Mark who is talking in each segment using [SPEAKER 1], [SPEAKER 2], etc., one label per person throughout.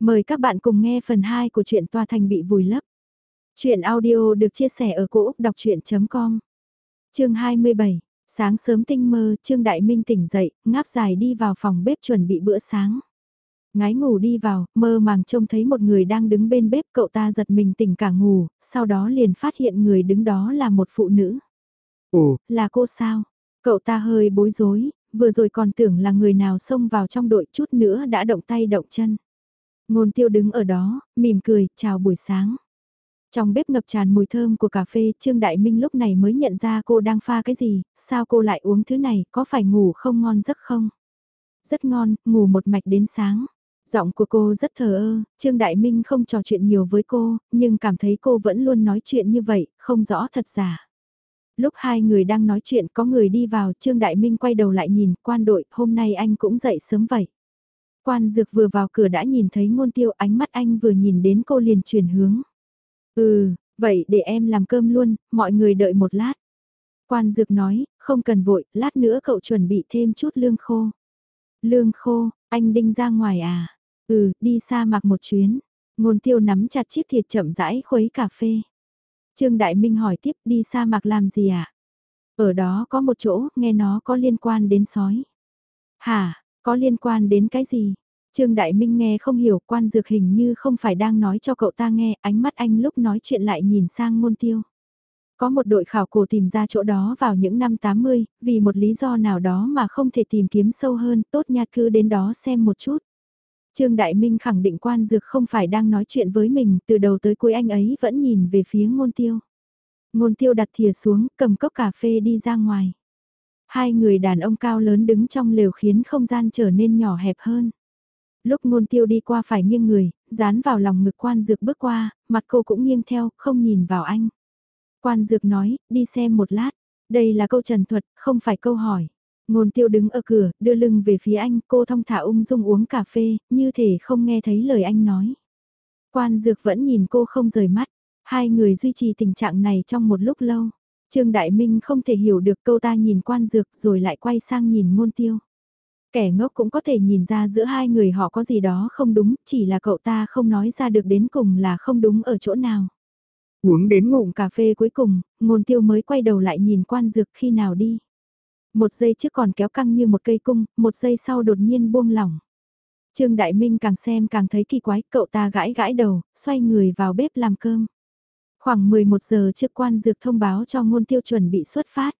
[SPEAKER 1] Mời các bạn cùng nghe phần 2 của truyện Tòa Thành bị vùi lấp. Chuyện audio được chia sẻ ở cỗ đọc chuyện.com Chương 27, sáng sớm tinh mơ, Trương Đại Minh tỉnh dậy, ngáp dài đi vào phòng bếp chuẩn bị bữa sáng. Ngái ngủ đi vào, mơ màng trông thấy một người đang đứng bên bếp cậu ta giật mình tỉnh cả ngủ, sau đó liền phát hiện người đứng đó là một phụ nữ. Ồ, là cô sao? Cậu ta hơi bối rối, vừa rồi còn tưởng là người nào xông vào trong đội chút nữa đã động tay động chân. Ngôn tiêu đứng ở đó, mỉm cười, chào buổi sáng. Trong bếp ngập tràn mùi thơm của cà phê, Trương Đại Minh lúc này mới nhận ra cô đang pha cái gì, sao cô lại uống thứ này, có phải ngủ không ngon giấc không? Rất ngon, ngủ một mạch đến sáng. Giọng của cô rất thờ ơ, Trương Đại Minh không trò chuyện nhiều với cô, nhưng cảm thấy cô vẫn luôn nói chuyện như vậy, không rõ thật giả. Lúc hai người đang nói chuyện có người đi vào, Trương Đại Minh quay đầu lại nhìn, quan đội, hôm nay anh cũng dậy sớm vậy. Quan dược vừa vào cửa đã nhìn thấy ngôn tiêu ánh mắt anh vừa nhìn đến cô liền chuyển hướng. Ừ, vậy để em làm cơm luôn, mọi người đợi một lát. Quan dược nói, không cần vội, lát nữa cậu chuẩn bị thêm chút lương khô. Lương khô, anh đinh ra ngoài à? Ừ, đi xa mặc một chuyến. Ngôn tiêu nắm chặt chiếc thiệt chậm rãi khuấy cà phê. Trương Đại Minh hỏi tiếp đi sa mạc làm gì à? Ở đó có một chỗ, nghe nó có liên quan đến sói. Hả, có liên quan đến cái gì? Trương Đại Minh nghe không hiểu quan dược hình như không phải đang nói cho cậu ta nghe, ánh mắt anh lúc nói chuyện lại nhìn sang môn tiêu. Có một đội khảo cổ tìm ra chỗ đó vào những năm 80, vì một lý do nào đó mà không thể tìm kiếm sâu hơn, tốt nhạt cứ đến đó xem một chút. Trương Đại Minh khẳng định quan dược không phải đang nói chuyện với mình, từ đầu tới cuối anh ấy vẫn nhìn về phía ngôn tiêu. Ngôn tiêu đặt thìa xuống, cầm cốc cà phê đi ra ngoài. Hai người đàn ông cao lớn đứng trong lều khiến không gian trở nên nhỏ hẹp hơn. Lúc ngôn tiêu đi qua phải nghiêng người, dán vào lòng ngực quan dược bước qua, mặt cô cũng nghiêng theo, không nhìn vào anh. Quan dược nói, đi xem một lát. Đây là câu trần thuật, không phải câu hỏi. Ngôn tiêu đứng ở cửa, đưa lưng về phía anh, cô thong thả ung dung uống cà phê, như thể không nghe thấy lời anh nói. Quan dược vẫn nhìn cô không rời mắt, hai người duy trì tình trạng này trong một lúc lâu. Trương Đại Minh không thể hiểu được câu ta nhìn quan dược rồi lại quay sang nhìn ngôn tiêu. Kẻ ngốc cũng có thể nhìn ra giữa hai người họ có gì đó không đúng, chỉ là cậu ta không nói ra được đến cùng là không đúng ở chỗ nào. Uống đến ngụm cà phê cuối cùng, ngôn tiêu mới quay đầu lại nhìn quan dược khi nào đi. Một giây trước còn kéo căng như một cây cung, một giây sau đột nhiên buông lỏng. Trương Đại Minh càng xem càng thấy kỳ quái, cậu ta gãi gãi đầu, xoay người vào bếp làm cơm. Khoảng 11 giờ trước quan dược thông báo cho ngôn tiêu chuẩn bị xuất phát.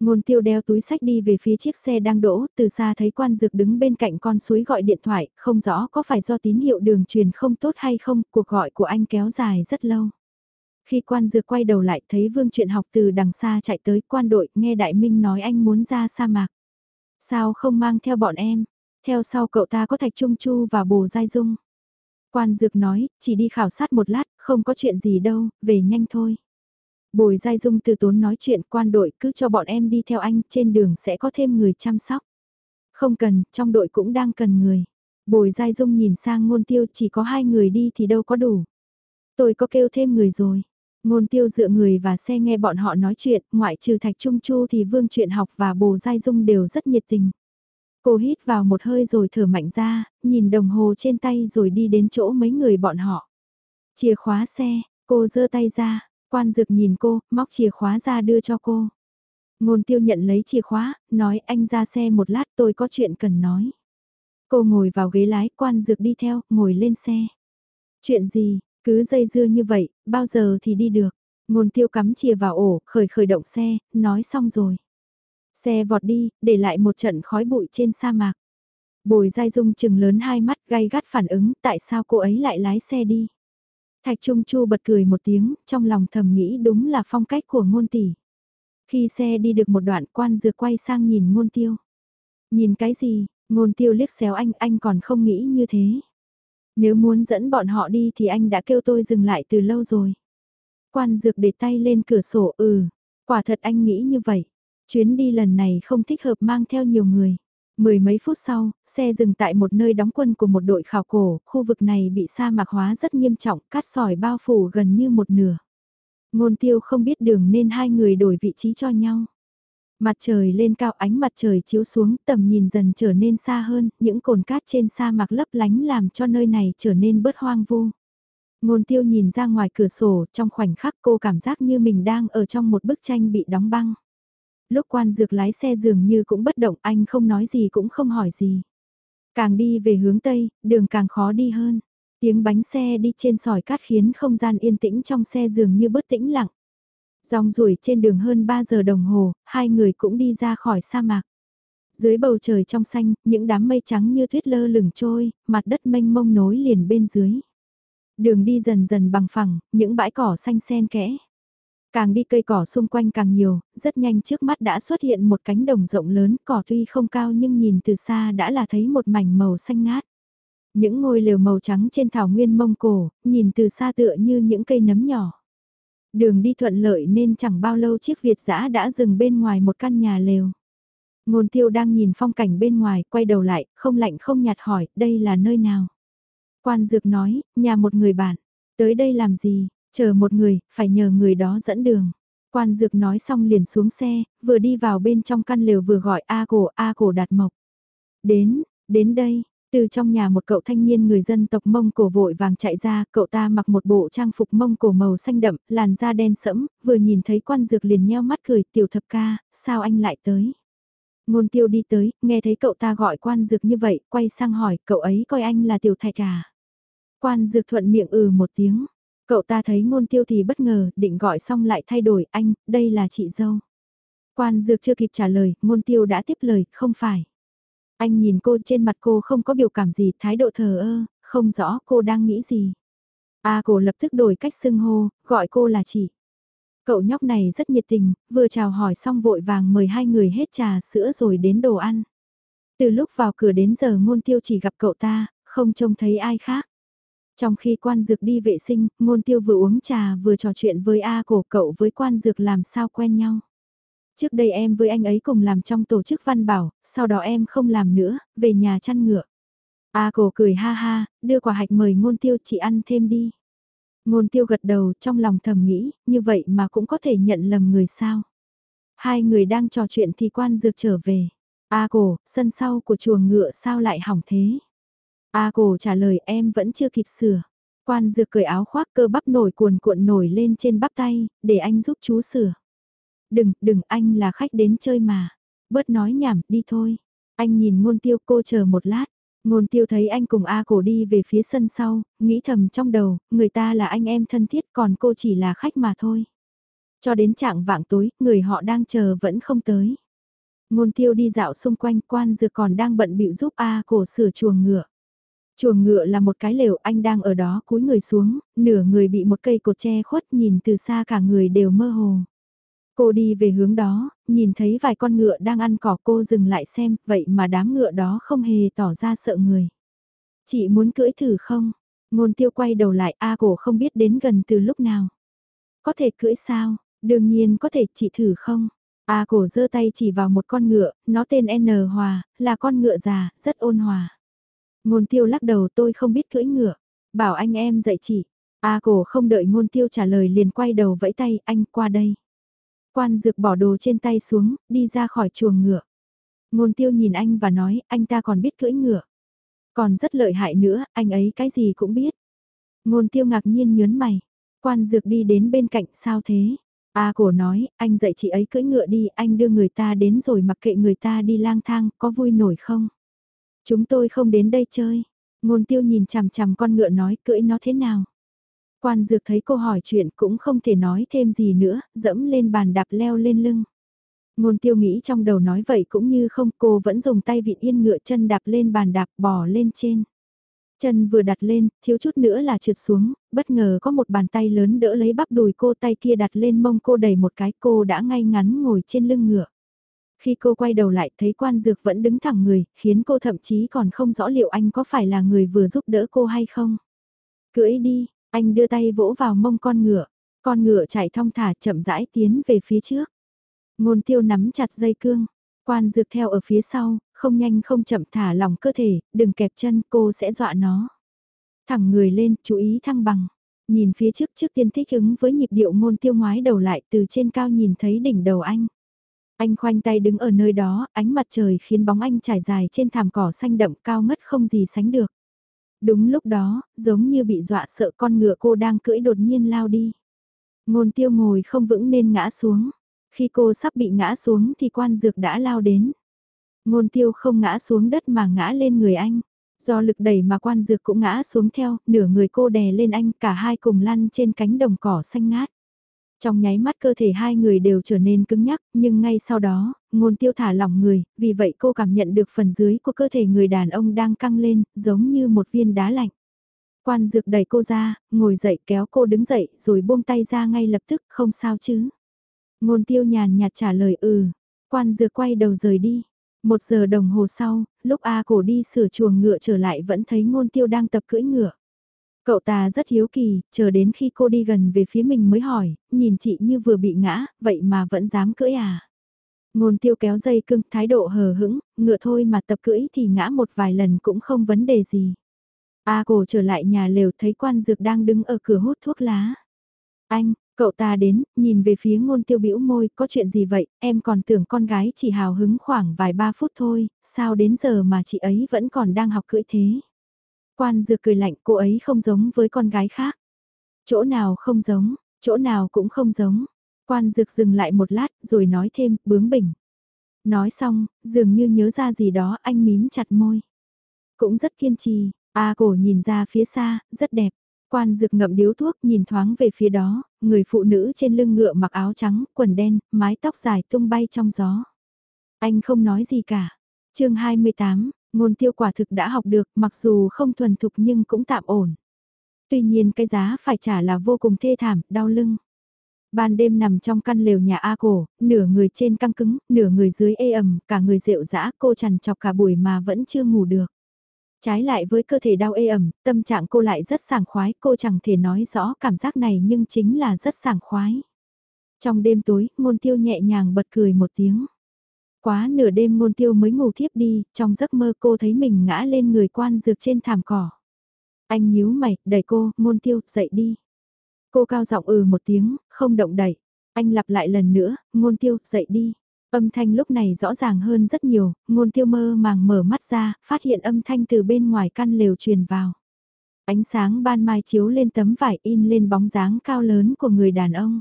[SPEAKER 1] Ngôn tiêu đeo túi sách đi về phía chiếc xe đang đỗ, từ xa thấy quan dược đứng bên cạnh con suối gọi điện thoại, không rõ có phải do tín hiệu đường truyền không tốt hay không, cuộc gọi của anh kéo dài rất lâu. Khi quan dược quay đầu lại thấy vương chuyện học từ đằng xa chạy tới quan đội, nghe Đại Minh nói anh muốn ra sa mạc. Sao không mang theo bọn em? Theo sau cậu ta có thạch trung chu và bồ giai dung. Quan dược nói, chỉ đi khảo sát một lát, không có chuyện gì đâu, về nhanh thôi. Bồi Giai Dung từ tốn nói chuyện quan đội cứ cho bọn em đi theo anh, trên đường sẽ có thêm người chăm sóc. Không cần, trong đội cũng đang cần người. Bồi Giai Dung nhìn sang ngôn tiêu chỉ có hai người đi thì đâu có đủ. Tôi có kêu thêm người rồi. Ngôn tiêu dựa người và xe nghe bọn họ nói chuyện, ngoại trừ Thạch Trung Chu thì Vương Chuyện Học và Bồ Giai Dung đều rất nhiệt tình. Cô hít vào một hơi rồi thở mạnh ra, nhìn đồng hồ trên tay rồi đi đến chỗ mấy người bọn họ. Chìa khóa xe, cô giơ tay ra, quan dược nhìn cô, móc chìa khóa ra đưa cho cô. Ngôn tiêu nhận lấy chìa khóa, nói anh ra xe một lát tôi có chuyện cần nói. Cô ngồi vào ghế lái, quan dược đi theo, ngồi lên xe. Chuyện gì, cứ dây dưa như vậy, bao giờ thì đi được. Ngôn tiêu cắm chìa vào ổ, khởi khởi động xe, nói xong rồi. Xe vọt đi, để lại một trận khói bụi trên sa mạc. Bồi dai dung chừng lớn hai mắt gay gắt phản ứng tại sao cô ấy lại lái xe đi. Thạch Trung Chu bật cười một tiếng, trong lòng thầm nghĩ đúng là phong cách của ngôn tỷ. Khi xe đi được một đoạn quan dược quay sang nhìn ngôn tiêu. Nhìn cái gì, ngôn tiêu liếc xéo anh, anh còn không nghĩ như thế. Nếu muốn dẫn bọn họ đi thì anh đã kêu tôi dừng lại từ lâu rồi. Quan dược để tay lên cửa sổ ừ, quả thật anh nghĩ như vậy. Chuyến đi lần này không thích hợp mang theo nhiều người. Mười mấy phút sau, xe dừng tại một nơi đóng quân của một đội khảo cổ, khu vực này bị sa mạc hóa rất nghiêm trọng, cát sỏi bao phủ gần như một nửa. Ngôn tiêu không biết đường nên hai người đổi vị trí cho nhau. Mặt trời lên cao ánh mặt trời chiếu xuống tầm nhìn dần trở nên xa hơn, những cồn cát trên sa mạc lấp lánh làm cho nơi này trở nên bớt hoang vu. Ngôn tiêu nhìn ra ngoài cửa sổ trong khoảnh khắc cô cảm giác như mình đang ở trong một bức tranh bị đóng băng. Lúc quan dược lái xe dường như cũng bất động anh không nói gì cũng không hỏi gì. Càng đi về hướng Tây, đường càng khó đi hơn. Tiếng bánh xe đi trên sỏi cát khiến không gian yên tĩnh trong xe dường như bất tĩnh lặng. Dòng ruổi trên đường hơn 3 giờ đồng hồ, hai người cũng đi ra khỏi sa mạc. Dưới bầu trời trong xanh, những đám mây trắng như tuyết lơ lửng trôi, mặt đất mênh mông nối liền bên dưới. Đường đi dần dần bằng phẳng, những bãi cỏ xanh sen kẽ. Càng đi cây cỏ xung quanh càng nhiều, rất nhanh trước mắt đã xuất hiện một cánh đồng rộng lớn, cỏ tuy không cao nhưng nhìn từ xa đã là thấy một mảnh màu xanh ngát. Những ngôi lều màu trắng trên thảo nguyên mông cổ, nhìn từ xa tựa như những cây nấm nhỏ. Đường đi thuận lợi nên chẳng bao lâu chiếc Việt giã đã dừng bên ngoài một căn nhà lều. Ngôn tiêu đang nhìn phong cảnh bên ngoài, quay đầu lại, không lạnh không nhạt hỏi, đây là nơi nào? Quan dược nói, nhà một người bạn, tới đây làm gì, chờ một người, phải nhờ người đó dẫn đường. Quan dược nói xong liền xuống xe, vừa đi vào bên trong căn lều vừa gọi A cổ, A cổ đạt mộc. Đến, đến đây, từ trong nhà một cậu thanh niên người dân tộc Mông Cổ vội vàng chạy ra, cậu ta mặc một bộ trang phục Mông Cổ màu xanh đậm, làn da đen sẫm, vừa nhìn thấy quan dược liền nheo mắt cười, tiểu thập ca, sao anh lại tới? Ngôn tiêu đi tới, nghe thấy cậu ta gọi quan dược như vậy, quay sang hỏi, cậu ấy coi anh là tiểu thạch à? Quan dược thuận miệng ừ một tiếng, cậu ta thấy ngôn tiêu thì bất ngờ, định gọi xong lại thay đổi, anh, đây là chị dâu. Quan dược chưa kịp trả lời, ngôn tiêu đã tiếp lời, không phải. Anh nhìn cô trên mặt cô không có biểu cảm gì, thái độ thờ ơ, không rõ cô đang nghĩ gì. A cổ lập tức đổi cách xưng hô, gọi cô là chị. Cậu nhóc này rất nhiệt tình, vừa chào hỏi xong vội vàng mời hai người hết trà sữa rồi đến đồ ăn. Từ lúc vào cửa đến giờ ngôn tiêu chỉ gặp cậu ta, không trông thấy ai khác. Trong khi quan dược đi vệ sinh, ngôn tiêu vừa uống trà vừa trò chuyện với A cổ cậu với quan dược làm sao quen nhau. Trước đây em với anh ấy cùng làm trong tổ chức văn bảo, sau đó em không làm nữa, về nhà chăn ngựa. A cổ cười ha ha, đưa quả hạch mời ngôn tiêu chị ăn thêm đi. Ngôn tiêu gật đầu trong lòng thầm nghĩ, như vậy mà cũng có thể nhận lầm người sao. Hai người đang trò chuyện thì quan dược trở về. A cổ, sân sau của chuồng ngựa sao lại hỏng thế? A cổ trả lời em vẫn chưa kịp sửa. Quan dược cởi áo khoác cơ bắp nổi cuồn cuộn nổi lên trên bắp tay, để anh giúp chú sửa. Đừng, đừng, anh là khách đến chơi mà. Bớt nói nhảm, đi thôi. Anh nhìn ngôn tiêu cô chờ một lát. Ngôn tiêu thấy anh cùng A cổ đi về phía sân sau, nghĩ thầm trong đầu, người ta là anh em thân thiết còn cô chỉ là khách mà thôi. Cho đến trạng vạng tối, người họ đang chờ vẫn không tới. Ngôn tiêu đi dạo xung quanh quan dược còn đang bận bịu giúp A cổ sửa chuồng ngựa. Chuồng ngựa là một cái lều anh đang ở đó cúi người xuống, nửa người bị một cây cột che khuất nhìn từ xa cả người đều mơ hồ. Cô đi về hướng đó, nhìn thấy vài con ngựa đang ăn cỏ cô dừng lại xem, vậy mà đám ngựa đó không hề tỏ ra sợ người. Chị muốn cưỡi thử không? Ngôn tiêu quay đầu lại A cổ không biết đến gần từ lúc nào. Có thể cưỡi sao? Đương nhiên có thể chị thử không? A cổ giơ tay chỉ vào một con ngựa, nó tên N Hòa, là con ngựa già, rất ôn hòa. Ngôn tiêu lắc đầu tôi không biết cưỡi ngựa. Bảo anh em dạy chị. A cổ không đợi ngôn tiêu trả lời liền quay đầu vẫy tay anh qua đây. Quan dược bỏ đồ trên tay xuống, đi ra khỏi chuồng ngựa. Ngôn tiêu nhìn anh và nói, anh ta còn biết cưỡi ngựa. Còn rất lợi hại nữa, anh ấy cái gì cũng biết. Ngôn tiêu ngạc nhiên nhớn mày. Quan dược đi đến bên cạnh, sao thế? A cổ nói, anh dạy chị ấy cưỡi ngựa đi, anh đưa người ta đến rồi mặc kệ người ta đi lang thang, có vui nổi không? Chúng tôi không đến đây chơi. Ngôn tiêu nhìn chằm chằm con ngựa nói cưỡi nó thế nào? Quan dược thấy cô hỏi chuyện cũng không thể nói thêm gì nữa, dẫm lên bàn đạp leo lên lưng. Ngôn tiêu nghĩ trong đầu nói vậy cũng như không cô vẫn dùng tay vịn yên ngựa chân đạp lên bàn đạp bò lên trên. Chân vừa đặt lên, thiếu chút nữa là trượt xuống, bất ngờ có một bàn tay lớn đỡ lấy bắp đùi cô tay kia đặt lên mông cô đẩy một cái cô đã ngay ngắn ngồi trên lưng ngựa. Khi cô quay đầu lại thấy quan dược vẫn đứng thẳng người, khiến cô thậm chí còn không rõ liệu anh có phải là người vừa giúp đỡ cô hay không. Cưỡi đi, anh đưa tay vỗ vào mông con ngựa, con ngựa chạy thong thả chậm rãi tiến về phía trước. Ngôn tiêu nắm chặt dây cương, quan dược theo ở phía sau, không nhanh không chậm thả lỏng cơ thể, đừng kẹp chân cô sẽ dọa nó. Thẳng người lên, chú ý thăng bằng. Nhìn phía trước trước tiên thích ứng với nhịp điệu ngôn tiêu ngoái đầu lại từ trên cao nhìn thấy đỉnh đầu anh. Anh khoanh tay đứng ở nơi đó, ánh mặt trời khiến bóng anh trải dài trên thảm cỏ xanh đậm cao ngất không gì sánh được. Đúng lúc đó, giống như bị dọa sợ con ngựa cô đang cưỡi đột nhiên lao đi. Ngôn tiêu ngồi không vững nên ngã xuống. Khi cô sắp bị ngã xuống thì quan dược đã lao đến. Ngôn tiêu không ngã xuống đất mà ngã lên người anh. Do lực đẩy mà quan dược cũng ngã xuống theo, nửa người cô đè lên anh cả hai cùng lăn trên cánh đồng cỏ xanh ngát. Trong nháy mắt cơ thể hai người đều trở nên cứng nhắc, nhưng ngay sau đó, ngôn tiêu thả lỏng người, vì vậy cô cảm nhận được phần dưới của cơ thể người đàn ông đang căng lên, giống như một viên đá lạnh. Quan dược đẩy cô ra, ngồi dậy kéo cô đứng dậy rồi buông tay ra ngay lập tức, không sao chứ. Ngôn tiêu nhàn nhạt trả lời ừ, quan dược quay đầu rời đi. Một giờ đồng hồ sau, lúc A cổ đi sửa chuồng ngựa trở lại vẫn thấy ngôn tiêu đang tập cưỡi ngựa. Cậu ta rất hiếu kỳ, chờ đến khi cô đi gần về phía mình mới hỏi, nhìn chị như vừa bị ngã, vậy mà vẫn dám cưỡi à? Ngôn tiêu kéo dây cưng, thái độ hờ hững, ngựa thôi mà tập cưỡi thì ngã một vài lần cũng không vấn đề gì. A cổ trở lại nhà lều thấy quan dược đang đứng ở cửa hút thuốc lá. Anh, cậu ta đến, nhìn về phía ngôn tiêu bĩu môi, có chuyện gì vậy, em còn tưởng con gái chỉ hào hứng khoảng vài ba phút thôi, sao đến giờ mà chị ấy vẫn còn đang học cưỡi thế. Quan dược cười lạnh cô ấy không giống với con gái khác. Chỗ nào không giống, chỗ nào cũng không giống. Quan dược dừng lại một lát rồi nói thêm, bướng bỉnh. Nói xong, dường như nhớ ra gì đó anh mím chặt môi. Cũng rất kiên trì, A cổ nhìn ra phía xa, rất đẹp. Quan dược ngậm điếu thuốc nhìn thoáng về phía đó, người phụ nữ trên lưng ngựa mặc áo trắng, quần đen, mái tóc dài tung bay trong gió. Anh không nói gì cả. chương 28, ngôn tiêu quả thực đã học được mặc dù không thuần thục nhưng cũng tạm ổn. Tuy nhiên cái giá phải trả là vô cùng thê thảm, đau lưng. Ban đêm nằm trong căn lều nhà A cổ, nửa người trên căng cứng, nửa người dưới ê ẩm, cả người rượu dã cô chằn chọc cả buổi mà vẫn chưa ngủ được. Trái lại với cơ thể đau ê ẩm, tâm trạng cô lại rất sảng khoái, cô chẳng thể nói rõ cảm giác này nhưng chính là rất sảng khoái. Trong đêm tối, ngôn tiêu nhẹ nhàng bật cười một tiếng. Quá nửa đêm ngôn tiêu mới ngủ thiếp đi, trong giấc mơ cô thấy mình ngã lên người quan dược trên thảm cỏ. Anh nhíu mày, đẩy cô, ngôn tiêu, dậy đi. Cô cao giọng ừ một tiếng, không động đẩy. Anh lặp lại lần nữa, ngôn tiêu, dậy đi. Âm thanh lúc này rõ ràng hơn rất nhiều, ngôn tiêu mơ màng mở mắt ra, phát hiện âm thanh từ bên ngoài căn lều truyền vào. Ánh sáng ban mai chiếu lên tấm vải in lên bóng dáng cao lớn của người đàn ông.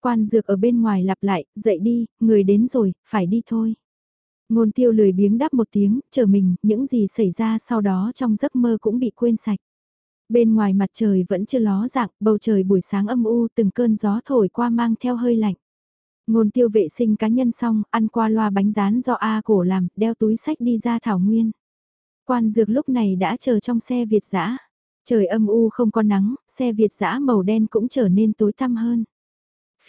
[SPEAKER 1] Quan dược ở bên ngoài lặp lại, dậy đi, người đến rồi, phải đi thôi. Ngôn tiêu lười biếng đáp một tiếng, chờ mình, những gì xảy ra sau đó trong giấc mơ cũng bị quên sạch. Bên ngoài mặt trời vẫn chưa ló dạng, bầu trời buổi sáng âm u từng cơn gió thổi qua mang theo hơi lạnh. Ngôn tiêu vệ sinh cá nhân xong, ăn qua loa bánh rán do A cổ làm, đeo túi sách đi ra thảo nguyên. Quan dược lúc này đã chờ trong xe Việt giã. Trời âm u không có nắng, xe Việt giã màu đen cũng trở nên tối tăm hơn.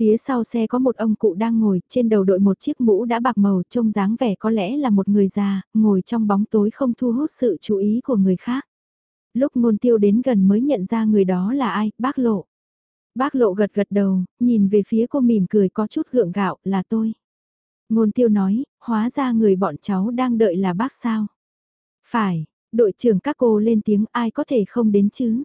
[SPEAKER 1] Phía sau xe có một ông cụ đang ngồi, trên đầu đội một chiếc mũ đã bạc màu trông dáng vẻ có lẽ là một người già, ngồi trong bóng tối không thu hút sự chú ý của người khác. Lúc ngôn tiêu đến gần mới nhận ra người đó là ai, bác lộ. Bác lộ gật gật đầu, nhìn về phía cô mỉm cười có chút gượng gạo, là tôi. Ngôn tiêu nói, hóa ra người bọn cháu đang đợi là bác sao. Phải, đội trưởng các cô lên tiếng ai có thể không đến chứ.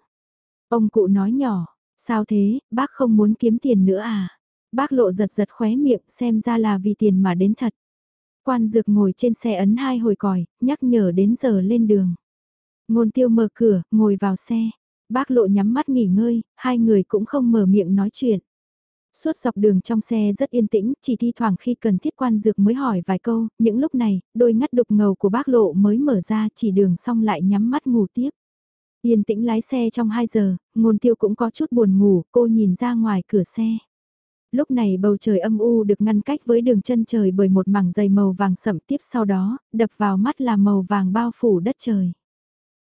[SPEAKER 1] Ông cụ nói nhỏ, sao thế, bác không muốn kiếm tiền nữa à? Bác lộ giật giật khóe miệng xem ra là vì tiền mà đến thật. Quan dược ngồi trên xe ấn hai hồi còi, nhắc nhở đến giờ lên đường. Ngôn tiêu mở cửa, ngồi vào xe. Bác lộ nhắm mắt nghỉ ngơi, hai người cũng không mở miệng nói chuyện. Suốt dọc đường trong xe rất yên tĩnh, chỉ thi thoảng khi cần thiết quan dược mới hỏi vài câu, những lúc này, đôi ngắt đục ngầu của bác lộ mới mở ra chỉ đường xong lại nhắm mắt ngủ tiếp. Yên tĩnh lái xe trong 2 giờ, ngôn tiêu cũng có chút buồn ngủ, cô nhìn ra ngoài cửa xe. Lúc này bầu trời âm u được ngăn cách với đường chân trời bởi một mảng dày màu vàng sậm tiếp sau đó, đập vào mắt là màu vàng bao phủ đất trời.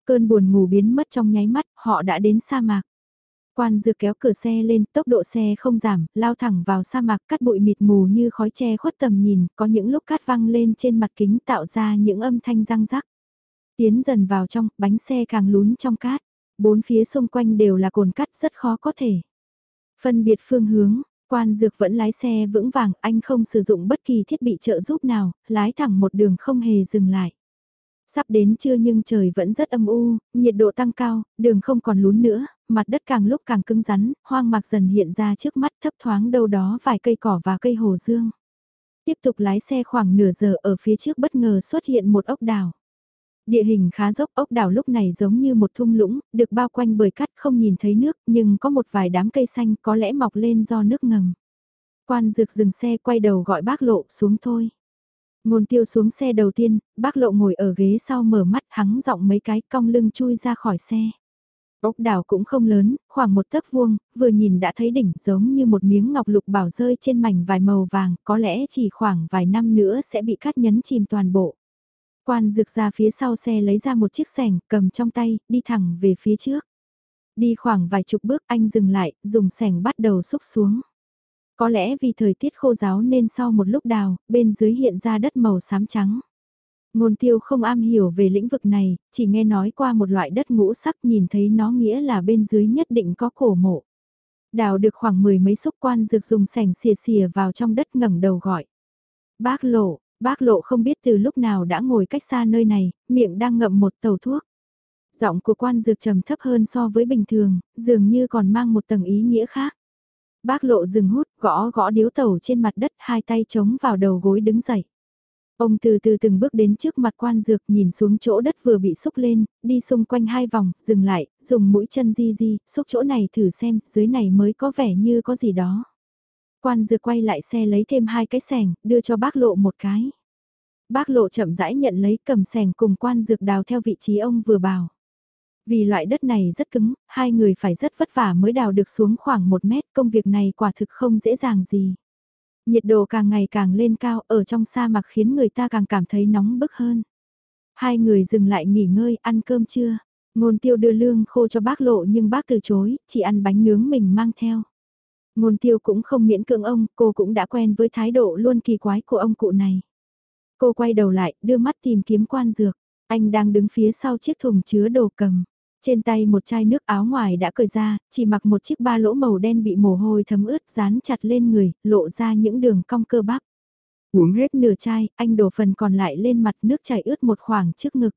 [SPEAKER 1] Cơn buồn ngủ biến mất trong nháy mắt, họ đã đến sa mạc. Quan dược kéo cửa xe lên, tốc độ xe không giảm, lao thẳng vào sa mạc cắt bụi mịt mù như khói che khuất tầm nhìn, có những lúc cát văng lên trên mặt kính tạo ra những âm thanh răng rắc. Tiến dần vào trong, bánh xe càng lún trong cát, bốn phía xung quanh đều là cồn cát rất khó có thể. Phân biệt phương hướng, quan dược vẫn lái xe vững vàng, anh không sử dụng bất kỳ thiết bị trợ giúp nào, lái thẳng một đường không hề dừng lại. Sắp đến trưa nhưng trời vẫn rất âm u, nhiệt độ tăng cao, đường không còn lún nữa, mặt đất càng lúc càng cứng rắn, hoang mạc dần hiện ra trước mắt thấp thoáng đâu đó vài cây cỏ và cây hồ dương. Tiếp tục lái xe khoảng nửa giờ ở phía trước bất ngờ xuất hiện một ốc đảo. Địa hình khá dốc ốc đảo lúc này giống như một thung lũng, được bao quanh bởi cát không nhìn thấy nước nhưng có một vài đám cây xanh có lẽ mọc lên do nước ngầm. Quan dược dừng xe quay đầu gọi bác lộ xuống thôi. Ngôn tiêu xuống xe đầu tiên, bác lộ ngồi ở ghế sau mở mắt hắng giọng mấy cái cong lưng chui ra khỏi xe. Ốc đảo cũng không lớn, khoảng một tấc vuông, vừa nhìn đã thấy đỉnh giống như một miếng ngọc lục bảo rơi trên mảnh vài màu vàng, có lẽ chỉ khoảng vài năm nữa sẽ bị cắt nhấn chìm toàn bộ. Quan dược ra phía sau xe lấy ra một chiếc sẻng, cầm trong tay, đi thẳng về phía trước. Đi khoảng vài chục bước anh dừng lại, dùng sẻng bắt đầu xúc xuống. Có lẽ vì thời tiết khô giáo nên sau một lúc đào, bên dưới hiện ra đất màu xám trắng. Ngôn tiêu không am hiểu về lĩnh vực này, chỉ nghe nói qua một loại đất ngũ sắc nhìn thấy nó nghĩa là bên dưới nhất định có cổ mộ. Đào được khoảng mười mấy xúc quan dược dùng sẻng xìa xìa vào trong đất ngẩng đầu gọi. Bác lộ, bác lộ không biết từ lúc nào đã ngồi cách xa nơi này, miệng đang ngậm một tàu thuốc. Giọng của quan dược trầm thấp hơn so với bình thường, dường như còn mang một tầng ý nghĩa khác. Bác lộ dừng hút, gõ gõ điếu tàu trên mặt đất, hai tay chống vào đầu gối đứng dậy. Ông từ từ từng bước đến trước mặt quan dược nhìn xuống chỗ đất vừa bị xúc lên, đi xung quanh hai vòng, dừng lại, dùng mũi chân di di, xúc chỗ này thử xem, dưới này mới có vẻ như có gì đó. Quan dược quay lại xe lấy thêm hai cái sẻng, đưa cho bác lộ một cái. Bác lộ chậm rãi nhận lấy cầm sẻng cùng quan dược đào theo vị trí ông vừa bảo. Vì loại đất này rất cứng, hai người phải rất vất vả mới đào được xuống khoảng một mét, công việc này quả thực không dễ dàng gì. Nhiệt độ càng ngày càng lên cao ở trong sa mạc khiến người ta càng cảm thấy nóng bức hơn. Hai người dừng lại nghỉ ngơi, ăn cơm trưa. Ngôn tiêu đưa lương khô cho bác lộ nhưng bác từ chối, chỉ ăn bánh nướng mình mang theo. Ngôn tiêu cũng không miễn cưỡng ông, cô cũng đã quen với thái độ luôn kỳ quái của ông cụ này. Cô quay đầu lại, đưa mắt tìm kiếm quan dược. Anh đang đứng phía sau chiếc thùng chứa đồ cầm. Trên tay một chai nước áo ngoài đã cởi ra, chỉ mặc một chiếc ba lỗ màu đen bị mồ hôi thấm ướt dán chặt lên người, lộ ra những đường cong cơ bắp. Uống hết nửa chai, anh đổ phần còn lại lên mặt nước chảy ướt một khoảng trước ngực.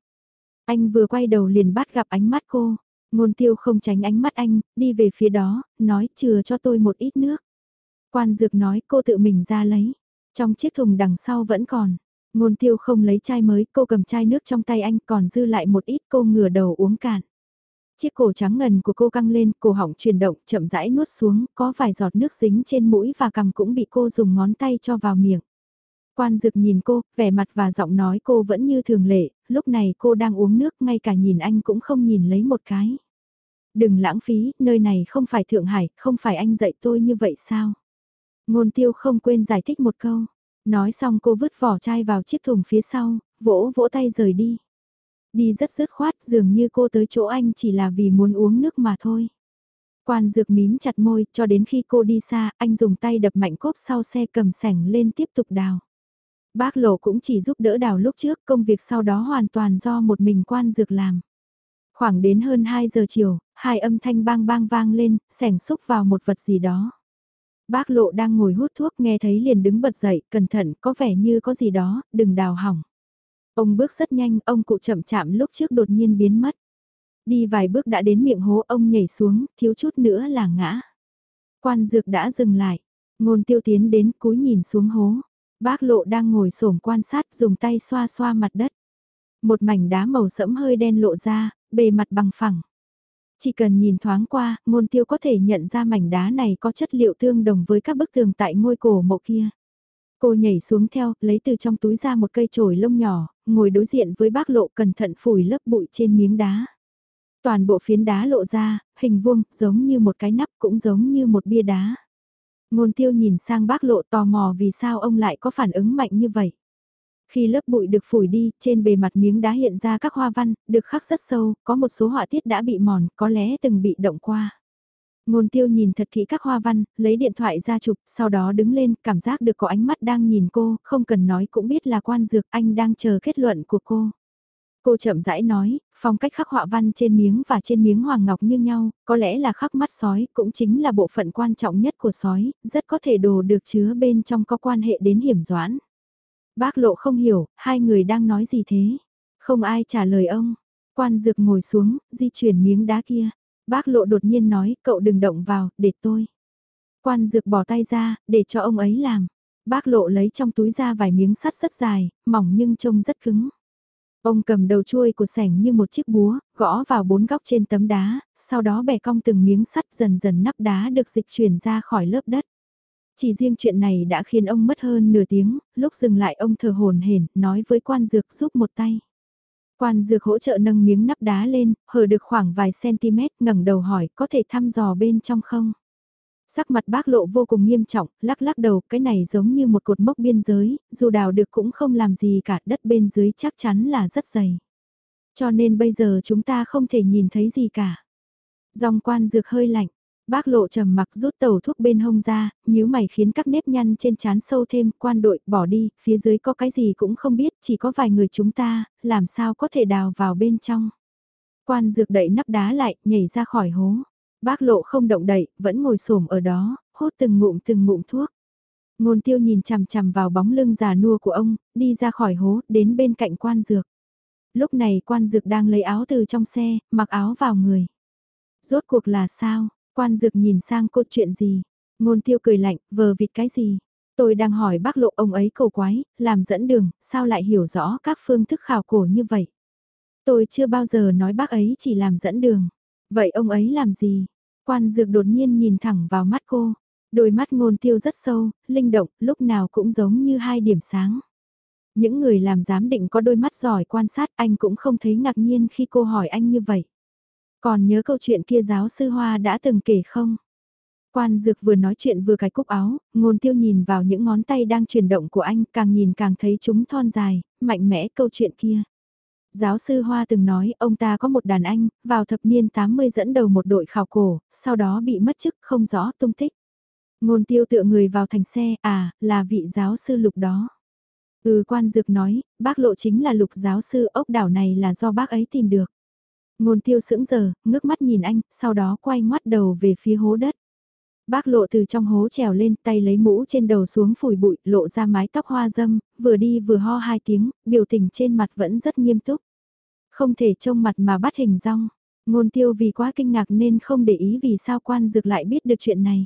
[SPEAKER 1] Anh vừa quay đầu liền bắt gặp ánh mắt cô. Ngôn tiêu không tránh ánh mắt anh, đi về phía đó, nói chừa cho tôi một ít nước. Quan dược nói cô tự mình ra lấy. Trong chiếc thùng đằng sau vẫn còn. Ngôn tiêu không lấy chai mới, cô cầm chai nước trong tay anh còn dư lại một ít cô ngửa đầu uống cạn. Chiếc cổ trắng ngần của cô căng lên, cổ họng chuyển động, chậm rãi nuốt xuống, có vài giọt nước dính trên mũi và cằm cũng bị cô dùng ngón tay cho vào miệng. Quan dực nhìn cô, vẻ mặt và giọng nói cô vẫn như thường lệ, lúc này cô đang uống nước ngay cả nhìn anh cũng không nhìn lấy một cái. Đừng lãng phí, nơi này không phải Thượng Hải, không phải anh dạy tôi như vậy sao? Ngôn tiêu không quên giải thích một câu. Nói xong cô vứt vỏ chai vào chiếc thùng phía sau, vỗ vỗ tay rời đi. Đi rất dứt khoát dường như cô tới chỗ anh chỉ là vì muốn uống nước mà thôi. Quan dược mím chặt môi cho đến khi cô đi xa, anh dùng tay đập mạnh cốp sau xe cầm sẻng lên tiếp tục đào. Bác lộ cũng chỉ giúp đỡ đào lúc trước, công việc sau đó hoàn toàn do một mình quan dược làm. Khoảng đến hơn 2 giờ chiều, hai âm thanh bang bang vang lên, sẻng xúc vào một vật gì đó. Bác lộ đang ngồi hút thuốc nghe thấy liền đứng bật dậy, cẩn thận, có vẻ như có gì đó, đừng đào hỏng. Ông bước rất nhanh, ông cụ chậm chạm lúc trước đột nhiên biến mất. Đi vài bước đã đến miệng hố ông nhảy xuống, thiếu chút nữa là ngã. Quan dược đã dừng lại, ngôn tiêu tiến đến cúi nhìn xuống hố. Bác lộ đang ngồi xổm quan sát dùng tay xoa xoa mặt đất. Một mảnh đá màu sẫm hơi đen lộ ra, bề mặt bằng phẳng. Chỉ cần nhìn thoáng qua, ngôn tiêu có thể nhận ra mảnh đá này có chất liệu tương đồng với các bức tường tại ngôi cổ mộ kia. Cô nhảy xuống theo, lấy từ trong túi ra một cây chổi lông nhỏ, ngồi đối diện với bác lộ cẩn thận phủi lớp bụi trên miếng đá. Toàn bộ phiến đá lộ ra, hình vuông, giống như một cái nắp cũng giống như một bia đá. Ngôn tiêu nhìn sang bác lộ tò mò vì sao ông lại có phản ứng mạnh như vậy. Khi lớp bụi được phủi đi, trên bề mặt miếng đá hiện ra các hoa văn, được khắc rất sâu, có một số họa tiết đã bị mòn, có lẽ từng bị động qua. Ngôn tiêu nhìn thật kỹ các hoa văn, lấy điện thoại ra chụp, sau đó đứng lên, cảm giác được có ánh mắt đang nhìn cô, không cần nói cũng biết là quan dược, anh đang chờ kết luận của cô. Cô chậm rãi nói, phong cách khắc họa văn trên miếng và trên miếng hoàng ngọc như nhau, có lẽ là khắc mắt sói, cũng chính là bộ phận quan trọng nhất của sói, rất có thể đồ được chứa bên trong có quan hệ đến hiểm doãn. Bác lộ không hiểu, hai người đang nói gì thế? Không ai trả lời ông. Quan dược ngồi xuống, di chuyển miếng đá kia. Bác lộ đột nhiên nói, cậu đừng động vào, để tôi. Quan dược bỏ tay ra, để cho ông ấy làm. Bác lộ lấy trong túi ra vài miếng sắt rất dài, mỏng nhưng trông rất cứng. Ông cầm đầu chuôi của sảnh như một chiếc búa, gõ vào bốn góc trên tấm đá, sau đó bẻ cong từng miếng sắt dần dần nắp đá được dịch chuyển ra khỏi lớp đất. Chỉ riêng chuyện này đã khiến ông mất hơn nửa tiếng, lúc dừng lại ông thở hồn hển nói với quan dược giúp một tay. Quan dược hỗ trợ nâng miếng nắp đá lên, hở được khoảng vài cm, ngẩng đầu hỏi có thể thăm dò bên trong không? Sắc mặt bác lộ vô cùng nghiêm trọng, lắc lắc đầu, cái này giống như một cột mốc biên giới, dù đào được cũng không làm gì cả, đất bên dưới chắc chắn là rất dày. Cho nên bây giờ chúng ta không thể nhìn thấy gì cả. Dòng quan dược hơi lạnh, bác lộ trầm mặc rút tàu thuốc bên hông ra, nhíu mày khiến các nếp nhăn trên trán sâu thêm, quan đội, bỏ đi, phía dưới có cái gì cũng không biết, chỉ có vài người chúng ta, làm sao có thể đào vào bên trong. Quan dược đẩy nắp đá lại, nhảy ra khỏi hố. Bác lộ không động đậy, vẫn ngồi xổm ở đó, hốt từng ngụm từng ngụm thuốc. Ngôn tiêu nhìn chằm chằm vào bóng lưng già nua của ông, đi ra khỏi hố, đến bên cạnh quan dược. Lúc này quan dược đang lấy áo từ trong xe, mặc áo vào người. Rốt cuộc là sao? Quan dược nhìn sang cô chuyện gì? Ngôn tiêu cười lạnh, vờ vịt cái gì? Tôi đang hỏi bác lộ ông ấy cầu quái, làm dẫn đường, sao lại hiểu rõ các phương thức khảo cổ như vậy? Tôi chưa bao giờ nói bác ấy chỉ làm dẫn đường. Vậy ông ấy làm gì? Quan dược đột nhiên nhìn thẳng vào mắt cô. Đôi mắt ngôn tiêu rất sâu, linh động, lúc nào cũng giống như hai điểm sáng. Những người làm giám định có đôi mắt giỏi quan sát anh cũng không thấy ngạc nhiên khi cô hỏi anh như vậy. Còn nhớ câu chuyện kia giáo sư Hoa đã từng kể không? Quan dược vừa nói chuyện vừa cài cúc áo, ngôn tiêu nhìn vào những ngón tay đang chuyển động của anh càng nhìn càng thấy chúng thon dài, mạnh mẽ câu chuyện kia. Giáo sư Hoa từng nói ông ta có một đàn anh, vào thập niên 80 dẫn đầu một đội khảo cổ, sau đó bị mất chức không rõ tung tích. Ngôn tiêu tựa người vào thành xe, à, là vị giáo sư lục đó. Ừ quan dược nói, bác lộ chính là lục giáo sư ốc đảo này là do bác ấy tìm được. Ngôn tiêu sững giờ, ngước mắt nhìn anh, sau đó quay ngoắt đầu về phía hố đất. Bác lộ từ trong hố trèo lên tay lấy mũ trên đầu xuống phủi bụi, lộ ra mái tóc hoa dâm, vừa đi vừa ho hai tiếng, biểu tình trên mặt vẫn rất nghiêm túc. Không thể trông mặt mà bắt hình rong. Ngôn tiêu vì quá kinh ngạc nên không để ý vì sao quan dược lại biết được chuyện này.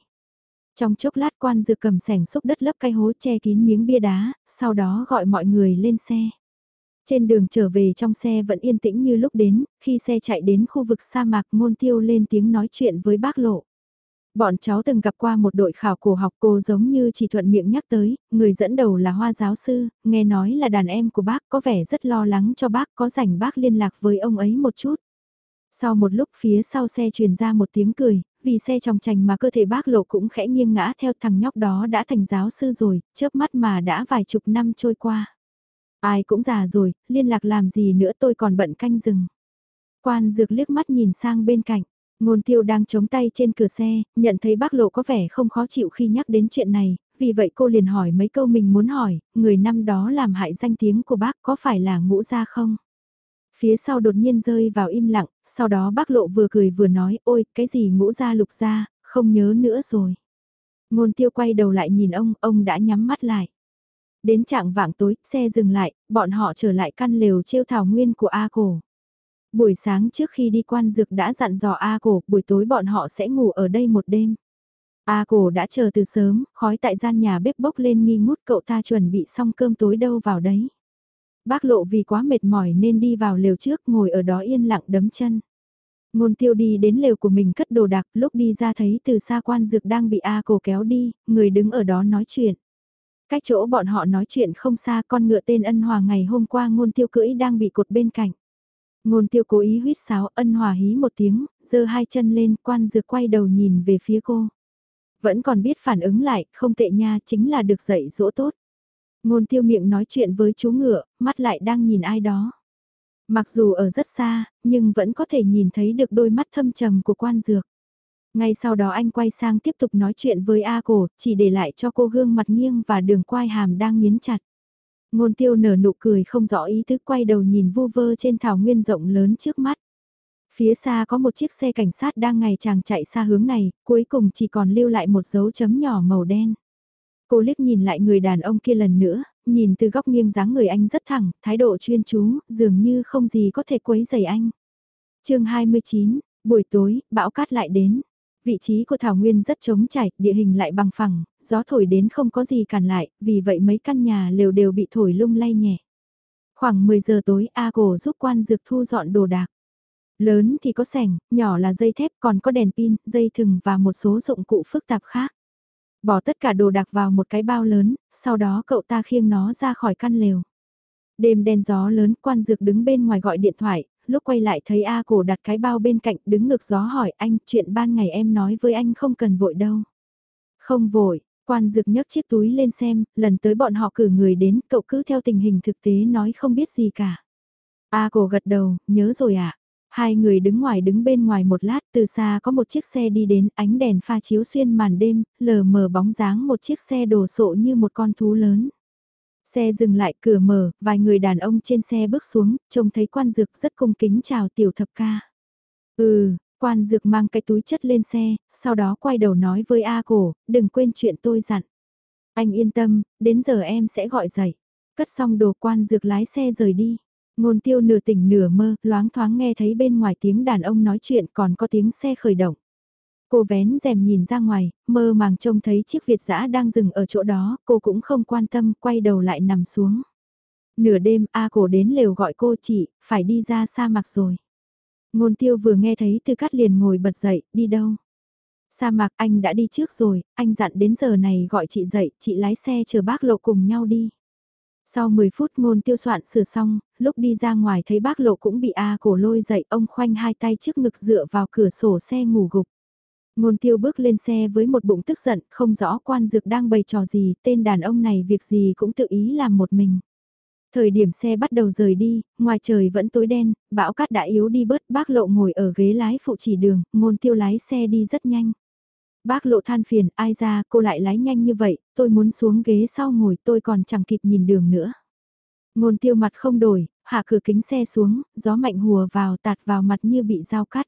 [SPEAKER 1] Trong chốc lát quan dược cầm sẻng xúc đất lấp cây hố che kín miếng bia đá, sau đó gọi mọi người lên xe. Trên đường trở về trong xe vẫn yên tĩnh như lúc đến, khi xe chạy đến khu vực sa mạc ngôn tiêu lên tiếng nói chuyện với bác lộ. Bọn cháu từng gặp qua một đội khảo cổ học cô giống như chỉ thuận miệng nhắc tới, người dẫn đầu là hoa giáo sư, nghe nói là đàn em của bác có vẻ rất lo lắng cho bác có rảnh bác liên lạc với ông ấy một chút. Sau một lúc phía sau xe truyền ra một tiếng cười, vì xe trong trành mà cơ thể bác lộ cũng khẽ nghiêng ngã theo thằng nhóc đó đã thành giáo sư rồi, chớp mắt mà đã vài chục năm trôi qua. Ai cũng già rồi, liên lạc làm gì nữa tôi còn bận canh rừng. Quan dược liếc mắt nhìn sang bên cạnh. Ngôn tiêu đang chống tay trên cửa xe, nhận thấy bác lộ có vẻ không khó chịu khi nhắc đến chuyện này, vì vậy cô liền hỏi mấy câu mình muốn hỏi, người năm đó làm hại danh tiếng của bác có phải là ngũ gia không? Phía sau đột nhiên rơi vào im lặng, sau đó bác lộ vừa cười vừa nói, ôi, cái gì ngũ gia lục gia, không nhớ nữa rồi. Ngôn tiêu quay đầu lại nhìn ông, ông đã nhắm mắt lại. Đến trạng vạng tối, xe dừng lại, bọn họ trở lại căn lều trêu thảo nguyên của A cổ. Buổi sáng trước khi đi quan dược đã dặn dò A cổ, buổi tối bọn họ sẽ ngủ ở đây một đêm. A cổ đã chờ từ sớm, khói tại gian nhà bếp bốc lên nghi ngút cậu ta chuẩn bị xong cơm tối đâu vào đấy. Bác lộ vì quá mệt mỏi nên đi vào lều trước ngồi ở đó yên lặng đấm chân. Ngôn tiêu đi đến lều của mình cất đồ đạc lúc đi ra thấy từ xa quan dược đang bị A cổ kéo đi, người đứng ở đó nói chuyện. Cách chỗ bọn họ nói chuyện không xa con ngựa tên ân hòa ngày hôm qua ngôn tiêu cưỡi đang bị cột bên cạnh. Ngôn tiêu cố ý huýt sáo ân hòa hí một tiếng, giơ hai chân lên quan dược quay đầu nhìn về phía cô. Vẫn còn biết phản ứng lại, không tệ nha, chính là được dạy dỗ tốt. Ngôn tiêu miệng nói chuyện với chú ngựa, mắt lại đang nhìn ai đó. Mặc dù ở rất xa, nhưng vẫn có thể nhìn thấy được đôi mắt thâm trầm của quan dược. Ngay sau đó anh quay sang tiếp tục nói chuyện với A cổ, chỉ để lại cho cô gương mặt nghiêng và đường quai hàm đang nghiến chặt. Ngôn tiêu nở nụ cười không rõ ý thức quay đầu nhìn vu vơ trên thảo nguyên rộng lớn trước mắt. Phía xa có một chiếc xe cảnh sát đang ngày chàng chạy xa hướng này, cuối cùng chỉ còn lưu lại một dấu chấm nhỏ màu đen. Cô liếc nhìn lại người đàn ông kia lần nữa, nhìn từ góc nghiêng dáng người anh rất thẳng, thái độ chuyên chú, dường như không gì có thể quấy rầy anh. chương 29, buổi tối, bão cát lại đến. Vị trí của Thảo Nguyên rất trống trải, địa hình lại bằng phẳng, gió thổi đến không có gì cản lại, vì vậy mấy căn nhà lều đều bị thổi lung lay nhẹ. Khoảng 10 giờ tối A cổ giúp quan dược thu dọn đồ đạc. Lớn thì có sẻng, nhỏ là dây thép còn có đèn pin, dây thừng và một số dụng cụ phức tạp khác. Bỏ tất cả đồ đạc vào một cái bao lớn, sau đó cậu ta khiêng nó ra khỏi căn lều. Đêm đen gió lớn quan dược đứng bên ngoài gọi điện thoại, lúc quay lại thấy A cổ đặt cái bao bên cạnh đứng ngược gió hỏi anh chuyện ban ngày em nói với anh không cần vội đâu. Không vội, quan dược nhấc chiếc túi lên xem, lần tới bọn họ cử người đến, cậu cứ theo tình hình thực tế nói không biết gì cả. A cổ gật đầu, nhớ rồi ạ. À? Hai người đứng ngoài đứng bên ngoài một lát từ xa có một chiếc xe đi đến ánh đèn pha chiếu xuyên màn đêm, lờ mờ bóng dáng một chiếc xe đồ sộ như một con thú lớn. Xe dừng lại cửa mở, vài người đàn ông trên xe bước xuống, trông thấy quan dược rất cung kính chào tiểu thập ca. Ừ, quan dược mang cái túi chất lên xe, sau đó quay đầu nói với A cổ, đừng quên chuyện tôi dặn. Anh yên tâm, đến giờ em sẽ gọi dậy. Cất xong đồ quan dược lái xe rời đi. Ngôn tiêu nửa tỉnh nửa mơ, loáng thoáng nghe thấy bên ngoài tiếng đàn ông nói chuyện còn có tiếng xe khởi động. Cô vén rèm nhìn ra ngoài, mơ màng trông thấy chiếc Việt dã đang dừng ở chỗ đó, cô cũng không quan tâm, quay đầu lại nằm xuống. Nửa đêm A cổ đến lều gọi cô chị, phải đi ra sa mạc rồi. Ngôn tiêu vừa nghe thấy từ cắt liền ngồi bật dậy, đi đâu? Sa mạc anh đã đi trước rồi, anh dặn đến giờ này gọi chị dậy, chị lái xe chờ bác lộ cùng nhau đi. Sau 10 phút ngôn tiêu soạn sửa xong, lúc đi ra ngoài thấy bác lộ cũng bị A cổ lôi dậy ông khoanh hai tay trước ngực dựa vào cửa sổ xe ngủ gục. Ngôn tiêu bước lên xe với một bụng tức giận, không rõ quan dược đang bày trò gì, tên đàn ông này việc gì cũng tự ý làm một mình. Thời điểm xe bắt đầu rời đi, ngoài trời vẫn tối đen, bão cát đã yếu đi bớt, bác lộ ngồi ở ghế lái phụ chỉ đường, ngôn tiêu lái xe đi rất nhanh. Bác lộ than phiền, ai ra, cô lại lái nhanh như vậy, tôi muốn xuống ghế sau ngồi tôi còn chẳng kịp nhìn đường nữa. Ngôn tiêu mặt không đổi, hạ cửa kính xe xuống, gió mạnh hùa vào tạt vào mặt như bị dao cắt.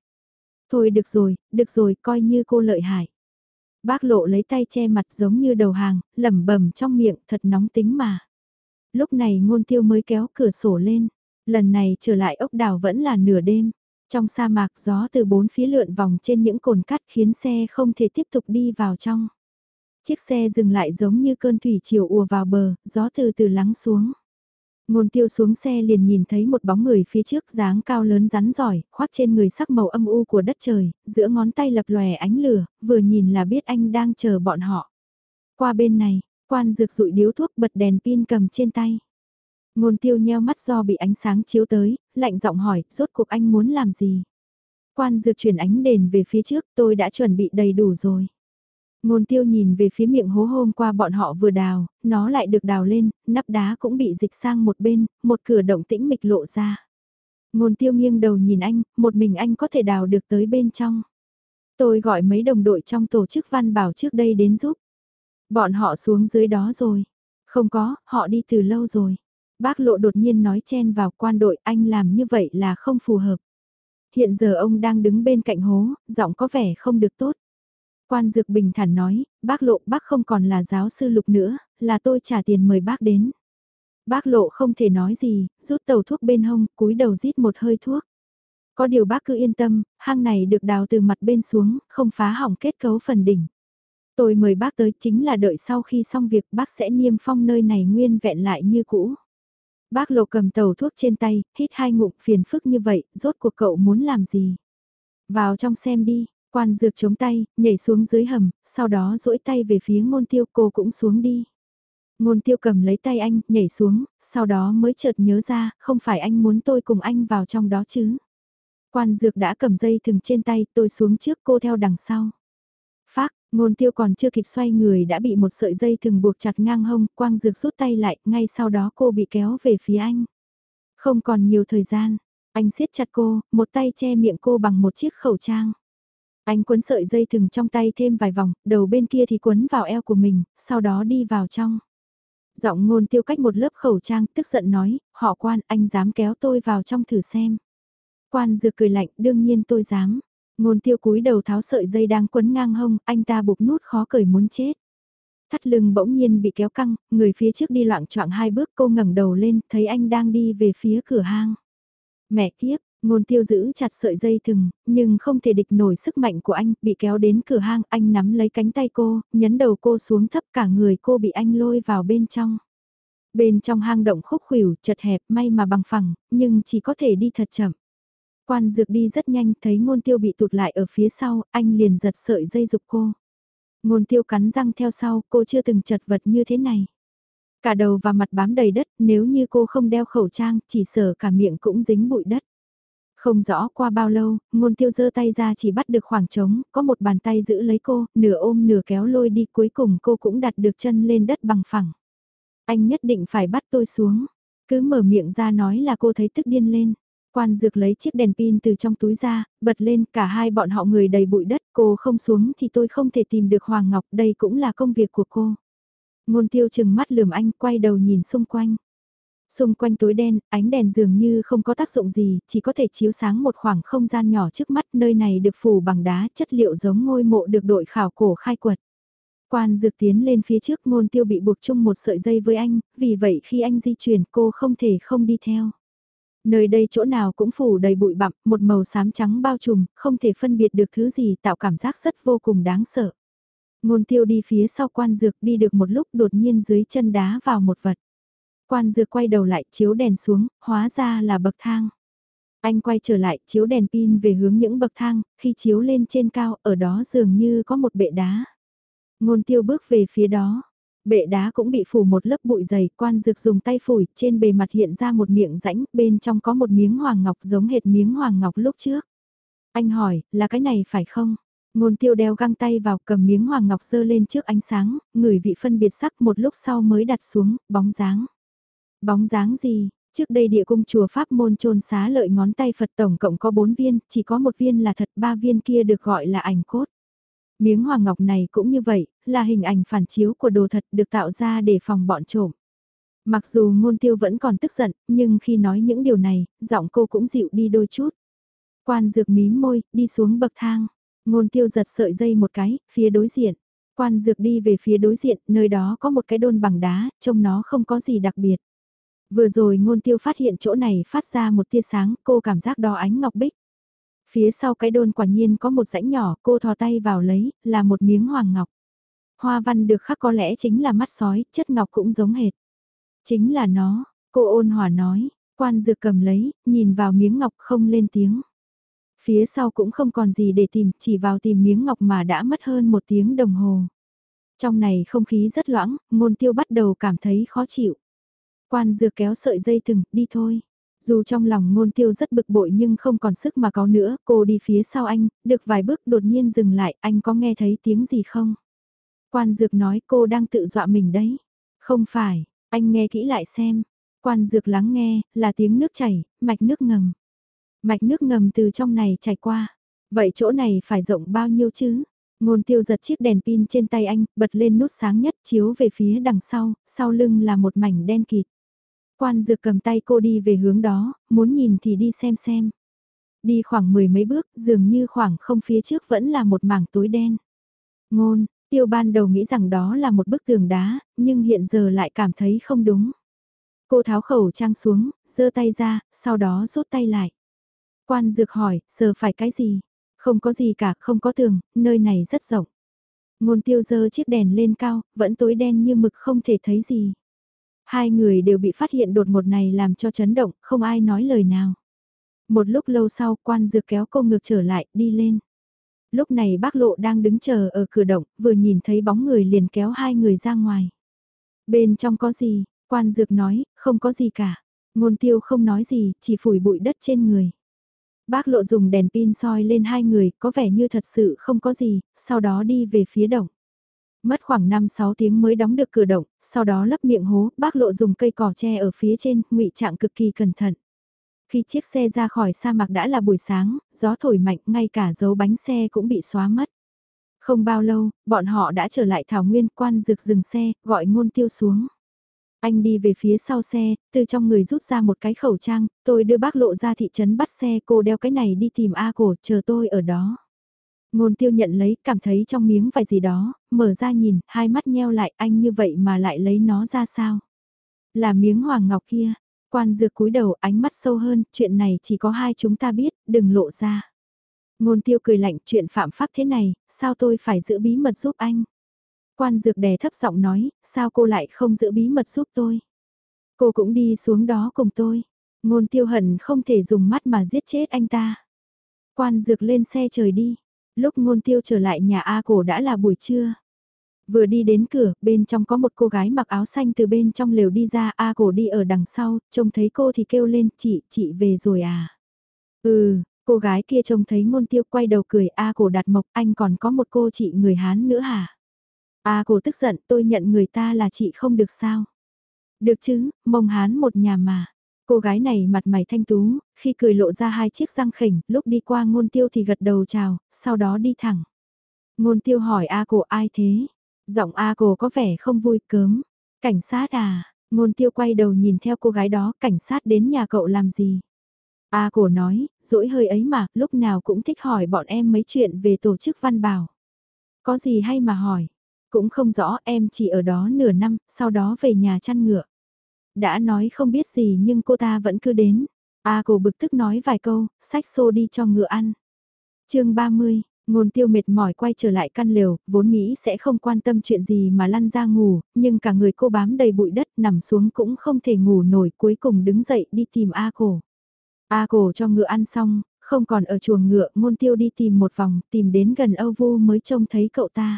[SPEAKER 1] Thôi được rồi, được rồi, coi như cô lợi hại. Bác lộ lấy tay che mặt giống như đầu hàng, lẩm bẩm trong miệng, thật nóng tính mà. Lúc này ngôn tiêu mới kéo cửa sổ lên. Lần này trở lại ốc đảo vẫn là nửa đêm. Trong sa mạc gió từ bốn phía lượn vòng trên những cồn cắt khiến xe không thể tiếp tục đi vào trong. Chiếc xe dừng lại giống như cơn thủy chiều ùa vào bờ, gió từ từ lắng xuống. Ngôn tiêu xuống xe liền nhìn thấy một bóng người phía trước dáng cao lớn rắn giỏi, khoác trên người sắc màu âm u của đất trời, giữa ngón tay lập lòe ánh lửa, vừa nhìn là biết anh đang chờ bọn họ. Qua bên này, quan dược rụi điếu thuốc bật đèn pin cầm trên tay. Ngôn tiêu nheo mắt do bị ánh sáng chiếu tới, lạnh giọng hỏi, rốt cuộc anh muốn làm gì? Quan dược chuyển ánh đèn về phía trước, tôi đã chuẩn bị đầy đủ rồi. Ngôn tiêu nhìn về phía miệng hố hôm qua bọn họ vừa đào, nó lại được đào lên, nắp đá cũng bị dịch sang một bên, một cửa động tĩnh mịch lộ ra. Ngôn tiêu nghiêng đầu nhìn anh, một mình anh có thể đào được tới bên trong. Tôi gọi mấy đồng đội trong tổ chức văn bảo trước đây đến giúp. Bọn họ xuống dưới đó rồi. Không có, họ đi từ lâu rồi. Bác lộ đột nhiên nói chen vào quan đội anh làm như vậy là không phù hợp. Hiện giờ ông đang đứng bên cạnh hố, giọng có vẻ không được tốt. Quan Dược bình thản nói, bác lộ bác không còn là giáo sư lục nữa, là tôi trả tiền mời bác đến. Bác lộ không thể nói gì, rút tàu thuốc bên hông, cúi đầu rít một hơi thuốc. Có điều bác cứ yên tâm, hang này được đào từ mặt bên xuống, không phá hỏng kết cấu phần đỉnh. Tôi mời bác tới chính là đợi sau khi xong việc bác sẽ niêm phong nơi này nguyên vẹn lại như cũ. Bác lộ cầm tàu thuốc trên tay, hít hai ngụm phiền phức như vậy, rốt cuộc cậu muốn làm gì? Vào trong xem đi, Quan dược chống tay, nhảy xuống dưới hầm, sau đó duỗi tay về phía ngôn tiêu cô cũng xuống đi. Ngôn tiêu cầm lấy tay anh, nhảy xuống, sau đó mới chợt nhớ ra, không phải anh muốn tôi cùng anh vào trong đó chứ. Quan dược đã cầm dây thừng trên tay, tôi xuống trước cô theo đằng sau. Phác, ngôn tiêu còn chưa kịp xoay người đã bị một sợi dây thừng buộc chặt ngang hông, quang dược rút tay lại, ngay sau đó cô bị kéo về phía anh. Không còn nhiều thời gian, anh siết chặt cô, một tay che miệng cô bằng một chiếc khẩu trang. Anh cuốn sợi dây thừng trong tay thêm vài vòng, đầu bên kia thì cuốn vào eo của mình, sau đó đi vào trong. Giọng ngôn tiêu cách một lớp khẩu trang, tức giận nói, họ quan, anh dám kéo tôi vào trong thử xem. Quan dược cười lạnh, đương nhiên tôi dám. Ngôn tiêu cúi đầu tháo sợi dây đang quấn ngang hông, anh ta buộc nút khó cười muốn chết. Thắt lưng bỗng nhiên bị kéo căng, người phía trước đi loạn choạng hai bước cô ngẩng đầu lên, thấy anh đang đi về phía cửa hang. Mẹ kiếp, Ngôn tiêu giữ chặt sợi dây thừng, nhưng không thể địch nổi sức mạnh của anh, bị kéo đến cửa hang, anh nắm lấy cánh tay cô, nhấn đầu cô xuống thấp cả người cô bị anh lôi vào bên trong. Bên trong hang động khúc khuỷu, chật hẹp, may mà bằng phẳng, nhưng chỉ có thể đi thật chậm. Quan dược đi rất nhanh, thấy ngôn tiêu bị tụt lại ở phía sau, anh liền giật sợi dây dục cô. Ngôn tiêu cắn răng theo sau, cô chưa từng chật vật như thế này. Cả đầu và mặt bám đầy đất, nếu như cô không đeo khẩu trang, chỉ sợ cả miệng cũng dính bụi đất. Không rõ qua bao lâu, ngôn tiêu giơ tay ra chỉ bắt được khoảng trống, có một bàn tay giữ lấy cô, nửa ôm nửa kéo lôi đi cuối cùng cô cũng đặt được chân lên đất bằng phẳng. Anh nhất định phải bắt tôi xuống. Cứ mở miệng ra nói là cô thấy tức điên lên. Quan dược lấy chiếc đèn pin từ trong túi ra, bật lên cả hai bọn họ người đầy bụi đất, cô không xuống thì tôi không thể tìm được Hoàng Ngọc, đây cũng là công việc của cô. Ngôn tiêu chừng mắt lườm anh, quay đầu nhìn xung quanh. Xung quanh tối đen, ánh đèn dường như không có tác dụng gì, chỉ có thể chiếu sáng một khoảng không gian nhỏ trước mắt, nơi này được phủ bằng đá, chất liệu giống ngôi mộ được đội khảo cổ khai quật. Quan dược tiến lên phía trước ngôn tiêu bị buộc chung một sợi dây với anh, vì vậy khi anh di chuyển cô không thể không đi theo. Nơi đây chỗ nào cũng phủ đầy bụi bặm, một màu xám trắng bao trùm, không thể phân biệt được thứ gì tạo cảm giác rất vô cùng đáng sợ. Ngôn tiêu đi phía sau quan dược đi được một lúc đột nhiên dưới chân đá vào một vật. Quan dược quay đầu lại chiếu đèn xuống, hóa ra là bậc thang. Anh quay trở lại chiếu đèn pin về hướng những bậc thang, khi chiếu lên trên cao ở đó dường như có một bệ đá. Ngôn tiêu bước về phía đó. Bệ đá cũng bị phủ một lớp bụi dày, quan dược dùng tay phủi, trên bề mặt hiện ra một miệng rãnh, bên trong có một miếng hoàng ngọc giống hệt miếng hoàng ngọc lúc trước. Anh hỏi, là cái này phải không? Ngôn tiêu đeo găng tay vào cầm miếng hoàng ngọc dơ lên trước ánh sáng, người vị phân biệt sắc một lúc sau mới đặt xuống, bóng dáng. Bóng dáng gì? Trước đây địa cung chùa Pháp môn trôn xá lợi ngón tay Phật tổng cộng có 4 viên, chỉ có một viên là thật, ba viên kia được gọi là ảnh cốt. Miếng hoàng ngọc này cũng như vậy, là hình ảnh phản chiếu của đồ thật được tạo ra để phòng bọn trộm. Mặc dù ngôn tiêu vẫn còn tức giận, nhưng khi nói những điều này, giọng cô cũng dịu đi đôi chút. Quan dược mím môi, đi xuống bậc thang. Ngôn tiêu giật sợi dây một cái, phía đối diện. Quan dược đi về phía đối diện, nơi đó có một cái đôn bằng đá, trông nó không có gì đặc biệt. Vừa rồi ngôn tiêu phát hiện chỗ này phát ra một tia sáng, cô cảm giác đo ánh ngọc bích. Phía sau cái đôn quả nhiên có một rãnh nhỏ, cô thò tay vào lấy, là một miếng hoàng ngọc. Hoa văn được khắc có lẽ chính là mắt sói, chất ngọc cũng giống hệt. Chính là nó, cô ôn hòa nói, quan dược cầm lấy, nhìn vào miếng ngọc không lên tiếng. Phía sau cũng không còn gì để tìm, chỉ vào tìm miếng ngọc mà đã mất hơn một tiếng đồng hồ. Trong này không khí rất loãng, ngôn tiêu bắt đầu cảm thấy khó chịu. Quan dược kéo sợi dây thừng, đi thôi. Dù trong lòng ngôn tiêu rất bực bội nhưng không còn sức mà có nữa, cô đi phía sau anh, được vài bước đột nhiên dừng lại, anh có nghe thấy tiếng gì không? Quan dược nói cô đang tự dọa mình đấy. Không phải, anh nghe kỹ lại xem. Quan dược lắng nghe, là tiếng nước chảy, mạch nước ngầm. Mạch nước ngầm từ trong này chảy qua. Vậy chỗ này phải rộng bao nhiêu chứ? Ngôn tiêu giật chiếc đèn pin trên tay anh, bật lên nút sáng nhất chiếu về phía đằng sau, sau lưng là một mảnh đen kịt. Quan dược cầm tay cô đi về hướng đó, muốn nhìn thì đi xem xem. Đi khoảng mười mấy bước, dường như khoảng không phía trước vẫn là một mảng tối đen. Ngôn, tiêu ban đầu nghĩ rằng đó là một bức tường đá, nhưng hiện giờ lại cảm thấy không đúng. Cô tháo khẩu trang xuống, giơ tay ra, sau đó rút tay lại. Quan dược hỏi, giờ phải cái gì? Không có gì cả, không có tường, nơi này rất rộng. Ngôn tiêu giơ chiếc đèn lên cao, vẫn tối đen như mực không thể thấy gì. Hai người đều bị phát hiện đột ngột này làm cho chấn động, không ai nói lời nào. Một lúc lâu sau, quan dược kéo cô ngược trở lại, đi lên. Lúc này bác lộ đang đứng chờ ở cửa động, vừa nhìn thấy bóng người liền kéo hai người ra ngoài. Bên trong có gì? Quan dược nói, không có gì cả. Ngôn tiêu không nói gì, chỉ phủi bụi đất trên người. Bác lộ dùng đèn pin soi lên hai người, có vẻ như thật sự không có gì, sau đó đi về phía động. Mất khoảng 5-6 tiếng mới đóng được cửa động, sau đó lấp miệng hố, bác lộ dùng cây cỏ tre ở phía trên, ngụy trạng cực kỳ cẩn thận. Khi chiếc xe ra khỏi sa mạc đã là buổi sáng, gió thổi mạnh, ngay cả dấu bánh xe cũng bị xóa mất. Không bao lâu, bọn họ đã trở lại thảo nguyên, quan dược dừng xe, gọi ngôn tiêu xuống. Anh đi về phía sau xe, từ trong người rút ra một cái khẩu trang, tôi đưa bác lộ ra thị trấn bắt xe, cô đeo cái này đi tìm A cổ, chờ tôi ở đó. Ngôn tiêu nhận lấy, cảm thấy trong miếng vải gì đó, mở ra nhìn, hai mắt nheo lại, anh như vậy mà lại lấy nó ra sao? Là miếng hoàng ngọc kia. Quan dược cúi đầu ánh mắt sâu hơn, chuyện này chỉ có hai chúng ta biết, đừng lộ ra. Ngôn tiêu cười lạnh chuyện phạm pháp thế này, sao tôi phải giữ bí mật giúp anh? Quan dược đè thấp giọng nói, sao cô lại không giữ bí mật giúp tôi? Cô cũng đi xuống đó cùng tôi. Ngôn tiêu hận không thể dùng mắt mà giết chết anh ta. Quan dược lên xe trời đi. Lúc ngôn tiêu trở lại nhà A cổ đã là buổi trưa. Vừa đi đến cửa, bên trong có một cô gái mặc áo xanh từ bên trong lều đi ra, A cổ đi ở đằng sau, trông thấy cô thì kêu lên, chị, chị về rồi à? Ừ, cô gái kia trông thấy ngôn tiêu quay đầu cười, A cổ đặt mộc, anh còn có một cô chị người Hán nữa hả? A cổ tức giận, tôi nhận người ta là chị không được sao? Được chứ, mông Hán một nhà mà. Cô gái này mặt mày thanh tú, khi cười lộ ra hai chiếc răng khỉnh, lúc đi qua ngôn tiêu thì gật đầu chào, sau đó đi thẳng. Ngôn tiêu hỏi A cổ ai thế? Giọng A cổ có vẻ không vui cớm. Cảnh sát à? Ngôn tiêu quay đầu nhìn theo cô gái đó, cảnh sát đến nhà cậu làm gì? A cổ nói, dỗi hơi ấy mà, lúc nào cũng thích hỏi bọn em mấy chuyện về tổ chức văn bảo. Có gì hay mà hỏi? Cũng không rõ em chỉ ở đó nửa năm, sau đó về nhà chăn ngựa. Đã nói không biết gì nhưng cô ta vẫn cứ đến. A cổ bực tức nói vài câu, sách xô đi cho ngựa ăn. chương 30, ngôn tiêu mệt mỏi quay trở lại căn lều, vốn nghĩ sẽ không quan tâm chuyện gì mà lăn ra ngủ, nhưng cả người cô bám đầy bụi đất nằm xuống cũng không thể ngủ nổi cuối cùng đứng dậy đi tìm A cổ. A cổ cho ngựa ăn xong, không còn ở chuồng ngựa, ngôn tiêu đi tìm một vòng, tìm đến gần Âu Vu mới trông thấy cậu ta.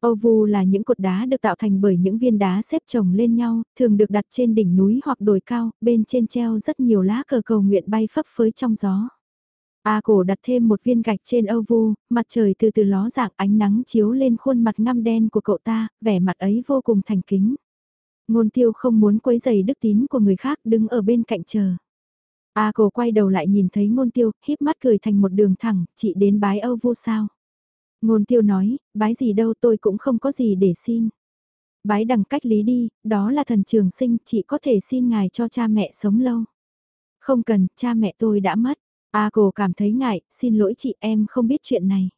[SPEAKER 1] Âu vu là những cột đá được tạo thành bởi những viên đá xếp chồng lên nhau, thường được đặt trên đỉnh núi hoặc đồi cao, bên trên treo rất nhiều lá cờ cầu nguyện bay phấp phới trong gió. A cổ đặt thêm một viên gạch trên Âu vu, mặt trời từ từ ló dạng ánh nắng chiếu lên khuôn mặt ngăm đen của cậu ta, vẻ mặt ấy vô cùng thành kính. Ngôn tiêu không muốn quấy giày đức tín của người khác đứng ở bên cạnh chờ. A cổ quay đầu lại nhìn thấy ngôn tiêu, híp mắt cười thành một đường thẳng, chị đến bái Âu vu sao? Ngôn tiêu nói, bái gì đâu tôi cũng không có gì để xin. Bái đằng cách lý đi, đó là thần trường sinh, chị có thể xin ngài cho cha mẹ sống lâu. Không cần, cha mẹ tôi đã mất. A à, cổ cảm thấy ngại, xin lỗi chị em không biết chuyện này.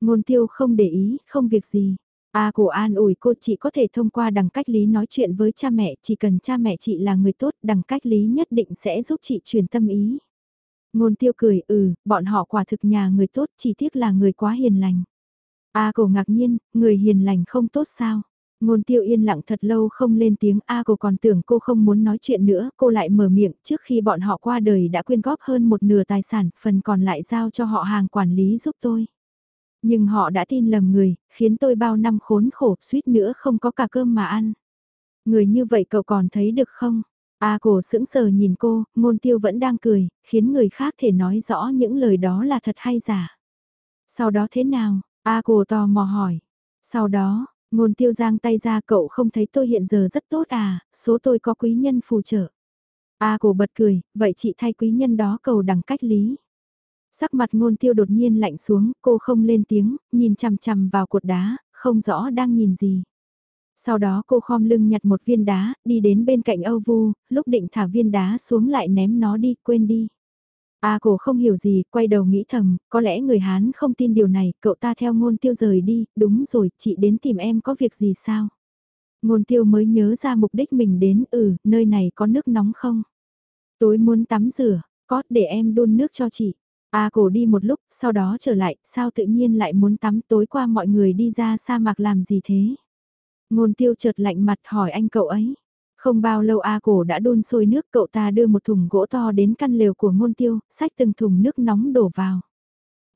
[SPEAKER 1] Ngôn tiêu không để ý, không việc gì. A à, cổ an ủi cô chị có thể thông qua đằng cách lý nói chuyện với cha mẹ, chỉ cần cha mẹ chị là người tốt, đằng cách lý nhất định sẽ giúp chị truyền tâm ý. Ngôn tiêu cười ừ, bọn họ quả thực nhà người tốt chỉ tiếc là người quá hiền lành. A cổ ngạc nhiên, người hiền lành không tốt sao? Ngôn tiêu yên lặng thật lâu không lên tiếng A cổ còn tưởng cô không muốn nói chuyện nữa, cô lại mở miệng trước khi bọn họ qua đời đã quyên góp hơn một nửa tài sản, phần còn lại giao cho họ hàng quản lý giúp tôi. Nhưng họ đã tin lầm người, khiến tôi bao năm khốn khổ, suýt nữa không có cả cơm mà ăn. Người như vậy cậu còn thấy được không? A cổ sững sờ nhìn cô, ngôn tiêu vẫn đang cười, khiến người khác thể nói rõ những lời đó là thật hay giả. Sau đó thế nào? A cổ tò mò hỏi. Sau đó, ngôn tiêu giang tay ra cậu không thấy tôi hiện giờ rất tốt à, số tôi có quý nhân phù trợ. A cổ bật cười, vậy chị thay quý nhân đó cầu đằng cách lý. Sắc mặt ngôn tiêu đột nhiên lạnh xuống, cô không lên tiếng, nhìn chằm chằm vào cột đá, không rõ đang nhìn gì. Sau đó cô khom lưng nhặt một viên đá, đi đến bên cạnh Âu Vu, lúc định thả viên đá xuống lại ném nó đi, quên đi. À, A cổ không hiểu gì, quay đầu nghĩ thầm, có lẽ người Hán không tin điều này, cậu ta theo ngôn tiêu rời đi, đúng rồi, chị đến tìm em có việc gì sao? Ngôn tiêu mới nhớ ra mục đích mình đến, ừ, nơi này có nước nóng không? Tối muốn tắm rửa, có để em đun nước cho chị. À, A cổ đi một lúc, sau đó trở lại, sao tự nhiên lại muốn tắm tối qua mọi người đi ra sa mạc làm gì thế? Ngôn tiêu chợt lạnh mặt hỏi anh cậu ấy. Không bao lâu A cổ đã đun sôi nước cậu ta đưa một thùng gỗ to đến căn lều của ngôn tiêu, xách từng thùng nước nóng đổ vào.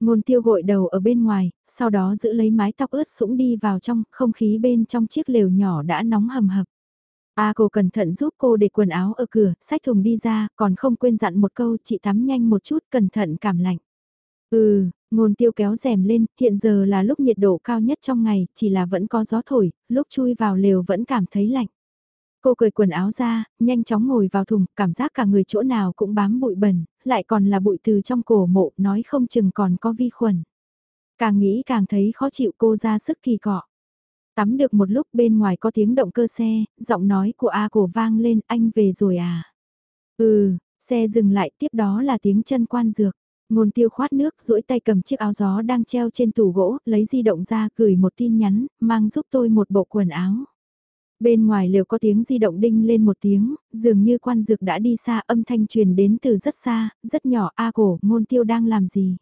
[SPEAKER 1] Ngôn tiêu gội đầu ở bên ngoài, sau đó giữ lấy mái tóc ướt sũng đi vào trong, không khí bên trong chiếc lều nhỏ đã nóng hầm hập. A cô cẩn thận giúp cô để quần áo ở cửa, xách thùng đi ra, còn không quên dặn một câu chị tắm nhanh một chút, cẩn thận cảm lạnh. Ừ, ngôn tiêu kéo rèm lên, hiện giờ là lúc nhiệt độ cao nhất trong ngày, chỉ là vẫn có gió thổi, lúc chui vào lều vẫn cảm thấy lạnh. Cô cởi quần áo ra, nhanh chóng ngồi vào thùng, cảm giác cả người chỗ nào cũng bám bụi bẩn, lại còn là bụi từ trong cổ mộ, nói không chừng còn có vi khuẩn. Càng nghĩ càng thấy khó chịu cô ra sức kỳ cọ. Tắm được một lúc bên ngoài có tiếng động cơ xe, giọng nói của A cổ vang lên anh về rồi à. Ừ, xe dừng lại tiếp đó là tiếng chân quan dược. Ngôn tiêu khoát nước duỗi tay cầm chiếc áo gió đang treo trên tủ gỗ, lấy di động ra gửi một tin nhắn, mang giúp tôi một bộ quần áo. Bên ngoài lều có tiếng di động đinh lên một tiếng, dường như quan dược đã đi xa âm thanh truyền đến từ rất xa, rất nhỏ A cổ, ngôn tiêu đang làm gì?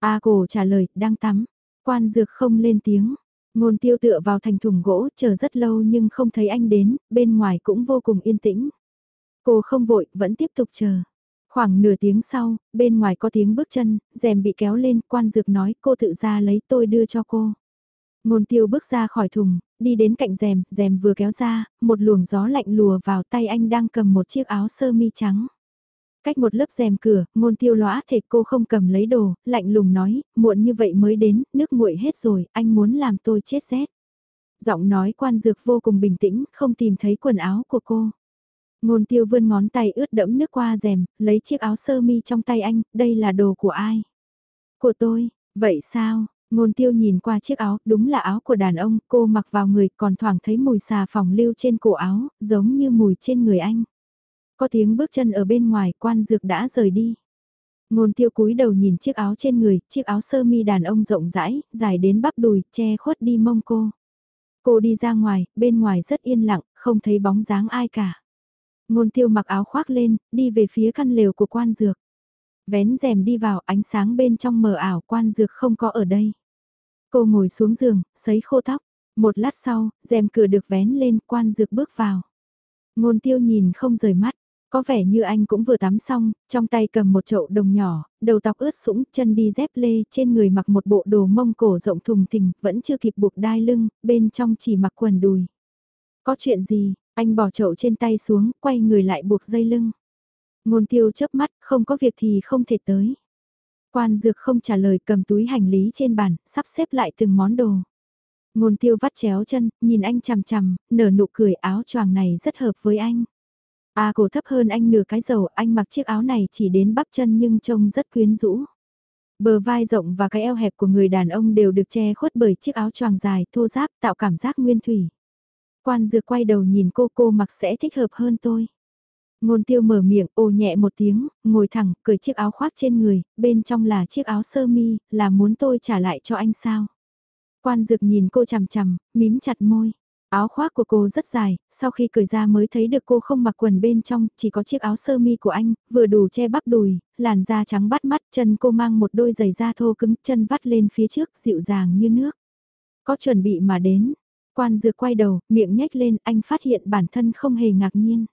[SPEAKER 1] A cổ trả lời, đang tắm. Quan dược không lên tiếng. Ngôn tiêu tựa vào thành thùng gỗ, chờ rất lâu nhưng không thấy anh đến, bên ngoài cũng vô cùng yên tĩnh. Cô không vội, vẫn tiếp tục chờ. Khoảng nửa tiếng sau, bên ngoài có tiếng bước chân, rèm bị kéo lên, quan dược nói cô tự ra lấy tôi đưa cho cô. Ngôn tiêu bước ra khỏi thùng, đi đến cạnh rèm, rèm vừa kéo ra, một luồng gió lạnh lùa vào tay anh đang cầm một chiếc áo sơ mi trắng. Cách một lớp rèm cửa, ngôn tiêu lõa thể cô không cầm lấy đồ, lạnh lùng nói, muộn như vậy mới đến, nước nguội hết rồi, anh muốn làm tôi chết rét. Giọng nói quan dược vô cùng bình tĩnh, không tìm thấy quần áo của cô. Ngôn tiêu vươn ngón tay ướt đẫm nước qua rèm, lấy chiếc áo sơ mi trong tay anh, đây là đồ của ai? Của tôi, vậy sao? Ngôn tiêu nhìn qua chiếc áo, đúng là áo của đàn ông, cô mặc vào người còn thoảng thấy mùi xà phòng lưu trên cổ áo, giống như mùi trên người anh. Có tiếng bước chân ở bên ngoài, quan dược đã rời đi. Ngôn tiêu cúi đầu nhìn chiếc áo trên người, chiếc áo sơ mi đàn ông rộng rãi, dài đến bắp đùi, che khuất đi mông cô. Cô đi ra ngoài, bên ngoài rất yên lặng, không thấy bóng dáng ai cả. Ngôn tiêu mặc áo khoác lên, đi về phía căn lều của quan dược. Vén rèm đi vào ánh sáng bên trong mờ ảo quan dược không có ở đây. Cô ngồi xuống giường, sấy khô tóc. Một lát sau, rèm cửa được vén lên, quan dược bước vào. Ngôn tiêu nhìn không rời mắt. Có vẻ như anh cũng vừa tắm xong, trong tay cầm một chậu đồng nhỏ, đầu tóc ướt sũng, chân đi dép lê, trên người mặc một bộ đồ mông cổ rộng thùng thình, vẫn chưa kịp buộc đai lưng, bên trong chỉ mặc quần đùi. Có chuyện gì, anh bỏ chậu trên tay xuống, quay người lại buộc dây lưng. Ngôn tiêu chớp mắt, không có việc thì không thể tới. Quan dược không trả lời cầm túi hành lý trên bàn, sắp xếp lại từng món đồ. Ngôn tiêu vắt chéo chân, nhìn anh chằm chằm, nở nụ cười áo choàng này rất hợp với anh. À cổ thấp hơn anh nửa cái dầu, anh mặc chiếc áo này chỉ đến bắp chân nhưng trông rất quyến rũ. Bờ vai rộng và cái eo hẹp của người đàn ông đều được che khuất bởi chiếc áo choàng dài, thô ráp, tạo cảm giác nguyên thủy. Quan dược quay đầu nhìn cô cô mặc sẽ thích hợp hơn tôi. Ngôn tiêu mở miệng ồ nhẹ một tiếng, ngồi thẳng, cởi chiếc áo khoác trên người, bên trong là chiếc áo sơ mi, là muốn tôi trả lại cho anh sao? Quan dược nhìn cô chằm chằm, mím chặt môi. Áo khoác của cô rất dài, sau khi cởi ra mới thấy được cô không mặc quần bên trong, chỉ có chiếc áo sơ mi của anh, vừa đủ che bắp đùi, làn da trắng bắt mắt, chân cô mang một đôi giày da thô cứng, chân vắt lên phía trước, dịu dàng như nước. Có chuẩn bị mà đến. Quan dược quay đầu, miệng nhếch lên, anh phát hiện bản thân không hề ngạc nhiên.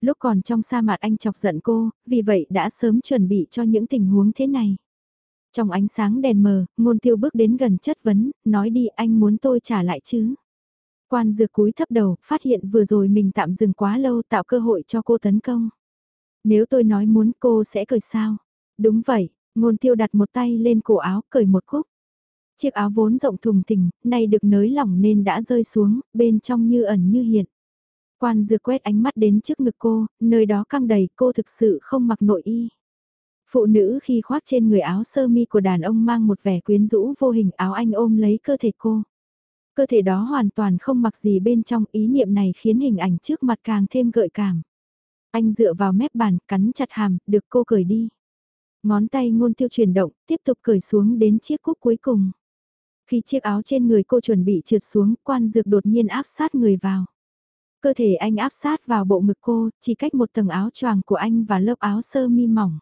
[SPEAKER 1] Lúc còn trong sa mạc anh chọc giận cô, vì vậy đã sớm chuẩn bị cho những tình huống thế này. Trong ánh sáng đèn mờ, ngôn tiêu bước đến gần chất vấn, nói đi anh muốn tôi trả lại chứ. Quan dược cúi thấp đầu, phát hiện vừa rồi mình tạm dừng quá lâu tạo cơ hội cho cô tấn công. Nếu tôi nói muốn cô sẽ cười sao? Đúng vậy, ngôn tiêu đặt một tay lên cổ áo, cởi một khúc. Chiếc áo vốn rộng thùng thình, nay được nới lỏng nên đã rơi xuống, bên trong như ẩn như hiện. Quan dược quét ánh mắt đến trước ngực cô, nơi đó căng đầy cô thực sự không mặc nội y. Phụ nữ khi khoác trên người áo sơ mi của đàn ông mang một vẻ quyến rũ vô hình áo anh ôm lấy cơ thể cô. Cơ thể đó hoàn toàn không mặc gì bên trong ý niệm này khiến hình ảnh trước mặt càng thêm gợi cảm. Anh dựa vào mép bàn, cắn chặt hàm, được cô cởi đi. Ngón tay ngôn tiêu chuyển động, tiếp tục cởi xuống đến chiếc cúc cuối cùng. Khi chiếc áo trên người cô chuẩn bị trượt xuống, quan dược đột nhiên áp sát người vào. Cơ thể anh áp sát vào bộ ngực cô, chỉ cách một tầng áo choàng của anh và lớp áo sơ mi mỏng.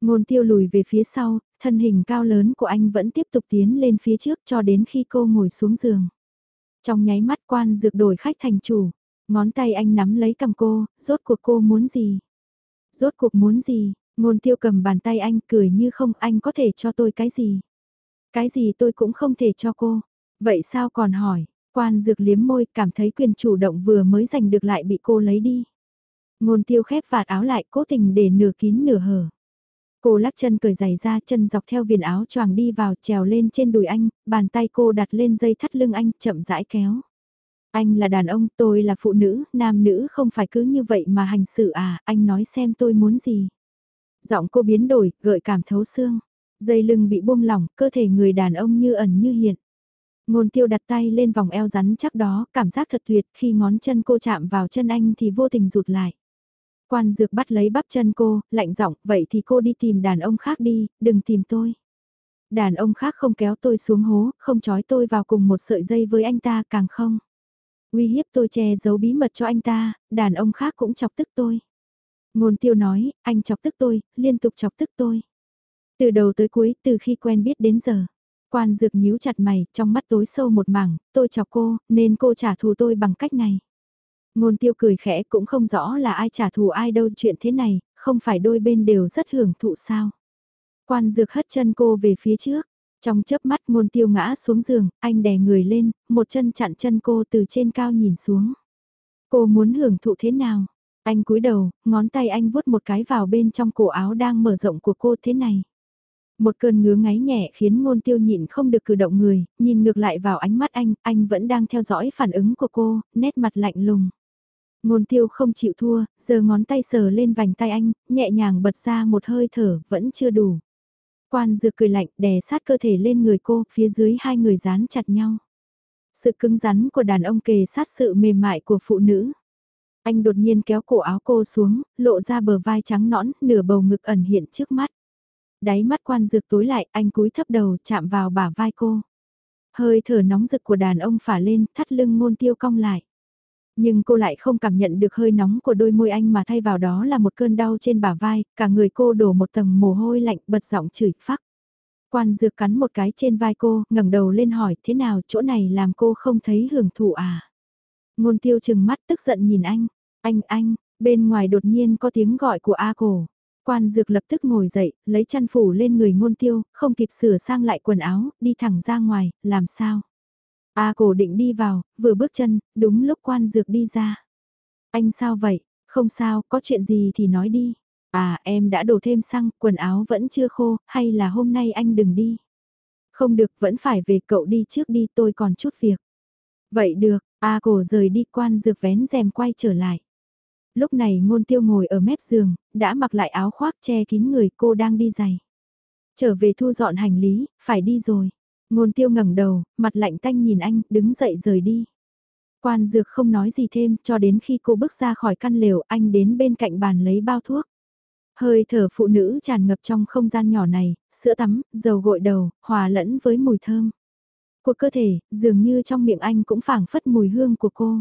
[SPEAKER 1] Ngôn tiêu lùi về phía sau, thân hình cao lớn của anh vẫn tiếp tục tiến lên phía trước cho đến khi cô ngồi xuống giường. Trong nháy mắt quan dược đổi khách thành chủ, ngón tay anh nắm lấy cầm cô, rốt cuộc cô muốn gì? Rốt cuộc muốn gì? Ngôn tiêu cầm bàn tay anh cười như không anh có thể cho tôi cái gì? Cái gì tôi cũng không thể cho cô. Vậy sao còn hỏi? Quan dược liếm môi cảm thấy quyền chủ động vừa mới giành được lại bị cô lấy đi. Ngôn tiêu khép vạt áo lại cố tình để nửa kín nửa hở. Cô lắc chân cởi giày ra chân dọc theo viền áo choàng đi vào trèo lên trên đùi anh, bàn tay cô đặt lên dây thắt lưng anh chậm rãi kéo. Anh là đàn ông, tôi là phụ nữ, nam nữ không phải cứ như vậy mà hành xử à, anh nói xem tôi muốn gì. Giọng cô biến đổi, gợi cảm thấu xương. Dây lưng bị buông lỏng, cơ thể người đàn ông như ẩn như hiện. Ngôn tiêu đặt tay lên vòng eo rắn chắc đó, cảm giác thật tuyệt khi ngón chân cô chạm vào chân anh thì vô tình rụt lại. Quan dược bắt lấy bắp chân cô, lạnh giọng, vậy thì cô đi tìm đàn ông khác đi, đừng tìm tôi. Đàn ông khác không kéo tôi xuống hố, không trói tôi vào cùng một sợi dây với anh ta càng không. Uy hiếp tôi che giấu bí mật cho anh ta, đàn ông khác cũng chọc tức tôi. Ngôn tiêu nói, anh chọc tức tôi, liên tục chọc tức tôi. Từ đầu tới cuối, từ khi quen biết đến giờ. Quan dược nhíu chặt mày, trong mắt tối sâu một mảng, tôi chọc cô, nên cô trả thù tôi bằng cách này. Ngôn tiêu cười khẽ cũng không rõ là ai trả thù ai đâu chuyện thế này, không phải đôi bên đều rất hưởng thụ sao. Quan dược hất chân cô về phía trước, trong chớp mắt ngôn tiêu ngã xuống giường, anh đè người lên, một chân chặn chân cô từ trên cao nhìn xuống. Cô muốn hưởng thụ thế nào? Anh cúi đầu, ngón tay anh vuốt một cái vào bên trong cổ áo đang mở rộng của cô thế này. Một cơn ngứa ngáy nhẹ khiến ngôn tiêu nhịn không được cử động người, nhìn ngược lại vào ánh mắt anh, anh vẫn đang theo dõi phản ứng của cô, nét mặt lạnh lùng. Ngôn tiêu không chịu thua, giờ ngón tay sờ lên vành tay anh, nhẹ nhàng bật ra một hơi thở, vẫn chưa đủ. Quan dược cười lạnh đè sát cơ thể lên người cô, phía dưới hai người dán chặt nhau. Sự cứng rắn của đàn ông kề sát sự mềm mại của phụ nữ. Anh đột nhiên kéo cổ áo cô xuống, lộ ra bờ vai trắng nõn, nửa bầu ngực ẩn hiện trước mắt. Đáy mắt quan dược tối lại, anh cúi thấp đầu chạm vào bả vai cô. Hơi thở nóng rực của đàn ông phả lên, thắt lưng ngôn tiêu cong lại. Nhưng cô lại không cảm nhận được hơi nóng của đôi môi anh mà thay vào đó là một cơn đau trên bả vai, cả người cô đổ một tầng mồ hôi lạnh bật giọng chửi phắc. Quan dược cắn một cái trên vai cô, ngẩng đầu lên hỏi thế nào chỗ này làm cô không thấy hưởng thụ à? Ngôn tiêu chừng mắt tức giận nhìn anh, anh anh, bên ngoài đột nhiên có tiếng gọi của A cổ. Quan dược lập tức ngồi dậy, lấy chăn phủ lên người ngôn tiêu, không kịp sửa sang lại quần áo, đi thẳng ra ngoài, làm sao? A cổ định đi vào, vừa bước chân, đúng lúc quan dược đi ra. Anh sao vậy? Không sao, có chuyện gì thì nói đi. À em đã đổ thêm xăng, quần áo vẫn chưa khô, hay là hôm nay anh đừng đi. Không được, vẫn phải về cậu đi trước đi, tôi còn chút việc. Vậy được, A cổ rời đi quan dược vén rèm quay trở lại. Lúc này ngôn tiêu ngồi ở mép giường, đã mặc lại áo khoác che kín người cô đang đi giày. Trở về thu dọn hành lý, phải đi rồi. Ngôn tiêu ngẩng đầu, mặt lạnh tanh nhìn anh, đứng dậy rời đi. Quan dược không nói gì thêm, cho đến khi cô bước ra khỏi căn lều, anh đến bên cạnh bàn lấy bao thuốc. Hơi thở phụ nữ tràn ngập trong không gian nhỏ này, sữa tắm, dầu gội đầu, hòa lẫn với mùi thơm. Của cơ thể, dường như trong miệng anh cũng phảng phất mùi hương của cô.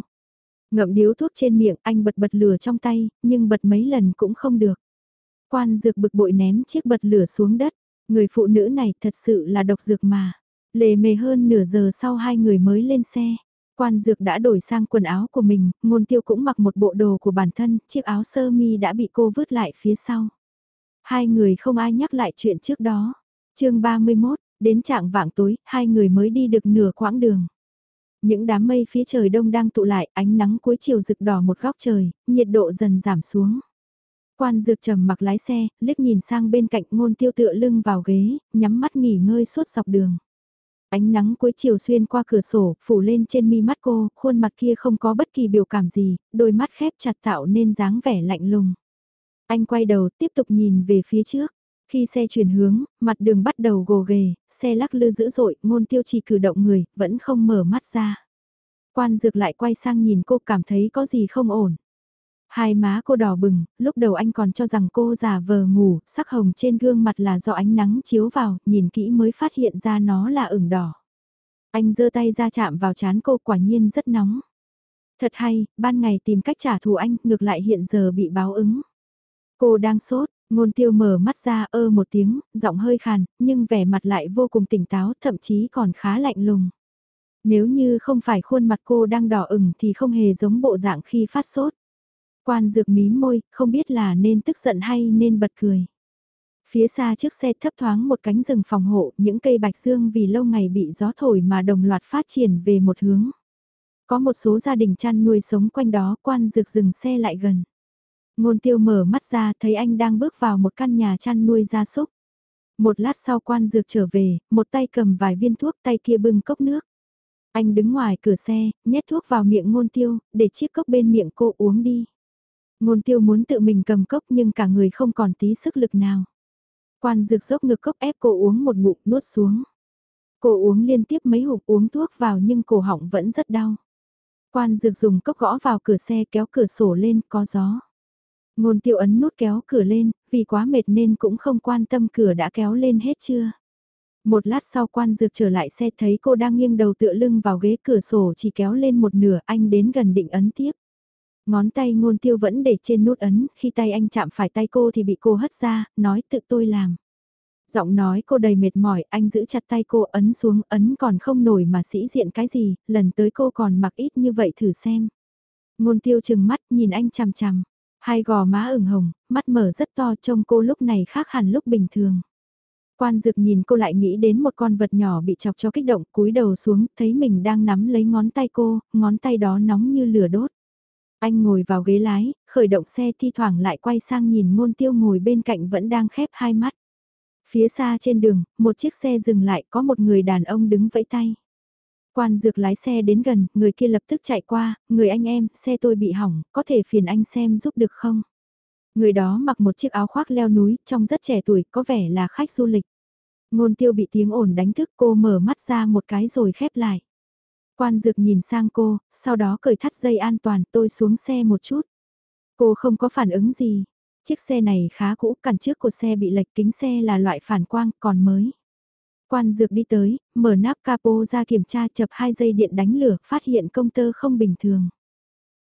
[SPEAKER 1] Ngậm điếu thuốc trên miệng, anh bật bật lửa trong tay, nhưng bật mấy lần cũng không được. Quan dược bực bội ném chiếc bật lửa xuống đất. Người phụ nữ này thật sự là độc dược mà. Lề mề hơn nửa giờ sau hai người mới lên xe. Quan dược đã đổi sang quần áo của mình, ngôn tiêu cũng mặc một bộ đồ của bản thân, chiếc áo sơ mi đã bị cô vứt lại phía sau. Hai người không ai nhắc lại chuyện trước đó. chương 31, đến trạng vạng tối, hai người mới đi được nửa quãng đường. Những đám mây phía trời đông đang tụ lại, ánh nắng cuối chiều rực đỏ một góc trời, nhiệt độ dần giảm xuống. Quan dược trầm mặc lái xe, liếc nhìn sang bên cạnh ngôn tiêu tựa lưng vào ghế, nhắm mắt nghỉ ngơi suốt dọc đường. Ánh nắng cuối chiều xuyên qua cửa sổ, phủ lên trên mi mắt cô, khuôn mặt kia không có bất kỳ biểu cảm gì, đôi mắt khép chặt tạo nên dáng vẻ lạnh lùng. Anh quay đầu tiếp tục nhìn về phía trước. Khi xe chuyển hướng, mặt đường bắt đầu gồ ghề, xe lắc lư dữ dội, ngôn tiêu chỉ cử động người, vẫn không mở mắt ra. Quan dược lại quay sang nhìn cô cảm thấy có gì không ổn. Hai má cô đỏ bừng, lúc đầu anh còn cho rằng cô già vờ ngủ, sắc hồng trên gương mặt là do ánh nắng chiếu vào, nhìn kỹ mới phát hiện ra nó là ửng đỏ. Anh giơ tay ra chạm vào chán cô quả nhiên rất nóng. Thật hay, ban ngày tìm cách trả thù anh, ngược lại hiện giờ bị báo ứng. Cô đang sốt, ngôn tiêu mở mắt ra ơ một tiếng, giọng hơi khàn, nhưng vẻ mặt lại vô cùng tỉnh táo, thậm chí còn khá lạnh lùng. Nếu như không phải khuôn mặt cô đang đỏ ửng thì không hề giống bộ dạng khi phát sốt. Quan dược mí môi, không biết là nên tức giận hay nên bật cười. Phía xa chiếc xe thấp thoáng một cánh rừng phòng hộ, những cây bạch dương vì lâu ngày bị gió thổi mà đồng loạt phát triển về một hướng. Có một số gia đình chăn nuôi sống quanh đó, quan dược dừng xe lại gần. Ngôn tiêu mở mắt ra thấy anh đang bước vào một căn nhà chăn nuôi gia súc. Một lát sau quan dược trở về, một tay cầm vài viên thuốc tay kia bưng cốc nước. Anh đứng ngoài cửa xe, nhét thuốc vào miệng ngôn tiêu, để chiếc cốc bên miệng cô uống đi. Ngôn tiêu muốn tự mình cầm cốc nhưng cả người không còn tí sức lực nào. Quan dược dốc ngực cốc ép cô uống một ngụm nuốt xuống. Cô uống liên tiếp mấy hộp uống thuốc vào nhưng cổ họng vẫn rất đau. Quan dược dùng cốc gõ vào cửa xe kéo cửa sổ lên có gió. Ngôn tiêu ấn nút kéo cửa lên, vì quá mệt nên cũng không quan tâm cửa đã kéo lên hết chưa. Một lát sau quan dược trở lại xe thấy cô đang nghiêng đầu tựa lưng vào ghế cửa sổ chỉ kéo lên một nửa anh đến gần định ấn tiếp. Ngón tay ngôn tiêu vẫn để trên nút ấn, khi tay anh chạm phải tay cô thì bị cô hất ra, nói tự tôi làm. Giọng nói cô đầy mệt mỏi, anh giữ chặt tay cô ấn xuống, ấn còn không nổi mà sĩ diện cái gì, lần tới cô còn mặc ít như vậy thử xem. Ngôn tiêu chừng mắt nhìn anh chằm chằm, hai gò má ửng hồng, mắt mở rất to trông cô lúc này khác hẳn lúc bình thường. Quan dực nhìn cô lại nghĩ đến một con vật nhỏ bị chọc cho kích động cúi đầu xuống, thấy mình đang nắm lấy ngón tay cô, ngón tay đó nóng như lửa đốt. Anh ngồi vào ghế lái, khởi động xe thi thoảng lại quay sang nhìn ngôn tiêu ngồi bên cạnh vẫn đang khép hai mắt. Phía xa trên đường, một chiếc xe dừng lại có một người đàn ông đứng vẫy tay. Quan dược lái xe đến gần, người kia lập tức chạy qua, người anh em, xe tôi bị hỏng, có thể phiền anh xem giúp được không? Người đó mặc một chiếc áo khoác leo núi, trông rất trẻ tuổi, có vẻ là khách du lịch. Ngôn tiêu bị tiếng ồn đánh thức cô mở mắt ra một cái rồi khép lại. Quan dược nhìn sang cô, sau đó cởi thắt dây an toàn tôi xuống xe một chút. Cô không có phản ứng gì. Chiếc xe này khá cũ, cản trước của xe bị lệch kính xe là loại phản quang còn mới. Quan dược đi tới, mở nắp capo ra kiểm tra chập hai dây điện đánh lửa, phát hiện công tơ không bình thường.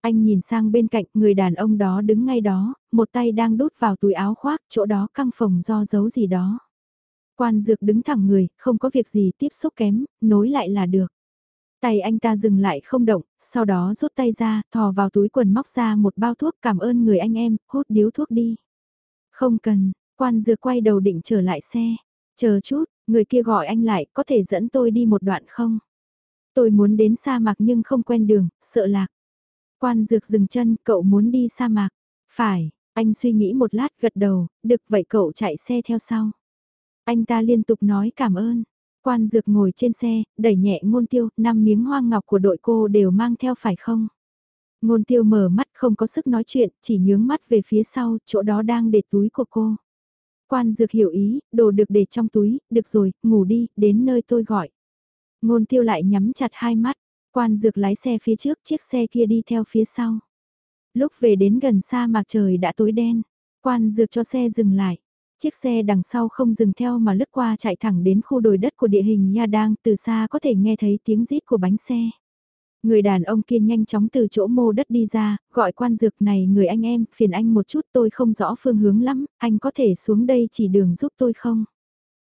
[SPEAKER 1] Anh nhìn sang bên cạnh, người đàn ông đó đứng ngay đó, một tay đang đút vào túi áo khoác, chỗ đó căng phòng do giấu gì đó. Quan dược đứng thẳng người, không có việc gì tiếp xúc kém, nối lại là được. Tay anh ta dừng lại không động, sau đó rút tay ra, thò vào túi quần móc ra một bao thuốc cảm ơn người anh em, hút điếu thuốc đi. Không cần, quan dược quay đầu định trở lại xe. Chờ chút, người kia gọi anh lại, có thể dẫn tôi đi một đoạn không? Tôi muốn đến sa mạc nhưng không quen đường, sợ lạc. Quan dược dừng chân, cậu muốn đi sa mạc. Phải, anh suy nghĩ một lát gật đầu, được vậy cậu chạy xe theo sau. Anh ta liên tục nói cảm ơn. Quan dược ngồi trên xe, đẩy nhẹ ngôn tiêu, năm miếng hoa ngọc của đội cô đều mang theo phải không? Ngôn tiêu mở mắt không có sức nói chuyện, chỉ nhướng mắt về phía sau, chỗ đó đang để túi của cô. Quan dược hiểu ý, đồ được để trong túi, được rồi, ngủ đi, đến nơi tôi gọi. Ngôn tiêu lại nhắm chặt hai mắt, quan dược lái xe phía trước, chiếc xe kia đi theo phía sau. Lúc về đến gần xa mạc trời đã tối đen, quan dược cho xe dừng lại. Chiếc xe đằng sau không dừng theo mà lướt qua chạy thẳng đến khu đồi đất của địa hình Nha Đang, từ xa có thể nghe thấy tiếng rít của bánh xe. Người đàn ông kia nhanh chóng từ chỗ mô đất đi ra, gọi quan dược này người anh em, phiền anh một chút tôi không rõ phương hướng lắm, anh có thể xuống đây chỉ đường giúp tôi không?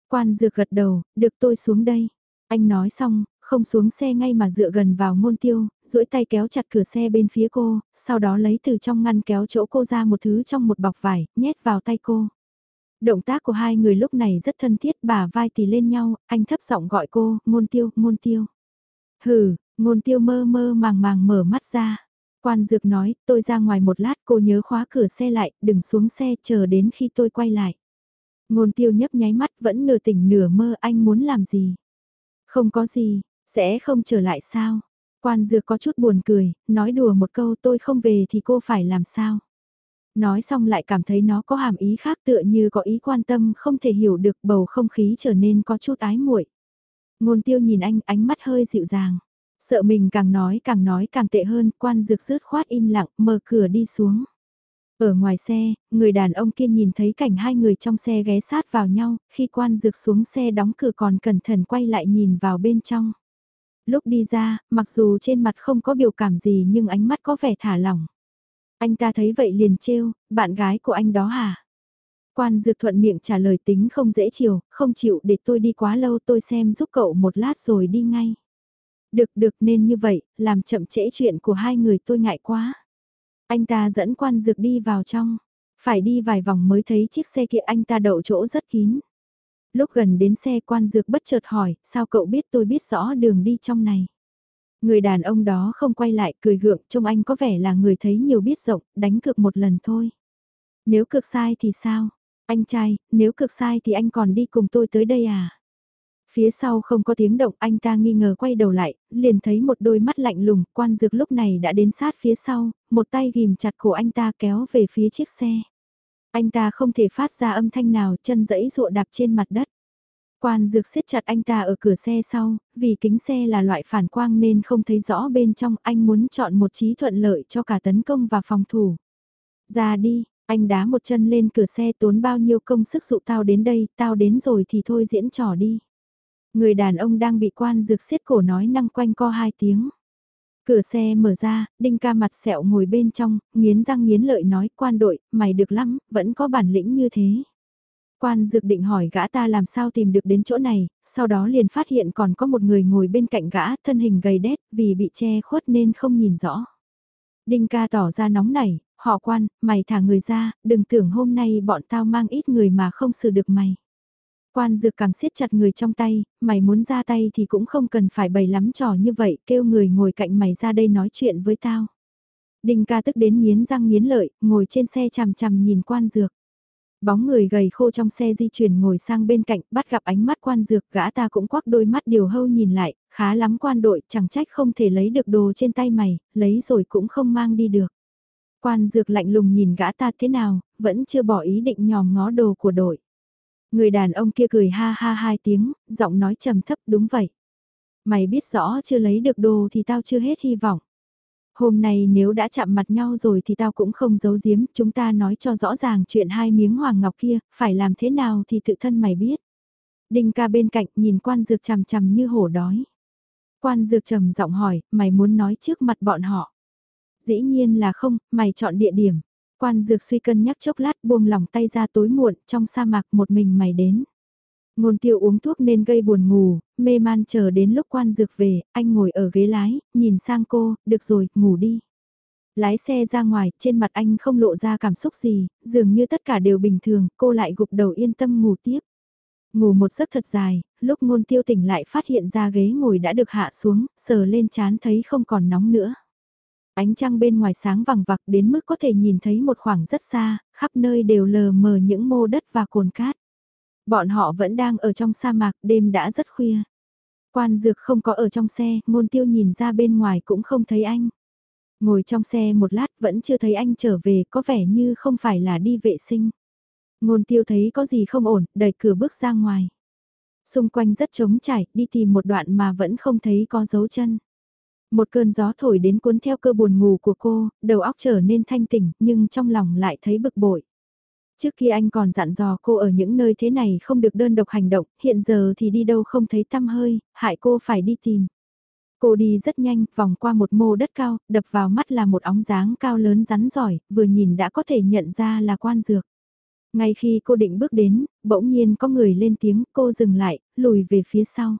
[SPEAKER 1] Quan dược gật đầu, được tôi xuống đây. Anh nói xong, không xuống xe ngay mà dựa gần vào ngôn tiêu, duỗi tay kéo chặt cửa xe bên phía cô, sau đó lấy từ trong ngăn kéo chỗ cô ra một thứ trong một bọc vải, nhét vào tay cô. Động tác của hai người lúc này rất thân thiết bà vai tì lên nhau, anh thấp giọng gọi cô, ngôn tiêu, ngôn tiêu. Hừ, ngôn tiêu mơ mơ màng màng mở mắt ra. Quan dược nói, tôi ra ngoài một lát cô nhớ khóa cửa xe lại, đừng xuống xe chờ đến khi tôi quay lại. Ngôn tiêu nhấp nháy mắt vẫn nửa tỉnh nửa mơ anh muốn làm gì. Không có gì, sẽ không trở lại sao. Quan dược có chút buồn cười, nói đùa một câu tôi không về thì cô phải làm sao. Nói xong lại cảm thấy nó có hàm ý khác tựa như có ý quan tâm không thể hiểu được bầu không khí trở nên có chút ái muội. Ngôn tiêu nhìn anh ánh mắt hơi dịu dàng. Sợ mình càng nói càng nói càng tệ hơn, quan dược rứt khoát im lặng, mở cửa đi xuống. Ở ngoài xe, người đàn ông kia nhìn thấy cảnh hai người trong xe ghé sát vào nhau, khi quan dược xuống xe đóng cửa còn cẩn thận quay lại nhìn vào bên trong. Lúc đi ra, mặc dù trên mặt không có biểu cảm gì nhưng ánh mắt có vẻ thả lỏng. Anh ta thấy vậy liền trêu, bạn gái của anh đó hả? Quan dược thuận miệng trả lời tính không dễ chiều, không chịu để tôi đi quá lâu tôi xem giúp cậu một lát rồi đi ngay. Được được nên như vậy, làm chậm trễ chuyện của hai người tôi ngại quá. Anh ta dẫn quan dược đi vào trong, phải đi vài vòng mới thấy chiếc xe kia anh ta đậu chỗ rất kín. Lúc gần đến xe quan dược bất chợt hỏi, sao cậu biết tôi biết rõ đường đi trong này? Người đàn ông đó không quay lại cười gượng trông anh có vẻ là người thấy nhiều biết rộng, đánh cược một lần thôi. Nếu cược sai thì sao? Anh trai, nếu cược sai thì anh còn đi cùng tôi tới đây à? Phía sau không có tiếng động anh ta nghi ngờ quay đầu lại, liền thấy một đôi mắt lạnh lùng, quan dược lúc này đã đến sát phía sau, một tay ghim chặt cổ anh ta kéo về phía chiếc xe. Anh ta không thể phát ra âm thanh nào, chân dẫy dụa đạp trên mặt đất. Quan dược siết chặt anh ta ở cửa xe sau, vì kính xe là loại phản quang nên không thấy rõ bên trong anh muốn chọn một trí thuận lợi cho cả tấn công và phòng thủ. Ra đi, anh đá một chân lên cửa xe tốn bao nhiêu công sức dụ tao đến đây, tao đến rồi thì thôi diễn trò đi. Người đàn ông đang bị quan dược xiết cổ nói năng quanh co hai tiếng. Cửa xe mở ra, đinh ca mặt sẹo ngồi bên trong, nghiến răng nghiến lợi nói quan đội, mày được lắm, vẫn có bản lĩnh như thế. Quan dược định hỏi gã ta làm sao tìm được đến chỗ này, sau đó liền phát hiện còn có một người ngồi bên cạnh gã, thân hình gầy đét, vì bị che khuất nên không nhìn rõ. Đinh ca tỏ ra nóng nảy, họ quan, mày thả người ra, đừng tưởng hôm nay bọn tao mang ít người mà không xử được mày. Quan dược càng siết chặt người trong tay, mày muốn ra tay thì cũng không cần phải bày lắm trò như vậy, kêu người ngồi cạnh mày ra đây nói chuyện với tao. Đinh ca tức đến nghiến răng nghiến lợi, ngồi trên xe chằm chằm nhìn quan dược. Bóng người gầy khô trong xe di chuyển ngồi sang bên cạnh, bắt gặp ánh mắt quan dược, gã ta cũng quắc đôi mắt điều hâu nhìn lại, khá lắm quan đội, chẳng trách không thể lấy được đồ trên tay mày, lấy rồi cũng không mang đi được. Quan dược lạnh lùng nhìn gã ta thế nào, vẫn chưa bỏ ý định nhòm ngó đồ của đội. Người đàn ông kia cười ha ha hai tiếng, giọng nói trầm thấp đúng vậy. Mày biết rõ chưa lấy được đồ thì tao chưa hết hy vọng. Hôm nay nếu đã chạm mặt nhau rồi thì tao cũng không giấu giếm, chúng ta nói cho rõ ràng chuyện hai miếng hoàng ngọc kia, phải làm thế nào thì tự thân mày biết. Đinh ca bên cạnh nhìn quan dược chằm chằm như hổ đói. Quan dược trầm giọng hỏi, mày muốn nói trước mặt bọn họ. Dĩ nhiên là không, mày chọn địa điểm. Quan dược suy cân nhắc chốc lát buông lòng tay ra tối muộn trong sa mạc một mình mày đến. Ngôn tiêu uống thuốc nên gây buồn ngủ, mê man chờ đến lúc quan dược về, anh ngồi ở ghế lái, nhìn sang cô, được rồi, ngủ đi. Lái xe ra ngoài, trên mặt anh không lộ ra cảm xúc gì, dường như tất cả đều bình thường, cô lại gục đầu yên tâm ngủ tiếp. Ngủ một giấc thật dài, lúc ngôn tiêu tỉnh lại phát hiện ra ghế ngồi đã được hạ xuống, sờ lên chán thấy không còn nóng nữa. Ánh trăng bên ngoài sáng vằng vặc đến mức có thể nhìn thấy một khoảng rất xa, khắp nơi đều lờ mờ những mô đất và cồn cát. Bọn họ vẫn đang ở trong sa mạc, đêm đã rất khuya. Quan dược không có ở trong xe, ngôn tiêu nhìn ra bên ngoài cũng không thấy anh. Ngồi trong xe một lát vẫn chưa thấy anh trở về, có vẻ như không phải là đi vệ sinh. Ngôn tiêu thấy có gì không ổn, đẩy cửa bước ra ngoài. Xung quanh rất trống trải, đi tìm một đoạn mà vẫn không thấy có dấu chân. Một cơn gió thổi đến cuốn theo cơ buồn ngủ của cô, đầu óc trở nên thanh tỉnh, nhưng trong lòng lại thấy bực bội. Trước kia anh còn dặn dò cô ở những nơi thế này không được đơn độc hành động, hiện giờ thì đi đâu không thấy tăm hơi, hại cô phải đi tìm. Cô đi rất nhanh, vòng qua một mô đất cao, đập vào mắt là một óng dáng cao lớn rắn giỏi, vừa nhìn đã có thể nhận ra là quan dược. Ngay khi cô định bước đến, bỗng nhiên có người lên tiếng, cô dừng lại, lùi về phía sau.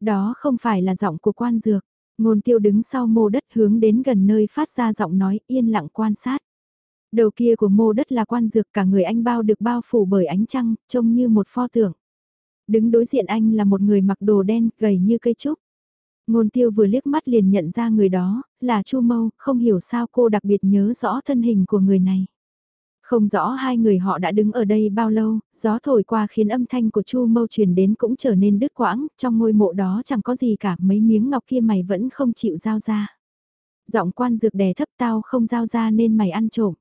[SPEAKER 1] Đó không phải là giọng của quan dược, ngôn tiêu đứng sau mô đất hướng đến gần nơi phát ra giọng nói yên lặng quan sát. Đầu kia của mô đất là quan dược cả người anh bao được bao phủ bởi ánh trăng, trông như một pho tượng. Đứng đối diện anh là một người mặc đồ đen, gầy như cây trúc. Ngôn tiêu vừa liếc mắt liền nhận ra người đó, là Chu Mâu, không hiểu sao cô đặc biệt nhớ rõ thân hình của người này. Không rõ hai người họ đã đứng ở đây bao lâu, gió thổi qua khiến âm thanh của Chu Mâu truyền đến cũng trở nên đứt quãng, trong ngôi mộ đó chẳng có gì cả, mấy miếng ngọc kia mày vẫn không chịu giao ra. Giọng quan dược đè thấp tao không giao ra nên mày ăn trộm.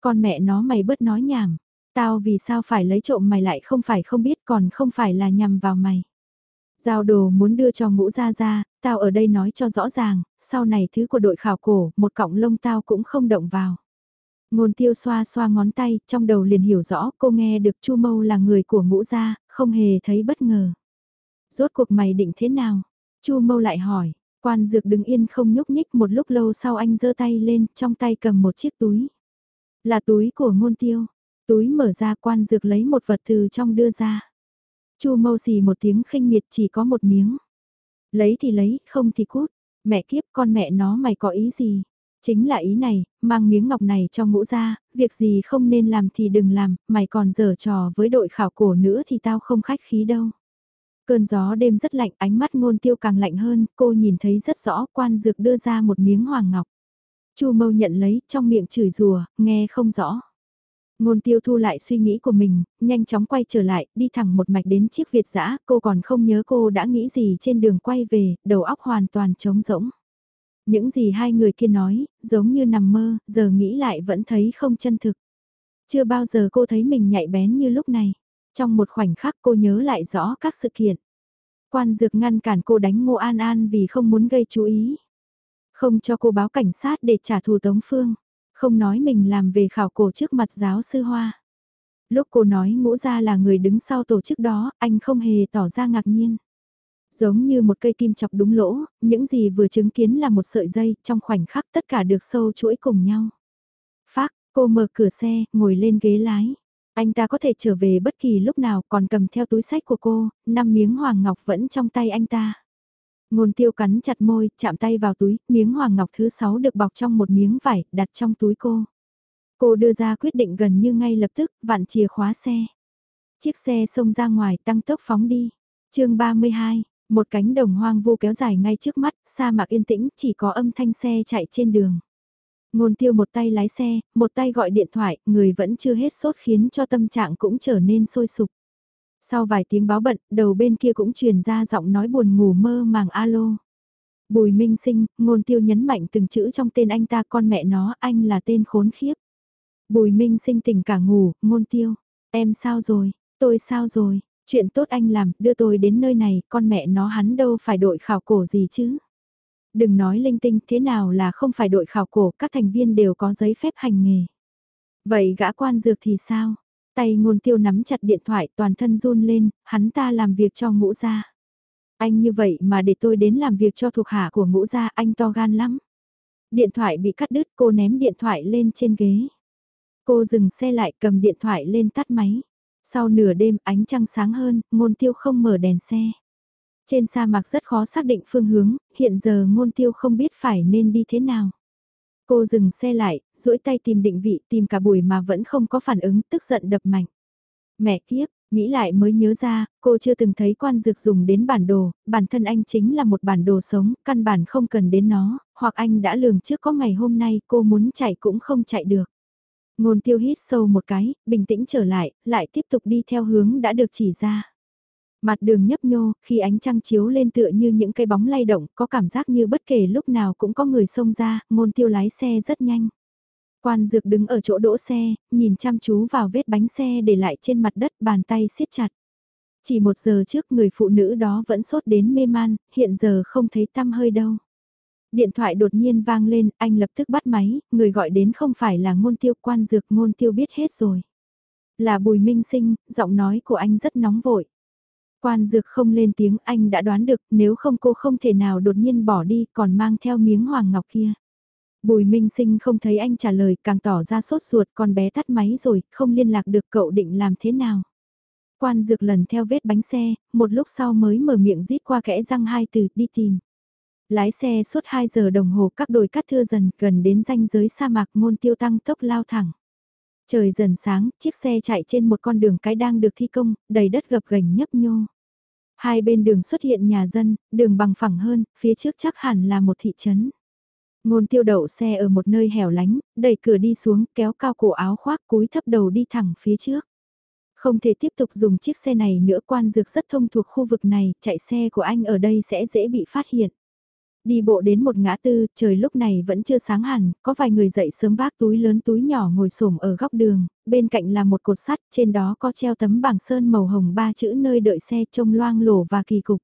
[SPEAKER 1] Con mẹ nó mày bớt nói nhảm. Tao vì sao phải lấy trộm mày lại không phải không biết còn không phải là nhằm vào mày. Giao đồ muốn đưa cho ngũ ra ra, tao ở đây nói cho rõ ràng, sau này thứ của đội khảo cổ, một cọng lông tao cũng không động vào. Ngôn tiêu xoa xoa ngón tay, trong đầu liền hiểu rõ cô nghe được Chu Mâu là người của ngũ gia, không hề thấy bất ngờ. Rốt cuộc mày định thế nào? Chu Mâu lại hỏi, quan dược đứng yên không nhúc nhích một lúc lâu sau anh giơ tay lên, trong tay cầm một chiếc túi. Là túi của ngôn tiêu. Túi mở ra quan dược lấy một vật từ trong đưa ra. Chu mâu xì một tiếng khinh miệt chỉ có một miếng. Lấy thì lấy, không thì cút. Mẹ kiếp con mẹ nó mày có ý gì? Chính là ý này, mang miếng ngọc này cho ngũ ra, việc gì không nên làm thì đừng làm, mày còn dở trò với đội khảo cổ nữa thì tao không khách khí đâu. Cơn gió đêm rất lạnh, ánh mắt ngôn tiêu càng lạnh hơn, cô nhìn thấy rất rõ quan dược đưa ra một miếng hoàng ngọc. Chu Mâu nhận lấy, trong miệng chửi rùa, nghe không rõ. Ngôn tiêu thu lại suy nghĩ của mình, nhanh chóng quay trở lại, đi thẳng một mạch đến chiếc Việt dã cô còn không nhớ cô đã nghĩ gì trên đường quay về, đầu óc hoàn toàn trống rỗng. Những gì hai người kia nói, giống như nằm mơ, giờ nghĩ lại vẫn thấy không chân thực. Chưa bao giờ cô thấy mình nhạy bén như lúc này. Trong một khoảnh khắc cô nhớ lại rõ các sự kiện. Quan dược ngăn cản cô đánh Ngô An An vì không muốn gây chú ý. Không cho cô báo cảnh sát để trả thù Tống Phương. Không nói mình làm về khảo cổ trước mặt giáo sư Hoa. Lúc cô nói ngũ gia là người đứng sau tổ chức đó, anh không hề tỏ ra ngạc nhiên. Giống như một cây kim chọc đúng lỗ, những gì vừa chứng kiến là một sợi dây, trong khoảnh khắc tất cả được sâu chuỗi cùng nhau. Phác, cô mở cửa xe, ngồi lên ghế lái. Anh ta có thể trở về bất kỳ lúc nào còn cầm theo túi sách của cô, năm miếng hoàng ngọc vẫn trong tay anh ta. Ngôn tiêu cắn chặt môi, chạm tay vào túi, miếng hoàng ngọc thứ sáu được bọc trong một miếng vải, đặt trong túi cô. Cô đưa ra quyết định gần như ngay lập tức, vặn chìa khóa xe. Chiếc xe xông ra ngoài tăng tốc phóng đi. chương 32, một cánh đồng hoang vu kéo dài ngay trước mắt, sa mạc yên tĩnh, chỉ có âm thanh xe chạy trên đường. Ngôn tiêu một tay lái xe, một tay gọi điện thoại, người vẫn chưa hết sốt khiến cho tâm trạng cũng trở nên sôi sục. Sau vài tiếng báo bận, đầu bên kia cũng truyền ra giọng nói buồn ngủ mơ màng alo. Bùi minh sinh, ngôn tiêu nhấn mạnh từng chữ trong tên anh ta con mẹ nó, anh là tên khốn khiếp. Bùi minh sinh tỉnh cả ngủ, ngôn tiêu. Em sao rồi, tôi sao rồi, chuyện tốt anh làm, đưa tôi đến nơi này, con mẹ nó hắn đâu phải đội khảo cổ gì chứ. Đừng nói linh tinh thế nào là không phải đội khảo cổ, các thành viên đều có giấy phép hành nghề. Vậy gã quan dược thì sao? Tay ngôn tiêu nắm chặt điện thoại toàn thân run lên, hắn ta làm việc cho ngũ gia. Anh như vậy mà để tôi đến làm việc cho thuộc hạ của ngũ gia anh to gan lắm. Điện thoại bị cắt đứt cô ném điện thoại lên trên ghế. Cô dừng xe lại cầm điện thoại lên tắt máy. Sau nửa đêm ánh trăng sáng hơn, ngôn tiêu không mở đèn xe. Trên sa mạc rất khó xác định phương hướng, hiện giờ ngôn tiêu không biết phải nên đi thế nào. Cô dừng xe lại, duỗi tay tìm định vị tìm cả buổi mà vẫn không có phản ứng, tức giận đập mạnh. Mẹ kiếp, nghĩ lại mới nhớ ra, cô chưa từng thấy quan dược dùng đến bản đồ, bản thân anh chính là một bản đồ sống, căn bản không cần đến nó, hoặc anh đã lường trước có ngày hôm nay cô muốn chạy cũng không chạy được. Ngôn tiêu hít sâu một cái, bình tĩnh trở lại, lại tiếp tục đi theo hướng đã được chỉ ra. Mặt đường nhấp nhô, khi ánh trăng chiếu lên tựa như những cây bóng lay động, có cảm giác như bất kể lúc nào cũng có người xông ra, ngôn tiêu lái xe rất nhanh. Quan dược đứng ở chỗ đỗ xe, nhìn chăm chú vào vết bánh xe để lại trên mặt đất bàn tay siết chặt. Chỉ một giờ trước người phụ nữ đó vẫn sốt đến mê man, hiện giờ không thấy tăm hơi đâu. Điện thoại đột nhiên vang lên, anh lập tức bắt máy, người gọi đến không phải là ngôn tiêu quan dược ngôn tiêu biết hết rồi. Là bùi minh sinh, giọng nói của anh rất nóng vội. Quan dược không lên tiếng anh đã đoán được nếu không cô không thể nào đột nhiên bỏ đi còn mang theo miếng hoàng ngọc kia. Bùi Minh Sinh không thấy anh trả lời càng tỏ ra sốt ruột con bé tắt máy rồi, không liên lạc được cậu định làm thế nào. Quan dược lần theo vết bánh xe, một lúc sau mới mở miệng rít qua kẽ răng hai từ đi tìm. Lái xe suốt 2 giờ đồng hồ các đồi cắt thưa dần gần đến ranh giới sa mạc ngôn tiêu tăng tốc lao thẳng. Trời dần sáng, chiếc xe chạy trên một con đường cái đang được thi công, đầy đất gập ghềnh nhấp nhô. Hai bên đường xuất hiện nhà dân, đường bằng phẳng hơn, phía trước chắc hẳn là một thị trấn. Ngôn tiêu đậu xe ở một nơi hẻo lánh, đẩy cửa đi xuống, kéo cao cổ áo khoác cúi thấp đầu đi thẳng phía trước. Không thể tiếp tục dùng chiếc xe này nữa quan dược rất thông thuộc khu vực này, chạy xe của anh ở đây sẽ dễ bị phát hiện. Đi bộ đến một ngã tư, trời lúc này vẫn chưa sáng hẳn, có vài người dậy sớm vác túi lớn túi nhỏ ngồi xổm ở góc đường, bên cạnh là một cột sắt, trên đó có treo tấm bảng sơn màu hồng ba chữ nơi đợi xe trông loang lổ và kỳ cục.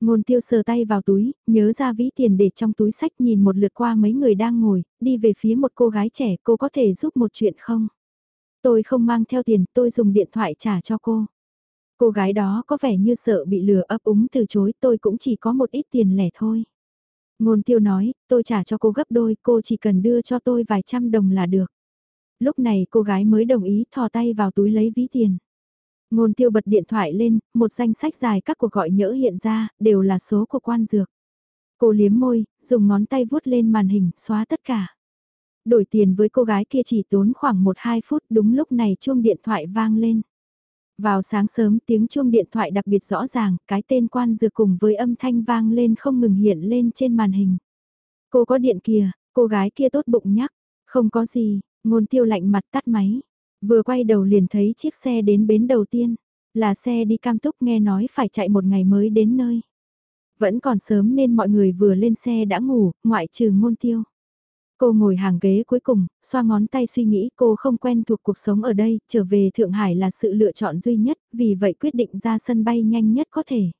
[SPEAKER 1] Ngôn tiêu sờ tay vào túi, nhớ ra ví tiền để trong túi sách nhìn một lượt qua mấy người đang ngồi, đi về phía một cô gái trẻ, cô có thể giúp một chuyện không? Tôi không mang theo tiền, tôi dùng điện thoại trả cho cô. Cô gái đó có vẻ như sợ bị lừa ấp úng từ chối, tôi cũng chỉ có một ít tiền lẻ thôi. Ngôn tiêu nói, tôi trả cho cô gấp đôi, cô chỉ cần đưa cho tôi vài trăm đồng là được. Lúc này cô gái mới đồng ý thò tay vào túi lấy ví tiền. Ngôn tiêu bật điện thoại lên, một danh sách dài các cuộc gọi nhỡ hiện ra, đều là số của quan dược. Cô liếm môi, dùng ngón tay vuốt lên màn hình, xóa tất cả. Đổi tiền với cô gái kia chỉ tốn khoảng 1-2 phút đúng lúc này chuông điện thoại vang lên. Vào sáng sớm tiếng chuông điện thoại đặc biệt rõ ràng, cái tên quan dược cùng với âm thanh vang lên không ngừng hiện lên trên màn hình. Cô có điện kìa, cô gái kia tốt bụng nhắc, không có gì, ngôn tiêu lạnh mặt tắt máy. Vừa quay đầu liền thấy chiếc xe đến bến đầu tiên, là xe đi cam túc nghe nói phải chạy một ngày mới đến nơi. Vẫn còn sớm nên mọi người vừa lên xe đã ngủ, ngoại trừ ngôn tiêu. Cô ngồi hàng ghế cuối cùng, xoa ngón tay suy nghĩ cô không quen thuộc cuộc sống ở đây, trở về Thượng Hải là sự lựa chọn duy nhất, vì vậy quyết định ra sân bay nhanh nhất có thể.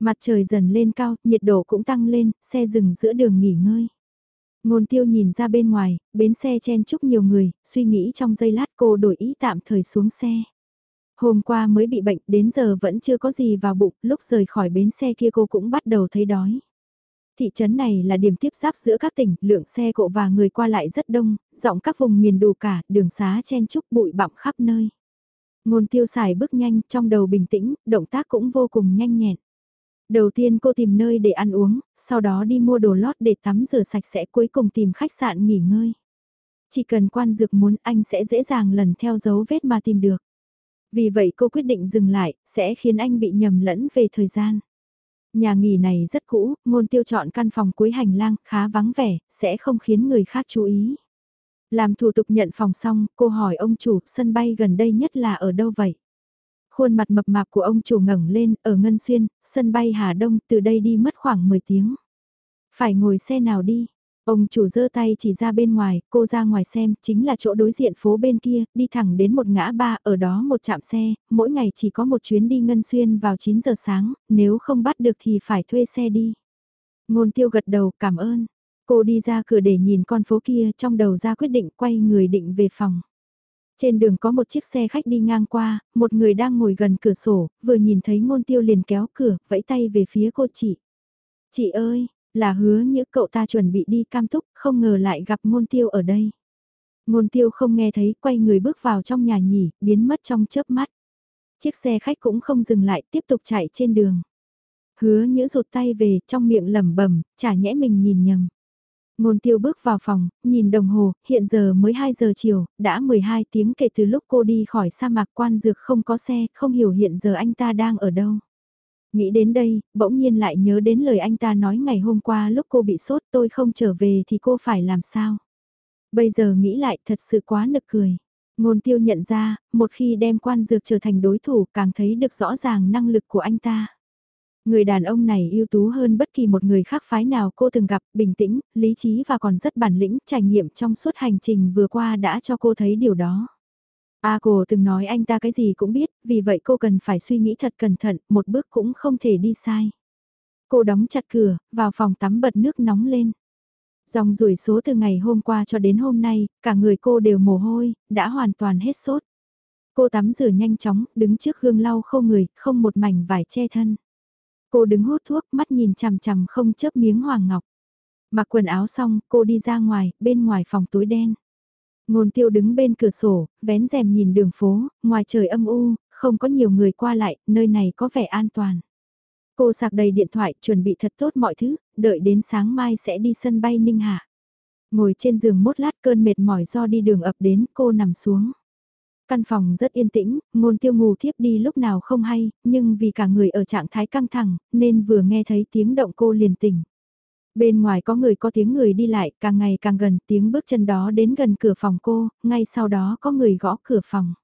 [SPEAKER 1] Mặt trời dần lên cao, nhiệt độ cũng tăng lên, xe dừng giữa đường nghỉ ngơi. Ngôn tiêu nhìn ra bên ngoài, bến xe chen chúc nhiều người, suy nghĩ trong giây lát cô đổi ý tạm thời xuống xe. Hôm qua mới bị bệnh, đến giờ vẫn chưa có gì vào bụng, lúc rời khỏi bến xe kia cô cũng bắt đầu thấy đói. Thị trấn này là điểm tiếp giáp giữa các tỉnh, lượng xe cộ và người qua lại rất đông, rộng các vùng miền đủ cả, đường xá chen chúc bụi bặm khắp nơi. Ngôn tiêu xài bước nhanh, trong đầu bình tĩnh, động tác cũng vô cùng nhanh nhẹn. Đầu tiên cô tìm nơi để ăn uống, sau đó đi mua đồ lót để tắm rửa sạch sẽ cuối cùng tìm khách sạn nghỉ ngơi. Chỉ cần quan dược muốn anh sẽ dễ dàng lần theo dấu vết mà tìm được. Vì vậy cô quyết định dừng lại, sẽ khiến anh bị nhầm lẫn về thời gian. Nhà nghỉ này rất cũ, ngôn tiêu chọn căn phòng cuối hành lang, khá vắng vẻ, sẽ không khiến người khác chú ý. Làm thủ tục nhận phòng xong, cô hỏi ông chủ, sân bay gần đây nhất là ở đâu vậy? Khuôn mặt mập mạp của ông chủ ngẩng lên, ở Ngân Xuyên, sân bay Hà Đông, từ đây đi mất khoảng 10 tiếng. Phải ngồi xe nào đi? Ông chủ giơ tay chỉ ra bên ngoài, cô ra ngoài xem, chính là chỗ đối diện phố bên kia, đi thẳng đến một ngã ba, ở đó một trạm xe, mỗi ngày chỉ có một chuyến đi Ngân Xuyên vào 9 giờ sáng, nếu không bắt được thì phải thuê xe đi. Ngôn tiêu gật đầu, cảm ơn. Cô đi ra cửa để nhìn con phố kia, trong đầu ra quyết định quay người định về phòng. Trên đường có một chiếc xe khách đi ngang qua, một người đang ngồi gần cửa sổ, vừa nhìn thấy ngôn tiêu liền kéo cửa, vẫy tay về phía cô chị. Chị ơi, là hứa như cậu ta chuẩn bị đi cam túc, không ngờ lại gặp ngôn tiêu ở đây. Ngôn tiêu không nghe thấy, quay người bước vào trong nhà nhỉ, biến mất trong chớp mắt. Chiếc xe khách cũng không dừng lại, tiếp tục chạy trên đường. Hứa nhữ rụt tay về, trong miệng lẩm bẩm, chả nhẽ mình nhìn nhầm. Ngôn tiêu bước vào phòng, nhìn đồng hồ, hiện giờ mới 2 giờ chiều, đã 12 tiếng kể từ lúc cô đi khỏi sa mạc quan dược không có xe, không hiểu hiện giờ anh ta đang ở đâu. Nghĩ đến đây, bỗng nhiên lại nhớ đến lời anh ta nói ngày hôm qua lúc cô bị sốt tôi không trở về thì cô phải làm sao. Bây giờ nghĩ lại thật sự quá nực cười. Ngôn tiêu nhận ra, một khi đem quan dược trở thành đối thủ càng thấy được rõ ràng năng lực của anh ta. Người đàn ông này ưu tú hơn bất kỳ một người khác phái nào cô từng gặp, bình tĩnh, lý trí và còn rất bản lĩnh, trải nghiệm trong suốt hành trình vừa qua đã cho cô thấy điều đó. A cô từng nói anh ta cái gì cũng biết, vì vậy cô cần phải suy nghĩ thật cẩn thận, một bước cũng không thể đi sai. Cô đóng chặt cửa, vào phòng tắm bật nước nóng lên. Dòng rủi số từ ngày hôm qua cho đến hôm nay, cả người cô đều mồ hôi, đã hoàn toàn hết sốt. Cô tắm rửa nhanh chóng, đứng trước gương lau khô người, không một mảnh vải che thân. Cô đứng hút thuốc, mắt nhìn chằm chằm không chớp miếng hoàng ngọc. Mặc quần áo xong, cô đi ra ngoài, bên ngoài phòng tối đen. Ngôn tiêu đứng bên cửa sổ, vén rèm nhìn đường phố, ngoài trời âm u, không có nhiều người qua lại, nơi này có vẻ an toàn. Cô sạc đầy điện thoại, chuẩn bị thật tốt mọi thứ, đợi đến sáng mai sẽ đi sân bay Ninh Hạ. Ngồi trên giường mốt lát cơn mệt mỏi do đi đường ập đến, cô nằm xuống. Căn phòng rất yên tĩnh, ngôn tiêu ngủ thiếp đi lúc nào không hay, nhưng vì cả người ở trạng thái căng thẳng, nên vừa nghe thấy tiếng động cô liền tỉnh. Bên ngoài có người có tiếng người đi lại, càng ngày càng gần, tiếng bước chân đó đến gần cửa phòng cô, ngay sau đó có người gõ cửa phòng.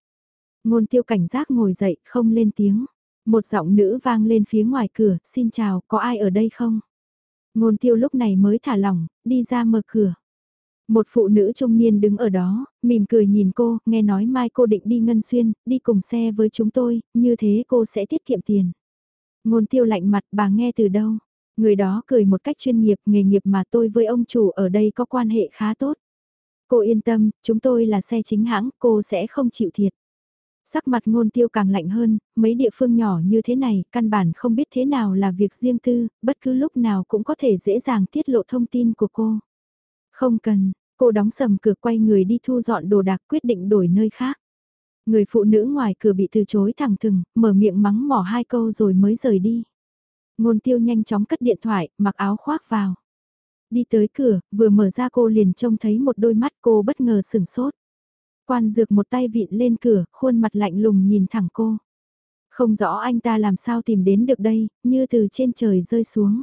[SPEAKER 1] Ngôn tiêu cảnh giác ngồi dậy, không lên tiếng. Một giọng nữ vang lên phía ngoài cửa, xin chào, có ai ở đây không? Ngôn tiêu lúc này mới thả lỏng, đi ra mở cửa. Một phụ nữ trung niên đứng ở đó, mỉm cười nhìn cô, nghe nói mai cô định đi Ngân Xuyên, đi cùng xe với chúng tôi, như thế cô sẽ tiết kiệm tiền. Ngôn tiêu lạnh mặt bà nghe từ đâu? Người đó cười một cách chuyên nghiệp, nghề nghiệp mà tôi với ông chủ ở đây có quan hệ khá tốt. Cô yên tâm, chúng tôi là xe chính hãng, cô sẽ không chịu thiệt. Sắc mặt ngôn tiêu càng lạnh hơn, mấy địa phương nhỏ như thế này, căn bản không biết thế nào là việc riêng tư, bất cứ lúc nào cũng có thể dễ dàng tiết lộ thông tin của cô. Không cần, cô đóng sầm cửa quay người đi thu dọn đồ đạc quyết định đổi nơi khác. Người phụ nữ ngoài cửa bị từ chối thẳng thừng, mở miệng mắng mỏ hai câu rồi mới rời đi. Ngôn tiêu nhanh chóng cất điện thoại, mặc áo khoác vào. Đi tới cửa, vừa mở ra cô liền trông thấy một đôi mắt cô bất ngờ sửng sốt. Quan dược một tay vịn lên cửa, khuôn mặt lạnh lùng nhìn thẳng cô. Không rõ anh ta làm sao tìm đến được đây, như từ trên trời rơi xuống.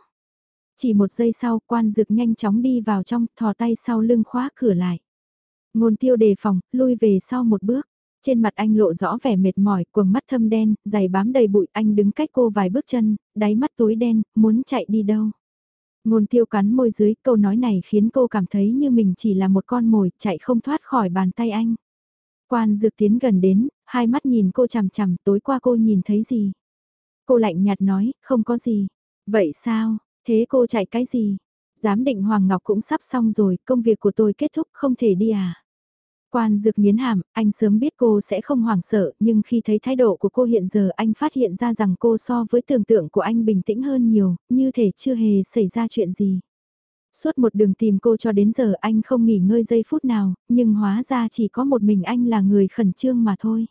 [SPEAKER 1] Chỉ một giây sau, quan dược nhanh chóng đi vào trong, thò tay sau lưng khóa cửa lại. Ngôn tiêu đề phòng, lui về sau một bước. Trên mặt anh lộ rõ vẻ mệt mỏi, quầng mắt thâm đen, giày bám đầy bụi, anh đứng cách cô vài bước chân, đáy mắt tối đen, muốn chạy đi đâu. Ngôn tiêu cắn môi dưới, câu nói này khiến cô cảm thấy như mình chỉ là một con mồi, chạy không thoát khỏi bàn tay anh. Quan dược tiến gần đến, hai mắt nhìn cô chằm chằm, tối qua cô nhìn thấy gì? Cô lạnh nhạt nói, không có gì. Vậy sao, thế cô chạy cái gì? Giám định Hoàng Ngọc cũng sắp xong rồi, công việc của tôi kết thúc không thể đi à? Quan dược nghiến hàm, anh sớm biết cô sẽ không hoảng sợ, nhưng khi thấy thái độ của cô hiện giờ anh phát hiện ra rằng cô so với tưởng tượng của anh bình tĩnh hơn nhiều, như thể chưa hề xảy ra chuyện gì. Suốt một đường tìm cô cho đến giờ anh không nghỉ ngơi giây phút nào, nhưng hóa ra chỉ có một mình anh là người khẩn trương mà thôi.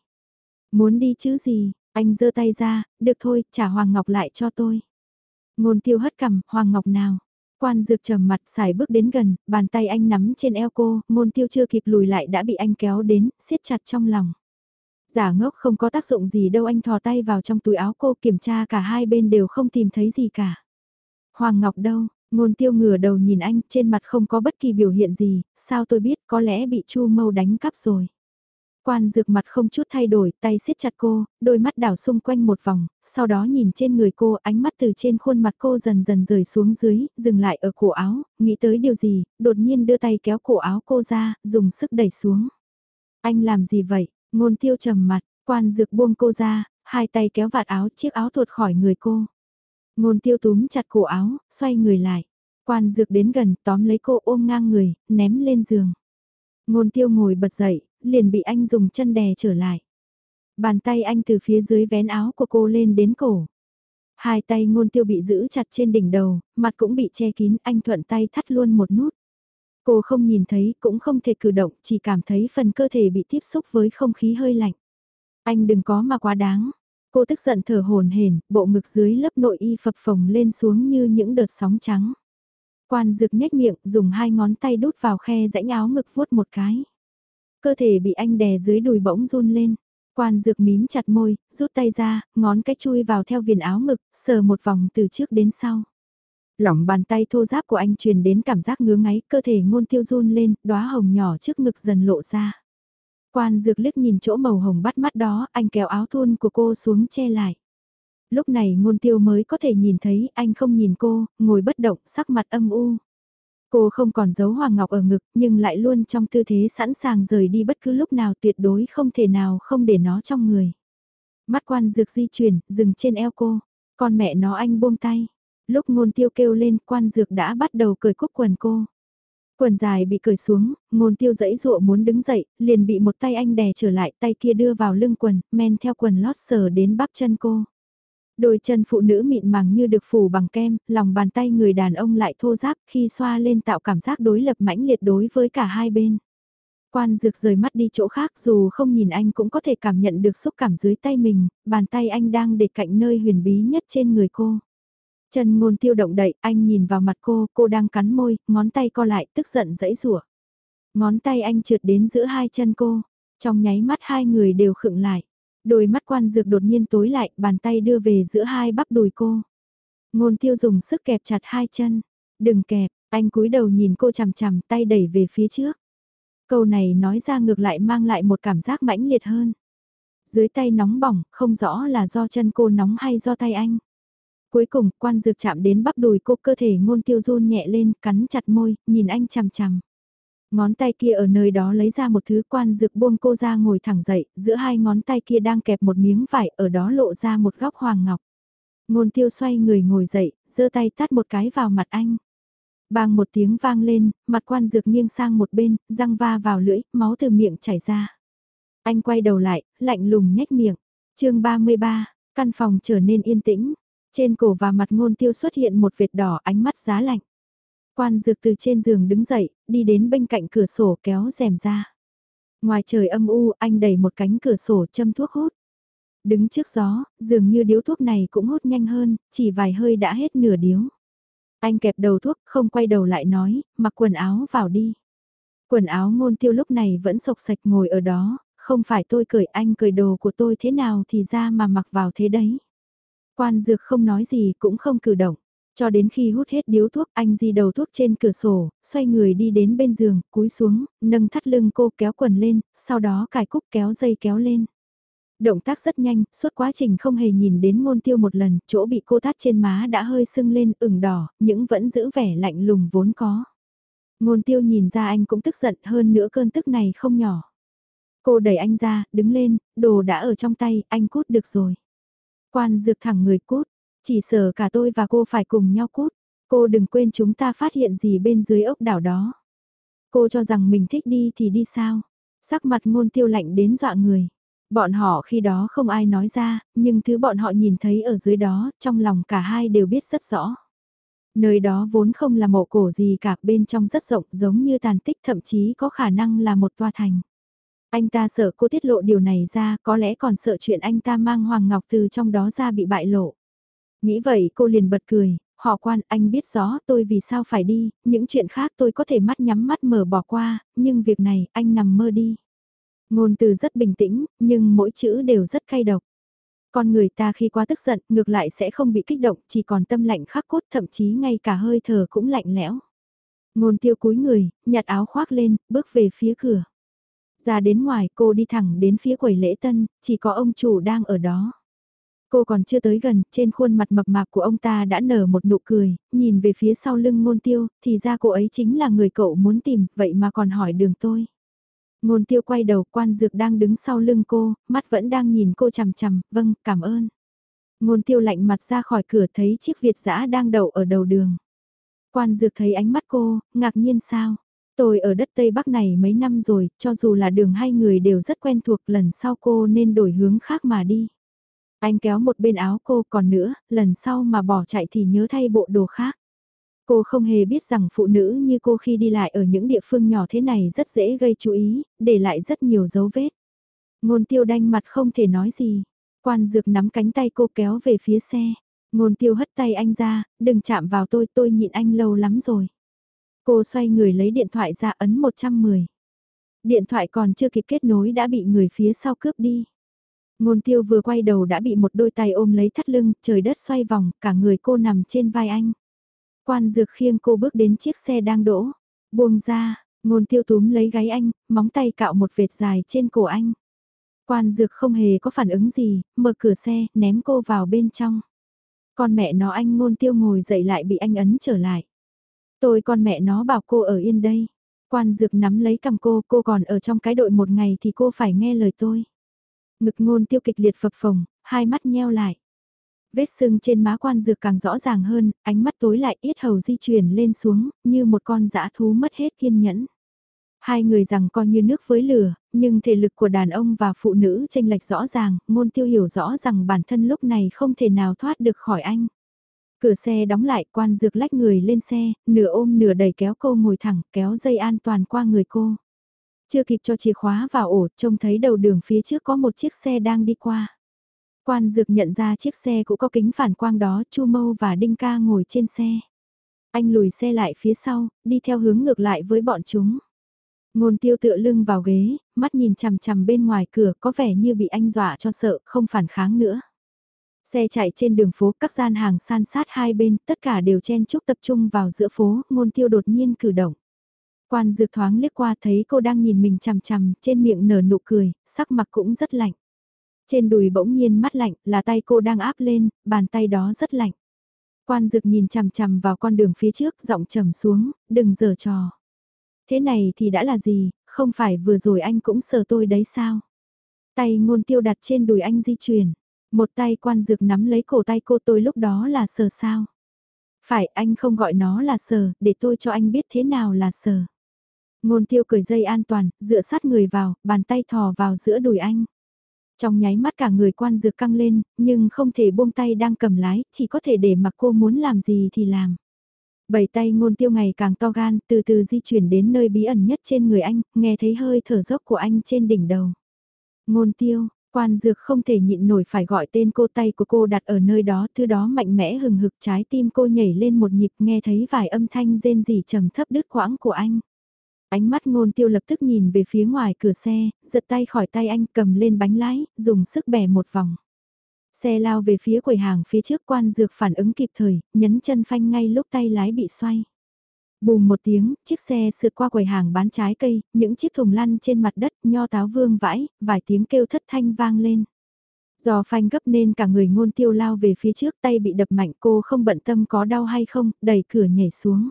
[SPEAKER 1] Muốn đi chứ gì, anh giơ tay ra, được thôi, trả Hoàng Ngọc lại cho tôi. Ngôn tiêu hất cằm, Hoàng Ngọc nào. Quan dược trầm mặt xài bước đến gần, bàn tay anh nắm trên eo cô, ngôn tiêu chưa kịp lùi lại đã bị anh kéo đến, siết chặt trong lòng. Giả ngốc không có tác dụng gì đâu anh thò tay vào trong túi áo cô kiểm tra cả hai bên đều không tìm thấy gì cả. Hoàng Ngọc đâu, ngôn tiêu ngửa đầu nhìn anh trên mặt không có bất kỳ biểu hiện gì, sao tôi biết có lẽ bị chu mâu đánh cắp rồi. Quan dược mặt không chút thay đổi, tay siết chặt cô, đôi mắt đảo xung quanh một vòng, sau đó nhìn trên người cô, ánh mắt từ trên khuôn mặt cô dần dần rời xuống dưới, dừng lại ở cổ áo, nghĩ tới điều gì, đột nhiên đưa tay kéo cổ áo cô ra, dùng sức đẩy xuống. Anh làm gì vậy? Ngôn tiêu trầm mặt, quan dược buông cô ra, hai tay kéo vạt áo, chiếc áo tuột khỏi người cô. Ngôn tiêu túm chặt cổ áo, xoay người lại. Quan dược đến gần, tóm lấy cô ôm ngang người, ném lên giường. Ngôn tiêu ngồi bật dậy, liền bị anh dùng chân đè trở lại. Bàn tay anh từ phía dưới vén áo của cô lên đến cổ. Hai tay ngôn tiêu bị giữ chặt trên đỉnh đầu, mặt cũng bị che kín, anh thuận tay thắt luôn một nút. Cô không nhìn thấy, cũng không thể cử động, chỉ cảm thấy phần cơ thể bị tiếp xúc với không khí hơi lạnh. Anh đừng có mà quá đáng. Cô tức giận thở hồn hển, bộ ngực dưới lớp nội y phập phồng lên xuống như những đợt sóng trắng. Quan dực nhếch miệng, dùng hai ngón tay đút vào khe rãnh áo ngực vuốt một cái. Cơ thể bị anh đè dưới đùi bỗng run lên. Quan dược mím chặt môi, rút tay ra, ngón cái chui vào theo viền áo ngực, sờ một vòng từ trước đến sau. Lỏng bàn tay thô giáp của anh truyền đến cảm giác ngứa ngáy, cơ thể ngôn tiêu run lên, đóa hồng nhỏ trước ngực dần lộ ra. Quan dược liếc nhìn chỗ màu hồng bắt mắt đó, anh kéo áo thun của cô xuống che lại. Lúc này ngôn tiêu mới có thể nhìn thấy anh không nhìn cô, ngồi bất động, sắc mặt âm u. Cô không còn giấu Hoàng Ngọc ở ngực nhưng lại luôn trong tư thế sẵn sàng rời đi bất cứ lúc nào tuyệt đối không thể nào không để nó trong người. Mắt quan dược di chuyển, dừng trên eo cô. Con mẹ nó anh buông tay. Lúc ngôn tiêu kêu lên quan dược đã bắt đầu cởi cúc quần cô. Quần dài bị cởi xuống, ngôn tiêu dãy dụa muốn đứng dậy, liền bị một tay anh đè trở lại tay kia đưa vào lưng quần, men theo quần lót sờ đến bắp chân cô. Đôi chân phụ nữ mịn màng như được phủ bằng kem, lòng bàn tay người đàn ông lại thô ráp khi xoa lên tạo cảm giác đối lập mãnh liệt đối với cả hai bên. Quan dược rời mắt đi chỗ khác dù không nhìn anh cũng có thể cảm nhận được xúc cảm dưới tay mình, bàn tay anh đang để cạnh nơi huyền bí nhất trên người cô. Chân ngôn tiêu động đậy, anh nhìn vào mặt cô, cô đang cắn môi, ngón tay co lại, tức giận dẫy rủa. Ngón tay anh trượt đến giữa hai chân cô, trong nháy mắt hai người đều khựng lại. Đôi mắt quan dược đột nhiên tối lại, bàn tay đưa về giữa hai bắp đùi cô. Ngôn tiêu dùng sức kẹp chặt hai chân. Đừng kẹp, anh cúi đầu nhìn cô chằm chằm tay đẩy về phía trước. Câu này nói ra ngược lại mang lại một cảm giác mãnh liệt hơn. Dưới tay nóng bỏng, không rõ là do chân cô nóng hay do tay anh. Cuối cùng, quan dược chạm đến bắp đùi cô cơ thể ngôn tiêu run nhẹ lên, cắn chặt môi, nhìn anh chằm chằm. Ngón tay kia ở nơi đó lấy ra một thứ quan dược buông cô ra ngồi thẳng dậy, giữa hai ngón tay kia đang kẹp một miếng vải, ở đó lộ ra một góc hoàng ngọc. Ngôn tiêu xoay người ngồi dậy, giơ tay tát một cái vào mặt anh. Bang một tiếng vang lên, mặt quan dược nghiêng sang một bên, răng va vào lưỡi, máu từ miệng chảy ra. Anh quay đầu lại, lạnh lùng nhếch miệng. chương 33, căn phòng trở nên yên tĩnh. Trên cổ và mặt ngôn tiêu xuất hiện một vệt đỏ ánh mắt giá lạnh. Quan dược từ trên giường đứng dậy, đi đến bên cạnh cửa sổ kéo rèm ra. Ngoài trời âm u, anh đẩy một cánh cửa sổ châm thuốc hút. Đứng trước gió, dường như điếu thuốc này cũng hút nhanh hơn, chỉ vài hơi đã hết nửa điếu. Anh kẹp đầu thuốc, không quay đầu lại nói, mặc quần áo vào đi. Quần áo ngôn tiêu lúc này vẫn sộc sạch ngồi ở đó, không phải tôi cởi anh cởi đồ của tôi thế nào thì ra mà mặc vào thế đấy. Quan dược không nói gì cũng không cử động. Cho đến khi hút hết điếu thuốc anh di đầu thuốc trên cửa sổ, xoay người đi đến bên giường, cúi xuống, nâng thắt lưng cô kéo quần lên, sau đó cài cúc kéo dây kéo lên. Động tác rất nhanh, suốt quá trình không hề nhìn đến ngôn tiêu một lần, chỗ bị cô thắt trên má đã hơi sưng lên, ửng đỏ, những vẫn giữ vẻ lạnh lùng vốn có. Ngôn tiêu nhìn ra anh cũng tức giận hơn nữa cơn tức này không nhỏ. Cô đẩy anh ra, đứng lên, đồ đã ở trong tay, anh cút được rồi. Quan dược thẳng người cút, chỉ sợ cả tôi và cô phải cùng nhau cút. Cô đừng quên chúng ta phát hiện gì bên dưới ốc đảo đó. Cô cho rằng mình thích đi thì đi sao? Sắc mặt ngôn tiêu lạnh đến dọa người. Bọn họ khi đó không ai nói ra, nhưng thứ bọn họ nhìn thấy ở dưới đó, trong lòng cả hai đều biết rất rõ. Nơi đó vốn không là mộ cổ gì cả, bên trong rất rộng giống như tàn tích thậm chí có khả năng là một toa thành. Anh ta sợ cô tiết lộ điều này ra, có lẽ còn sợ chuyện anh ta mang Hoàng Ngọc từ trong đó ra bị bại lộ. Nghĩ vậy cô liền bật cười, họ quan anh biết rõ tôi vì sao phải đi, những chuyện khác tôi có thể mắt nhắm mắt mở bỏ qua, nhưng việc này anh nằm mơ đi. Ngôn từ rất bình tĩnh, nhưng mỗi chữ đều rất cay độc. Con người ta khi quá tức giận, ngược lại sẽ không bị kích động, chỉ còn tâm lạnh khắc cốt thậm chí ngay cả hơi thở cũng lạnh lẽo. Ngôn tiêu cúi người, nhặt áo khoác lên, bước về phía cửa. Ra đến ngoài cô đi thẳng đến phía quầy lễ tân, chỉ có ông chủ đang ở đó. Cô còn chưa tới gần, trên khuôn mặt mập mạp của ông ta đã nở một nụ cười, nhìn về phía sau lưng ngôn tiêu, thì ra cô ấy chính là người cậu muốn tìm, vậy mà còn hỏi đường tôi. Ngôn tiêu quay đầu quan dược đang đứng sau lưng cô, mắt vẫn đang nhìn cô chằm chằm, vâng, cảm ơn. Ngôn tiêu lạnh mặt ra khỏi cửa thấy chiếc Việt giã đang đậu ở đầu đường. Quan dược thấy ánh mắt cô, ngạc nhiên sao? Tôi ở đất Tây Bắc này mấy năm rồi, cho dù là đường hai người đều rất quen thuộc lần sau cô nên đổi hướng khác mà đi. Anh kéo một bên áo cô còn nữa, lần sau mà bỏ chạy thì nhớ thay bộ đồ khác. Cô không hề biết rằng phụ nữ như cô khi đi lại ở những địa phương nhỏ thế này rất dễ gây chú ý, để lại rất nhiều dấu vết. Ngôn tiêu đanh mặt không thể nói gì. Quan dược nắm cánh tay cô kéo về phía xe. Ngôn tiêu hất tay anh ra, đừng chạm vào tôi, tôi nhịn anh lâu lắm rồi. Cô xoay người lấy điện thoại ra ấn 110. Điện thoại còn chưa kịp kết nối đã bị người phía sau cướp đi. Ngôn tiêu vừa quay đầu đã bị một đôi tay ôm lấy thắt lưng, trời đất xoay vòng, cả người cô nằm trên vai anh. Quan dược khiêng cô bước đến chiếc xe đang đỗ. Buông ra, ngôn tiêu túm lấy gáy anh, móng tay cạo một vệt dài trên cổ anh. Quan dược không hề có phản ứng gì, mở cửa xe, ném cô vào bên trong. Con mẹ nó anh ngôn tiêu ngồi dậy lại bị anh ấn trở lại. Tôi con mẹ nó bảo cô ở yên đây. Quan dược nắm lấy cầm cô, cô còn ở trong cái đội một ngày thì cô phải nghe lời tôi. Ngực ngôn tiêu kịch liệt phập phồng, hai mắt nheo lại. Vết sưng trên má quan dược càng rõ ràng hơn, ánh mắt tối lại ít hầu di chuyển lên xuống, như một con dã thú mất hết kiên nhẫn. Hai người rằng coi như nước với lửa, nhưng thể lực của đàn ông và phụ nữ tranh lệch rõ ràng, ngôn tiêu hiểu rõ rằng bản thân lúc này không thể nào thoát được khỏi anh. Cửa xe đóng lại, quan dược lách người lên xe, nửa ôm nửa đẩy kéo cô ngồi thẳng, kéo dây an toàn qua người cô. Chưa kịp cho chìa khóa vào ổ, trông thấy đầu đường phía trước có một chiếc xe đang đi qua. Quan dược nhận ra chiếc xe cũng có kính phản quang đó, Chu Mâu và Đinh Ca ngồi trên xe. Anh lùi xe lại phía sau, đi theo hướng ngược lại với bọn chúng. Ngôn tiêu tựa lưng vào ghế, mắt nhìn chằm chằm bên ngoài cửa có vẻ như bị anh dọa cho sợ, không phản kháng nữa. Xe chạy trên đường phố, các gian hàng san sát hai bên, tất cả đều chen chúc tập trung vào giữa phố, ngôn tiêu đột nhiên cử động. Quan dược thoáng liếc qua thấy cô đang nhìn mình chằm chằm, trên miệng nở nụ cười, sắc mặt cũng rất lạnh. Trên đùi bỗng nhiên mắt lạnh, là tay cô đang áp lên, bàn tay đó rất lạnh. Quan Dược nhìn chằm chằm vào con đường phía trước, giọng trầm xuống, đừng giở trò. Thế này thì đã là gì, không phải vừa rồi anh cũng sờ tôi đấy sao? Tay ngôn tiêu đặt trên đùi anh di chuyển. Một tay quan dược nắm lấy cổ tay cô tôi lúc đó là sờ sao? Phải anh không gọi nó là sờ, để tôi cho anh biết thế nào là sờ. Ngôn tiêu cởi dây an toàn, dựa sát người vào, bàn tay thò vào giữa đùi anh. Trong nháy mắt cả người quan dược căng lên, nhưng không thể buông tay đang cầm lái, chỉ có thể để mặc cô muốn làm gì thì làm. Bảy tay ngôn tiêu ngày càng to gan, từ từ di chuyển đến nơi bí ẩn nhất trên người anh, nghe thấy hơi thở dốc của anh trên đỉnh đầu. Ngôn tiêu, quan dược không thể nhịn nổi phải gọi tên cô tay của cô đặt ở nơi đó, thứ đó mạnh mẽ hừng hực trái tim cô nhảy lên một nhịp nghe thấy vài âm thanh rên rỉ trầm thấp đứt quãng của anh. Ánh mắt ngôn tiêu lập tức nhìn về phía ngoài cửa xe, giật tay khỏi tay anh cầm lên bánh lái, dùng sức bẻ một vòng. Xe lao về phía quầy hàng phía trước quan dược phản ứng kịp thời, nhấn chân phanh ngay lúc tay lái bị xoay. Bùm một tiếng, chiếc xe sượt qua quầy hàng bán trái cây, những chiếc thùng lăn trên mặt đất, nho táo vương vãi, vài tiếng kêu thất thanh vang lên. Do phanh gấp nên cả người ngôn tiêu lao về phía trước tay bị đập mạnh cô không bận tâm có đau hay không, đẩy cửa nhảy xuống.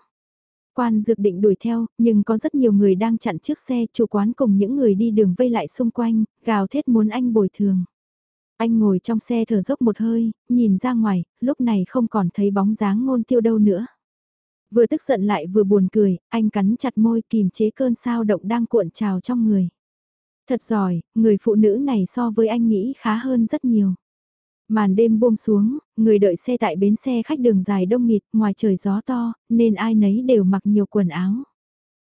[SPEAKER 1] Quan dược định đuổi theo, nhưng có rất nhiều người đang chặn trước xe, chủ quán cùng những người đi đường vây lại xung quanh, gào thét muốn anh bồi thường. Anh ngồi trong xe thở dốc một hơi, nhìn ra ngoài, lúc này không còn thấy bóng dáng ngôn tiêu đâu nữa. Vừa tức giận lại vừa buồn cười, anh cắn chặt môi kìm chế cơn sao động đang cuộn trào trong người. Thật giỏi, người phụ nữ này so với anh nghĩ khá hơn rất nhiều. Màn đêm buông xuống, người đợi xe tại bến xe khách đường dài đông nghịt, ngoài trời gió to, nên ai nấy đều mặc nhiều quần áo.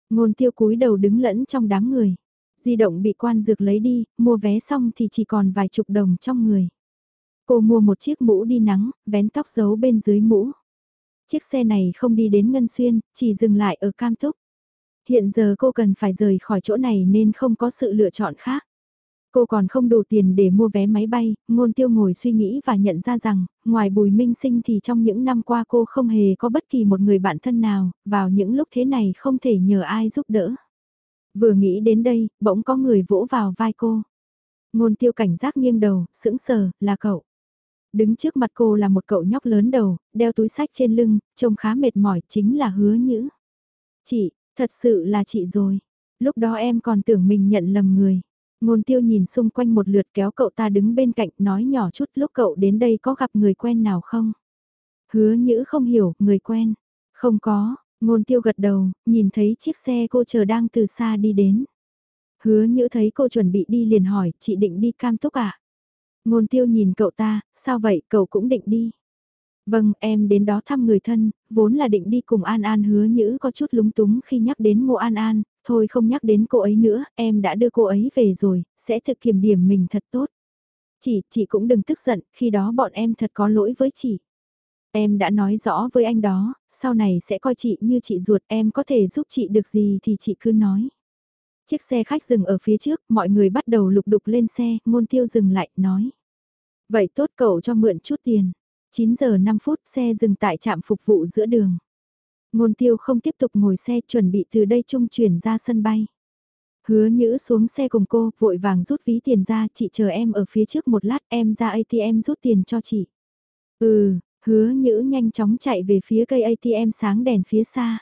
[SPEAKER 1] Ngôn tiêu cúi đầu đứng lẫn trong đám người. Di động bị quan dược lấy đi, mua vé xong thì chỉ còn vài chục đồng trong người. Cô mua một chiếc mũ đi nắng, vén tóc giấu bên dưới mũ. Chiếc xe này không đi đến Ngân Xuyên, chỉ dừng lại ở Cam Túc. Hiện giờ cô cần phải rời khỏi chỗ này nên không có sự lựa chọn khác. Cô còn không đủ tiền để mua vé máy bay, ngôn tiêu ngồi suy nghĩ và nhận ra rằng, ngoài bùi minh sinh thì trong những năm qua cô không hề có bất kỳ một người bạn thân nào, vào những lúc thế này không thể nhờ ai giúp đỡ. Vừa nghĩ đến đây, bỗng có người vỗ vào vai cô. Ngôn tiêu cảnh giác nghiêng đầu, sững sờ, là cậu. Đứng trước mặt cô là một cậu nhóc lớn đầu, đeo túi sách trên lưng, trông khá mệt mỏi, chính là hứa nhữ. Chị, thật sự là chị rồi. Lúc đó em còn tưởng mình nhận lầm người. Ngôn tiêu nhìn xung quanh một lượt kéo cậu ta đứng bên cạnh nói nhỏ chút lúc cậu đến đây có gặp người quen nào không? Hứa nhữ không hiểu, người quen. Không có, ngôn tiêu gật đầu, nhìn thấy chiếc xe cô chờ đang từ xa đi đến. Hứa nhữ thấy cô chuẩn bị đi liền hỏi, chị định đi cam túc à? Ngôn tiêu nhìn cậu ta, sao vậy, cậu cũng định đi. Vâng, em đến đó thăm người thân, vốn là định đi cùng An An hứa nhữ có chút lúng túng khi nhắc đến Ngô An An, thôi không nhắc đến cô ấy nữa, em đã đưa cô ấy về rồi, sẽ thực kiểm điểm mình thật tốt. Chị, chị cũng đừng tức giận, khi đó bọn em thật có lỗi với chị. Em đã nói rõ với anh đó, sau này sẽ coi chị như chị ruột, em có thể giúp chị được gì thì chị cứ nói. Chiếc xe khách dừng ở phía trước, mọi người bắt đầu lục đục lên xe, ngôn tiêu dừng lại, nói. Vậy tốt cậu cho mượn chút tiền. 9 giờ 5 phút xe dừng tại trạm phục vụ giữa đường. Ngôn tiêu không tiếp tục ngồi xe chuẩn bị từ đây trung chuyển ra sân bay. Hứa nhữ xuống xe cùng cô, vội vàng rút ví tiền ra, chị chờ em ở phía trước một lát, em ra ATM rút tiền cho chị. Ừ, hứa nhữ nhanh chóng chạy về phía cây ATM sáng đèn phía xa.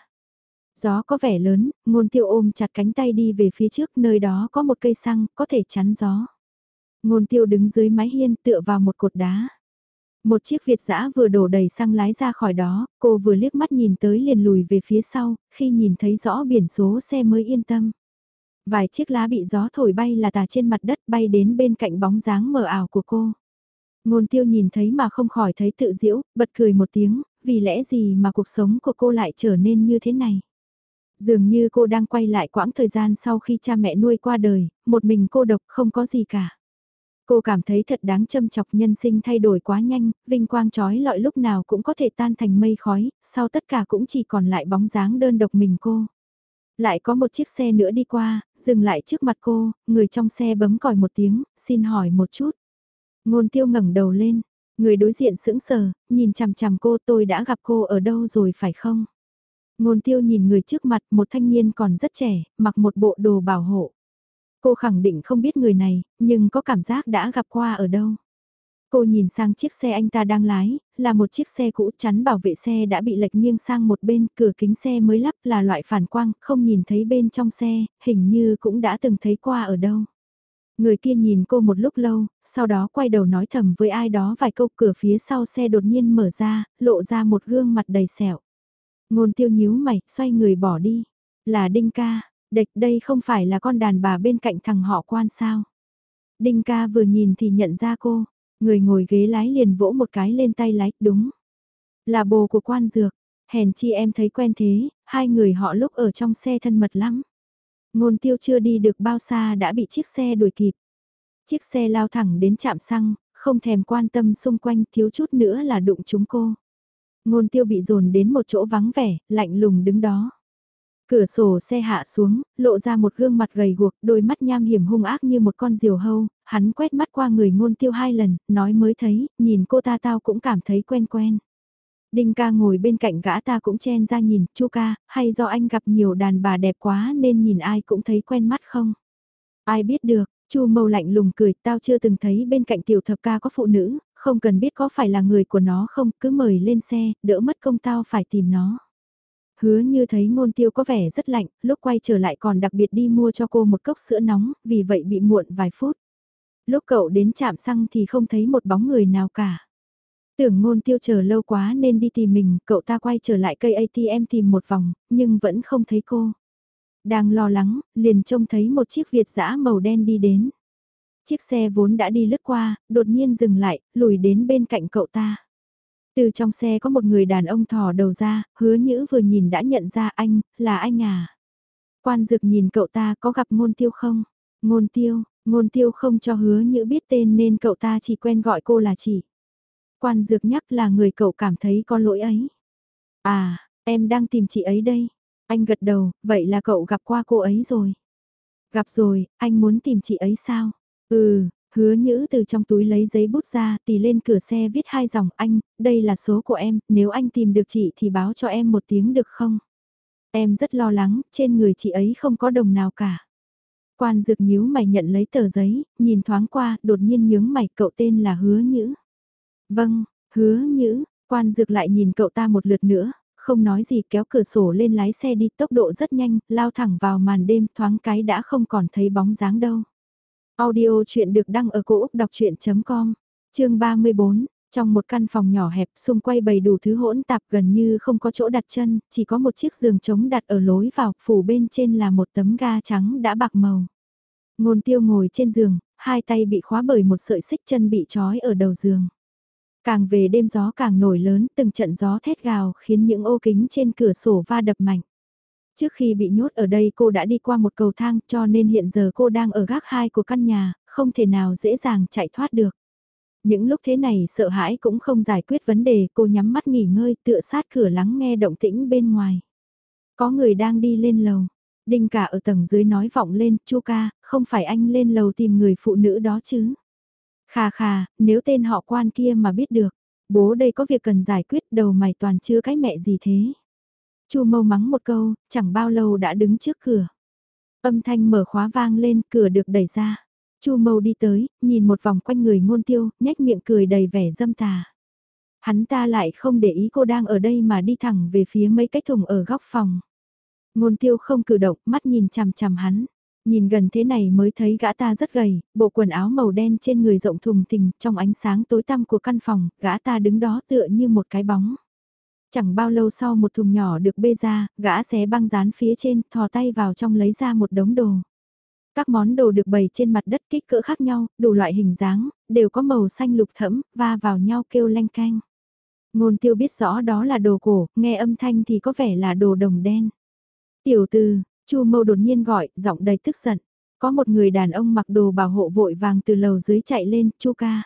[SPEAKER 1] Gió có vẻ lớn, ngôn tiêu ôm chặt cánh tay đi về phía trước nơi đó có một cây xăng, có thể chắn gió. Ngôn tiêu đứng dưới mái hiên tựa vào một cột đá. Một chiếc Việt dã vừa đổ đầy xăng lái ra khỏi đó, cô vừa liếc mắt nhìn tới liền lùi về phía sau, khi nhìn thấy rõ biển số xe mới yên tâm. Vài chiếc lá bị gió thổi bay là tà trên mặt đất bay đến bên cạnh bóng dáng mờ ảo của cô. Ngôn tiêu nhìn thấy mà không khỏi thấy tự diễu, bật cười một tiếng, vì lẽ gì mà cuộc sống của cô lại trở nên như thế này. Dường như cô đang quay lại quãng thời gian sau khi cha mẹ nuôi qua đời, một mình cô độc không có gì cả. Cô cảm thấy thật đáng châm chọc nhân sinh thay đổi quá nhanh, vinh quang trói lọi lúc nào cũng có thể tan thành mây khói, sau tất cả cũng chỉ còn lại bóng dáng đơn độc mình cô. Lại có một chiếc xe nữa đi qua, dừng lại trước mặt cô, người trong xe bấm còi một tiếng, xin hỏi một chút. Ngôn tiêu ngẩng đầu lên, người đối diện sững sờ, nhìn chằm chằm cô tôi đã gặp cô ở đâu rồi phải không? Ngôn tiêu nhìn người trước mặt một thanh niên còn rất trẻ, mặc một bộ đồ bảo hộ. Cô khẳng định không biết người này, nhưng có cảm giác đã gặp qua ở đâu. Cô nhìn sang chiếc xe anh ta đang lái, là một chiếc xe cũ chắn bảo vệ xe đã bị lệch nghiêng sang một bên, cửa kính xe mới lắp là loại phản quang, không nhìn thấy bên trong xe, hình như cũng đã từng thấy qua ở đâu. Người kia nhìn cô một lúc lâu, sau đó quay đầu nói thầm với ai đó vài câu cửa phía sau xe đột nhiên mở ra, lộ ra một gương mặt đầy sẹo. Ngôn tiêu nhíu mày, xoay người bỏ đi. Là Đinh ca, địch đây không phải là con đàn bà bên cạnh thằng họ quan sao. Đinh ca vừa nhìn thì nhận ra cô, người ngồi ghế lái liền vỗ một cái lên tay lái, đúng. Là bồ của quan dược, hèn chi em thấy quen thế, hai người họ lúc ở trong xe thân mật lắm. Ngôn tiêu chưa đi được bao xa đã bị chiếc xe đuổi kịp. Chiếc xe lao thẳng đến trạm xăng, không thèm quan tâm xung quanh thiếu chút nữa là đụng chúng cô. Ngôn tiêu bị dồn đến một chỗ vắng vẻ, lạnh lùng đứng đó. Cửa sổ xe hạ xuống, lộ ra một gương mặt gầy guộc, đôi mắt nham hiểm hung ác như một con diều hâu, hắn quét mắt qua người ngôn tiêu hai lần, nói mới thấy, nhìn cô ta tao cũng cảm thấy quen quen. Đinh ca ngồi bên cạnh gã ta cũng chen ra nhìn, chu ca, hay do anh gặp nhiều đàn bà đẹp quá nên nhìn ai cũng thấy quen mắt không? Ai biết được, chu mâu lạnh lùng cười, tao chưa từng thấy bên cạnh tiểu thập ca có phụ nữ, không cần biết có phải là người của nó không, cứ mời lên xe, đỡ mất công tao phải tìm nó. Hứa như thấy ngôn tiêu có vẻ rất lạnh, lúc quay trở lại còn đặc biệt đi mua cho cô một cốc sữa nóng, vì vậy bị muộn vài phút. Lúc cậu đến chạm xăng thì không thấy một bóng người nào cả. Tưởng ngôn tiêu chờ lâu quá nên đi tìm mình, cậu ta quay trở lại cây ATM tìm một vòng, nhưng vẫn không thấy cô. Đang lo lắng, liền trông thấy một chiếc Việt giã màu đen đi đến. Chiếc xe vốn đã đi lướt qua, đột nhiên dừng lại, lùi đến bên cạnh cậu ta. Từ trong xe có một người đàn ông thò đầu ra, hứa nhữ vừa nhìn đã nhận ra anh, là anh à. Quan dực nhìn cậu ta có gặp ngôn tiêu không? Ngôn tiêu, ngôn tiêu không cho hứa nhữ biết tên nên cậu ta chỉ quen gọi cô là chị. Quan dược nhắc là người cậu cảm thấy có lỗi ấy. À, em đang tìm chị ấy đây. Anh gật đầu, vậy là cậu gặp qua cô ấy rồi. Gặp rồi, anh muốn tìm chị ấy sao? Ừ, hứa nhữ từ trong túi lấy giấy bút ra tì lên cửa xe viết hai dòng anh, đây là số của em, nếu anh tìm được chị thì báo cho em một tiếng được không? Em rất lo lắng, trên người chị ấy không có đồng nào cả. Quan dược nhíu mày nhận lấy tờ giấy, nhìn thoáng qua, đột nhiên nhướng mày cậu tên là hứa nhữ. Vâng, hứa nhữ, quan dược lại nhìn cậu ta một lượt nữa, không nói gì kéo cửa sổ lên lái xe đi tốc độ rất nhanh, lao thẳng vào màn đêm thoáng cái đã không còn thấy bóng dáng đâu. Audio chuyện được đăng ở cổ Úc đọc chuyện.com, chương 34, trong một căn phòng nhỏ hẹp xung quay bầy đủ thứ hỗn tạp gần như không có chỗ đặt chân, chỉ có một chiếc giường trống đặt ở lối vào, phủ bên trên là một tấm ga trắng đã bạc màu. Ngôn tiêu ngồi trên giường, hai tay bị khóa bởi một sợi xích chân bị trói ở đầu giường. Càng về đêm gió càng nổi lớn, từng trận gió thét gào khiến những ô kính trên cửa sổ va đập mạnh. Trước khi bị nhốt ở đây cô đã đi qua một cầu thang cho nên hiện giờ cô đang ở gác hai của căn nhà, không thể nào dễ dàng chạy thoát được. Những lúc thế này sợ hãi cũng không giải quyết vấn đề cô nhắm mắt nghỉ ngơi tựa sát cửa lắng nghe động tĩnh bên ngoài. Có người đang đi lên lầu. Đinh cả ở tầng dưới nói vọng lên, chu ca, không phải anh lên lầu tìm người phụ nữ đó chứ. Khà khà, nếu tên họ quan kia mà biết được, bố đây có việc cần giải quyết đầu mày toàn chưa cái mẹ gì thế. Chu mâu mắng một câu, chẳng bao lâu đã đứng trước cửa. Âm thanh mở khóa vang lên, cửa được đẩy ra. Chu mâu đi tới, nhìn một vòng quanh người ngôn tiêu, nhếch miệng cười đầy vẻ dâm tà. Hắn ta lại không để ý cô đang ở đây mà đi thẳng về phía mấy cái thùng ở góc phòng. Ngôn tiêu không cử động, mắt nhìn chằm chằm hắn. Nhìn gần thế này mới thấy gã ta rất gầy, bộ quần áo màu đen trên người rộng thùng thình, trong ánh sáng tối tăm của căn phòng, gã ta đứng đó tựa như một cái bóng. Chẳng bao lâu sau một thùng nhỏ được bê ra, gã xé băng dán phía trên, thò tay vào trong lấy ra một đống đồ. Các món đồ được bày trên mặt đất kích cỡ khác nhau, đủ loại hình dáng, đều có màu xanh lục thẫm, va vào nhau kêu lanh canh. Ngôn tiêu biết rõ đó là đồ cổ, nghe âm thanh thì có vẻ là đồ đồng đen. Tiểu từ, Chu Mâu đột nhiên gọi, giọng đầy tức giận. Có một người đàn ông mặc đồ bảo hộ vội vàng từ lầu dưới chạy lên, Chu ca.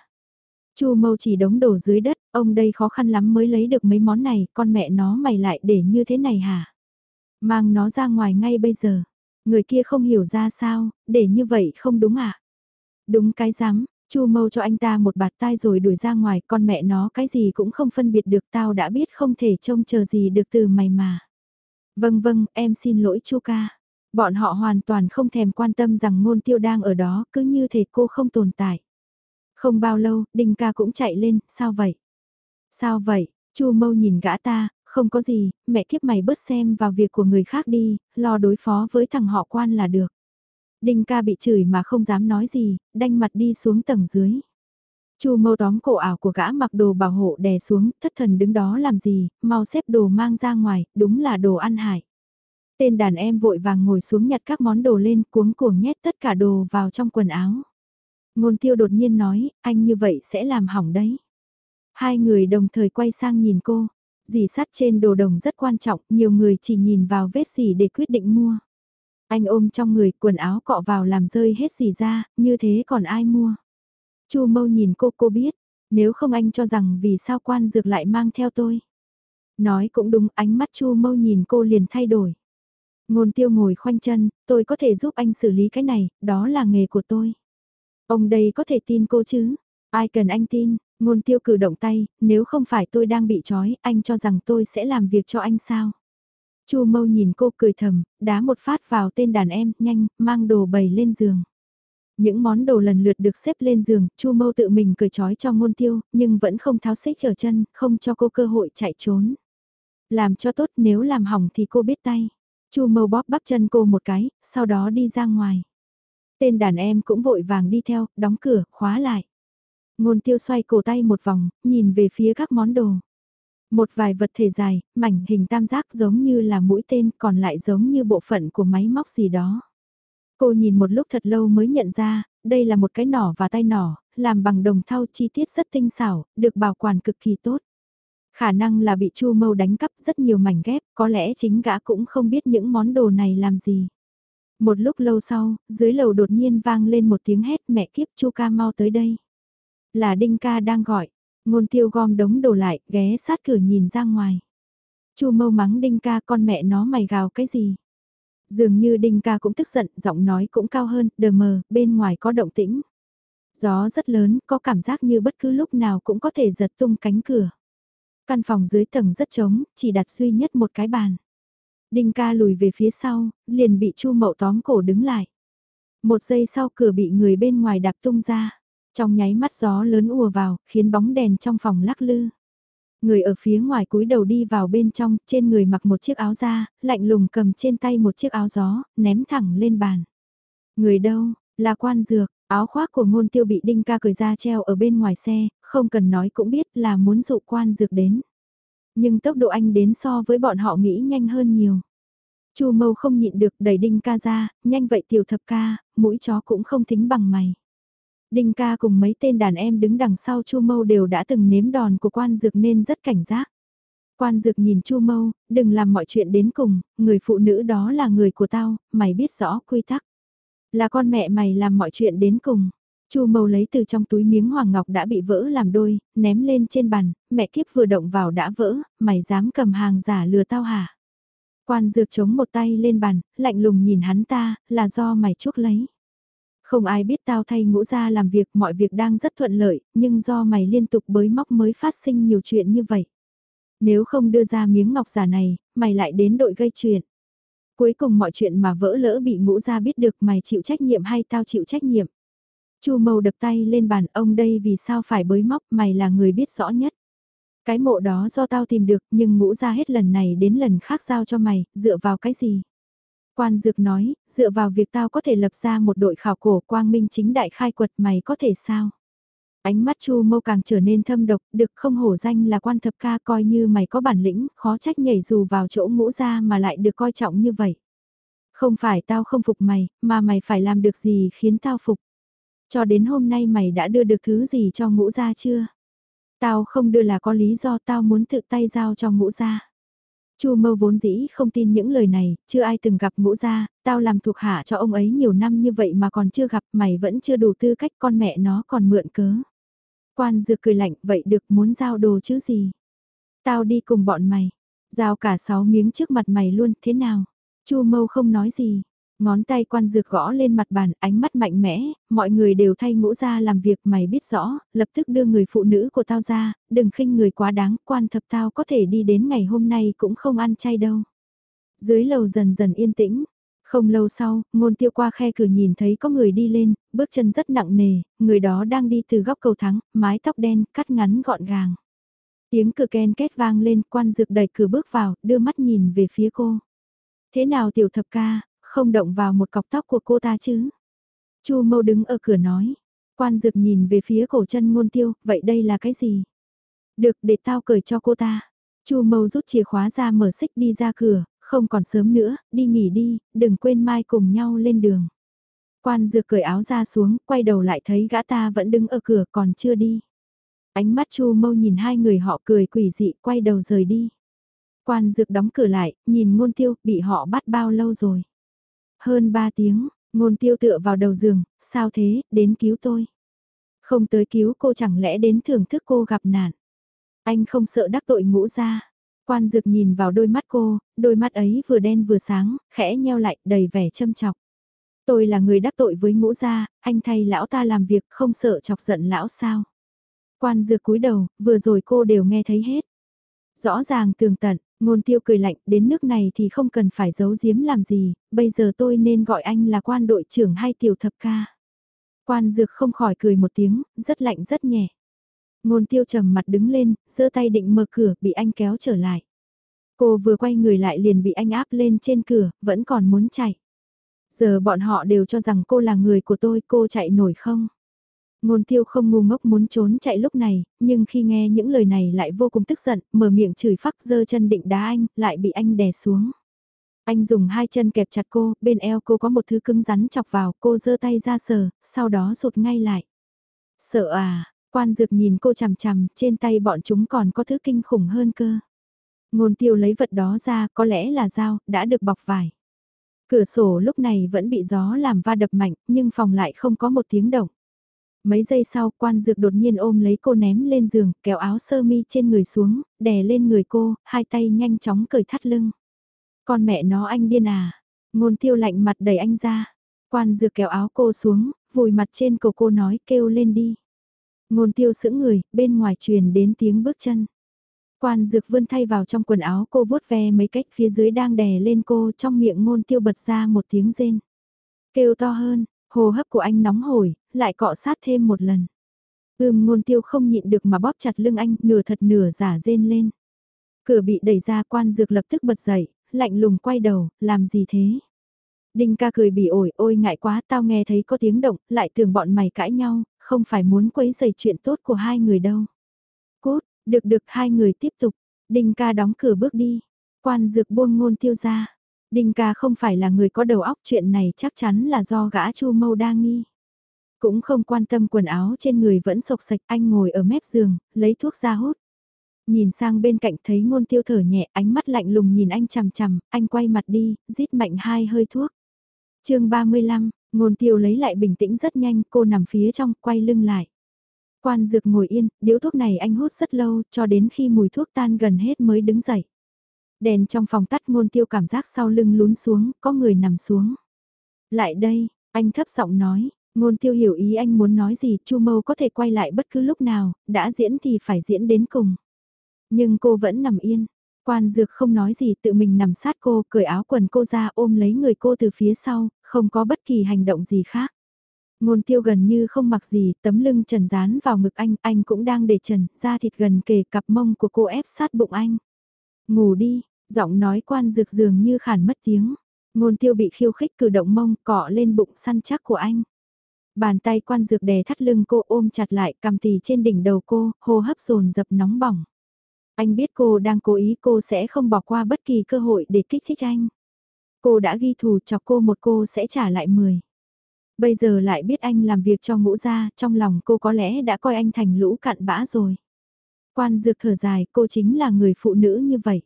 [SPEAKER 1] Chu Mâu chỉ đống đồ dưới đất, ông đây khó khăn lắm mới lấy được mấy món này, con mẹ nó mày lại để như thế này hả? Mang nó ra ngoài ngay bây giờ. Người kia không hiểu ra sao, để như vậy không đúng à? Đúng cái rắm, Chu Mâu cho anh ta một bạt tai rồi đuổi ra ngoài, con mẹ nó cái gì cũng không phân biệt được tao đã biết không thể trông chờ gì được từ mày mà. Vâng vâng, em xin lỗi Chu ca. Bọn họ hoàn toàn không thèm quan tâm rằng ngôn tiêu đang ở đó, cứ như thể cô không tồn tại. Không bao lâu, Đinh ca cũng chạy lên, sao vậy? Sao vậy? Chu mâu nhìn gã ta, không có gì, mẹ kiếp mày bớt xem vào việc của người khác đi, lo đối phó với thằng họ quan là được. Đinh ca bị chửi mà không dám nói gì, đanh mặt đi xuống tầng dưới. Chu mâu tóm cổ ảo của gã mặc đồ bảo hộ đè xuống, thất thần đứng đó làm gì, mau xếp đồ mang ra ngoài, đúng là đồ ăn hại. Tên đàn em vội vàng ngồi xuống nhặt các món đồ lên cuống cuồng nhét tất cả đồ vào trong quần áo. Ngôn tiêu đột nhiên nói, anh như vậy sẽ làm hỏng đấy. Hai người đồng thời quay sang nhìn cô, dì sắt trên đồ đồng rất quan trọng, nhiều người chỉ nhìn vào vết gì để quyết định mua. Anh ôm trong người quần áo cọ vào làm rơi hết gì ra, như thế còn ai mua. Chu mâu nhìn cô cô biết, nếu không anh cho rằng vì sao quan dược lại mang theo tôi. Nói cũng đúng ánh mắt chu mâu nhìn cô liền thay đổi. Ngôn tiêu ngồi khoanh chân, tôi có thể giúp anh xử lý cái này, đó là nghề của tôi. Ông đây có thể tin cô chứ? Ai cần anh tin? Ngôn tiêu cử động tay, nếu không phải tôi đang bị trói, anh cho rằng tôi sẽ làm việc cho anh sao? Chu mâu nhìn cô cười thầm, đá một phát vào tên đàn em, nhanh, mang đồ bày lên giường. Những món đồ lần lượt được xếp lên giường, Chu Mâu tự mình cởi trói cho ngôn tiêu, nhưng vẫn không tháo xích ở chân, không cho cô cơ hội chạy trốn. Làm cho tốt nếu làm hỏng thì cô biết tay. Chu Mâu bóp bắp chân cô một cái, sau đó đi ra ngoài. Tên đàn em cũng vội vàng đi theo, đóng cửa, khóa lại. Ngôn tiêu xoay cổ tay một vòng, nhìn về phía các món đồ. Một vài vật thể dài, mảnh hình tam giác giống như là mũi tên còn lại giống như bộ phận của máy móc gì đó. Cô nhìn một lúc thật lâu mới nhận ra, đây là một cái nỏ và tay nỏ, làm bằng đồng thau chi tiết rất tinh xảo, được bảo quản cực kỳ tốt. Khả năng là bị Chu Mâu đánh cắp rất nhiều mảnh ghép, có lẽ chính gã cũng không biết những món đồ này làm gì. Một lúc lâu sau, dưới lầu đột nhiên vang lên một tiếng hét mẹ kiếp Chu ca mau tới đây. Là Đinh ca đang gọi, ngôn tiêu gom đống đồ lại, ghé sát cửa nhìn ra ngoài. Chu mâu mắng Đinh ca con mẹ nó mày gào cái gì. Dường như Đinh ca cũng tức giận, giọng nói cũng cao hơn, đờ mờ, bên ngoài có động tĩnh. Gió rất lớn, có cảm giác như bất cứ lúc nào cũng có thể giật tung cánh cửa. Căn phòng dưới tầng rất trống, chỉ đặt duy nhất một cái bàn. Đinh ca lùi về phía sau, liền bị Chu Mậu tóm cổ đứng lại. Một giây sau cửa bị người bên ngoài đạp tung ra. Trong nháy mắt gió lớn ùa vào, khiến bóng đèn trong phòng lắc lư. Người ở phía ngoài cúi đầu đi vào bên trong, trên người mặc một chiếc áo da, lạnh lùng cầm trên tay một chiếc áo gió, ném thẳng lên bàn. Người đâu, là quan dược, áo khoác của ngôn tiêu bị đinh ca cười ra treo ở bên ngoài xe, không cần nói cũng biết là muốn dụ quan dược đến. Nhưng tốc độ anh đến so với bọn họ nghĩ nhanh hơn nhiều. Chu mâu không nhịn được đẩy đinh ca ra, nhanh vậy tiểu thập ca, mũi chó cũng không tính bằng mày. Đinh ca cùng mấy tên đàn em đứng đằng sau Chu Mâu đều đã từng nếm đòn của quan dược nên rất cảnh giác. Quan dược nhìn Chu Mâu, đừng làm mọi chuyện đến cùng, người phụ nữ đó là người của tao, mày biết rõ quy tắc. Là con mẹ mày làm mọi chuyện đến cùng. Chu Mâu lấy từ trong túi miếng hoàng ngọc đã bị vỡ làm đôi, ném lên trên bàn, mẹ kiếp vừa động vào đã vỡ, mày dám cầm hàng giả lừa tao hả? Quan dược chống một tay lên bàn, lạnh lùng nhìn hắn ta, là do mày chuốc lấy. Không ai biết tao thay ngũ ra làm việc, mọi việc đang rất thuận lợi, nhưng do mày liên tục bới móc mới phát sinh nhiều chuyện như vậy. Nếu không đưa ra miếng ngọc giả này, mày lại đến đội gây chuyện. Cuối cùng mọi chuyện mà vỡ lỡ bị ngũ ra biết được mày chịu trách nhiệm hay tao chịu trách nhiệm. Chu Mâu đập tay lên bàn ông đây vì sao phải bới móc mày là người biết rõ nhất. Cái mộ đó do tao tìm được nhưng ngũ ra hết lần này đến lần khác giao cho mày, dựa vào cái gì? Quan Dược nói, dựa vào việc tao có thể lập ra một đội khảo cổ quang minh chính đại khai quật mày có thể sao? Ánh mắt Chu Mâu càng trở nên thâm độc, được không hổ danh là quan thập ca coi như mày có bản lĩnh, khó trách nhảy dù vào chỗ ngũ ra mà lại được coi trọng như vậy. Không phải tao không phục mày, mà mày phải làm được gì khiến tao phục. Cho đến hôm nay mày đã đưa được thứ gì cho ngũ ra chưa? Tao không đưa là có lý do tao muốn tự tay giao cho ngũ ra. Chu mâu vốn dĩ không tin những lời này, chưa ai từng gặp ngũ gia, tao làm thuộc hạ cho ông ấy nhiều năm như vậy mà còn chưa gặp mày vẫn chưa đủ tư cách con mẹ nó còn mượn cớ. Quan dược cười lạnh vậy được muốn giao đồ chứ gì. Tao đi cùng bọn mày, giao cả sáu miếng trước mặt mày luôn thế nào. Chu mâu không nói gì, Ngón tay quan dược gõ lên mặt bàn, ánh mắt mạnh mẽ, mọi người đều thay ngũ ra làm việc mày biết rõ, lập tức đưa người phụ nữ của tao ra, đừng khinh người quá đáng, quan thập tao có thể đi đến ngày hôm nay cũng không ăn chay đâu. Dưới lầu dần dần yên tĩnh, không lâu sau, ngôn tiêu qua khe cửa nhìn thấy có người đi lên, bước chân rất nặng nề, người đó đang đi từ góc cầu thắng, mái tóc đen, cắt ngắn gọn gàng. Tiếng cửa ken két vang lên, quan dược đẩy cửa bước vào, đưa mắt nhìn về phía cô. Thế nào tiểu thập ca, không động vào một cọc tóc của cô ta chứ. Chu mâu đứng ở cửa nói, quan dực nhìn về phía cổ chân ngôn tiêu, vậy đây là cái gì? Được để tao cởi cho cô ta. Chu mâu rút chìa khóa ra mở xích đi ra cửa, không còn sớm nữa, đi nghỉ đi, đừng quên mai cùng nhau lên đường. Quan dược cởi áo ra xuống, quay đầu lại thấy gã ta vẫn đứng ở cửa còn chưa đi. Ánh mắt chu mâu nhìn hai người họ cười quỷ dị quay đầu rời đi. Quan dược đóng cửa lại, nhìn ngôn tiêu, bị họ bắt bao lâu rồi. Hơn 3 tiếng, ngôn tiêu tựa vào đầu giường, sao thế, đến cứu tôi. Không tới cứu cô chẳng lẽ đến thưởng thức cô gặp nạn. Anh không sợ đắc tội ngũ ra. Quan dực nhìn vào đôi mắt cô, đôi mắt ấy vừa đen vừa sáng, khẽ nheo lại, đầy vẻ châm chọc. Tôi là người đắc tội với ngũ gia, anh thay lão ta làm việc không sợ chọc giận lão sao. Quan dược cúi đầu, vừa rồi cô đều nghe thấy hết. Rõ ràng tường tận, Ngôn tiêu cười lạnh, đến nước này thì không cần phải giấu giếm làm gì, bây giờ tôi nên gọi anh là quan đội trưởng hay tiểu thập ca. Quan dược không khỏi cười một tiếng, rất lạnh rất nhẹ. Ngôn tiêu trầm mặt đứng lên, giơ tay định mở cửa, bị anh kéo trở lại. Cô vừa quay người lại liền bị anh áp lên trên cửa, vẫn còn muốn chạy. Giờ bọn họ đều cho rằng cô là người của tôi, cô chạy nổi không? Ngôn tiêu không ngu ngốc muốn trốn chạy lúc này, nhưng khi nghe những lời này lại vô cùng tức giận, mở miệng chửi phắc dơ chân định đá anh, lại bị anh đè xuống. Anh dùng hai chân kẹp chặt cô, bên eo cô có một thứ cứng rắn chọc vào, cô giơ tay ra sờ, sau đó rụt ngay lại. Sợ à, quan dược nhìn cô chằm chằm, trên tay bọn chúng còn có thứ kinh khủng hơn cơ. Ngôn tiêu lấy vật đó ra, có lẽ là dao, đã được bọc vải. Cửa sổ lúc này vẫn bị gió làm va đập mạnh, nhưng phòng lại không có một tiếng động. Mấy giây sau, quan dược đột nhiên ôm lấy cô ném lên giường, kéo áo sơ mi trên người xuống, đè lên người cô, hai tay nhanh chóng cởi thắt lưng. Con mẹ nó anh điên à? Ngôn tiêu lạnh mặt đẩy anh ra. Quan dược kéo áo cô xuống, vùi mặt trên cổ cô nói kêu lên đi. Ngôn tiêu sững người, bên ngoài truyền đến tiếng bước chân. Quan dược vươn thay vào trong quần áo cô vuốt ve mấy cách phía dưới đang đè lên cô trong miệng ngôn tiêu bật ra một tiếng rên. Kêu to hơn, hồ hấp của anh nóng hổi, lại cọ sát thêm một lần. Ưm ngôn tiêu không nhịn được mà bóp chặt lưng anh, nửa thật nửa giả rên lên. Cửa bị đẩy ra quan dược lập tức bật dậy, lạnh lùng quay đầu, làm gì thế? Đinh ca cười bị ổi, ôi ngại quá tao nghe thấy có tiếng động, lại tưởng bọn mày cãi nhau, không phải muốn quấy rầy chuyện tốt của hai người đâu. Cút, được được hai người tiếp tục, Đinh ca đóng cửa bước đi, quan dược buông ngôn tiêu ra. Đinh ca không phải là người có đầu óc chuyện này chắc chắn là do gã chu mâu đa nghi. Cũng không quan tâm quần áo trên người vẫn sộc sạch anh ngồi ở mép giường, lấy thuốc ra hút. Nhìn sang bên cạnh thấy ngôn tiêu thở nhẹ ánh mắt lạnh lùng nhìn anh chằm chằm, anh quay mặt đi, rít mạnh hai hơi thuốc. chương 35, ngôn tiêu lấy lại bình tĩnh rất nhanh, cô nằm phía trong, quay lưng lại. Quan dược ngồi yên, điếu thuốc này anh hút rất lâu, cho đến khi mùi thuốc tan gần hết mới đứng dậy. Đèn trong phòng tắt ngôn tiêu cảm giác sau lưng lún xuống, có người nằm xuống. Lại đây, anh thấp giọng nói, ngôn tiêu hiểu ý anh muốn nói gì, chu mâu có thể quay lại bất cứ lúc nào, đã diễn thì phải diễn đến cùng. Nhưng cô vẫn nằm yên. Quan dược không nói gì tự mình nằm sát cô, cởi áo quần cô ra ôm lấy người cô từ phía sau, không có bất kỳ hành động gì khác. Ngôn tiêu gần như không mặc gì, tấm lưng trần dán vào ngực anh, anh cũng đang để trần, da thịt gần kề cặp mông của cô ép sát bụng anh. Ngủ đi, giọng nói quan dược dường như khản mất tiếng. Ngôn tiêu bị khiêu khích cử động mông cọ lên bụng săn chắc của anh. Bàn tay quan dược đè thắt lưng cô ôm chặt lại cầm tì trên đỉnh đầu cô, hô hấp dồn dập nóng bỏng. Anh biết cô đang cố ý cô sẽ không bỏ qua bất kỳ cơ hội để kích thích anh. Cô đã ghi thù chọc cô một cô sẽ trả lại mười. Bây giờ lại biết anh làm việc cho ngũ gia, trong lòng cô có lẽ đã coi anh thành lũ cặn bã rồi. Quan dược thở dài, cô chính là người phụ nữ như vậy.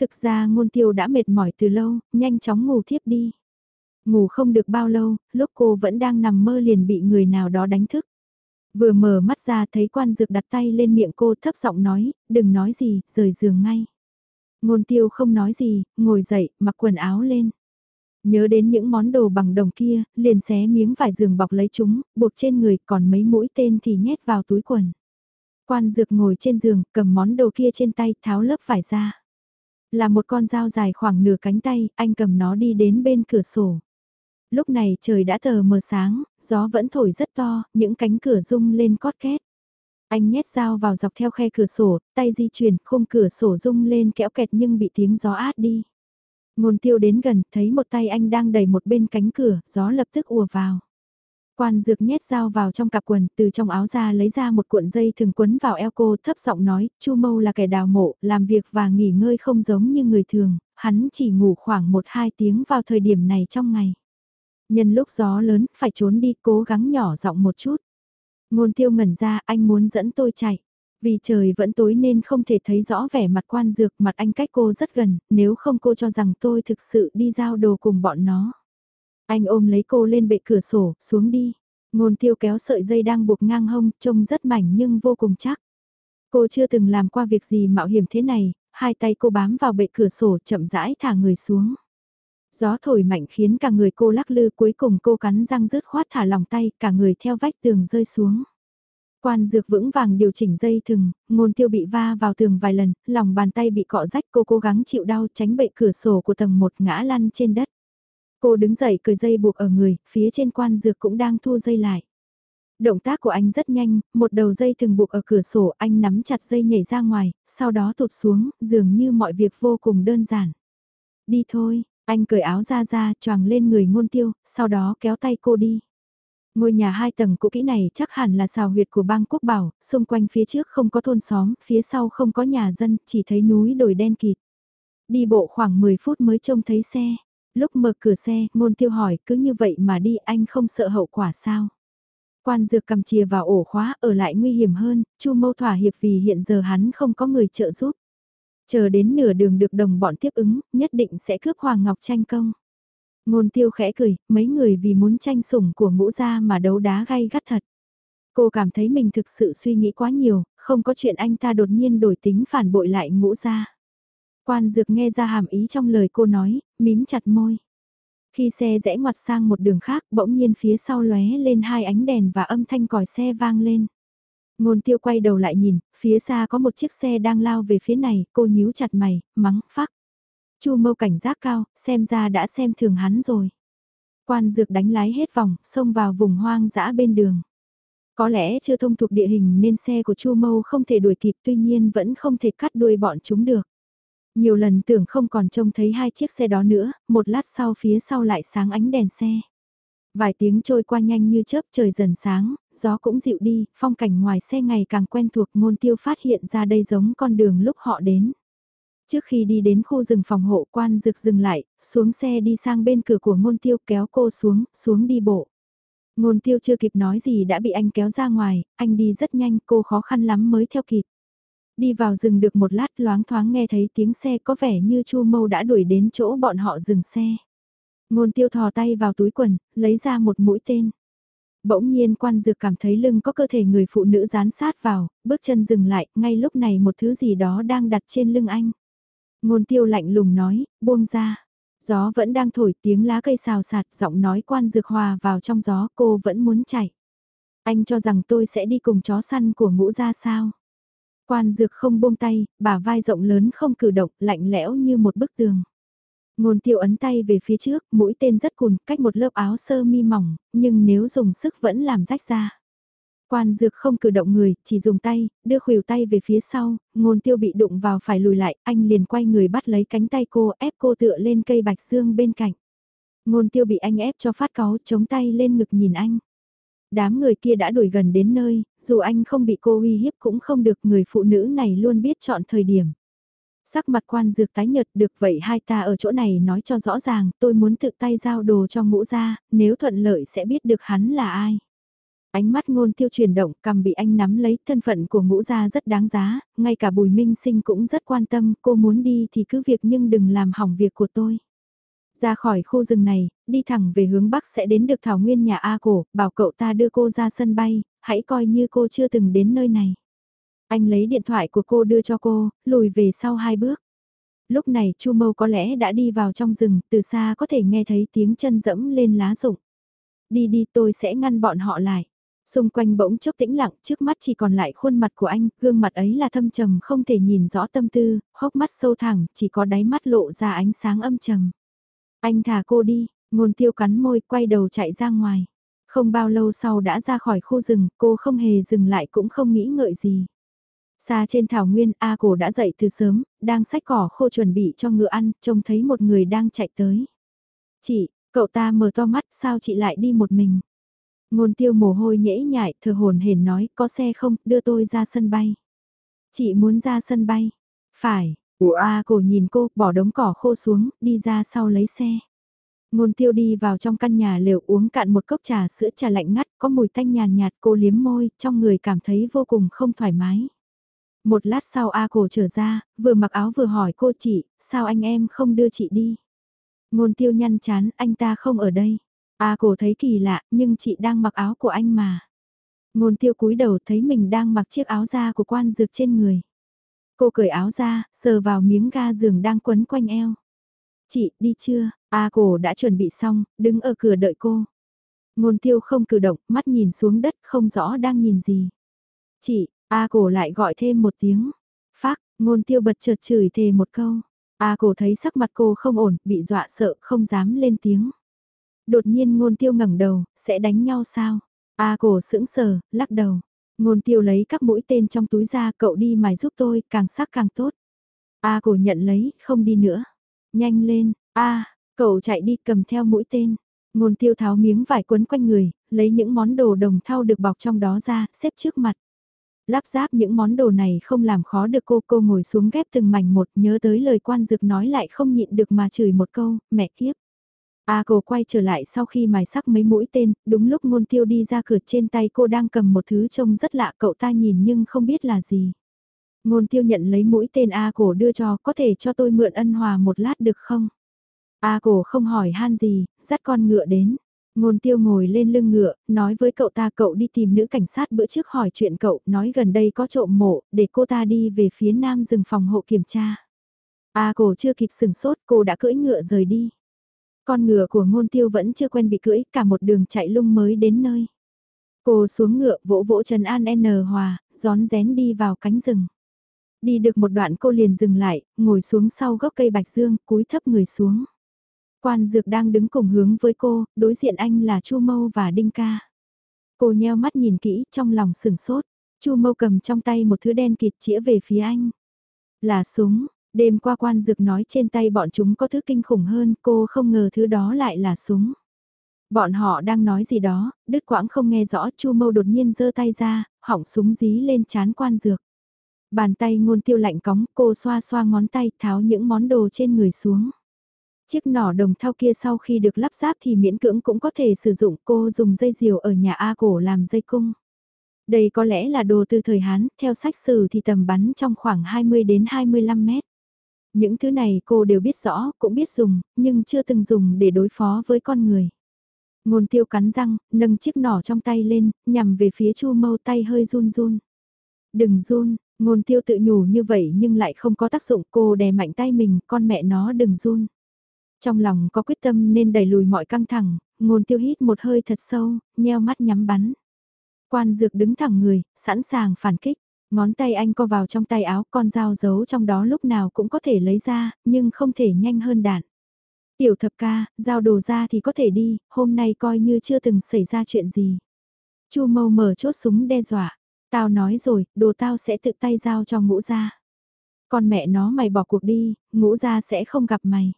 [SPEAKER 1] Thực ra ngôn tiêu đã mệt mỏi từ lâu, nhanh chóng ngủ thiếp đi. Ngủ không được bao lâu, lúc cô vẫn đang nằm mơ liền bị người nào đó đánh thức. Vừa mở mắt ra thấy quan dược đặt tay lên miệng cô thấp giọng nói, đừng nói gì, rời giường ngay. Ngôn tiêu không nói gì, ngồi dậy, mặc quần áo lên. Nhớ đến những món đồ bằng đồng kia, liền xé miếng vải giường bọc lấy chúng, buộc trên người còn mấy mũi tên thì nhét vào túi quần. Quan dược ngồi trên giường, cầm món đồ kia trên tay, tháo lớp vải ra. Là một con dao dài khoảng nửa cánh tay, anh cầm nó đi đến bên cửa sổ lúc này trời đã tờ mờ sáng, gió vẫn thổi rất to, những cánh cửa rung lên cót két. Anh nhét dao vào dọc theo khe cửa sổ, tay di chuyển, khung cửa sổ rung lên kéo kẹt nhưng bị tiếng gió át đi. Ngôn tiêu đến gần, thấy một tay anh đang đẩy một bên cánh cửa, gió lập tức ùa vào. Quan dược nhét dao vào trong cặp quần, từ trong áo ra lấy ra một cuộn dây thường quấn vào eo cô, thấp giọng nói, Chu Mâu là kẻ đào mộ, làm việc và nghỉ ngơi không giống như người thường, hắn chỉ ngủ khoảng 1-2 tiếng vào thời điểm này trong ngày. Nhân lúc gió lớn, phải trốn đi, cố gắng nhỏ giọng một chút. Ngôn tiêu ngẩn ra, anh muốn dẫn tôi chạy. Vì trời vẫn tối nên không thể thấy rõ vẻ mặt quan dược, mặt anh cách cô rất gần, nếu không cô cho rằng tôi thực sự đi giao đồ cùng bọn nó. Anh ôm lấy cô lên bệ cửa sổ, xuống đi. Ngôn tiêu kéo sợi dây đang buộc ngang hông, trông rất mảnh nhưng vô cùng chắc. Cô chưa từng làm qua việc gì mạo hiểm thế này, hai tay cô bám vào bệ cửa sổ chậm rãi thả người xuống. Gió thổi mạnh khiến cả người cô lắc lư cuối cùng cô cắn răng rứt khoát thả lòng tay, cả người theo vách tường rơi xuống. Quan dược vững vàng điều chỉnh dây thừng, ngôn tiêu bị va vào tường vài lần, lòng bàn tay bị cọ rách cô cố gắng chịu đau tránh bệ cửa sổ của tầng một ngã lăn trên đất. Cô đứng dậy cười dây buộc ở người, phía trên quan dược cũng đang thu dây lại. Động tác của anh rất nhanh, một đầu dây thừng buộc ở cửa sổ anh nắm chặt dây nhảy ra ngoài, sau đó tụt xuống, dường như mọi việc vô cùng đơn giản. Đi thôi, anh cởi áo ra ra choàng lên người ngôn tiêu, sau đó kéo tay cô đi. Ngôi nhà hai tầng cũ kỹ này chắc hẳn là xào huyệt của bang quốc bảo, xung quanh phía trước không có thôn xóm, phía sau không có nhà dân, chỉ thấy núi đồi đen kịt. Đi bộ khoảng 10 phút mới trông thấy xe. Lúc mở cửa xe, ngôn tiêu hỏi cứ như vậy mà đi anh không sợ hậu quả sao? Quan dược cầm chìa vào ổ khóa ở lại nguy hiểm hơn, chu mâu thỏa hiệp vì hiện giờ hắn không có người trợ giúp. Chờ đến nửa đường được đồng bọn tiếp ứng, nhất định sẽ cướp Hoàng Ngọc tranh công. Ngôn tiêu khẽ cười, mấy người vì muốn tranh sủng của ngũ gia mà đấu đá gay gắt thật. Cô cảm thấy mình thực sự suy nghĩ quá nhiều, không có chuyện anh ta đột nhiên đổi tính phản bội lại ngũ gia. Quan dược nghe ra hàm ý trong lời cô nói, mím chặt môi. Khi xe rẽ ngoặt sang một đường khác, bỗng nhiên phía sau lóe lên hai ánh đèn và âm thanh còi xe vang lên. Ngôn tiêu quay đầu lại nhìn, phía xa có một chiếc xe đang lao về phía này, cô nhíu chặt mày, mắng, phắc. Chu mâu cảnh giác cao, xem ra đã xem thường hắn rồi. Quan dược đánh lái hết vòng, xông vào vùng hoang dã bên đường. Có lẽ chưa thông thuộc địa hình nên xe của Chu mâu không thể đuổi kịp tuy nhiên vẫn không thể cắt đuôi bọn chúng được. Nhiều lần tưởng không còn trông thấy hai chiếc xe đó nữa, một lát sau phía sau lại sáng ánh đèn xe. Vài tiếng trôi qua nhanh như chớp trời dần sáng, gió cũng dịu đi, phong cảnh ngoài xe ngày càng quen thuộc ngôn tiêu phát hiện ra đây giống con đường lúc họ đến. Trước khi đi đến khu rừng phòng hộ quan rực dừng lại, xuống xe đi sang bên cửa của ngôn tiêu kéo cô xuống, xuống đi bộ. Ngôn tiêu chưa kịp nói gì đã bị anh kéo ra ngoài, anh đi rất nhanh cô khó khăn lắm mới theo kịp. Đi vào rừng được một lát loáng thoáng nghe thấy tiếng xe có vẻ như Chu Mâu đã đuổi đến chỗ bọn họ dừng xe. Ngôn tiêu thò tay vào túi quần, lấy ra một mũi tên. Bỗng nhiên quan dược cảm thấy lưng có cơ thể người phụ nữ dán sát vào, bước chân dừng lại, ngay lúc này một thứ gì đó đang đặt trên lưng anh. Ngôn tiêu lạnh lùng nói, buông ra. Gió vẫn đang thổi tiếng lá cây xào sạt, giọng nói quan dược hòa vào trong gió, cô vẫn muốn chạy. Anh cho rằng tôi sẽ đi cùng chó săn của ngũ ra sao? Quan dược không buông tay, bà vai rộng lớn không cử động, lạnh lẽo như một bức tường. Ngôn tiêu ấn tay về phía trước, mũi tên rất cùn, cách một lớp áo sơ mi mỏng, nhưng nếu dùng sức vẫn làm rách ra. Quan dược không cử động người, chỉ dùng tay, đưa khuỷu tay về phía sau, ngôn tiêu bị đụng vào phải lùi lại, anh liền quay người bắt lấy cánh tay cô, ép cô tựa lên cây bạch xương bên cạnh. Ngôn tiêu bị anh ép cho phát cáu, chống tay lên ngực nhìn anh. Đám người kia đã đuổi gần đến nơi, dù anh không bị cô uy hiếp cũng không được người phụ nữ này luôn biết chọn thời điểm. Sắc mặt quan dược tái nhật được vậy hai ta ở chỗ này nói cho rõ ràng tôi muốn tự tay giao đồ cho ngũ ra, nếu thuận lợi sẽ biết được hắn là ai. Ánh mắt ngôn tiêu chuyển động, cầm bị anh nắm lấy, thân phận của ngũ gia rất đáng giá, ngay cả bùi minh sinh cũng rất quan tâm, cô muốn đi thì cứ việc nhưng đừng làm hỏng việc của tôi. Ra khỏi khu rừng này, đi thẳng về hướng Bắc sẽ đến được Thảo Nguyên nhà A Cổ, bảo cậu ta đưa cô ra sân bay, hãy coi như cô chưa từng đến nơi này. Anh lấy điện thoại của cô đưa cho cô, lùi về sau hai bước. Lúc này Chu Mâu có lẽ đã đi vào trong rừng, từ xa có thể nghe thấy tiếng chân dẫm lên lá rụng. Đi đi tôi sẽ ngăn bọn họ lại. Xung quanh bỗng chốc tĩnh lặng, trước mắt chỉ còn lại khuôn mặt của anh, gương mặt ấy là thâm trầm không thể nhìn rõ tâm tư, hốc mắt sâu thẳng, chỉ có đáy mắt lộ ra ánh sáng âm trầm. Anh thả cô đi, ngôn tiêu cắn môi, quay đầu chạy ra ngoài. Không bao lâu sau đã ra khỏi khu rừng, cô không hề dừng lại cũng không nghĩ ngợi gì. Xa trên thảo nguyên, A cổ đã dậy từ sớm, đang xách cỏ khô chuẩn bị cho ngựa ăn, trông thấy một người đang chạy tới. Chị, cậu ta mở to mắt, sao chị lại đi một mình? Ngôn tiêu mồ hôi nhễ nhại, thờ hồn hển nói, có xe không, đưa tôi ra sân bay. Chị muốn ra sân bay. Phải, Ủa A cổ nhìn cô, bỏ đống cỏ khô xuống, đi ra sau lấy xe. Ngôn tiêu đi vào trong căn nhà lều uống cạn một cốc trà sữa trà lạnh ngắt, có mùi tanh nhàn nhạt cô liếm môi, trong người cảm thấy vô cùng không thoải mái. Một lát sau A cổ trở ra, vừa mặc áo vừa hỏi cô chị, sao anh em không đưa chị đi? Ngôn tiêu nhăn chán, anh ta không ở đây. A cổ thấy kỳ lạ, nhưng chị đang mặc áo của anh mà. Ngôn tiêu cúi đầu thấy mình đang mặc chiếc áo da của quan dược trên người. Cô cởi áo ra, sờ vào miếng ga giường đang quấn quanh eo. Chị, đi chưa? A cổ đã chuẩn bị xong, đứng ở cửa đợi cô. Ngôn tiêu không cử động, mắt nhìn xuống đất, không rõ đang nhìn gì. Chị, A cổ lại gọi thêm một tiếng. Phác, ngôn tiêu bật chợt chửi thề một câu. A cổ thấy sắc mặt cô không ổn, bị dọa sợ, không dám lên tiếng. Đột nhiên ngôn tiêu ngẩng đầu, sẽ đánh nhau sao? A cổ sững sờ, lắc đầu. Ngôn tiêu lấy các mũi tên trong túi ra cậu đi mài giúp tôi, càng sắc càng tốt. A cổ nhận lấy, không đi nữa. Nhanh lên, A, cậu chạy đi cầm theo mũi tên. Ngôn tiêu tháo miếng vải quấn quanh người, lấy những món đồ đồng thau được bọc trong đó ra, xếp trước mặt. Lắp ráp những món đồ này không làm khó được cô, cô ngồi xuống ghép từng mảnh một, nhớ tới lời quan dược nói lại không nhịn được mà chửi một câu, mẹ kiếp. A cô quay trở lại sau khi mài sắc mấy mũi tên, đúng lúc ngôn tiêu đi ra cửa trên tay cô đang cầm một thứ trông rất lạ cậu ta nhìn nhưng không biết là gì. Ngôn tiêu nhận lấy mũi tên A cổ đưa cho, có thể cho tôi mượn ân hòa một lát được không? A cổ không hỏi han gì, dắt con ngựa đến. Ngôn tiêu ngồi lên lưng ngựa, nói với cậu ta cậu đi tìm nữ cảnh sát bữa trước hỏi chuyện cậu, nói gần đây có trộm mộ, để cô ta đi về phía nam rừng phòng hộ kiểm tra. A cổ chưa kịp sừng sốt, cô đã cưỡi ngựa rời đi. Con ngựa của ngôn tiêu vẫn chưa quen bị cưỡi, cả một đường chạy lung mới đến nơi. Cô xuống ngựa vỗ vỗ Trần An N Hòa, gión rén đi vào cánh rừng. Đi được một đoạn cô liền dừng lại, ngồi xuống sau gốc cây bạch dương, cúi thấp người xuống. Quan dược đang đứng cùng hướng với cô, đối diện anh là Chu Mâu và Đinh Ca. Cô nheo mắt nhìn kỹ, trong lòng sừng sốt. Chu Mâu cầm trong tay một thứ đen kịt chĩa về phía anh. Là súng, đêm qua quan dược nói trên tay bọn chúng có thứ kinh khủng hơn, cô không ngờ thứ đó lại là súng. Bọn họ đang nói gì đó, Đức quãng không nghe rõ, Chu Mâu đột nhiên giơ tay ra, hỏng súng dí lên chán quan dược. Bàn tay ngôn tiêu lạnh cóng, cô xoa xoa ngón tay, tháo những món đồ trên người xuống. Chiếc nỏ đồng thau kia sau khi được lắp ráp thì miễn cưỡng cũng có thể sử dụng cô dùng dây diều ở nhà A cổ làm dây cung. Đây có lẽ là đồ từ thời Hán, theo sách sử thì tầm bắn trong khoảng 20 đến 25 mét. Những thứ này cô đều biết rõ, cũng biết dùng, nhưng chưa từng dùng để đối phó với con người. Ngôn tiêu cắn răng, nâng chiếc nỏ trong tay lên, nhằm về phía chu mâu tay hơi run run. Đừng run, ngôn tiêu tự nhủ như vậy nhưng lại không có tác dụng cô đè mạnh tay mình, con mẹ nó đừng run. Trong lòng có quyết tâm nên đẩy lùi mọi căng thẳng, ngôn tiêu hít một hơi thật sâu, nheo mắt nhắm bắn. Quan dược đứng thẳng người, sẵn sàng phản kích. Ngón tay anh co vào trong tay áo, con dao giấu trong đó lúc nào cũng có thể lấy ra, nhưng không thể nhanh hơn đạn. Tiểu thập ca, giao đồ ra thì có thể đi, hôm nay coi như chưa từng xảy ra chuyện gì. Chu mâu mở chốt súng đe dọa. Tao nói rồi, đồ tao sẽ tự tay giao cho ngũ gia. Con mẹ nó mày bỏ cuộc đi, ngũ gia sẽ không gặp mày.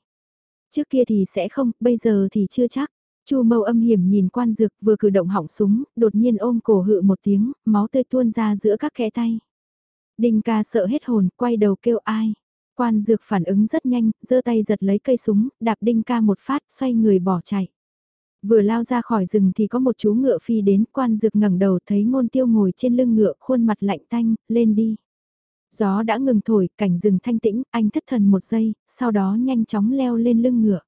[SPEAKER 1] Trước kia thì sẽ không, bây giờ thì chưa chắc. Chu mâu âm hiểm nhìn quan dược vừa cử động hỏng súng, đột nhiên ôm cổ hự một tiếng, máu tươi tuôn ra giữa các kẽ tay. Đinh ca sợ hết hồn, quay đầu kêu ai. Quan dược phản ứng rất nhanh, giơ tay giật lấy cây súng, đạp đinh ca một phát, xoay người bỏ chạy. Vừa lao ra khỏi rừng thì có một chú ngựa phi đến, quan dược ngẩng đầu thấy ngôn tiêu ngồi trên lưng ngựa, khuôn mặt lạnh tanh, lên đi. Gió đã ngừng thổi, cảnh rừng thanh tĩnh, anh thất thần một giây, sau đó nhanh chóng leo lên lưng ngựa.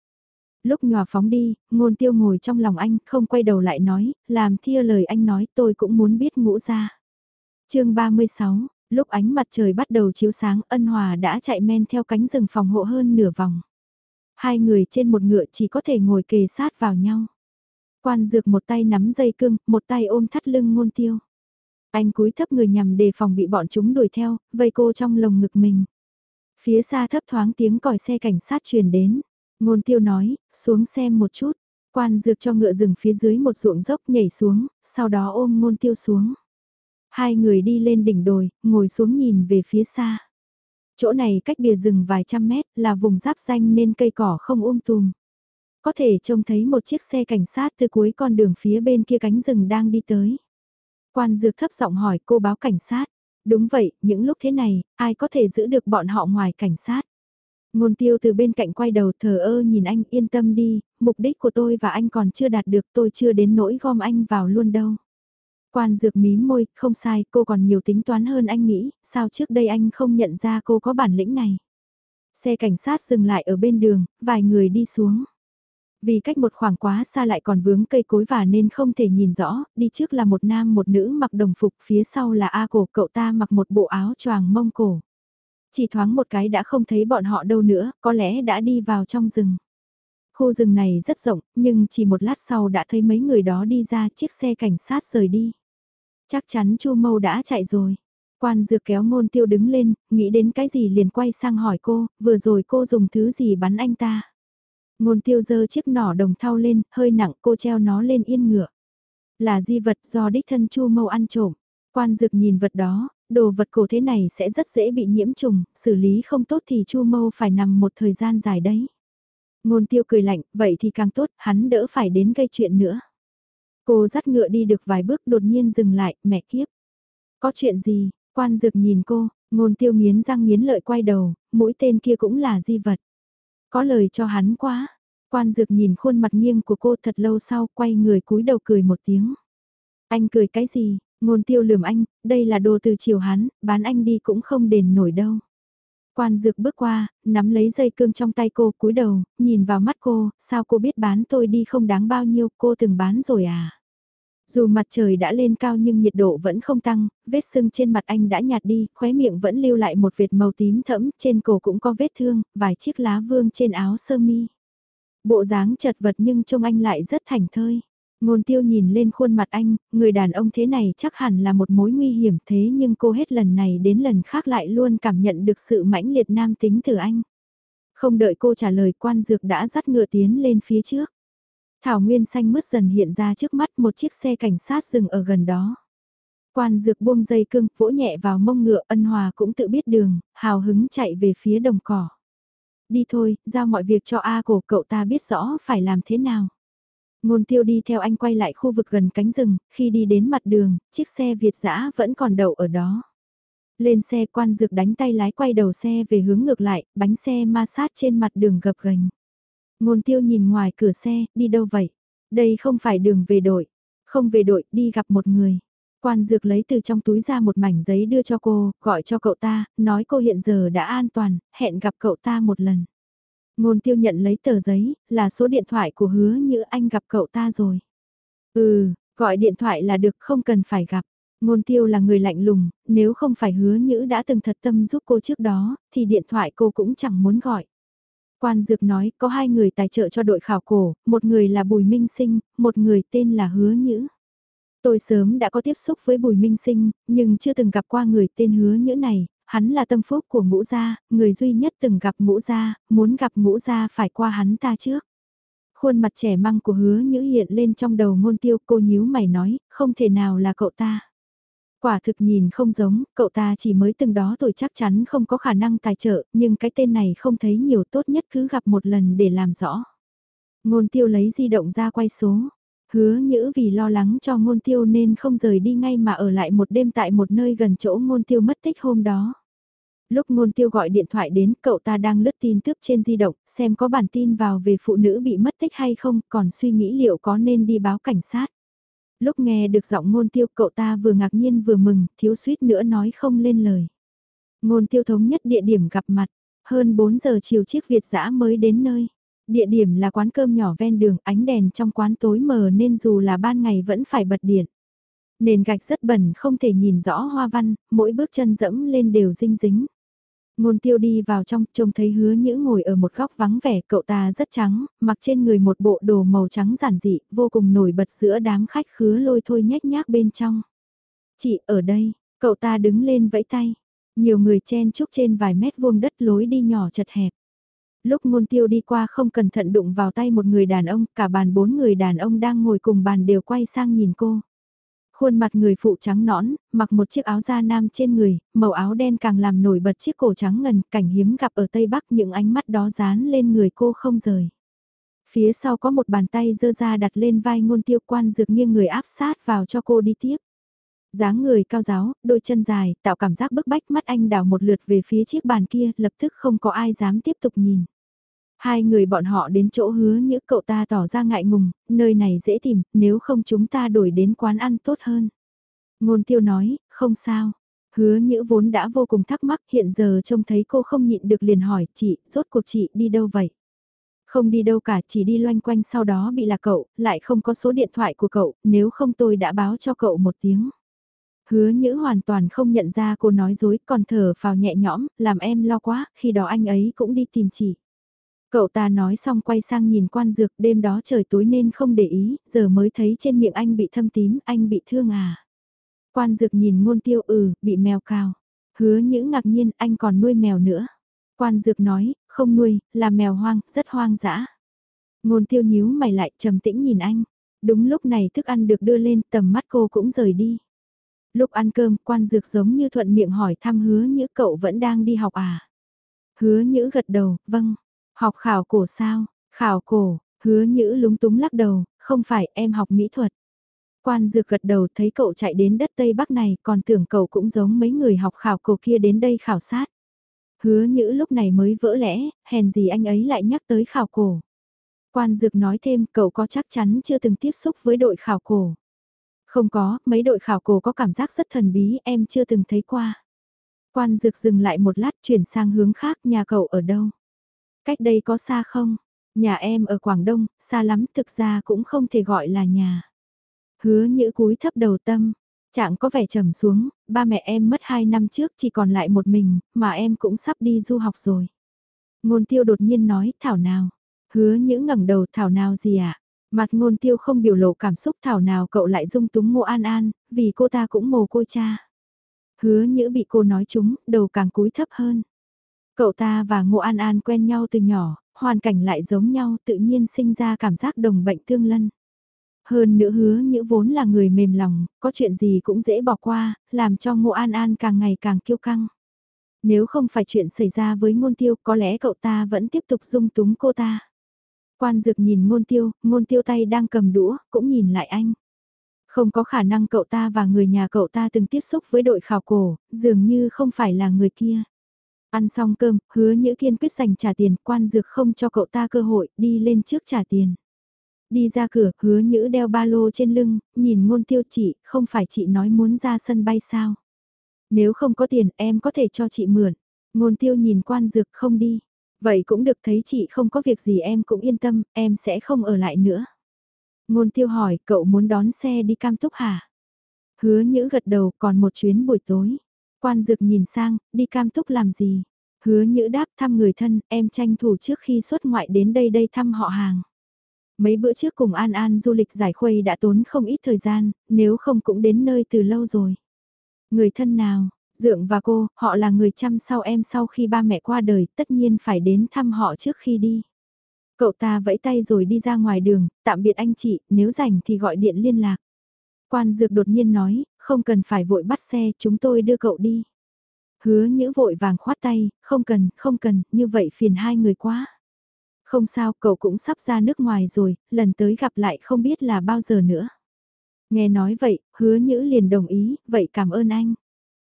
[SPEAKER 1] Lúc nhòa phóng đi, ngôn tiêu ngồi trong lòng anh, không quay đầu lại nói, làm thia lời anh nói tôi cũng muốn biết ngũ ra. chương 36, lúc ánh mặt trời bắt đầu chiếu sáng, ân hòa đã chạy men theo cánh rừng phòng hộ hơn nửa vòng. Hai người trên một ngựa chỉ có thể ngồi kề sát vào nhau. Quan dược một tay nắm dây cương, một tay ôm thắt lưng ngôn tiêu. Anh cúi thấp người nhằm đề phòng bị bọn chúng đuổi theo, vây cô trong lồng ngực mình. Phía xa thấp thoáng tiếng còi xe cảnh sát truyền đến. Ngôn tiêu nói, xuống xem một chút. Quan dược cho ngựa rừng phía dưới một ruộng dốc nhảy xuống, sau đó ôm ngôn tiêu xuống. Hai người đi lên đỉnh đồi, ngồi xuống nhìn về phía xa. Chỗ này cách bìa rừng vài trăm mét là vùng giáp danh nên cây cỏ không um tùm. Có thể trông thấy một chiếc xe cảnh sát từ cuối con đường phía bên kia cánh rừng đang đi tới. Quan dược thấp giọng hỏi cô báo cảnh sát. Đúng vậy, những lúc thế này, ai có thể giữ được bọn họ ngoài cảnh sát? Ngôn tiêu từ bên cạnh quay đầu thờ ơ nhìn anh yên tâm đi, mục đích của tôi và anh còn chưa đạt được tôi chưa đến nỗi gom anh vào luôn đâu. Quan dược mím môi, không sai, cô còn nhiều tính toán hơn anh nghĩ, sao trước đây anh không nhận ra cô có bản lĩnh này. Xe cảnh sát dừng lại ở bên đường, vài người đi xuống. Vì cách một khoảng quá xa lại còn vướng cây cối và nên không thể nhìn rõ, đi trước là một nam một nữ mặc đồng phục, phía sau là A cổ, cậu ta mặc một bộ áo choàng mông cổ. Chỉ thoáng một cái đã không thấy bọn họ đâu nữa, có lẽ đã đi vào trong rừng. Khu rừng này rất rộng, nhưng chỉ một lát sau đã thấy mấy người đó đi ra chiếc xe cảnh sát rời đi. Chắc chắn Chu Mâu đã chạy rồi. Quan dược kéo ngôn tiêu đứng lên, nghĩ đến cái gì liền quay sang hỏi cô, vừa rồi cô dùng thứ gì bắn anh ta. Ngôn tiêu dơ chiếc nỏ đồng thau lên, hơi nặng cô treo nó lên yên ngựa. Là di vật do đích thân chu mâu ăn trộm. Quan dược nhìn vật đó, đồ vật cổ thế này sẽ rất dễ bị nhiễm trùng, xử lý không tốt thì chu mâu phải nằm một thời gian dài đấy. Ngôn tiêu cười lạnh, vậy thì càng tốt, hắn đỡ phải đến gây chuyện nữa. Cô dắt ngựa đi được vài bước đột nhiên dừng lại, mẹ kiếp. Có chuyện gì, quan dược nhìn cô, ngôn tiêu nghiến răng nghiến lợi quay đầu, mũi tên kia cũng là di vật. Có lời cho hắn quá. Quan dược nhìn khuôn mặt nghiêng của cô thật lâu sau quay người cúi đầu cười một tiếng. Anh cười cái gì, ngôn tiêu lườm anh, đây là đồ từ chiều hắn, bán anh đi cũng không đền nổi đâu. Quan dược bước qua, nắm lấy dây cương trong tay cô cúi đầu, nhìn vào mắt cô, sao cô biết bán tôi đi không đáng bao nhiêu, cô từng bán rồi à? Dù mặt trời đã lên cao nhưng nhiệt độ vẫn không tăng, vết sưng trên mặt anh đã nhạt đi, khóe miệng vẫn lưu lại một vệt màu tím thẫm, trên cổ cũng có vết thương, vài chiếc lá vương trên áo sơ mi. Bộ dáng chật vật nhưng trông anh lại rất thảnh thơi. Ngôn tiêu nhìn lên khuôn mặt anh, người đàn ông thế này chắc hẳn là một mối nguy hiểm thế nhưng cô hết lần này đến lần khác lại luôn cảm nhận được sự mãnh liệt nam tính từ anh. Không đợi cô trả lời quan dược đã dắt ngựa tiến lên phía trước. Thảo Nguyên xanh mướt dần hiện ra trước mắt một chiếc xe cảnh sát dừng ở gần đó. Quan dược buông dây cương, vỗ nhẹ vào mông ngựa ân hòa cũng tự biết đường, hào hứng chạy về phía đồng cỏ. Đi thôi, giao mọi việc cho A cổ cậu ta biết rõ phải làm thế nào. Ngôn tiêu đi theo anh quay lại khu vực gần cánh rừng, khi đi đến mặt đường, chiếc xe Việt dã vẫn còn đậu ở đó. Lên xe quan dược đánh tay lái quay đầu xe về hướng ngược lại, bánh xe ma sát trên mặt đường gập ghềnh. Ngôn tiêu nhìn ngoài cửa xe, đi đâu vậy? Đây không phải đường về đội. Không về đội, đi gặp một người. Quan dược lấy từ trong túi ra một mảnh giấy đưa cho cô, gọi cho cậu ta, nói cô hiện giờ đã an toàn, hẹn gặp cậu ta một lần. Ngôn tiêu nhận lấy tờ giấy, là số điện thoại của hứa như anh gặp cậu ta rồi. Ừ, gọi điện thoại là được không cần phải gặp. Ngôn tiêu là người lạnh lùng, nếu không phải hứa nhữ đã từng thật tâm giúp cô trước đó, thì điện thoại cô cũng chẳng muốn gọi. Quan Dược nói có hai người tài trợ cho đội khảo cổ, một người là Bùi Minh Sinh, một người tên là Hứa Nhữ. Tôi sớm đã có tiếp xúc với Bùi Minh Sinh, nhưng chưa từng gặp qua người tên Hứa Nhữ này, hắn là tâm phúc của ngũ gia, người duy nhất từng gặp ngũ gia, muốn gặp ngũ gia phải qua hắn ta trước. Khuôn mặt trẻ măng của hứa nhữ hiện lên trong đầu ngôn tiêu cô nhíu mày nói, không thể nào là cậu ta. Quả thực nhìn không giống, cậu ta chỉ mới từng đó tuổi chắc chắn không có khả năng tài trợ, nhưng cái tên này không thấy nhiều tốt nhất cứ gặp một lần để làm rõ. Ngôn tiêu lấy di động ra quay số. Hứa nhữ vì lo lắng cho ngôn tiêu nên không rời đi ngay mà ở lại một đêm tại một nơi gần chỗ ngôn tiêu mất tích hôm đó. Lúc ngôn tiêu gọi điện thoại đến cậu ta đang lướt tin tức trên di động xem có bản tin vào về phụ nữ bị mất tích hay không còn suy nghĩ liệu có nên đi báo cảnh sát. Lúc nghe được giọng ngôn tiêu cậu ta vừa ngạc nhiên vừa mừng, thiếu suýt nữa nói không lên lời. Ngôn tiêu thống nhất địa điểm gặp mặt, hơn 4 giờ chiều chiếc Việt giã mới đến nơi. Địa điểm là quán cơm nhỏ ven đường, ánh đèn trong quán tối mờ nên dù là ban ngày vẫn phải bật điện. Nền gạch rất bẩn không thể nhìn rõ hoa văn, mỗi bước chân dẫm lên đều dinh dính. Ngôn tiêu đi vào trong, trông thấy hứa nhữ ngồi ở một góc vắng vẻ, cậu ta rất trắng, mặc trên người một bộ đồ màu trắng giản dị, vô cùng nổi bật giữa đám khách khứa lôi thôi nhét nhác bên trong. Chị ở đây, cậu ta đứng lên vẫy tay. Nhiều người chen chúc trên vài mét vuông đất lối đi nhỏ chật hẹp. Lúc ngôn tiêu đi qua không cẩn thận đụng vào tay một người đàn ông, cả bàn bốn người đàn ông đang ngồi cùng bàn đều quay sang nhìn cô. Khuôn mặt người phụ trắng nõn, mặc một chiếc áo da nam trên người, màu áo đen càng làm nổi bật chiếc cổ trắng ngần, cảnh hiếm gặp ở Tây Bắc những ánh mắt đó dán lên người cô không rời. Phía sau có một bàn tay dơ ra đặt lên vai ngôn tiêu quan dược nghiêng người áp sát vào cho cô đi tiếp. dáng người cao giáo, đôi chân dài, tạo cảm giác bức bách mắt anh đảo một lượt về phía chiếc bàn kia, lập tức không có ai dám tiếp tục nhìn. Hai người bọn họ đến chỗ hứa như cậu ta tỏ ra ngại ngùng, nơi này dễ tìm, nếu không chúng ta đổi đến quán ăn tốt hơn. Ngôn tiêu nói, không sao. Hứa nhữ vốn đã vô cùng thắc mắc hiện giờ trông thấy cô không nhịn được liền hỏi chị, rốt cuộc chị đi đâu vậy? Không đi đâu cả chỉ đi loanh quanh sau đó bị là cậu, lại không có số điện thoại của cậu, nếu không tôi đã báo cho cậu một tiếng. Hứa nhữ hoàn toàn không nhận ra cô nói dối còn thở vào nhẹ nhõm, làm em lo quá, khi đó anh ấy cũng đi tìm chị. Cậu ta nói xong quay sang nhìn quan dược đêm đó trời tối nên không để ý, giờ mới thấy trên miệng anh bị thâm tím, anh bị thương à. Quan dược nhìn ngôn tiêu ừ, bị mèo cào. Hứa những ngạc nhiên anh còn nuôi mèo nữa. Quan dược nói, không nuôi, là mèo hoang, rất hoang dã. Ngôn tiêu nhíu mày lại trầm tĩnh nhìn anh. Đúng lúc này thức ăn được đưa lên tầm mắt cô cũng rời đi. Lúc ăn cơm quan dược giống như thuận miệng hỏi thăm hứa nhữ cậu vẫn đang đi học à. Hứa nhữ gật đầu, vâng. Học khảo cổ sao, Khảo cổ, hứa nhữ lúng túng lắc đầu, không phải em học mỹ thuật. Quan dược gật đầu thấy cậu chạy đến đất Tây Bắc này còn tưởng cậu cũng giống mấy người học khảo cổ kia đến đây khảo sát. Hứa nhữ lúc này mới vỡ lẽ, hèn gì anh ấy lại nhắc tới khảo cổ. Quan dược nói thêm cậu có chắc chắn chưa từng tiếp xúc với đội khảo cổ. Không có, mấy đội khảo cổ có cảm giác rất thần bí em chưa từng thấy qua. Quan dược dừng lại một lát chuyển sang hướng khác nhà cậu ở đâu. Cách đây có xa không? Nhà em ở Quảng Đông, xa lắm thực ra cũng không thể gọi là nhà. Hứa nhữ cúi thấp đầu tâm, Trạng có vẻ trầm xuống, ba mẹ em mất 2 năm trước chỉ còn lại một mình, mà em cũng sắp đi du học rồi. Ngôn tiêu đột nhiên nói, Thảo nào? Hứa những ngẩng đầu Thảo nào gì ạ? À? Mặt ngôn tiêu không biểu lộ cảm xúc Thảo nào cậu lại dung túng ngô an an, vì cô ta cũng mồ côi cha. Hứa nhữ bị cô nói chúng, đầu càng cúi thấp hơn. Cậu ta và ngô an an quen nhau từ nhỏ, hoàn cảnh lại giống nhau tự nhiên sinh ra cảm giác đồng bệnh tương lân. Hơn nữa hứa như vốn là người mềm lòng, có chuyện gì cũng dễ bỏ qua, làm cho ngô an an càng ngày càng kiêu căng. Nếu không phải chuyện xảy ra với ngôn tiêu có lẽ cậu ta vẫn tiếp tục dung túng cô ta. Quan dực nhìn ngôn tiêu, ngôn tiêu tay đang cầm đũa, cũng nhìn lại anh. Không có khả năng cậu ta và người nhà cậu ta từng tiếp xúc với đội khảo cổ, dường như không phải là người kia. Ăn xong cơm, hứa nhữ kiên quyết dành trả tiền, quan dược không cho cậu ta cơ hội, đi lên trước trả tiền. Đi ra cửa, hứa nhữ đeo ba lô trên lưng, nhìn ngôn tiêu chị, không phải chị nói muốn ra sân bay sao? Nếu không có tiền em có thể cho chị mượn. Ngôn tiêu nhìn quan dược không đi. Vậy cũng được thấy chị không có việc gì em cũng yên tâm, em sẽ không ở lại nữa. Ngôn tiêu hỏi, cậu muốn đón xe đi cam túc hả? Hứa nhữ gật đầu còn một chuyến buổi tối. Quan Dực nhìn sang, đi cam túc làm gì? Hứa nhữ đáp thăm người thân, em tranh thủ trước khi xuất ngoại đến đây đây thăm họ hàng. Mấy bữa trước cùng An An du lịch giải khuây đã tốn không ít thời gian, nếu không cũng đến nơi từ lâu rồi. Người thân nào, Dượng và cô, họ là người chăm sau em sau khi ba mẹ qua đời, tất nhiên phải đến thăm họ trước khi đi. Cậu ta vẫy tay rồi đi ra ngoài đường, tạm biệt anh chị, nếu rảnh thì gọi điện liên lạc. Quan dược đột nhiên nói, không cần phải vội bắt xe, chúng tôi đưa cậu đi. Hứa nhữ vội vàng khoát tay, không cần, không cần, như vậy phiền hai người quá. Không sao, cậu cũng sắp ra nước ngoài rồi, lần tới gặp lại không biết là bao giờ nữa. Nghe nói vậy, hứa nhữ liền đồng ý, vậy cảm ơn anh.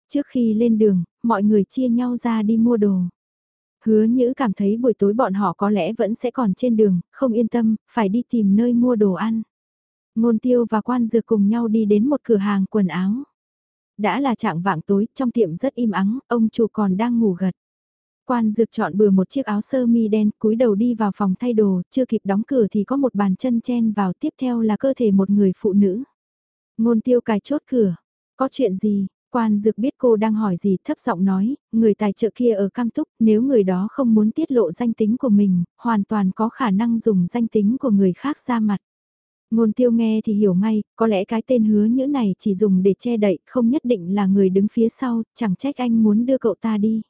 [SPEAKER 1] Trước khi lên đường, mọi người chia nhau ra đi mua đồ. Hứa nhữ cảm thấy buổi tối bọn họ có lẽ vẫn sẽ còn trên đường, không yên tâm, phải đi tìm nơi mua đồ ăn. Ngôn tiêu và quan dược cùng nhau đi đến một cửa hàng quần áo. Đã là trạng vạng tối, trong tiệm rất im ắng, ông chủ còn đang ngủ gật. Quan dược chọn bừa một chiếc áo sơ mi đen cúi đầu đi vào phòng thay đồ, chưa kịp đóng cửa thì có một bàn chân chen vào tiếp theo là cơ thể một người phụ nữ. Ngôn tiêu cài chốt cửa. Có chuyện gì? Quan dược biết cô đang hỏi gì thấp giọng nói, người tài trợ kia ở Cam Túc, nếu người đó không muốn tiết lộ danh tính của mình, hoàn toàn có khả năng dùng danh tính của người khác ra mặt. Ngôn tiêu nghe thì hiểu ngay, có lẽ cái tên hứa nhữ này chỉ dùng để che đậy, không nhất định là người đứng phía sau, chẳng trách anh muốn đưa cậu ta đi.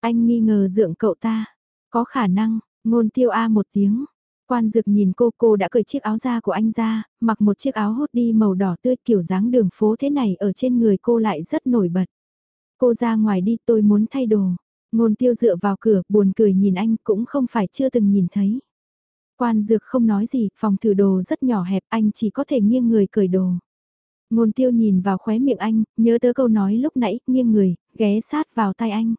[SPEAKER 1] Anh nghi ngờ dượng cậu ta. Có khả năng, ngôn tiêu A một tiếng. Quan dực nhìn cô cô đã cởi chiếc áo da của anh ra, mặc một chiếc áo hốt đi màu đỏ tươi kiểu dáng đường phố thế này ở trên người cô lại rất nổi bật. Cô ra ngoài đi tôi muốn thay đồ. Ngôn tiêu dựa vào cửa buồn cười nhìn anh cũng không phải chưa từng nhìn thấy. Quan dược không nói gì, phòng thử đồ rất nhỏ hẹp anh chỉ có thể nghiêng người cởi đồ. Ngôn tiêu nhìn vào khóe miệng anh, nhớ tới câu nói lúc nãy, nghiêng người, ghé sát vào tay anh.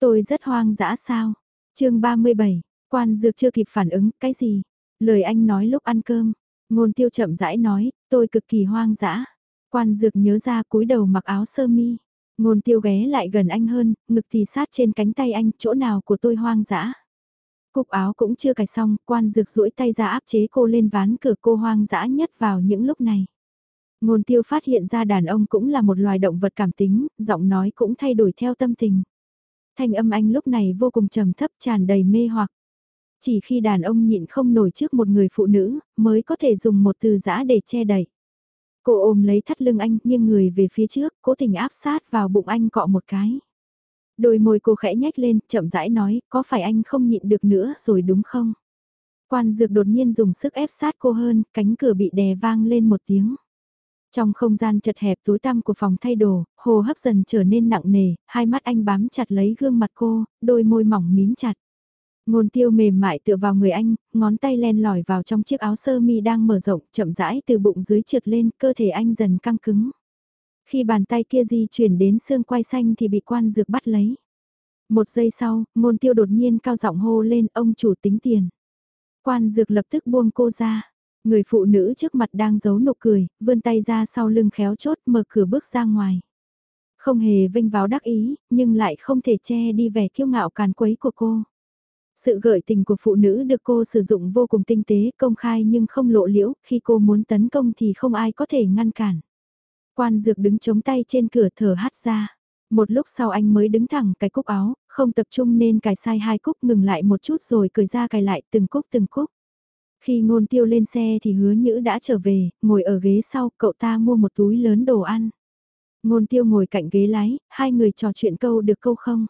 [SPEAKER 1] Tôi rất hoang dã sao? chương 37, quan dược chưa kịp phản ứng, cái gì? Lời anh nói lúc ăn cơm. Ngôn tiêu chậm rãi nói, tôi cực kỳ hoang dã. Quan dược nhớ ra cúi đầu mặc áo sơ mi. Ngôn tiêu ghé lại gần anh hơn, ngực thì sát trên cánh tay anh, chỗ nào của tôi hoang dã. Cục áo cũng chưa cài xong, quan dược duỗi tay ra áp chế cô lên ván cửa cô hoang dã nhất vào những lúc này. Ngôn tiêu phát hiện ra đàn ông cũng là một loài động vật cảm tính, giọng nói cũng thay đổi theo tâm tình. Thanh âm anh lúc này vô cùng trầm thấp tràn đầy mê hoặc. Chỉ khi đàn ông nhịn không nổi trước một người phụ nữ, mới có thể dùng một từ giã để che đẩy. Cô ôm lấy thắt lưng anh, nghiêng người về phía trước, cố tình áp sát vào bụng anh cọ một cái. Đôi môi cô khẽ nhếch lên, chậm rãi nói, có phải anh không nhịn được nữa rồi đúng không? Quan dược đột nhiên dùng sức ép sát cô hơn, cánh cửa bị đè vang lên một tiếng. Trong không gian chật hẹp tối tăm của phòng thay đồ, hồ hấp dần trở nên nặng nề, hai mắt anh bám chặt lấy gương mặt cô, đôi môi mỏng mím chặt. Ngôn tiêu mềm mại tựa vào người anh, ngón tay len lỏi vào trong chiếc áo sơ mi đang mở rộng, chậm rãi từ bụng dưới trượt lên, cơ thể anh dần căng cứng. Khi bàn tay kia di chuyển đến xương quai xanh thì bị quan dược bắt lấy. Một giây sau, ngôn tiêu đột nhiên cao giọng hô lên ông chủ tính tiền. Quan dược lập tức buông cô ra. Người phụ nữ trước mặt đang giấu nụ cười, vươn tay ra sau lưng khéo chốt mở cửa bước ra ngoài. Không hề vinh váo đắc ý, nhưng lại không thể che đi vẻ kiêu ngạo càn quấy của cô. Sự gợi tình của phụ nữ được cô sử dụng vô cùng tinh tế, công khai nhưng không lộ liễu, khi cô muốn tấn công thì không ai có thể ngăn cản. Quan dược đứng chống tay trên cửa thở hắt ra. Một lúc sau anh mới đứng thẳng cái cúc áo, không tập trung nên cài sai hai cúc ngừng lại một chút rồi cởi ra cài lại từng cúc từng cúc. Khi ngôn tiêu lên xe thì hứa nhữ đã trở về, ngồi ở ghế sau, cậu ta mua một túi lớn đồ ăn. Ngôn tiêu ngồi cạnh ghế lái, hai người trò chuyện câu được câu không.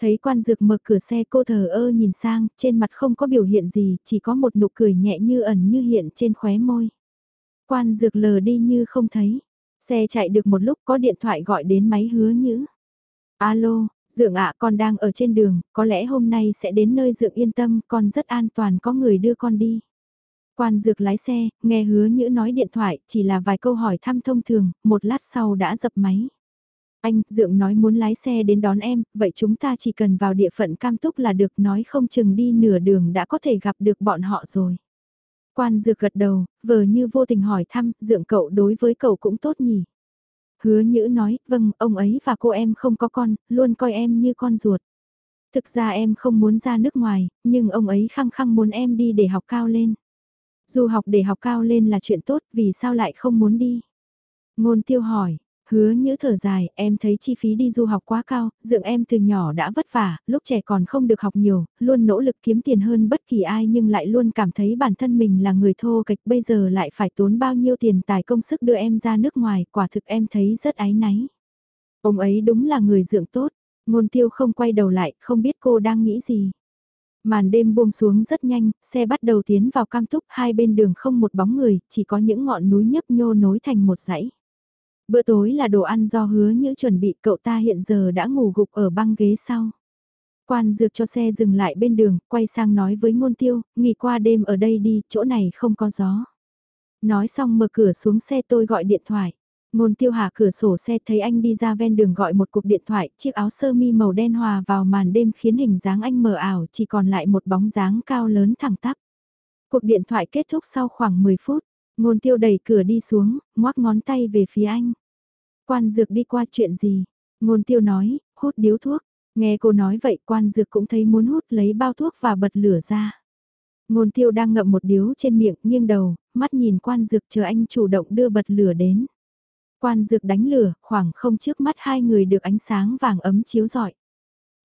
[SPEAKER 1] Thấy quan dược mở cửa xe cô thờ ơ nhìn sang, trên mặt không có biểu hiện gì, chỉ có một nụ cười nhẹ như ẩn như hiện trên khóe môi. Quan dược lờ đi như không thấy. Xe chạy được một lúc có điện thoại gọi đến máy hứa nhữ. Alo, Dượng ạ con đang ở trên đường, có lẽ hôm nay sẽ đến nơi Dượng yên tâm, con rất an toàn có người đưa con đi. Quan dược lái xe, nghe hứa nhữ nói điện thoại, chỉ là vài câu hỏi thăm thông thường, một lát sau đã dập máy. Anh, Dượng nói muốn lái xe đến đón em, vậy chúng ta chỉ cần vào địa phận cam túc là được nói không chừng đi nửa đường đã có thể gặp được bọn họ rồi. Quan dược gật đầu, vờ như vô tình hỏi thăm, Dượng cậu đối với cậu cũng tốt nhỉ. Hứa Nhữ nói, vâng, ông ấy và cô em không có con, luôn coi em như con ruột. Thực ra em không muốn ra nước ngoài, nhưng ông ấy khăng khăng muốn em đi để học cao lên. Dù học để học cao lên là chuyện tốt, vì sao lại không muốn đi? Ngôn tiêu hỏi, hứa nhữ thở dài, em thấy chi phí đi du học quá cao, dưỡng em từ nhỏ đã vất vả, lúc trẻ còn không được học nhiều, luôn nỗ lực kiếm tiền hơn bất kỳ ai nhưng lại luôn cảm thấy bản thân mình là người thô kịch bây giờ lại phải tốn bao nhiêu tiền tài công sức đưa em ra nước ngoài, quả thực em thấy rất áy náy. Ông ấy đúng là người dưỡng tốt, ngôn tiêu không quay đầu lại, không biết cô đang nghĩ gì. Màn đêm buông xuống rất nhanh, xe bắt đầu tiến vào cam túc, hai bên đường không một bóng người, chỉ có những ngọn núi nhấp nhô nối thành một dãy. Bữa tối là đồ ăn do hứa như chuẩn bị cậu ta hiện giờ đã ngủ gục ở băng ghế sau. Quan dược cho xe dừng lại bên đường, quay sang nói với ngôn tiêu, nghỉ qua đêm ở đây đi, chỗ này không có gió. Nói xong mở cửa xuống xe tôi gọi điện thoại. Ngôn tiêu hạ cửa sổ xe thấy anh đi ra ven đường gọi một cuộc điện thoại, chiếc áo sơ mi màu đen hòa vào màn đêm khiến hình dáng anh mờ ảo chỉ còn lại một bóng dáng cao lớn thẳng tắp. Cuộc điện thoại kết thúc sau khoảng 10 phút, ngôn tiêu đẩy cửa đi xuống, ngoác ngón tay về phía anh. Quan dược đi qua chuyện gì? Ngôn tiêu nói, hút điếu thuốc. Nghe cô nói vậy quan dược cũng thấy muốn hút lấy bao thuốc và bật lửa ra. Ngôn tiêu đang ngậm một điếu trên miệng nghiêng đầu, mắt nhìn quan dược chờ anh chủ động đưa bật lửa đến. Quan dược đánh lửa, khoảng không trước mắt hai người được ánh sáng vàng ấm chiếu rọi.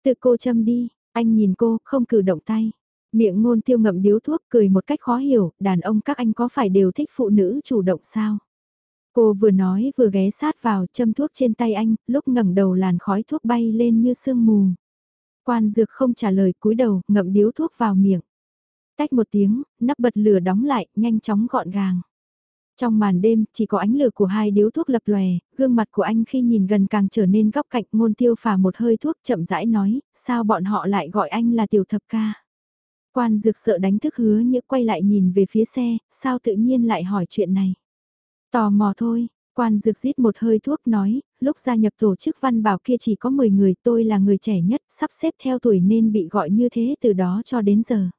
[SPEAKER 1] Tự cô châm đi, anh nhìn cô, không cử động tay. Miệng ngôn tiêu ngậm điếu thuốc cười một cách khó hiểu, đàn ông các anh có phải đều thích phụ nữ chủ động sao? Cô vừa nói vừa ghé sát vào châm thuốc trên tay anh, lúc ngẩng đầu làn khói thuốc bay lên như sương mù. Quan dược không trả lời cúi đầu, ngậm điếu thuốc vào miệng. Tách một tiếng, nắp bật lửa đóng lại, nhanh chóng gọn gàng. Trong màn đêm, chỉ có ánh lửa của hai điếu thuốc lập lòe, gương mặt của anh khi nhìn gần càng trở nên góc cạnh ngôn tiêu phà một hơi thuốc chậm rãi nói, sao bọn họ lại gọi anh là tiểu thập ca. Quan dược sợ đánh thức hứa như quay lại nhìn về phía xe, sao tự nhiên lại hỏi chuyện này. Tò mò thôi, quan dược rít một hơi thuốc nói, lúc gia nhập tổ chức văn bảo kia chỉ có 10 người tôi là người trẻ nhất, sắp xếp theo tuổi nên bị gọi như thế từ đó cho đến giờ.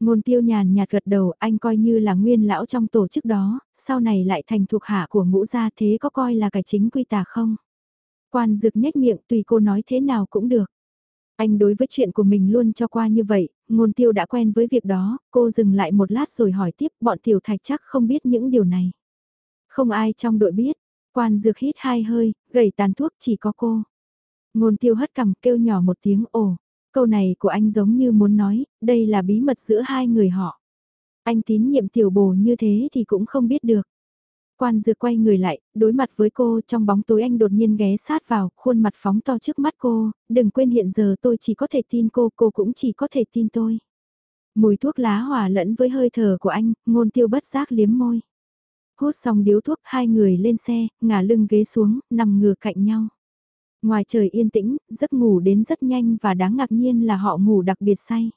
[SPEAKER 1] Ngôn tiêu nhàn nhạt gật đầu anh coi như là nguyên lão trong tổ chức đó, sau này lại thành thuộc hạ của ngũ gia thế có coi là cải chính quy tà không? Quan dược nhếch miệng tùy cô nói thế nào cũng được. Anh đối với chuyện của mình luôn cho qua như vậy, ngôn tiêu đã quen với việc đó, cô dừng lại một lát rồi hỏi tiếp bọn tiểu thạch chắc không biết những điều này. Không ai trong đội biết, quan dược hít hai hơi, gầy tàn thuốc chỉ có cô. Ngôn tiêu hất cằm kêu nhỏ một tiếng ồ, câu này của anh giống như muốn nói, đây là bí mật giữa hai người họ. Anh tín nhiệm tiểu bồ như thế thì cũng không biết được. Quan dược quay người lại, đối mặt với cô trong bóng tối anh đột nhiên ghé sát vào, khuôn mặt phóng to trước mắt cô, đừng quên hiện giờ tôi chỉ có thể tin cô, cô cũng chỉ có thể tin tôi. Mùi thuốc lá hòa lẫn với hơi thở của anh, ngôn tiêu bất giác liếm môi. Hút xong điếu thuốc, hai người lên xe, ngả lưng ghế xuống, nằm ngửa cạnh nhau. Ngoài trời yên tĩnh, giấc ngủ đến rất nhanh và đáng ngạc nhiên là họ ngủ đặc biệt say.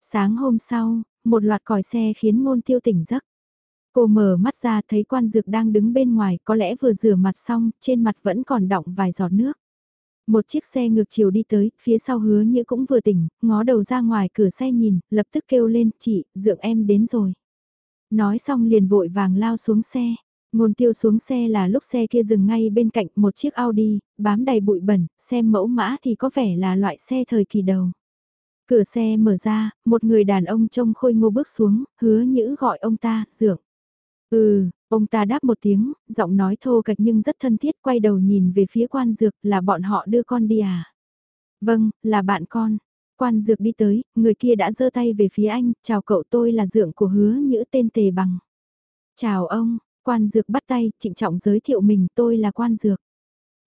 [SPEAKER 1] Sáng hôm sau, một loạt còi xe khiến ngôn tiêu tỉnh giấc. Cô mở mắt ra thấy quan dược đang đứng bên ngoài có lẽ vừa rửa mặt xong, trên mặt vẫn còn đọng vài giọt nước. Một chiếc xe ngược chiều đi tới, phía sau hứa như cũng vừa tỉnh, ngó đầu ra ngoài cửa xe nhìn, lập tức kêu lên, chị, dượng em đến rồi. Nói xong liền vội vàng lao xuống xe. Ngôn tiêu xuống xe là lúc xe kia dừng ngay bên cạnh một chiếc Audi, bám đầy bụi bẩn, xem mẫu mã thì có vẻ là loại xe thời kỳ đầu. Cửa xe mở ra, một người đàn ông trông khôi ngô bước xuống, hứa nhữ gọi ông ta, dược Ừ, ông ta đáp một tiếng, giọng nói thô kệch nhưng rất thân thiết quay đầu nhìn về phía quan dược là bọn họ đưa con đi à. Vâng, là bạn con. Quan dược đi tới, người kia đã giơ tay về phía anh, chào cậu tôi là dượng của hứa nhữ tên tề bằng. Chào ông, quan dược bắt tay, trịnh trọng giới thiệu mình tôi là quan dược.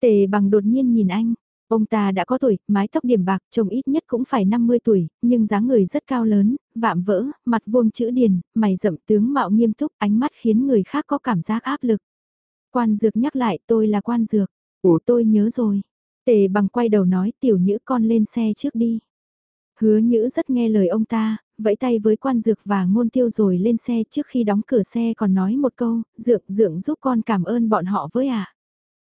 [SPEAKER 1] Tề bằng đột nhiên nhìn anh, Ông ta đã có tuổi, mái tóc điểm bạc, trông ít nhất cũng phải 50 tuổi, nhưng dáng người rất cao lớn, vạm vỡ, mặt vuông chữ điền, mày rậm tướng mạo nghiêm túc, ánh mắt khiến người khác có cảm giác áp lực. Quan dược nhắc lại tôi là quan dược. Ủa tôi nhớ rồi. Tề bằng quay đầu nói tiểu nhữ con lên xe trước đi. Hứa nhữ rất nghe lời ông ta, vẫy tay với quan dược và ngôn tiêu rồi lên xe trước khi đóng cửa xe còn nói một câu, dược dượng giúp con cảm ơn bọn họ với ạ. À.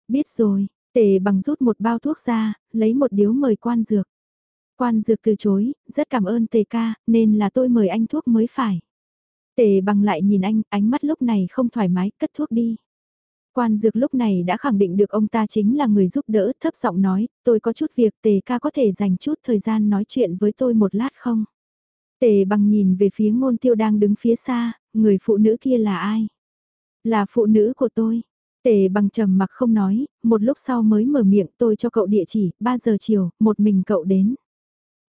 [SPEAKER 1] Biết rồi, Tề bằng rút một bao thuốc ra, lấy một điếu mời quan dược. Quan dược từ chối, rất cảm ơn tề ca, nên là tôi mời anh thuốc mới phải. Tề bằng lại nhìn anh, ánh mắt lúc này không thoải mái, cất thuốc đi. Quan dược lúc này đã khẳng định được ông ta chính là người giúp đỡ, thấp giọng nói, tôi có chút việc tề ca có thể dành chút thời gian nói chuyện với tôi một lát không? Tề bằng nhìn về phía ngôn tiêu đang đứng phía xa, người phụ nữ kia là ai? Là phụ nữ của tôi, Tề bằng trầm mặc không nói, một lúc sau mới mở miệng tôi cho cậu địa chỉ, 3 giờ chiều, một mình cậu đến.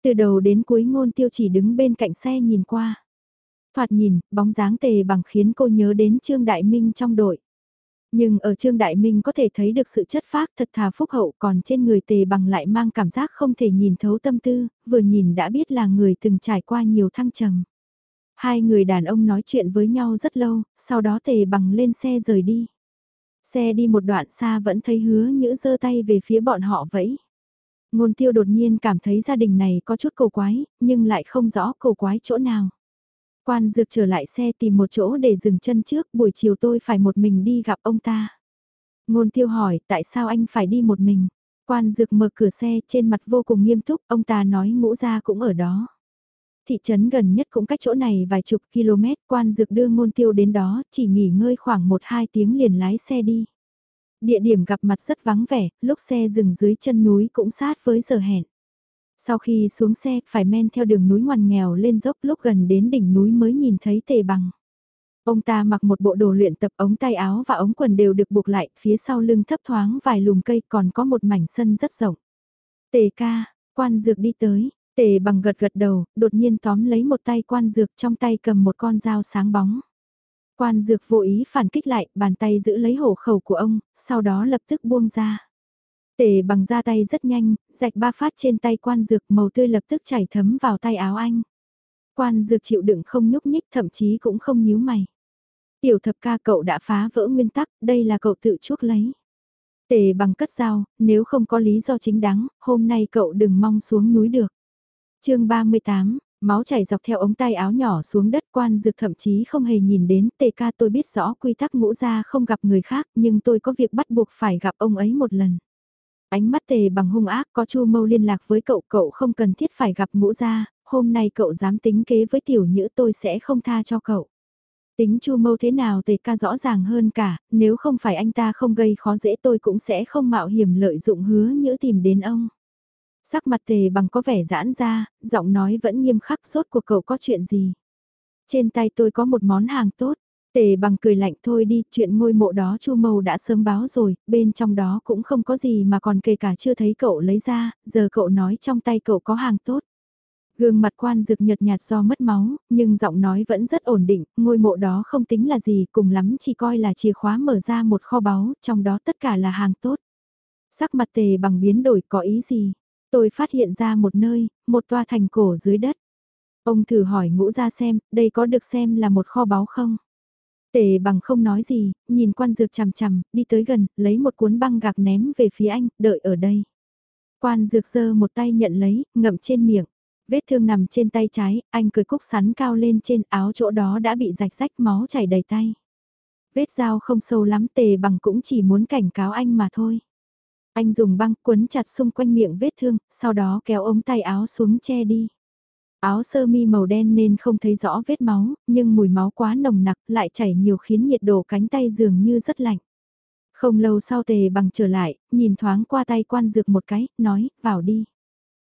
[SPEAKER 1] Từ đầu đến cuối ngôn tiêu chỉ đứng bên cạnh xe nhìn qua. Thoạt nhìn, bóng dáng tề bằng khiến cô nhớ đến Trương Đại Minh trong đội. Nhưng ở Trương Đại Minh có thể thấy được sự chất phác thật thà phúc hậu còn trên người tề bằng lại mang cảm giác không thể nhìn thấu tâm tư, vừa nhìn đã biết là người từng trải qua nhiều thăng trầm. Hai người đàn ông nói chuyện với nhau rất lâu, sau đó tề bằng lên xe rời đi. Xe đi một đoạn xa vẫn thấy hứa nhữ giơ tay về phía bọn họ vẫy. Ngôn tiêu đột nhiên cảm thấy gia đình này có chút cầu quái, nhưng lại không rõ cầu quái chỗ nào. Quan dược trở lại xe tìm một chỗ để dừng chân trước, buổi chiều tôi phải một mình đi gặp ông ta. Ngôn tiêu hỏi, tại sao anh phải đi một mình? Quan dược mở cửa xe trên mặt vô cùng nghiêm túc, ông ta nói ngũ gia cũng ở đó. Thị trấn gần nhất cũng cách chỗ này vài chục km, quan dược đưa ngôn tiêu đến đó, chỉ nghỉ ngơi khoảng 1-2 tiếng liền lái xe đi. Địa điểm gặp mặt rất vắng vẻ, lúc xe dừng dưới chân núi cũng sát với giờ hẹn. Sau khi xuống xe, phải men theo đường núi ngoằn nghèo lên dốc lúc gần đến đỉnh núi mới nhìn thấy tề bằng. Ông ta mặc một bộ đồ luyện tập ống tay áo và ống quần đều được buộc lại, phía sau lưng thấp thoáng vài lùm cây còn có một mảnh sân rất rộng. Tề ca, quan dược đi tới, Tề bằng gật gật đầu, đột nhiên tóm lấy một tay quan dược trong tay cầm một con dao sáng bóng. Quan dược vô ý phản kích lại, bàn tay giữ lấy hổ khẩu của ông, sau đó lập tức buông ra. Tề bằng ra tay rất nhanh, rạch ba phát trên tay quan dược màu tươi lập tức chảy thấm vào tay áo anh. Quan dược chịu đựng không nhúc nhích thậm chí cũng không nhíu mày. Tiểu thập ca cậu đã phá vỡ nguyên tắc, đây là cậu tự chuốc lấy. Tề bằng cất dao, nếu không có lý do chính đáng, hôm nay cậu đừng mong xuống núi được chương 38, máu chảy dọc theo ống tay áo nhỏ xuống đất quan dược thậm chí không hề nhìn đến tề ca tôi biết rõ quy tắc ngũ ra không gặp người khác nhưng tôi có việc bắt buộc phải gặp ông ấy một lần. Ánh mắt tề bằng hung ác có chu mâu liên lạc với cậu cậu không cần thiết phải gặp ngũ ra, hôm nay cậu dám tính kế với tiểu nhữ tôi sẽ không tha cho cậu. Tính chu mâu thế nào tề ca rõ ràng hơn cả, nếu không phải anh ta không gây khó dễ tôi cũng sẽ không mạo hiểm lợi dụng hứa nhữ tìm đến ông. Sắc mặt tề bằng có vẻ giãn ra, giọng nói vẫn nghiêm khắc sốt của cậu có chuyện gì. Trên tay tôi có một món hàng tốt. Tề bằng cười lạnh thôi đi, chuyện ngôi mộ đó Chu Mâu đã sớm báo rồi, bên trong đó cũng không có gì mà còn kể cả chưa thấy cậu lấy ra, giờ cậu nói trong tay cậu có hàng tốt. Gương mặt quan dược nhợt nhạt do mất máu, nhưng giọng nói vẫn rất ổn định, ngôi mộ đó không tính là gì, cùng lắm chỉ coi là chìa khóa mở ra một kho báu, trong đó tất cả là hàng tốt. Sắc mặt tề bằng biến đổi có ý gì? Tôi phát hiện ra một nơi, một toa thành cổ dưới đất. Ông thử hỏi ngũ ra xem, đây có được xem là một kho báu không? Tề bằng không nói gì, nhìn quan dược chằm chằm, đi tới gần, lấy một cuốn băng gạc ném về phía anh, đợi ở đây. Quan dược giơ một tay nhận lấy, ngậm trên miệng. Vết thương nằm trên tay trái, anh cười cúc sắn cao lên trên áo chỗ đó đã bị rạch rách máu chảy đầy tay. Vết dao không sâu lắm tề bằng cũng chỉ muốn cảnh cáo anh mà thôi. Anh dùng băng quấn chặt xung quanh miệng vết thương, sau đó kéo ống tay áo xuống che đi. Áo sơ mi màu đen nên không thấy rõ vết máu, nhưng mùi máu quá nồng nặc lại chảy nhiều khiến nhiệt độ cánh tay dường như rất lạnh. Không lâu sau tề bằng trở lại, nhìn thoáng qua tay quan dược một cái, nói, vào đi.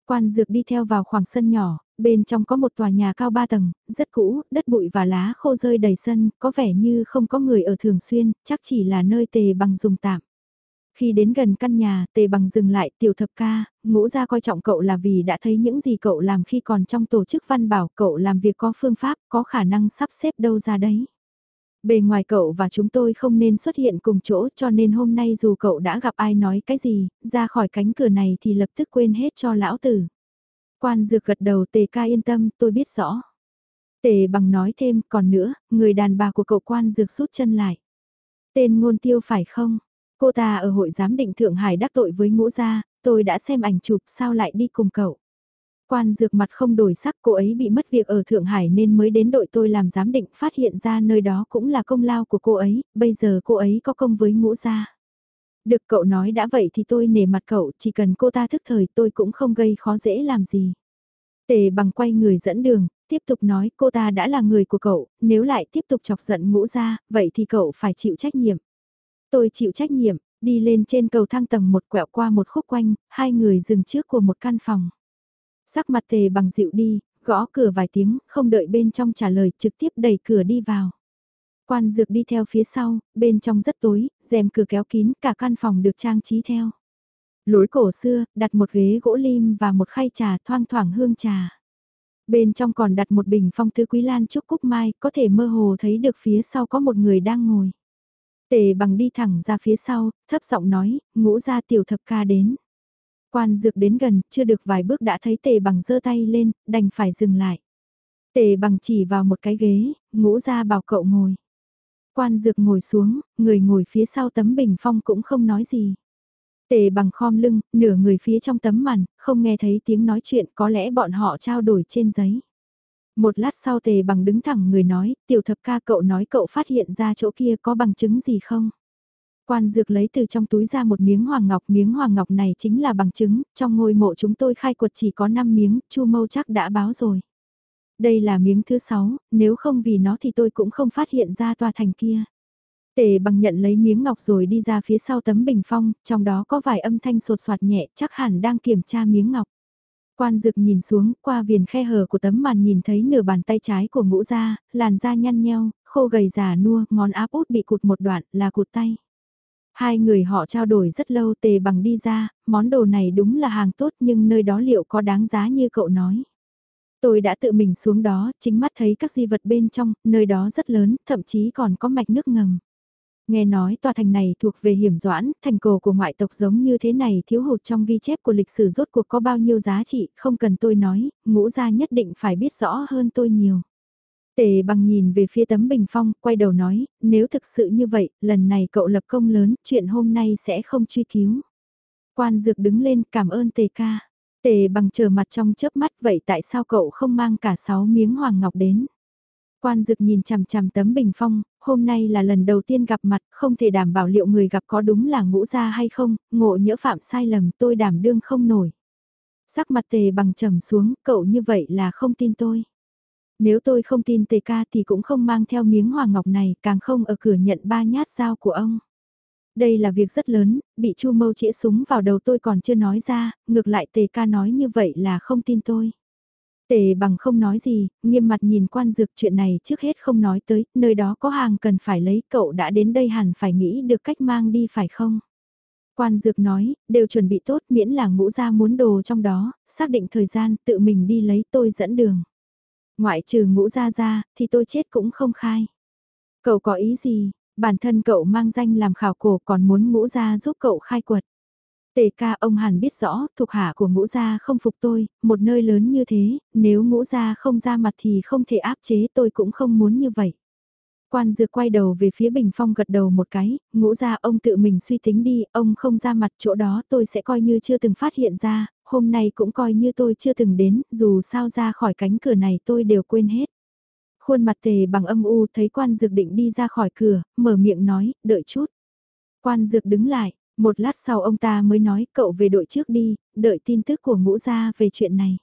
[SPEAKER 1] Quan dược đi theo vào khoảng sân nhỏ, bên trong có một tòa nhà cao ba tầng, rất cũ, đất bụi và lá khô rơi đầy sân, có vẻ như không có người ở thường xuyên, chắc chỉ là nơi tề bằng dùng tạm. Khi đến gần căn nhà, tề bằng dừng lại tiểu thập ca, ngũ ra coi trọng cậu là vì đã thấy những gì cậu làm khi còn trong tổ chức văn bảo cậu làm việc có phương pháp, có khả năng sắp xếp đâu ra đấy. Bề ngoài cậu và chúng tôi không nên xuất hiện cùng chỗ cho nên hôm nay dù cậu đã gặp ai nói cái gì, ra khỏi cánh cửa này thì lập tức quên hết cho lão tử. Quan dược gật đầu tề ca yên tâm, tôi biết rõ. Tề bằng nói thêm, còn nữa, người đàn bà của cậu quan dược rút chân lại. Tên ngôn tiêu phải không? Cô ta ở hội giám định Thượng Hải đắc tội với ngũ gia, tôi đã xem ảnh chụp sao lại đi cùng cậu. Quan dược mặt không đổi sắc cô ấy bị mất việc ở Thượng Hải nên mới đến đội tôi làm giám định phát hiện ra nơi đó cũng là công lao của cô ấy, bây giờ cô ấy có công với ngũ gia. Được cậu nói đã vậy thì tôi nể mặt cậu, chỉ cần cô ta thức thời tôi cũng không gây khó dễ làm gì. Tề bằng quay người dẫn đường, tiếp tục nói cô ta đã là người của cậu, nếu lại tiếp tục chọc giận ngũ gia, vậy thì cậu phải chịu trách nhiệm. Tôi chịu trách nhiệm, đi lên trên cầu thang tầng một quẹo qua một khúc quanh, hai người dừng trước của một căn phòng. Sắc mặt tề bằng dịu đi, gõ cửa vài tiếng, không đợi bên trong trả lời trực tiếp đẩy cửa đi vào. Quan dược đi theo phía sau, bên trong rất tối, rèm cửa kéo kín, cả căn phòng được trang trí theo. Lối cổ xưa, đặt một ghế gỗ lim và một khay trà thoang thoảng hương trà. Bên trong còn đặt một bình phong thư quý lan trúc cúc mai, có thể mơ hồ thấy được phía sau có một người đang ngồi. Tề bằng đi thẳng ra phía sau, thấp giọng nói, ngũ ra tiểu thập ca đến. Quan dược đến gần, chưa được vài bước đã thấy tề bằng giơ tay lên, đành phải dừng lại. Tề bằng chỉ vào một cái ghế, ngũ ra bảo cậu ngồi. Quan dược ngồi xuống, người ngồi phía sau tấm bình phong cũng không nói gì. Tề bằng khom lưng, nửa người phía trong tấm màn, không nghe thấy tiếng nói chuyện có lẽ bọn họ trao đổi trên giấy. Một lát sau tề bằng đứng thẳng người nói, tiểu thập ca cậu nói cậu phát hiện ra chỗ kia có bằng chứng gì không? Quan dược lấy từ trong túi ra một miếng hoàng ngọc, miếng hoàng ngọc này chính là bằng chứng, trong ngôi mộ chúng tôi khai quật chỉ có 5 miếng, chu mâu chắc đã báo rồi. Đây là miếng thứ 6, nếu không vì nó thì tôi cũng không phát hiện ra tòa thành kia. Tề bằng nhận lấy miếng ngọc rồi đi ra phía sau tấm bình phong, trong đó có vài âm thanh sột soạt nhẹ chắc hẳn đang kiểm tra miếng ngọc. Quan dực nhìn xuống, qua viền khe hở của tấm màn nhìn thấy nửa bàn tay trái của ngũ gia, làn da nhăn nheo, khô gầy già nua, ngón áp út bị cụt một đoạn, là cụt tay. Hai người họ trao đổi rất lâu tề bằng đi ra, món đồ này đúng là hàng tốt nhưng nơi đó liệu có đáng giá như cậu nói. Tôi đã tự mình xuống đó, chính mắt thấy các di vật bên trong, nơi đó rất lớn, thậm chí còn có mạch nước ngầm. Nghe nói tòa thành này thuộc về hiểm doãn, thành cổ của ngoại tộc giống như thế này thiếu hụt trong ghi chép của lịch sử rốt cuộc có bao nhiêu giá trị, không cần tôi nói, ngũ gia nhất định phải biết rõ hơn tôi nhiều. Tề bằng nhìn về phía tấm bình phong, quay đầu nói, nếu thực sự như vậy, lần này cậu lập công lớn, chuyện hôm nay sẽ không truy cứu. Quan dược đứng lên cảm ơn tề ca. Tề bằng chờ mặt trong chớp mắt vậy tại sao cậu không mang cả sáu miếng hoàng ngọc đến? Quan dực nhìn chằm chằm tấm bình phong, hôm nay là lần đầu tiên gặp mặt, không thể đảm bảo liệu người gặp có đúng là ngũ gia hay không, ngộ nhỡ phạm sai lầm tôi đảm đương không nổi. Sắc mặt tề bằng trầm xuống, cậu như vậy là không tin tôi. Nếu tôi không tin tề ca thì cũng không mang theo miếng hoàng ngọc này, càng không ở cửa nhận ba nhát dao của ông. Đây là việc rất lớn, bị chu mâu chĩa súng vào đầu tôi còn chưa nói ra, ngược lại tề ca nói như vậy là không tin tôi. Tề bằng không nói gì, nghiêm mặt nhìn quan dược chuyện này trước hết không nói tới, nơi đó có hàng cần phải lấy cậu đã đến đây hẳn phải nghĩ được cách mang đi phải không? Quan dược nói, đều chuẩn bị tốt miễn là ngũ gia muốn đồ trong đó, xác định thời gian tự mình đi lấy tôi dẫn đường. Ngoại trừ ngũ gia ra, thì tôi chết cũng không khai. Cậu có ý gì, bản thân cậu mang danh làm khảo cổ còn muốn ngũ gia giúp cậu khai quật. Tề ca ông hẳn biết rõ, thuộc hạ của ngũ gia không phục tôi, một nơi lớn như thế, nếu ngũ gia không ra mặt thì không thể áp chế tôi cũng không muốn như vậy. Quan dược quay đầu về phía bình phong gật đầu một cái, ngũ gia ông tự mình suy tính đi, ông không ra mặt chỗ đó tôi sẽ coi như chưa từng phát hiện ra, hôm nay cũng coi như tôi chưa từng đến, dù sao ra khỏi cánh cửa này tôi đều quên hết. Khuôn mặt tề bằng âm u thấy quan dược định đi ra khỏi cửa, mở miệng nói, đợi chút. Quan dược đứng lại, một lát sau ông ta mới nói cậu về đội trước đi, đợi tin tức của ngũ gia về chuyện này.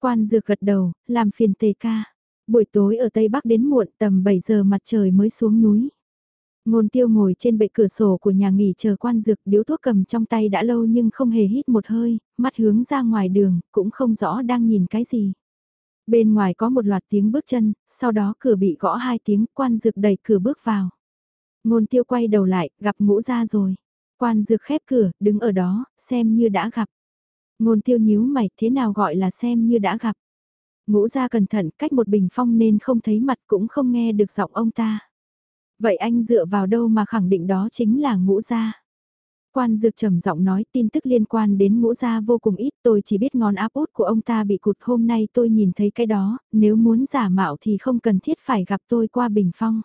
[SPEAKER 1] Quan dược gật đầu, làm phiền tề ca. Buổi tối ở Tây Bắc đến muộn tầm 7 giờ mặt trời mới xuống núi. Ngôn tiêu ngồi trên bệ cửa sổ của nhà nghỉ chờ quan dược điếu thuốc cầm trong tay đã lâu nhưng không hề hít một hơi, mắt hướng ra ngoài đường, cũng không rõ đang nhìn cái gì. Bên ngoài có một loạt tiếng bước chân, sau đó cửa bị gõ hai tiếng, quan dược đẩy cửa bước vào. Ngôn tiêu quay đầu lại, gặp ngũ ra rồi. Quan dược khép cửa, đứng ở đó, xem như đã gặp. Ngôn tiêu nhíu mày, thế nào gọi là xem như đã gặp. Ngũ ra cẩn thận, cách một bình phong nên không thấy mặt cũng không nghe được giọng ông ta. Vậy anh dựa vào đâu mà khẳng định đó chính là ngũ gia? Quan dược trầm giọng nói tin tức liên quan đến ngũ gia vô cùng ít tôi chỉ biết ngón áp út của ông ta bị cụt hôm nay tôi nhìn thấy cái đó, nếu muốn giả mạo thì không cần thiết phải gặp tôi qua bình phong.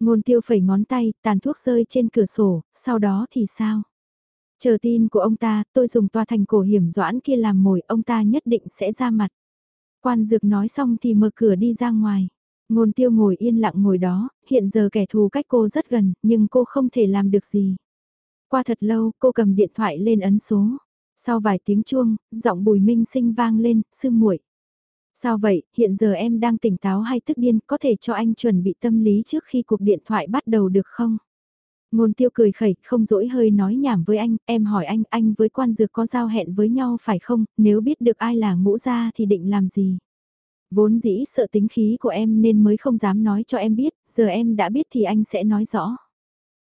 [SPEAKER 1] Ngôn tiêu phẩy ngón tay, tàn thuốc rơi trên cửa sổ, sau đó thì sao? Chờ tin của ông ta, tôi dùng toa thành cổ hiểm doãn kia làm mồi, ông ta nhất định sẽ ra mặt. Quan dược nói xong thì mở cửa đi ra ngoài. Ngôn tiêu ngồi yên lặng ngồi đó, hiện giờ kẻ thù cách cô rất gần, nhưng cô không thể làm được gì. Qua thật lâu, cô cầm điện thoại lên ấn số. Sau vài tiếng chuông, giọng bùi minh sinh vang lên, sư muội. Sao vậy, hiện giờ em đang tỉnh táo hay tức điên, có thể cho anh chuẩn bị tâm lý trước khi cuộc điện thoại bắt đầu được không? Ngôn tiêu cười khẩy, không dỗi hơi nói nhảm với anh, em hỏi anh, anh với quan dược có giao hẹn với nhau phải không, nếu biết được ai là ngũ gia thì định làm gì? Vốn dĩ sợ tính khí của em nên mới không dám nói cho em biết, giờ em đã biết thì anh sẽ nói rõ.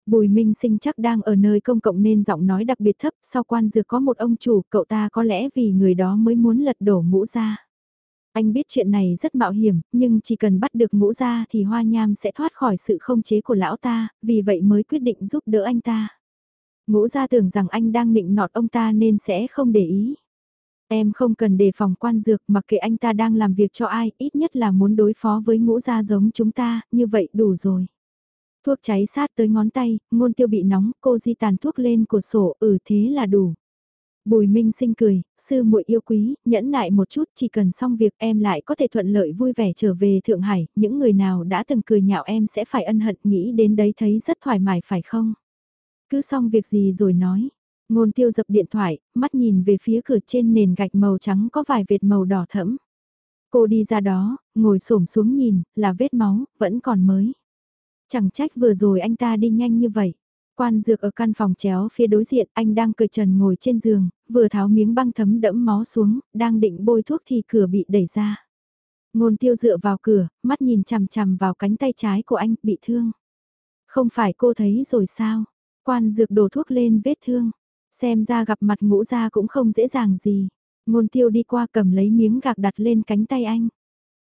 [SPEAKER 1] Bùi Minh Sinh chắc đang ở nơi công cộng nên giọng nói đặc biệt thấp, sau quan dược có một ông chủ, cậu ta có lẽ vì người đó mới muốn lật đổ ngũ gia anh biết chuyện này rất mạo hiểm, nhưng chỉ cần bắt được ngũ ra thì hoa nham sẽ thoát khỏi sự không chế của lão ta, vì vậy mới quyết định giúp đỡ anh ta. Ngũ ra tưởng rằng anh đang nịnh nọt ông ta nên sẽ không để ý. Em không cần đề phòng quan dược mặc kệ anh ta đang làm việc cho ai, ít nhất là muốn đối phó với ngũ gia giống chúng ta, như vậy đủ rồi. Thuốc cháy sát tới ngón tay, ngôn tiêu bị nóng, cô di tàn thuốc lên của sổ, ừ thế là đủ. Bùi Minh sinh cười, sư muội yêu quý, nhẫn nại một chút, chỉ cần xong việc em lại có thể thuận lợi vui vẻ trở về Thượng Hải, những người nào đã từng cười nhạo em sẽ phải ân hận nghĩ đến đấy thấy rất thoải mái phải không? Cứ xong việc gì rồi nói. Ngôn tiêu dập điện thoại, mắt nhìn về phía cửa trên nền gạch màu trắng có vài vệt màu đỏ thẫm. Cô đi ra đó, ngồi xổm xuống nhìn, là vết máu, vẫn còn mới. Chẳng trách vừa rồi anh ta đi nhanh như vậy. Quan dược ở căn phòng chéo phía đối diện, anh đang cười trần ngồi trên giường, vừa tháo miếng băng thấm đẫm máu xuống, đang định bôi thuốc thì cửa bị đẩy ra. Ngôn tiêu dựa vào cửa, mắt nhìn chằm chằm vào cánh tay trái của anh, bị thương. Không phải cô thấy rồi sao? Quan dược đổ thuốc lên vết thương. Xem ra gặp mặt ngũ gia cũng không dễ dàng gì. Ngôn tiêu đi qua cầm lấy miếng gạc đặt lên cánh tay anh.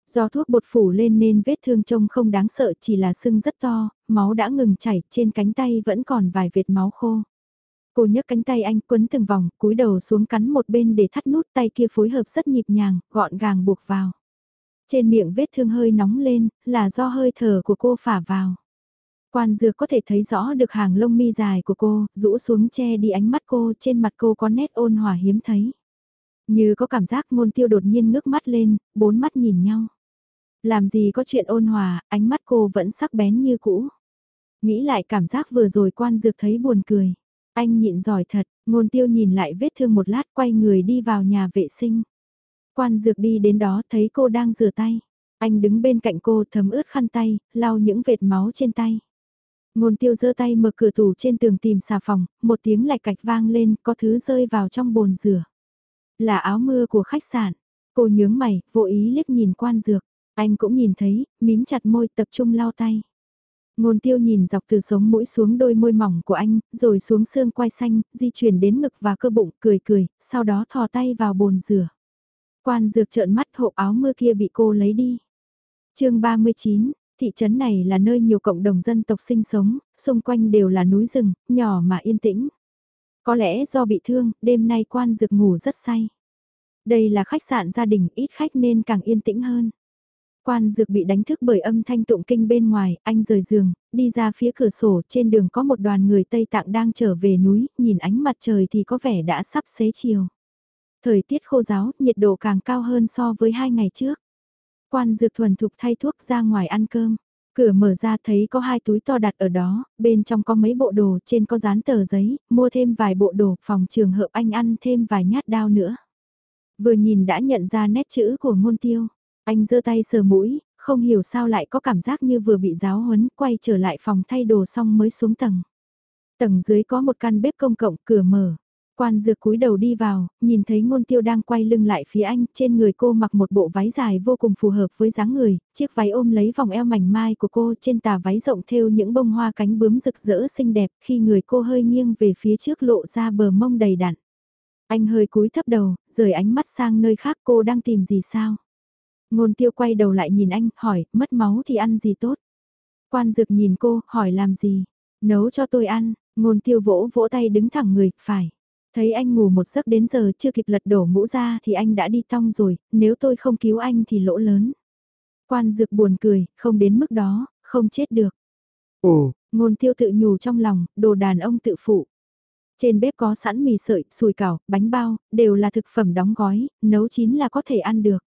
[SPEAKER 1] Do thuốc bột phủ lên nên vết thương trông không đáng sợ chỉ là sưng rất to, máu đã ngừng chảy, trên cánh tay vẫn còn vài vệt máu khô. Cô nhấc cánh tay anh quấn từng vòng, cúi đầu xuống cắn một bên để thắt nút tay kia phối hợp rất nhịp nhàng, gọn gàng buộc vào. Trên miệng vết thương hơi nóng lên, là do hơi thở của cô phả vào. Quan dược có thể thấy rõ được hàng lông mi dài của cô, rũ xuống che đi ánh mắt cô, trên mặt cô có nét ôn hòa hiếm thấy. Như có cảm giác ngôn tiêu đột nhiên ngước mắt lên, bốn mắt nhìn nhau. Làm gì có chuyện ôn hòa, ánh mắt cô vẫn sắc bén như cũ. Nghĩ lại cảm giác vừa rồi quan dược thấy buồn cười. Anh nhịn giỏi thật, ngôn tiêu nhìn lại vết thương một lát quay người đi vào nhà vệ sinh. Quan dược đi đến đó thấy cô đang rửa tay. Anh đứng bên cạnh cô thấm ướt khăn tay, lau những vệt máu trên tay. Ngôn tiêu giơ tay mở cửa tủ trên tường tìm xà phòng, một tiếng lạch cạch vang lên, có thứ rơi vào trong bồn rửa. Là áo mưa của khách sạn. Cô nhướng mày, vô ý liếc nhìn quan dược. Anh cũng nhìn thấy, mím chặt môi tập trung lau tay. Ngôn tiêu nhìn dọc từ sống mũi xuống đôi môi mỏng của anh, rồi xuống xương quai xanh, di chuyển đến ngực và cơ bụng, cười cười, sau đó thò tay vào bồn rửa. Quan dược trợn mắt hộp áo mưa kia bị cô lấy đi. chương 39, thị trấn này là nơi nhiều cộng đồng dân tộc sinh sống, xung quanh đều là núi rừng, nhỏ mà yên tĩnh. Có lẽ do bị thương, đêm nay quan dược ngủ rất say. Đây là khách sạn gia đình ít khách nên càng yên tĩnh hơn. Quan dược bị đánh thức bởi âm thanh tụng kinh bên ngoài, anh rời giường, đi ra phía cửa sổ, trên đường có một đoàn người Tây Tạng đang trở về núi, nhìn ánh mặt trời thì có vẻ đã sắp xế chiều. Thời tiết khô giáo, nhiệt độ càng cao hơn so với hai ngày trước. Quan dược thuần thục thay thuốc ra ngoài ăn cơm. Cửa mở ra thấy có hai túi to đặt ở đó, bên trong có mấy bộ đồ, trên có dán tờ giấy, mua thêm vài bộ đồ, phòng trường hợp anh ăn thêm vài nhát đao nữa. Vừa nhìn đã nhận ra nét chữ của ngôn tiêu. Anh giơ tay sờ mũi, không hiểu sao lại có cảm giác như vừa bị giáo huấn, quay trở lại phòng thay đồ xong mới xuống tầng. Tầng dưới có một căn bếp công cộng, cửa mở. Quan dược cúi đầu đi vào, nhìn thấy ngôn tiêu đang quay lưng lại phía anh, trên người cô mặc một bộ váy dài vô cùng phù hợp với dáng người, chiếc váy ôm lấy vòng eo mảnh mai của cô trên tà váy rộng thêu những bông hoa cánh bướm rực rỡ xinh đẹp khi người cô hơi nghiêng về phía trước lộ ra bờ mông đầy đặn. Anh hơi cúi thấp đầu, rời ánh mắt sang nơi khác cô đang tìm gì sao? Ngôn tiêu quay đầu lại nhìn anh, hỏi, mất máu thì ăn gì tốt? Quan dược nhìn cô, hỏi làm gì? Nấu cho tôi ăn, ngôn tiêu vỗ vỗ tay đứng thẳng người, phải. Thấy anh ngủ một giấc đến giờ chưa kịp lật đổ ngũ ra thì anh đã đi tong rồi, nếu tôi không cứu anh thì lỗ lớn. Quan dược buồn cười, không đến mức đó, không chết được. Ồ, ngôn tiêu tự nhủ trong lòng, đồ đàn ông tự phụ. Trên bếp có sẵn mì sợi, sùi cảo, bánh bao, đều là thực phẩm đóng gói, nấu chín là có thể ăn được.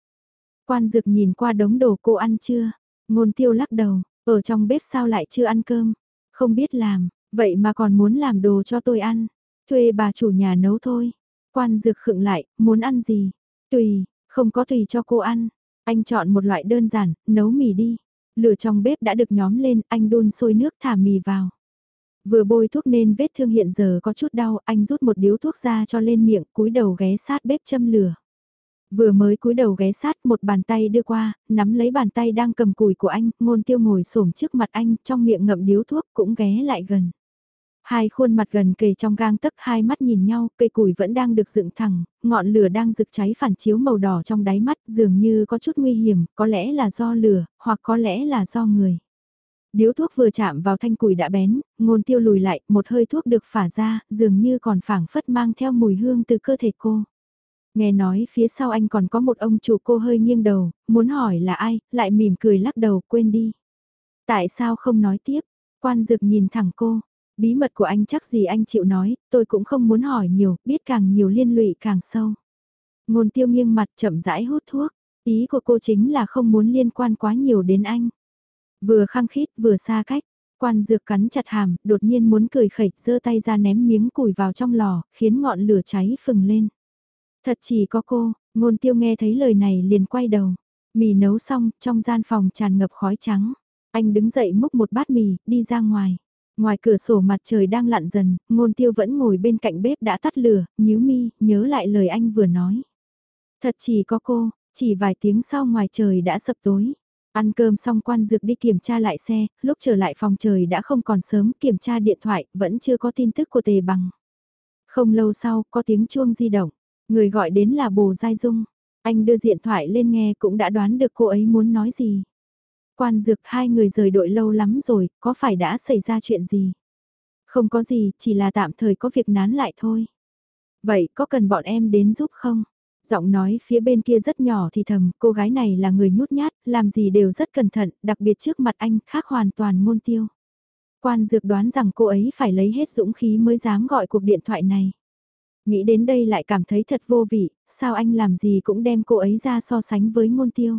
[SPEAKER 1] Quan dược nhìn qua đống đồ cô ăn chưa? Ngôn tiêu lắc đầu, ở trong bếp sao lại chưa ăn cơm? Không biết làm, vậy mà còn muốn làm đồ cho tôi ăn. Thuê bà chủ nhà nấu thôi. Quan dược khựng lại, muốn ăn gì? Tùy, không có tùy cho cô ăn. Anh chọn một loại đơn giản, nấu mì đi. Lửa trong bếp đã được nhóm lên, anh đun sôi nước thả mì vào. Vừa bôi thuốc nên vết thương hiện giờ có chút đau, anh rút một điếu thuốc ra cho lên miệng, cúi đầu ghé sát bếp châm lửa. Vừa mới cúi đầu ghé sát một bàn tay đưa qua, nắm lấy bàn tay đang cầm cùi của anh, ngôn tiêu ngồi xổm trước mặt anh, trong miệng ngậm điếu thuốc cũng ghé lại gần. Hai khuôn mặt gần kề trong gang tấc hai mắt nhìn nhau, cây củi vẫn đang được dựng thẳng, ngọn lửa đang rực cháy phản chiếu màu đỏ trong đáy mắt dường như có chút nguy hiểm, có lẽ là do lửa, hoặc có lẽ là do người. Điếu thuốc vừa chạm vào thanh củi đã bén, ngôn tiêu lùi lại, một hơi thuốc được phả ra, dường như còn phảng phất mang theo mùi hương từ cơ thể cô. Nghe nói phía sau anh còn có một ông chủ cô hơi nghiêng đầu, muốn hỏi là ai, lại mỉm cười lắc đầu quên đi. Tại sao không nói tiếp? Quan dược nhìn thẳng cô, bí mật của anh chắc gì anh chịu nói, tôi cũng không muốn hỏi nhiều, biết càng nhiều liên lụy càng sâu. Ngôn tiêu nghiêng mặt chậm rãi hút thuốc, ý của cô chính là không muốn liên quan quá nhiều đến anh. Vừa khăng khít vừa xa cách, quan dược cắn chặt hàm, đột nhiên muốn cười khẩy, giơ tay ra ném miếng củi vào trong lò, khiến ngọn lửa cháy phừng lên. Thật chỉ có cô, ngôn tiêu nghe thấy lời này liền quay đầu. Mì nấu xong, trong gian phòng tràn ngập khói trắng. Anh đứng dậy múc một bát mì, đi ra ngoài. Ngoài cửa sổ mặt trời đang lặn dần, ngôn tiêu vẫn ngồi bên cạnh bếp đã tắt lửa, nhíu mi, nhớ lại lời anh vừa nói. Thật chỉ có cô, chỉ vài tiếng sau ngoài trời đã sập tối. Ăn cơm xong quan dược đi kiểm tra lại xe, lúc trở lại phòng trời đã không còn sớm kiểm tra điện thoại, vẫn chưa có tin tức của tề bằng. Không lâu sau, có tiếng chuông di động. Người gọi đến là bồ Giai Dung. Anh đưa điện thoại lên nghe cũng đã đoán được cô ấy muốn nói gì. Quan dược hai người rời đội lâu lắm rồi, có phải đã xảy ra chuyện gì? Không có gì, chỉ là tạm thời có việc nán lại thôi. Vậy có cần bọn em đến giúp không? Giọng nói phía bên kia rất nhỏ thì thầm, cô gái này là người nhút nhát, làm gì đều rất cẩn thận, đặc biệt trước mặt anh, khác hoàn toàn ngôn tiêu. Quan dược đoán rằng cô ấy phải lấy hết dũng khí mới dám gọi cuộc điện thoại này. Nghĩ đến đây lại cảm thấy thật vô vị, sao anh làm gì cũng đem cô ấy ra so sánh với ngôn tiêu.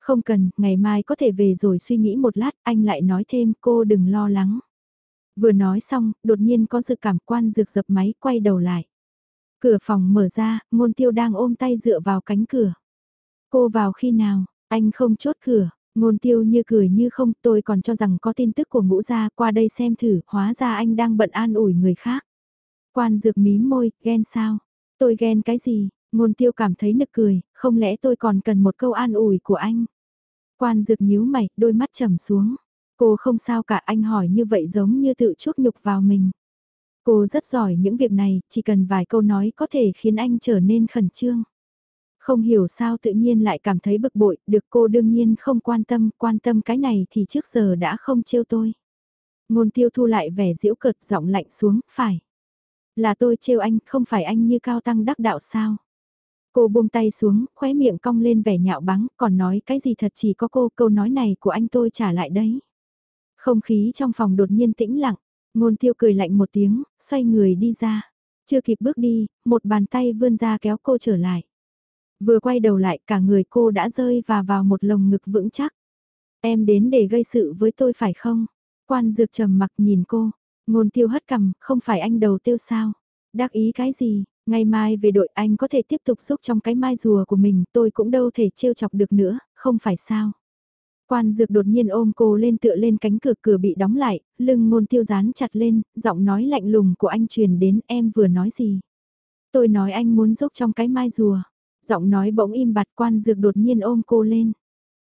[SPEAKER 1] Không cần, ngày mai có thể về rồi suy nghĩ một lát, anh lại nói thêm cô đừng lo lắng. Vừa nói xong, đột nhiên có sự cảm quan rực dập máy quay đầu lại. Cửa phòng mở ra, ngôn tiêu đang ôm tay dựa vào cánh cửa. Cô vào khi nào, anh không chốt cửa, ngôn tiêu như cười như không tôi còn cho rằng có tin tức của ngũ gia qua đây xem thử, hóa ra anh đang bận an ủi người khác. Quan dược mí môi, ghen sao? Tôi ghen cái gì? Ngôn tiêu cảm thấy nực cười, không lẽ tôi còn cần một câu an ủi của anh? Quan dược nhíu mày, đôi mắt trầm xuống. Cô không sao cả anh hỏi như vậy giống như tự chuốc nhục vào mình. Cô rất giỏi những việc này, chỉ cần vài câu nói có thể khiến anh trở nên khẩn trương. Không hiểu sao tự nhiên lại cảm thấy bực bội, được cô đương nhiên không quan tâm, quan tâm cái này thì trước giờ đã không trêu tôi. Ngôn tiêu thu lại vẻ diễu cợt giọng lạnh xuống, phải. Là tôi trêu anh, không phải anh như cao tăng đắc đạo sao? Cô buông tay xuống, khóe miệng cong lên vẻ nhạo báng, còn nói cái gì thật chỉ có cô, câu nói này của anh tôi trả lại đấy. Không khí trong phòng đột nhiên tĩnh lặng, ngôn tiêu cười lạnh một tiếng, xoay người đi ra. Chưa kịp bước đi, một bàn tay vươn ra kéo cô trở lại. Vừa quay đầu lại cả người cô đã rơi và vào một lồng ngực vững chắc. Em đến để gây sự với tôi phải không? Quan dược trầm mặc nhìn cô, ngôn tiêu hất cầm, không phải anh đầu tiêu sao? Đắc ý cái gì, ngày mai về đội anh có thể tiếp tục giúp trong cái mai rùa của mình, tôi cũng đâu thể trêu chọc được nữa, không phải sao? Quan dược đột nhiên ôm cô lên tựa lên cánh cửa cửa bị đóng lại, lưng ngôn tiêu dán chặt lên, giọng nói lạnh lùng của anh truyền đến em vừa nói gì. Tôi nói anh muốn giúp trong cái mai rùa. Giọng nói bỗng im bặt quan dược đột nhiên ôm cô lên.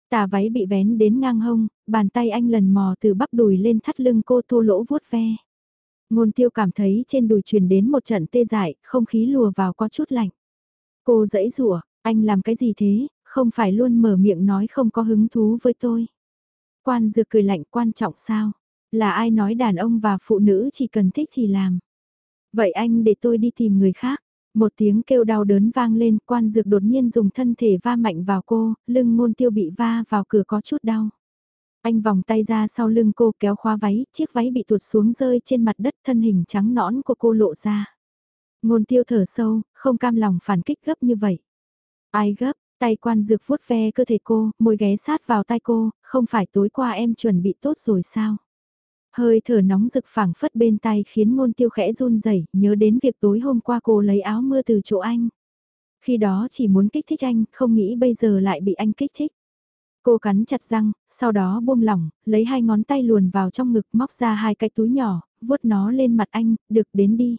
[SPEAKER 1] Tà váy bị vén đến ngang hông, bàn tay anh lần mò từ bắp đùi lên thắt lưng cô thô lỗ vuốt ve. Ngôn tiêu cảm thấy trên đùi truyền đến một trận tê dại, không khí lùa vào có chút lạnh. Cô dãy rủa anh làm cái gì thế, không phải luôn mở miệng nói không có hứng thú với tôi. Quan dược cười lạnh quan trọng sao? Là ai nói đàn ông và phụ nữ chỉ cần thích thì làm. Vậy anh để tôi đi tìm người khác. Một tiếng kêu đau đớn vang lên, quan dược đột nhiên dùng thân thể va mạnh vào cô, lưng ngôn tiêu bị va vào cửa có chút đau. Anh vòng tay ra sau lưng cô kéo khóa váy, chiếc váy bị tuột xuống rơi trên mặt đất thân hình trắng nõn của cô lộ ra. Ngôn tiêu thở sâu, không cam lòng phản kích gấp như vậy. Ai gấp, tay quan dược vuốt ve cơ thể cô, môi ghé sát vào tay cô, không phải tối qua em chuẩn bị tốt rồi sao? Hơi thở nóng rực phảng phất bên tay khiến ngôn tiêu khẽ run rẩy nhớ đến việc tối hôm qua cô lấy áo mưa từ chỗ anh. Khi đó chỉ muốn kích thích anh, không nghĩ bây giờ lại bị anh kích thích. Cô cắn chặt răng, sau đó buông lỏng, lấy hai ngón tay luồn vào trong ngực móc ra hai cái túi nhỏ, vuốt nó lên mặt anh, được đến đi.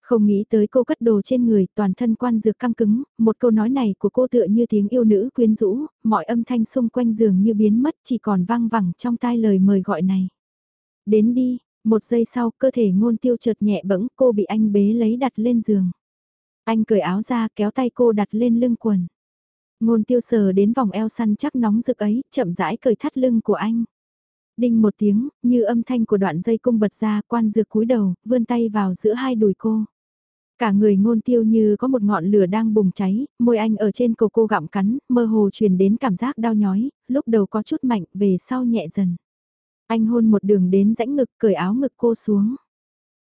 [SPEAKER 1] Không nghĩ tới cô cất đồ trên người, toàn thân quan dược căng cứng, một câu nói này của cô tựa như tiếng yêu nữ quyến rũ, mọi âm thanh xung quanh giường như biến mất chỉ còn vang vẳng trong tai lời mời gọi này. Đến đi, một giây sau cơ thể ngôn tiêu chợt nhẹ bẫng cô bị anh bế lấy đặt lên giường. Anh cởi áo ra kéo tay cô đặt lên lưng quần. Ngôn tiêu sờ đến vòng eo săn chắc nóng rực ấy, chậm rãi cởi thắt lưng của anh. Đinh một tiếng, như âm thanh của đoạn dây cung bật ra, quan dược cúi đầu, vươn tay vào giữa hai đùi cô. Cả người ngôn tiêu như có một ngọn lửa đang bùng cháy, môi anh ở trên cổ cô gặm cắn, mơ hồ truyền đến cảm giác đau nhói, lúc đầu có chút mạnh, về sau nhẹ dần. Anh hôn một đường đến rãnh ngực cởi áo ngực cô xuống.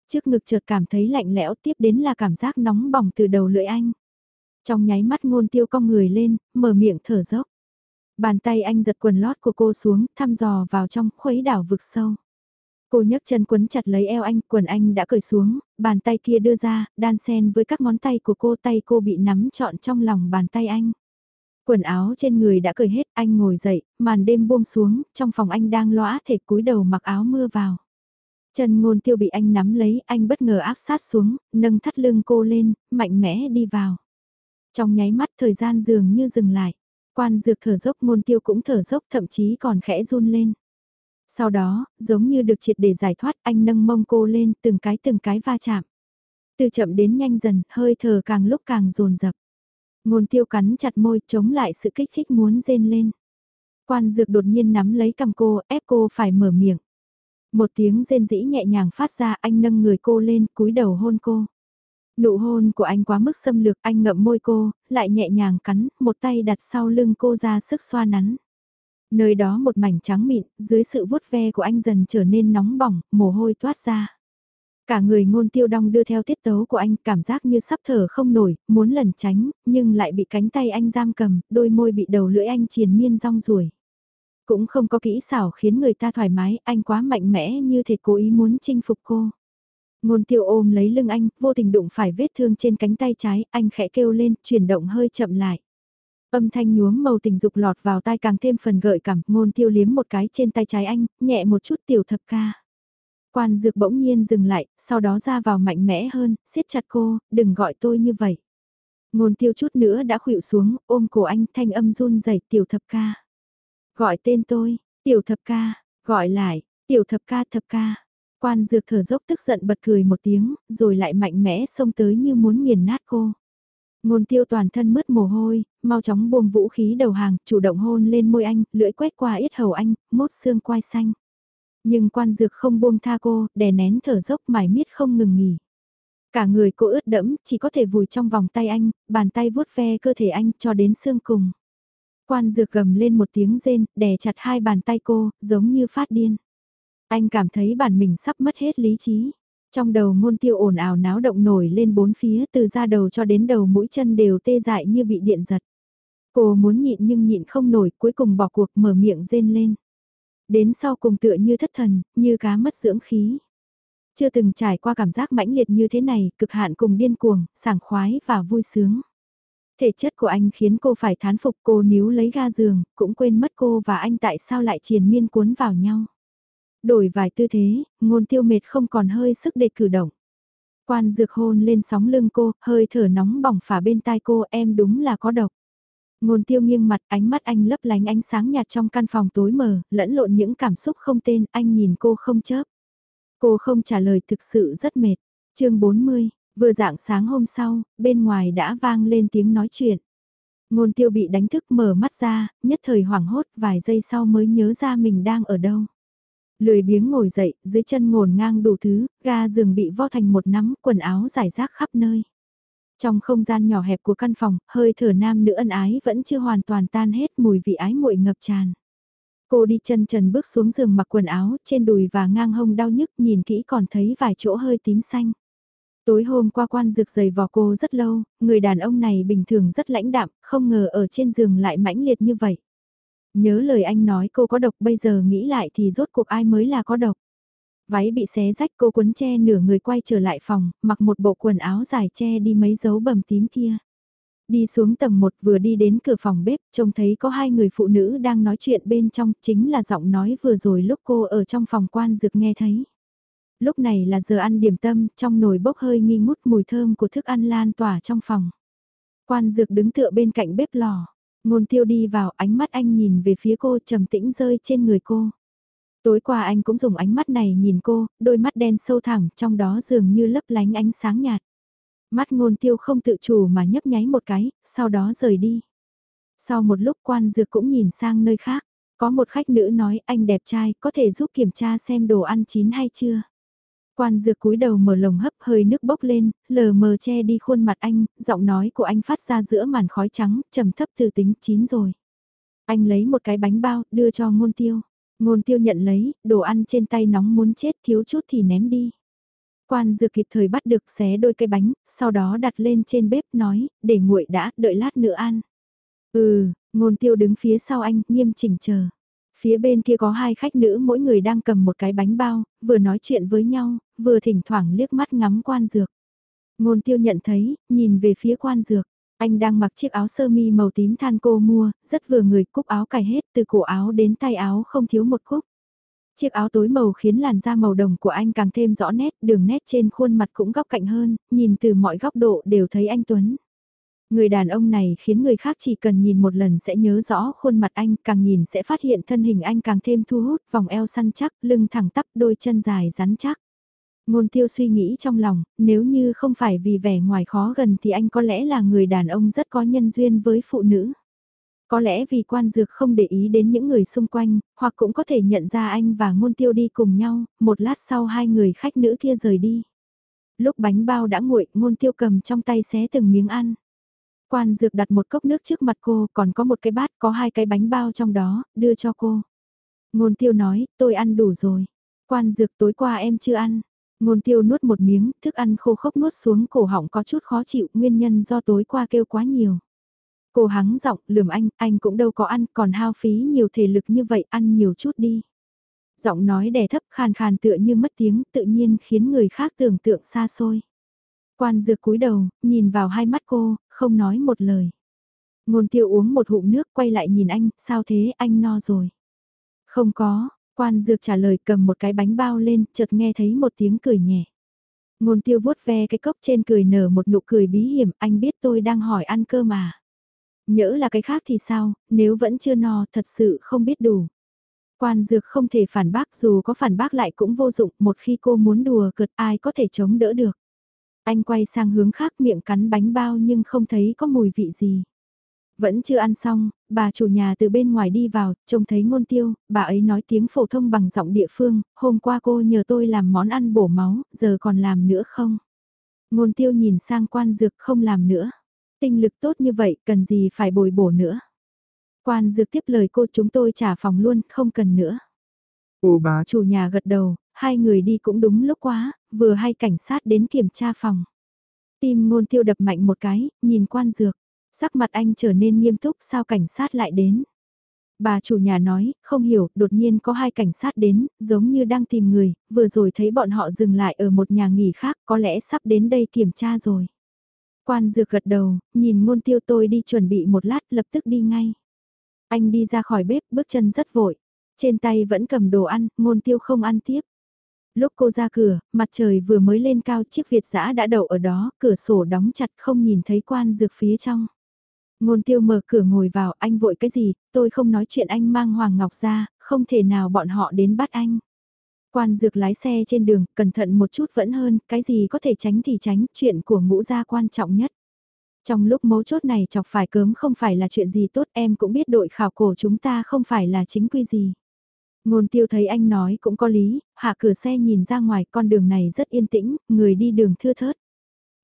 [SPEAKER 1] Trước ngực chợt cảm thấy lạnh lẽo tiếp đến là cảm giác nóng bỏng từ đầu lưỡi anh. Trong nháy mắt ngôn tiêu cong người lên, mở miệng thở dốc. Bàn tay anh giật quần lót của cô xuống, thăm dò vào trong khuấy đảo vực sâu. Cô nhấc chân quấn chặt lấy eo anh, quần anh đã cởi xuống, bàn tay kia đưa ra, đan sen với các ngón tay của cô tay cô bị nắm trọn trong lòng bàn tay anh. Quần áo trên người đã cởi hết, anh ngồi dậy, màn đêm buông xuống, trong phòng anh đang lõa thể cúi đầu mặc áo mưa vào. Chân ngôn tiêu bị anh nắm lấy, anh bất ngờ áp sát xuống, nâng thắt lưng cô lên, mạnh mẽ đi vào. Trong nháy mắt thời gian dường như dừng lại, quan dược thở dốc ngôn tiêu cũng thở dốc thậm chí còn khẽ run lên. Sau đó, giống như được triệt để giải thoát, anh nâng mông cô lên từng cái từng cái va chạm. Từ chậm đến nhanh dần, hơi thở càng lúc càng dồn dập. Ngôn tiêu cắn chặt môi chống lại sự kích thích muốn rên lên. Quan dược đột nhiên nắm lấy cầm cô, ép cô phải mở miệng. Một tiếng rên rĩ nhẹ nhàng phát ra anh nâng người cô lên, cúi đầu hôn cô. Nụ hôn của anh quá mức xâm lược, anh ngậm môi cô, lại nhẹ nhàng cắn, một tay đặt sau lưng cô ra sức xoa nắn. Nơi đó một mảnh trắng mịn, dưới sự vuốt ve của anh dần trở nên nóng bỏng, mồ hôi toát ra. Cả người ngôn tiêu đong đưa theo tiết tấu của anh cảm giác như sắp thở không nổi, muốn lẩn tránh, nhưng lại bị cánh tay anh giam cầm, đôi môi bị đầu lưỡi anh triền miên rong ruổi. Cũng không có kỹ xảo khiến người ta thoải mái, anh quá mạnh mẽ như thể cố ý muốn chinh phục cô. Ngôn tiêu ôm lấy lưng anh, vô tình đụng phải vết thương trên cánh tay trái, anh khẽ kêu lên, chuyển động hơi chậm lại. Âm thanh nhuốm màu tình dục lọt vào tai càng thêm phần gợi cảm, ngôn tiêu liếm một cái trên tay trái anh, nhẹ một chút tiểu thập ca. Quan dược bỗng nhiên dừng lại, sau đó ra vào mạnh mẽ hơn, siết chặt cô, đừng gọi tôi như vậy. Ngôn tiêu chút nữa đã khuỵu xuống, ôm cổ anh thanh âm run rẩy tiểu thập ca. Gọi tên tôi, tiểu thập ca, gọi lại, tiểu thập ca thập ca. Quan dược thở dốc tức giận bật cười một tiếng, rồi lại mạnh mẽ xông tới như muốn nghiền nát cô. Ngôn tiêu toàn thân mứt mồ hôi, mau chóng buông vũ khí đầu hàng, chủ động hôn lên môi anh, lưỡi quét qua yết hầu anh, mốt xương quai xanh. Nhưng quan dược không buông tha cô, đè nén thở dốc mải miết không ngừng nghỉ. Cả người cô ướt đẫm, chỉ có thể vùi trong vòng tay anh, bàn tay vuốt ve cơ thể anh cho đến xương cùng. Quan dược gầm lên một tiếng rên, đè chặt hai bàn tay cô, giống như phát điên. Anh cảm thấy bản mình sắp mất hết lý trí. Trong đầu ngôn tiêu ồn ào náo động nổi lên bốn phía từ da đầu cho đến đầu mũi chân đều tê dại như bị điện giật. Cô muốn nhịn nhưng nhịn không nổi cuối cùng bỏ cuộc mở miệng rên lên. Đến sau cùng tựa như thất thần, như cá mất dưỡng khí. Chưa từng trải qua cảm giác mãnh liệt như thế này, cực hạn cùng điên cuồng, sảng khoái và vui sướng. Thể chất của anh khiến cô phải thán phục cô níu lấy ga giường, cũng quên mất cô và anh tại sao lại triền miên cuốn vào nhau. Đổi vài tư thế, ngôn tiêu mệt không còn hơi sức để cử động. Quan dược hôn lên sóng lưng cô, hơi thở nóng bỏng phả bên tai cô em đúng là có độc. Ngôn tiêu nghiêng mặt ánh mắt anh lấp lánh ánh sáng nhạt trong căn phòng tối mờ, lẫn lộn những cảm xúc không tên, anh nhìn cô không chớp. Cô không trả lời thực sự rất mệt. chương 40, vừa dạng sáng hôm sau, bên ngoài đã vang lên tiếng nói chuyện. Ngôn tiêu bị đánh thức mở mắt ra, nhất thời hoảng hốt vài giây sau mới nhớ ra mình đang ở đâu. Lười biếng ngồi dậy, dưới chân ngổn ngang đủ thứ, ga giường bị vo thành một nắm, quần áo giải rác khắp nơi. Trong không gian nhỏ hẹp của căn phòng, hơi thở nam nữ ân ái vẫn chưa hoàn toàn tan hết mùi vị ái muội ngập tràn. Cô đi chân trần bước xuống giường mặc quần áo, trên đùi và ngang hông đau nhức nhìn kỹ còn thấy vài chỗ hơi tím xanh. Tối hôm qua quan dược giày vò cô rất lâu, người đàn ông này bình thường rất lãnh đạm, không ngờ ở trên giường lại mãnh liệt như vậy. Nhớ lời anh nói cô có độc bây giờ nghĩ lại thì rốt cuộc ai mới là có độc. Váy bị xé rách cô quấn che nửa người quay trở lại phòng, mặc một bộ quần áo dài che đi mấy dấu bầm tím kia. Đi xuống tầng 1 vừa đi đến cửa phòng bếp, trông thấy có hai người phụ nữ đang nói chuyện bên trong, chính là giọng nói vừa rồi lúc cô ở trong phòng quan dược nghe thấy. Lúc này là giờ ăn điểm tâm, trong nồi bốc hơi nghi ngút mùi thơm của thức ăn lan tỏa trong phòng. Quan dược đứng tựa bên cạnh bếp lò. Ngôn tiêu đi vào ánh mắt anh nhìn về phía cô trầm tĩnh rơi trên người cô. Tối qua anh cũng dùng ánh mắt này nhìn cô, đôi mắt đen sâu thẳm trong đó dường như lấp lánh ánh sáng nhạt. Mắt ngôn tiêu không tự chủ mà nhấp nháy một cái, sau đó rời đi. Sau một lúc quan dược cũng nhìn sang nơi khác, có một khách nữ nói anh đẹp trai có thể giúp kiểm tra xem đồ ăn chín hay chưa. Quan dược cúi đầu mở lồng hấp hơi nước bốc lên, lờ mờ che đi khuôn mặt anh, giọng nói của anh phát ra giữa màn khói trắng, trầm thấp từ tính chín rồi. Anh lấy một cái bánh bao, đưa cho ngôn tiêu. Ngôn tiêu nhận lấy, đồ ăn trên tay nóng muốn chết thiếu chút thì ném đi. Quan dược kịp thời bắt được xé đôi cây bánh, sau đó đặt lên trên bếp nói, để nguội đã, đợi lát nữa ăn. Ừ, ngôn tiêu đứng phía sau anh, nghiêm chỉnh chờ. Phía bên kia có hai khách nữ mỗi người đang cầm một cái bánh bao, vừa nói chuyện với nhau, vừa thỉnh thoảng liếc mắt ngắm quan dược. Ngôn tiêu nhận thấy, nhìn về phía quan dược. Anh đang mặc chiếc áo sơ mi màu tím than cô mua, rất vừa người cúc áo cài hết từ cổ áo đến tay áo không thiếu một cúc. Chiếc áo tối màu khiến làn da màu đồng của anh càng thêm rõ nét, đường nét trên khuôn mặt cũng góc cạnh hơn, nhìn từ mọi góc độ đều thấy anh Tuấn. Người đàn ông này khiến người khác chỉ cần nhìn một lần sẽ nhớ rõ khuôn mặt anh, càng nhìn sẽ phát hiện thân hình anh càng thêm thu hút, vòng eo săn chắc, lưng thẳng tắp, đôi chân dài rắn chắc. Ngôn tiêu suy nghĩ trong lòng, nếu như không phải vì vẻ ngoài khó gần thì anh có lẽ là người đàn ông rất có nhân duyên với phụ nữ. Có lẽ vì quan dược không để ý đến những người xung quanh, hoặc cũng có thể nhận ra anh và ngôn tiêu đi cùng nhau, một lát sau hai người khách nữ kia rời đi. Lúc bánh bao đã nguội, ngôn tiêu cầm trong tay xé từng miếng ăn. Quan dược đặt một cốc nước trước mặt cô, còn có một cái bát có hai cái bánh bao trong đó, đưa cho cô. Ngôn tiêu nói, tôi ăn đủ rồi. Quan dược tối qua em chưa ăn. Ngôn tiêu nuốt một miếng, thức ăn khô khốc nuốt xuống cổ họng có chút khó chịu, nguyên nhân do tối qua kêu quá nhiều. Cô hắng giọng, lườm anh, anh cũng đâu có ăn, còn hao phí nhiều thể lực như vậy, ăn nhiều chút đi. Giọng nói đè thấp khàn khàn tựa như mất tiếng, tự nhiên khiến người khác tưởng tượng xa xôi. Quan dược cúi đầu, nhìn vào hai mắt cô, không nói một lời. Ngôn tiêu uống một hụm nước quay lại nhìn anh, sao thế anh no rồi. Không có, quan dược trả lời cầm một cái bánh bao lên, chợt nghe thấy một tiếng cười nhẹ. Ngôn tiêu vuốt ve cái cốc trên cười nở một nụ cười bí hiểm, anh biết tôi đang hỏi ăn cơ mà. Nhỡ là cái khác thì sao, nếu vẫn chưa no thật sự không biết đủ. Quan dược không thể phản bác dù có phản bác lại cũng vô dụng một khi cô muốn đùa cợt ai có thể chống đỡ được. Anh quay sang hướng khác miệng cắn bánh bao nhưng không thấy có mùi vị gì. Vẫn chưa ăn xong, bà chủ nhà từ bên ngoài đi vào, trông thấy ngôn tiêu, bà ấy nói tiếng phổ thông bằng giọng địa phương, hôm qua cô nhờ tôi làm món ăn bổ máu, giờ còn làm nữa không? Ngôn tiêu nhìn sang quan dược không làm nữa. Tinh lực tốt như vậy, cần gì phải bồi bổ nữa? Quan dược tiếp lời cô chúng tôi trả phòng luôn, không cần nữa.
[SPEAKER 2] Ô bà
[SPEAKER 1] chủ nhà gật đầu, hai người đi cũng đúng lúc quá, vừa hay cảnh sát đến kiểm tra phòng. Tim ngôn tiêu đập mạnh một cái, nhìn quan dược, sắc mặt anh trở nên nghiêm túc sao cảnh sát lại đến. Bà chủ nhà nói, không hiểu, đột nhiên có hai cảnh sát đến, giống như đang tìm người, vừa rồi thấy bọn họ dừng lại ở một nhà nghỉ khác, có lẽ sắp đến đây kiểm tra rồi. Quan dược gật đầu, nhìn ngôn tiêu tôi đi chuẩn bị một lát, lập tức đi ngay. Anh đi ra khỏi bếp, bước chân rất vội. Trên tay vẫn cầm đồ ăn, ngôn tiêu không ăn tiếp. Lúc cô ra cửa, mặt trời vừa mới lên cao chiếc Việt giã đã đậu ở đó, cửa sổ đóng chặt không nhìn thấy quan dược phía trong. Ngôn tiêu mở cửa ngồi vào, anh vội cái gì, tôi không nói chuyện anh mang Hoàng Ngọc ra, không thể nào bọn họ đến bắt anh. Quan dược lái xe trên đường, cẩn thận một chút vẫn hơn, cái gì có thể tránh thì tránh, chuyện của ngũ gia quan trọng nhất. Trong lúc mấu chốt này chọc phải cớm không phải là chuyện gì tốt em cũng biết đội khảo cổ chúng ta không phải là chính quy gì. Ngôn tiêu thấy anh nói cũng có lý, hạ cửa xe nhìn ra ngoài con đường này rất yên tĩnh, người đi đường thưa thớt.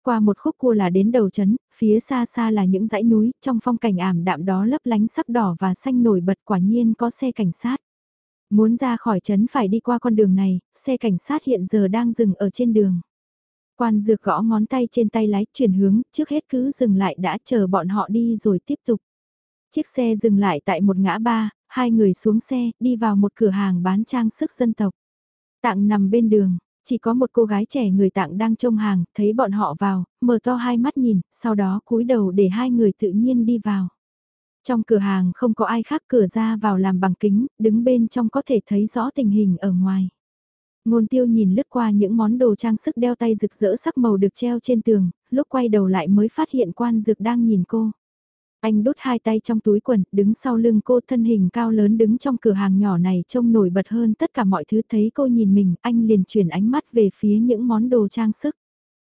[SPEAKER 1] Qua một khúc cua là đến đầu trấn, phía xa xa là những dãy núi, trong phong cảnh ảm đạm đó lấp lánh sắc đỏ và xanh nổi bật quả nhiên có xe cảnh sát. Muốn ra khỏi trấn phải đi qua con đường này, xe cảnh sát hiện giờ đang dừng ở trên đường. Quan dược gõ ngón tay trên tay lái chuyển hướng, trước hết cứ dừng lại đã chờ bọn họ đi rồi tiếp tục. Chiếc xe dừng lại tại một ngã ba, hai người xuống xe, đi vào một cửa hàng bán trang sức dân tộc. Tạng nằm bên đường, chỉ có một cô gái trẻ người tạng đang trông hàng, thấy bọn họ vào, mở to hai mắt nhìn, sau đó cúi đầu để hai người tự nhiên đi vào. Trong cửa hàng không có ai khác cửa ra vào làm bằng kính, đứng bên trong có thể thấy rõ tình hình ở ngoài. Ngôn tiêu nhìn lướt qua những món đồ trang sức đeo tay rực rỡ sắc màu được treo trên tường, lúc quay đầu lại mới phát hiện quan dược đang nhìn cô. Anh đút hai tay trong túi quần, đứng sau lưng cô thân hình cao lớn đứng trong cửa hàng nhỏ này trông nổi bật hơn tất cả mọi thứ thấy cô nhìn mình, anh liền chuyển ánh mắt về phía những món đồ trang sức.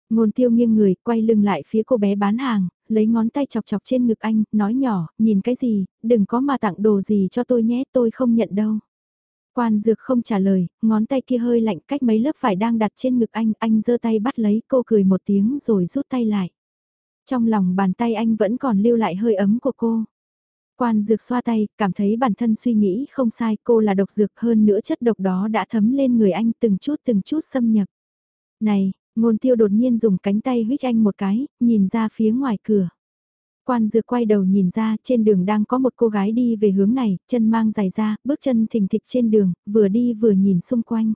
[SPEAKER 1] Ngôn tiêu nghiêng người, quay lưng lại phía cô bé bán hàng, lấy ngón tay chọc chọc trên ngực anh, nói nhỏ, nhìn cái gì, đừng có mà tặng đồ gì cho tôi nhé, tôi không nhận đâu. Quan dược không trả lời, ngón tay kia hơi lạnh cách mấy lớp vải đang đặt trên ngực anh, anh giơ tay bắt lấy cô cười một tiếng rồi rút tay lại. Trong lòng bàn tay anh vẫn còn lưu lại hơi ấm của cô. Quan dược xoa tay, cảm thấy bản thân suy nghĩ không sai, cô là độc dược hơn nữa chất độc đó đã thấm lên người anh từng chút từng chút xâm nhập. Này, ngôn tiêu đột nhiên dùng cánh tay huyết anh một cái, nhìn ra phía ngoài cửa. Quan dược quay đầu nhìn ra trên đường đang có một cô gái đi về hướng này, chân mang giày ra, bước chân thình thịch trên đường, vừa đi vừa nhìn xung quanh.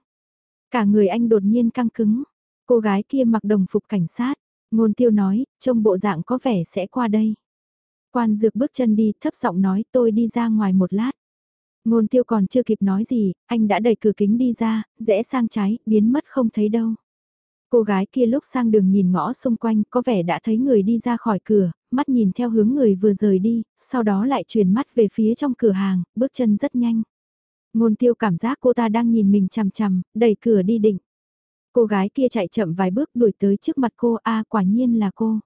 [SPEAKER 1] Cả người anh đột nhiên căng cứng. Cô gái kia mặc đồng phục cảnh sát. Ngôn tiêu nói, trông bộ dạng có vẻ sẽ qua đây. Quan dược bước chân đi, thấp giọng nói tôi đi ra ngoài một lát. Ngôn tiêu còn chưa kịp nói gì, anh đã đẩy cửa kính đi ra, rẽ sang trái, biến mất không thấy đâu. Cô gái kia lúc sang đường nhìn ngõ xung quanh có vẻ đã thấy người đi ra khỏi cửa, mắt nhìn theo hướng người vừa rời đi, sau đó lại chuyển mắt về phía trong cửa hàng, bước chân rất nhanh. Ngôn tiêu cảm giác cô ta đang nhìn mình chằm chằm, đẩy cửa đi định. Cô gái kia chạy chậm vài bước đuổi tới trước mặt cô, a quả nhiên là cô.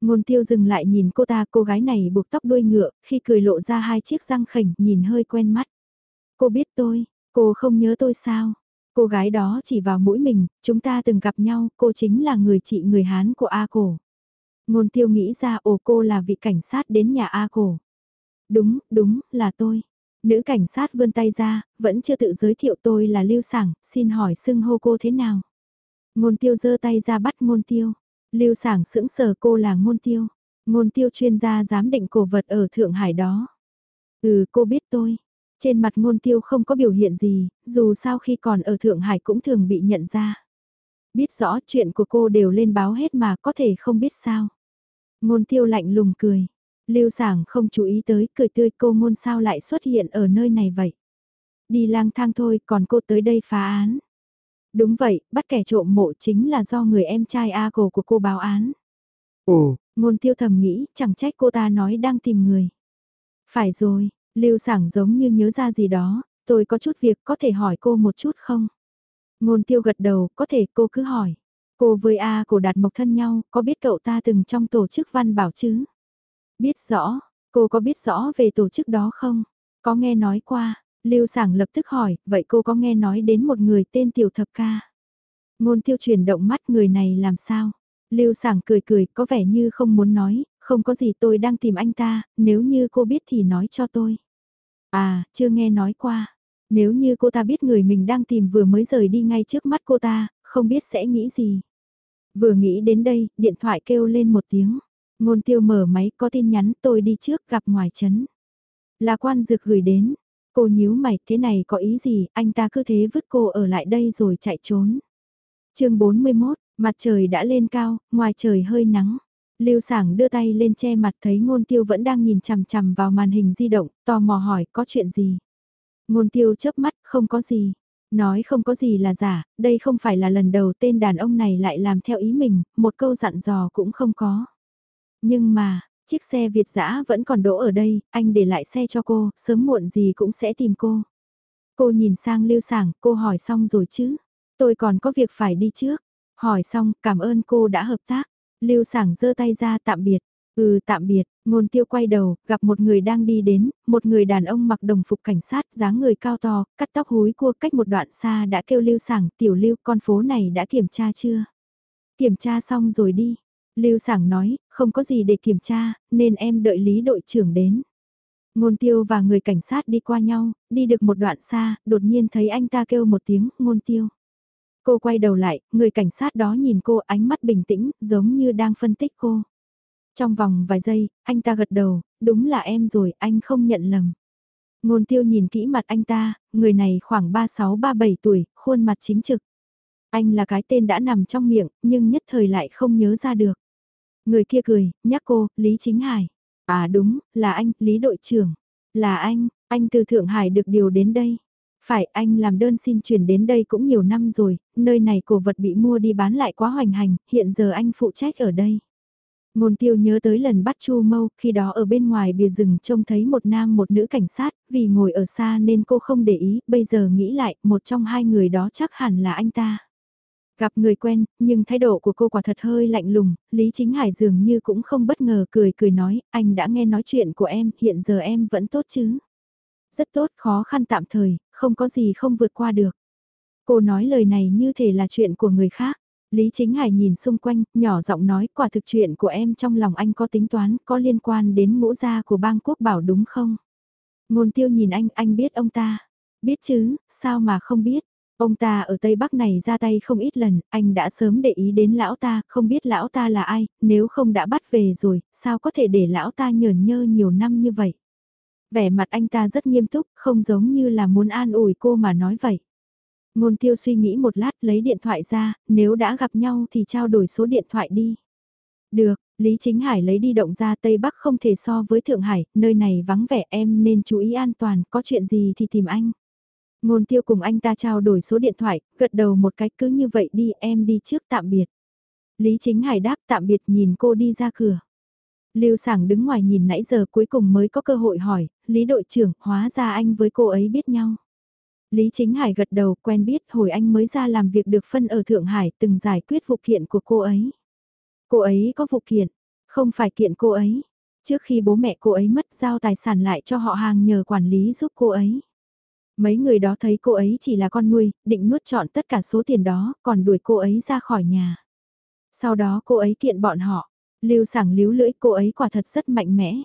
[SPEAKER 1] Ngôn tiêu dừng lại nhìn cô ta, cô gái này buộc tóc đuôi ngựa, khi cười lộ ra hai chiếc răng khỉnh, nhìn hơi quen mắt. Cô biết tôi, cô không nhớ tôi sao? Cô gái đó chỉ vào mũi mình, chúng ta từng gặp nhau, cô chính là người chị người Hán của A Cổ. Ngôn tiêu nghĩ ra ồ cô là vị cảnh sát đến nhà A Cổ. Đúng, đúng, là tôi. Nữ cảnh sát vươn tay ra, vẫn chưa tự giới thiệu tôi là Lưu Sảng, xin hỏi xưng hô cô thế nào? Ngôn tiêu giơ tay ra bắt ngôn tiêu. Lưu Sảng sững sờ cô là ngôn tiêu. Ngôn tiêu chuyên gia giám định cổ vật ở Thượng Hải đó. Ừ cô biết tôi. Trên mặt ngôn tiêu không có biểu hiện gì, dù sao khi còn ở Thượng Hải cũng thường bị nhận ra. Biết rõ chuyện của cô đều lên báo hết mà có thể không biết sao. Ngôn tiêu lạnh lùng cười. Lưu sảng không chú ý tới cười tươi cô ngôn sao lại xuất hiện ở nơi này vậy. Đi lang thang thôi còn cô tới đây phá án. Đúng vậy, bắt kẻ trộm mộ chính là do người em trai A cổ của cô báo án. Ồ, ngôn tiêu thầm nghĩ chẳng trách cô ta nói đang tìm người. Phải rồi, Lưu sảng giống như nhớ ra gì đó, tôi có chút việc có thể hỏi cô một chút không? Ngôn tiêu gật đầu, có thể cô cứ hỏi. Cô với A cổ đạt mộc thân nhau, có biết cậu ta từng trong tổ chức văn bảo chứ? Biết rõ, cô có biết rõ về tổ chức đó không? Có nghe nói qua, Lưu Sảng lập tức hỏi, vậy cô có nghe nói đến một người tên Tiểu Thập Ca? Ngôn tiêu chuyển động mắt người này làm sao? Lưu Sảng cười cười, có vẻ như không muốn nói, không có gì tôi đang tìm anh ta, nếu như cô biết thì nói cho tôi. À, chưa nghe nói qua. Nếu như cô ta biết người mình đang tìm vừa mới rời đi ngay trước mắt cô ta, không biết sẽ nghĩ gì. Vừa nghĩ đến đây, điện thoại kêu lên một tiếng. Ngôn tiêu mở máy có tin nhắn tôi đi trước gặp ngoài chấn. Là quan dược gửi đến. Cô nhíu mày thế này có ý gì, anh ta cứ thế vứt cô ở lại đây rồi chạy trốn. chương 41, mặt trời đã lên cao, ngoài trời hơi nắng. Lưu Sảng đưa tay lên che mặt thấy ngôn tiêu vẫn đang nhìn chằm chằm vào màn hình di động, tò mò hỏi có chuyện gì. Ngôn tiêu chớp mắt, không có gì. Nói không có gì là giả, đây không phải là lần đầu tên đàn ông này lại làm theo ý mình, một câu dặn dò cũng không có. Nhưng mà, chiếc xe Việt dã vẫn còn đỗ ở đây, anh để lại xe cho cô, sớm muộn gì cũng sẽ tìm cô. Cô nhìn sang Lưu Sảng, cô hỏi xong rồi chứ? Tôi còn có việc phải đi trước. Hỏi xong, cảm ơn cô đã hợp tác. Lưu Sảng giơ tay ra tạm biệt. Ừ tạm biệt, ngôn tiêu quay đầu, gặp một người đang đi đến, một người đàn ông mặc đồng phục cảnh sát, dáng người cao to, cắt tóc húi cua cách một đoạn xa đã kêu Lưu Sảng, tiểu Lưu, con phố này đã kiểm tra chưa? Kiểm tra xong rồi đi. Lưu Sảng nói, không có gì để kiểm tra, nên em đợi lý đội trưởng đến. Ngôn tiêu và người cảnh sát đi qua nhau, đi được một đoạn xa, đột nhiên thấy anh ta kêu một tiếng, ngôn tiêu. Cô quay đầu lại, người cảnh sát đó nhìn cô ánh mắt bình tĩnh, giống như đang phân tích cô. Trong vòng vài giây, anh ta gật đầu, đúng là em rồi, anh không nhận lầm. Ngôn tiêu nhìn kỹ mặt anh ta, người này khoảng 36-37 tuổi, khuôn mặt chính trực. Anh là cái tên đã nằm trong miệng, nhưng nhất thời lại không nhớ ra được. Người kia cười, nhắc cô, Lý Chính Hải. À đúng, là anh, Lý đội trưởng. Là anh, anh từ Thượng Hải được điều đến đây. Phải, anh làm đơn xin chuyển đến đây cũng nhiều năm rồi, nơi này cổ vật bị mua đi bán lại quá hoành hành, hiện giờ anh phụ trách ở đây. Ngôn tiêu nhớ tới lần bắt Chu Mâu, khi đó ở bên ngoài bìa rừng trông thấy một nam một nữ cảnh sát, vì ngồi ở xa nên cô không để ý, bây giờ nghĩ lại, một trong hai người đó chắc hẳn là anh ta. Gặp người quen, nhưng thái độ của cô quả thật hơi lạnh lùng, Lý Chính Hải dường như cũng không bất ngờ cười cười nói, anh đã nghe nói chuyện của em, hiện giờ em vẫn tốt chứ. Rất tốt, khó khăn tạm thời, không có gì không vượt qua được. Cô nói lời này như thể là chuyện của người khác. Lý Chính Hải nhìn xung quanh, nhỏ giọng nói quả thực chuyện của em trong lòng anh có tính toán, có liên quan đến ngũ gia của bang quốc bảo đúng không? Ngôn tiêu nhìn anh, anh biết ông ta. Biết chứ, sao mà không biết? Ông ta ở Tây Bắc này ra tay không ít lần, anh đã sớm để ý đến lão ta, không biết lão ta là ai, nếu không đã bắt về rồi, sao có thể để lão ta nhờn nhơ nhiều năm như vậy? Vẻ mặt anh ta rất nghiêm túc, không giống như là muốn an ủi cô mà nói vậy. Ngôn tiêu suy nghĩ một lát lấy điện thoại ra, nếu đã gặp nhau thì trao đổi số điện thoại đi. Được, Lý Chính Hải lấy đi động ra Tây Bắc không thể so với Thượng Hải, nơi này vắng vẻ em nên chú ý an toàn, có chuyện gì thì tìm anh. Ngôn tiêu cùng anh ta trao đổi số điện thoại, gật đầu một cái cứ như vậy đi em đi trước tạm biệt. Lý Chính Hải đáp tạm biệt nhìn cô đi ra cửa. Lưu Sảng đứng ngoài nhìn nãy giờ cuối cùng mới có cơ hội hỏi, Lý đội trưởng, hóa ra anh với cô ấy biết nhau. Lý Chính Hải gật đầu quen biết hồi anh mới ra làm việc được phân ở Thượng Hải từng giải quyết vụ kiện của cô ấy. Cô ấy có vụ kiện, không phải kiện cô ấy. Trước khi bố mẹ cô ấy mất giao tài sản lại cho họ hàng nhờ quản lý giúp cô ấy. Mấy người đó thấy cô ấy chỉ là con nuôi, định nuốt trọn tất cả số tiền đó, còn đuổi cô ấy ra khỏi nhà. Sau đó cô ấy kiện bọn họ, lưu sảng líu lưỡi cô ấy quả thật rất mạnh mẽ.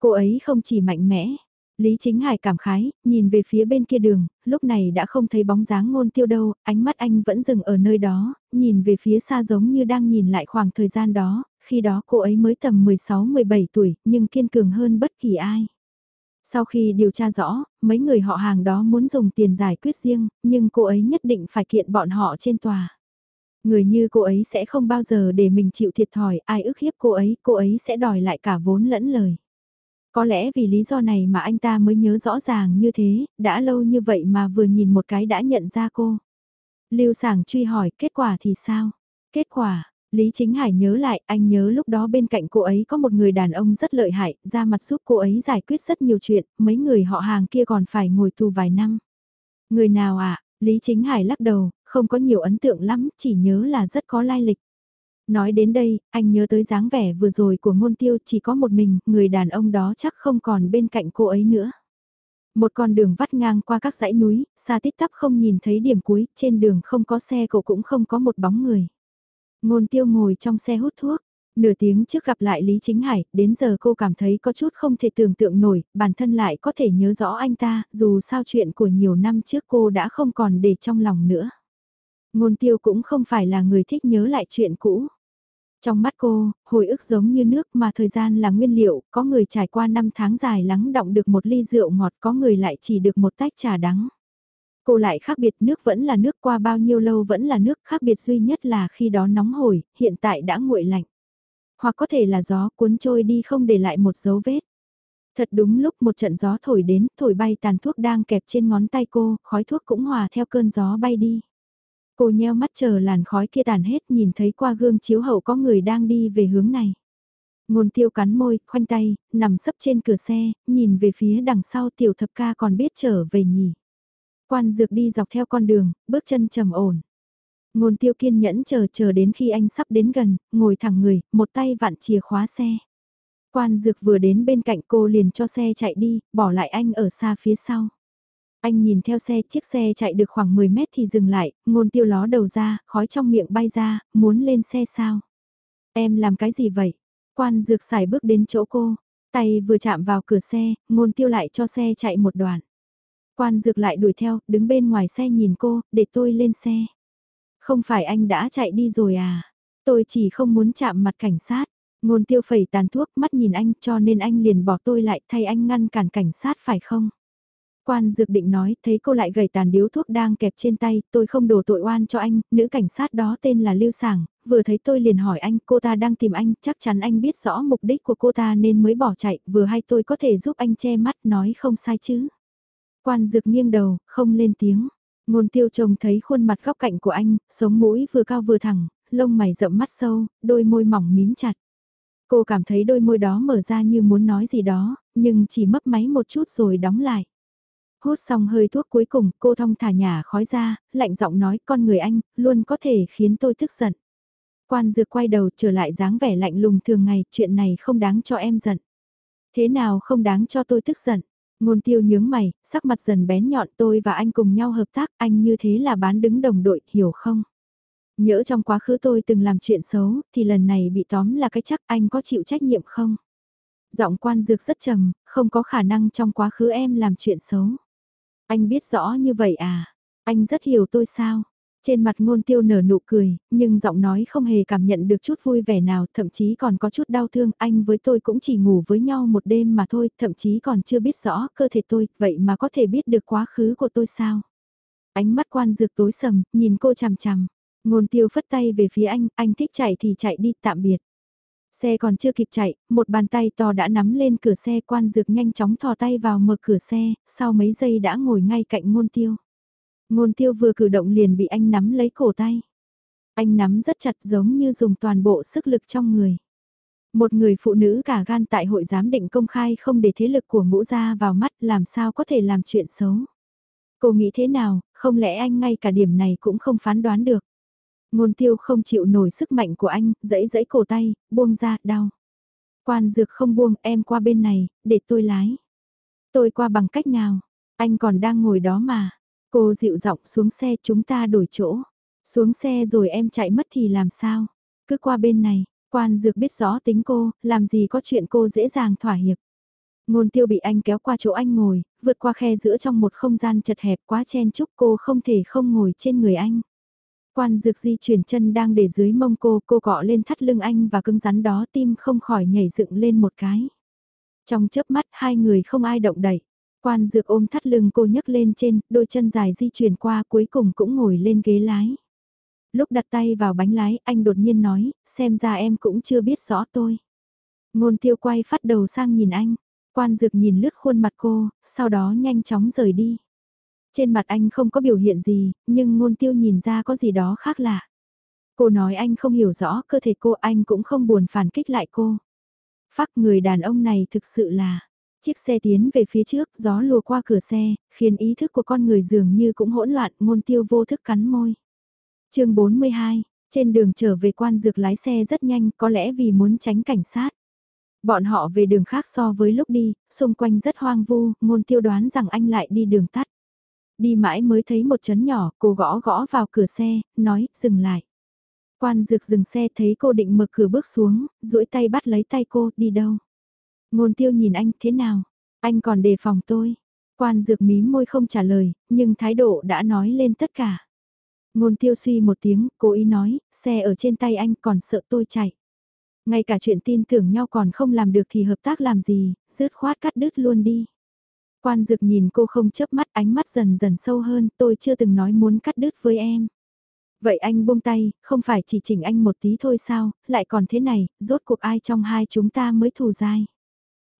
[SPEAKER 1] Cô ấy không chỉ mạnh mẽ, Lý Chính Hải cảm khái, nhìn về phía bên kia đường, lúc này đã không thấy bóng dáng ngôn tiêu đâu, ánh mắt anh vẫn dừng ở nơi đó, nhìn về phía xa giống như đang nhìn lại khoảng thời gian đó, khi đó cô ấy mới tầm 16-17 tuổi, nhưng kiên cường hơn bất kỳ ai. Sau khi điều tra rõ, mấy người họ hàng đó muốn dùng tiền giải quyết riêng, nhưng cô ấy nhất định phải kiện bọn họ trên tòa. Người như cô ấy sẽ không bao giờ để mình chịu thiệt thòi, ai ức hiếp cô ấy, cô ấy sẽ đòi lại cả vốn lẫn lời. Có lẽ vì lý do này mà anh ta mới nhớ rõ ràng như thế, đã lâu như vậy mà vừa nhìn một cái đã nhận ra cô. Lưu Sảng truy hỏi kết quả thì sao? Kết quả, Lý Chính Hải nhớ lại, anh nhớ lúc đó bên cạnh cô ấy có một người đàn ông rất lợi hại, ra mặt giúp cô ấy giải quyết rất nhiều chuyện, mấy người họ hàng kia còn phải ngồi tù vài năm. Người nào ạ? À? Lý Chính Hải lắc đầu, không có nhiều ấn tượng lắm, chỉ nhớ là rất có lai lịch. Nói đến đây, anh nhớ tới dáng vẻ vừa rồi của ngôn tiêu chỉ có một mình, người đàn ông đó chắc không còn bên cạnh cô ấy nữa. Một con đường vắt ngang qua các dãy núi, xa tít tắp không nhìn thấy điểm cuối, trên đường không có xe cộ cũng không có một bóng người. Ngôn tiêu ngồi trong xe hút thuốc, Nửa tiếng trước gặp lại Lý Chính Hải, đến giờ cô cảm thấy có chút không thể tưởng tượng nổi, bản thân lại có thể nhớ rõ anh ta, dù sao chuyện của nhiều năm trước cô đã không còn để trong lòng nữa. Ngôn tiêu cũng không phải là người thích nhớ lại chuyện cũ. Trong mắt cô, hồi ức giống như nước mà thời gian là nguyên liệu, có người trải qua năm tháng dài lắng động được một ly rượu ngọt, có người lại chỉ được một tách trà đắng. Cô lại khác biệt nước vẫn là nước qua bao nhiêu lâu vẫn là nước khác biệt duy nhất là khi đó nóng hổi, hiện tại đã nguội lạnh. Hoặc có thể là gió cuốn trôi đi không để lại một dấu vết. Thật đúng lúc một trận gió thổi đến, thổi bay tàn thuốc đang kẹp trên ngón tay cô, khói thuốc cũng hòa theo cơn gió bay đi. Cô nheo mắt chờ làn khói kia tàn hết nhìn thấy qua gương chiếu hậu có người đang đi về hướng này. Ngôn tiêu cắn môi, khoanh tay, nằm sấp trên cửa xe, nhìn về phía đằng sau tiểu thập ca còn biết trở về nhỉ. Quan dược đi dọc theo con đường, bước chân trầm ổn. Ngôn tiêu kiên nhẫn chờ chờ đến khi anh sắp đến gần, ngồi thẳng người, một tay vặn chìa khóa xe. Quan dược vừa đến bên cạnh cô liền cho xe chạy đi, bỏ lại anh ở xa phía sau. Anh nhìn theo xe, chiếc xe chạy được khoảng 10 mét thì dừng lại, ngôn tiêu ló đầu ra, khói trong miệng bay ra, muốn lên xe sao? Em làm cái gì vậy? Quan dược xài bước đến chỗ cô, tay vừa chạm vào cửa xe, ngôn tiêu lại cho xe chạy một đoạn. Quan dược lại đuổi theo, đứng bên ngoài xe nhìn cô, để tôi lên xe. Không phải anh đã chạy đi rồi à? Tôi chỉ không muốn chạm mặt cảnh sát. Ngôn tiêu phẩy tàn thuốc mắt nhìn anh cho nên anh liền bỏ tôi lại thay anh ngăn cản cảnh sát phải không? Quan dược định nói, thấy cô lại gầy tàn điếu thuốc đang kẹp trên tay, tôi không đổ tội oan cho anh, nữ cảnh sát đó tên là Lưu Sảng, vừa thấy tôi liền hỏi anh, cô ta đang tìm anh, chắc chắn anh biết rõ mục đích của cô ta nên mới bỏ chạy, vừa hay tôi có thể giúp anh che mắt, nói không sai chứ. Quan dược nghiêng đầu, không lên tiếng. Ngôn tiêu trông thấy khuôn mặt góc cạnh của anh, sống mũi vừa cao vừa thẳng, lông mày rậm mắt sâu, đôi môi mỏng mím chặt. Cô cảm thấy đôi môi đó mở ra như muốn nói gì đó, nhưng chỉ mấp máy một chút rồi đóng lại. Hút xong hơi thuốc cuối cùng, cô thong thả nhả khói ra, lạnh giọng nói con người anh, luôn có thể khiến tôi tức giận. Quan dược quay đầu trở lại dáng vẻ lạnh lùng thường ngày, chuyện này không đáng cho em giận. Thế nào không đáng cho tôi tức giận? Ngôn tiêu nhướng mày, sắc mặt dần bén nhọn tôi và anh cùng nhau hợp tác, anh như thế là bán đứng đồng đội, hiểu không? Nhỡ trong quá khứ tôi từng làm chuyện xấu, thì lần này bị tóm là cái chắc anh có chịu trách nhiệm không? Giọng quan dược rất trầm, không có khả năng trong quá khứ em làm chuyện xấu. Anh biết rõ như vậy à? Anh rất hiểu tôi sao? Trên mặt ngôn tiêu nở nụ cười, nhưng giọng nói không hề cảm nhận được chút vui vẻ nào, thậm chí còn có chút đau thương, anh với tôi cũng chỉ ngủ với nhau một đêm mà thôi, thậm chí còn chưa biết rõ cơ thể tôi, vậy mà có thể biết được quá khứ của tôi sao? Ánh mắt quan dược tối sầm, nhìn cô chằm chằm, ngôn tiêu phất tay về phía anh, anh thích chạy thì chạy đi, tạm biệt. Xe còn chưa kịp chạy, một bàn tay to đã nắm lên cửa xe quan dược nhanh chóng thò tay vào mở cửa xe, sau mấy giây đã ngồi ngay cạnh ngôn tiêu. Ngôn tiêu vừa cử động liền bị anh nắm lấy cổ tay. Anh nắm rất chặt giống như dùng toàn bộ sức lực trong người. Một người phụ nữ cả gan tại hội giám định công khai không để thế lực của ngũ gia vào mắt làm sao có thể làm chuyện xấu. Cô nghĩ thế nào, không lẽ anh ngay cả điểm này cũng không phán đoán được. Ngôn tiêu không chịu nổi sức mạnh của anh, dẫy dẫy cổ tay, buông ra, đau. Quan dược không buông, em qua bên này, để tôi lái. Tôi qua bằng cách nào? Anh còn đang ngồi đó mà. Cô dịu giọng xuống xe chúng ta đổi chỗ. Xuống xe rồi em chạy mất thì làm sao? Cứ qua bên này, quan dược biết rõ tính cô, làm gì có chuyện cô dễ dàng thỏa hiệp. Ngôn tiêu bị anh kéo qua chỗ anh ngồi, vượt qua khe giữa trong một không gian chật hẹp quá chen chúc cô không thể không ngồi trên người anh. Quan dược di chuyển chân đang để dưới mông cô, cô cọ lên thắt lưng anh và cứng rắn đó tim không khỏi nhảy dựng lên một cái. Trong chớp mắt hai người không ai động đậy. Quan dược ôm thắt lưng cô nhấc lên trên, đôi chân dài di chuyển qua cuối cùng cũng ngồi lên ghế lái. Lúc đặt tay vào bánh lái, anh đột nhiên nói, xem ra em cũng chưa biết rõ tôi. Ngôn tiêu quay phát đầu sang nhìn anh, quan dược nhìn lướt khuôn mặt cô, sau đó nhanh chóng rời đi. Trên mặt anh không có biểu hiện gì, nhưng ngôn tiêu nhìn ra có gì đó khác lạ. Cô nói anh không hiểu rõ cơ thể cô, anh cũng không buồn phản kích lại cô. Phác người đàn ông này thực sự là... Chiếc xe tiến về phía trước, gió lùa qua cửa xe, khiến ý thức của con người dường như cũng hỗn loạn, ngôn tiêu vô thức cắn môi. chương 42, trên đường trở về quan dược lái xe rất nhanh, có lẽ vì muốn tránh cảnh sát. Bọn họ về đường khác so với lúc đi, xung quanh rất hoang vu, ngôn tiêu đoán rằng anh lại đi đường tắt. Đi mãi mới thấy một chấn nhỏ, cô gõ gõ vào cửa xe, nói, dừng lại. Quan dược dừng xe thấy cô định mở cửa bước xuống, duỗi tay bắt lấy tay cô, đi đâu? Ngôn tiêu nhìn anh, thế nào? Anh còn đề phòng tôi. Quan dược mí môi không trả lời, nhưng thái độ đã nói lên tất cả. Ngôn tiêu suy một tiếng, cố ý nói, xe ở trên tay anh còn sợ tôi chạy. Ngay cả chuyện tin tưởng nhau còn không làm được thì hợp tác làm gì, rứt khoát cắt đứt luôn đi. Quan dực nhìn cô không chớp mắt ánh mắt dần dần sâu hơn, tôi chưa từng nói muốn cắt đứt với em. Vậy anh buông tay, không phải chỉ chỉnh anh một tí thôi sao, lại còn thế này, rốt cuộc ai trong hai chúng ta mới thù dai.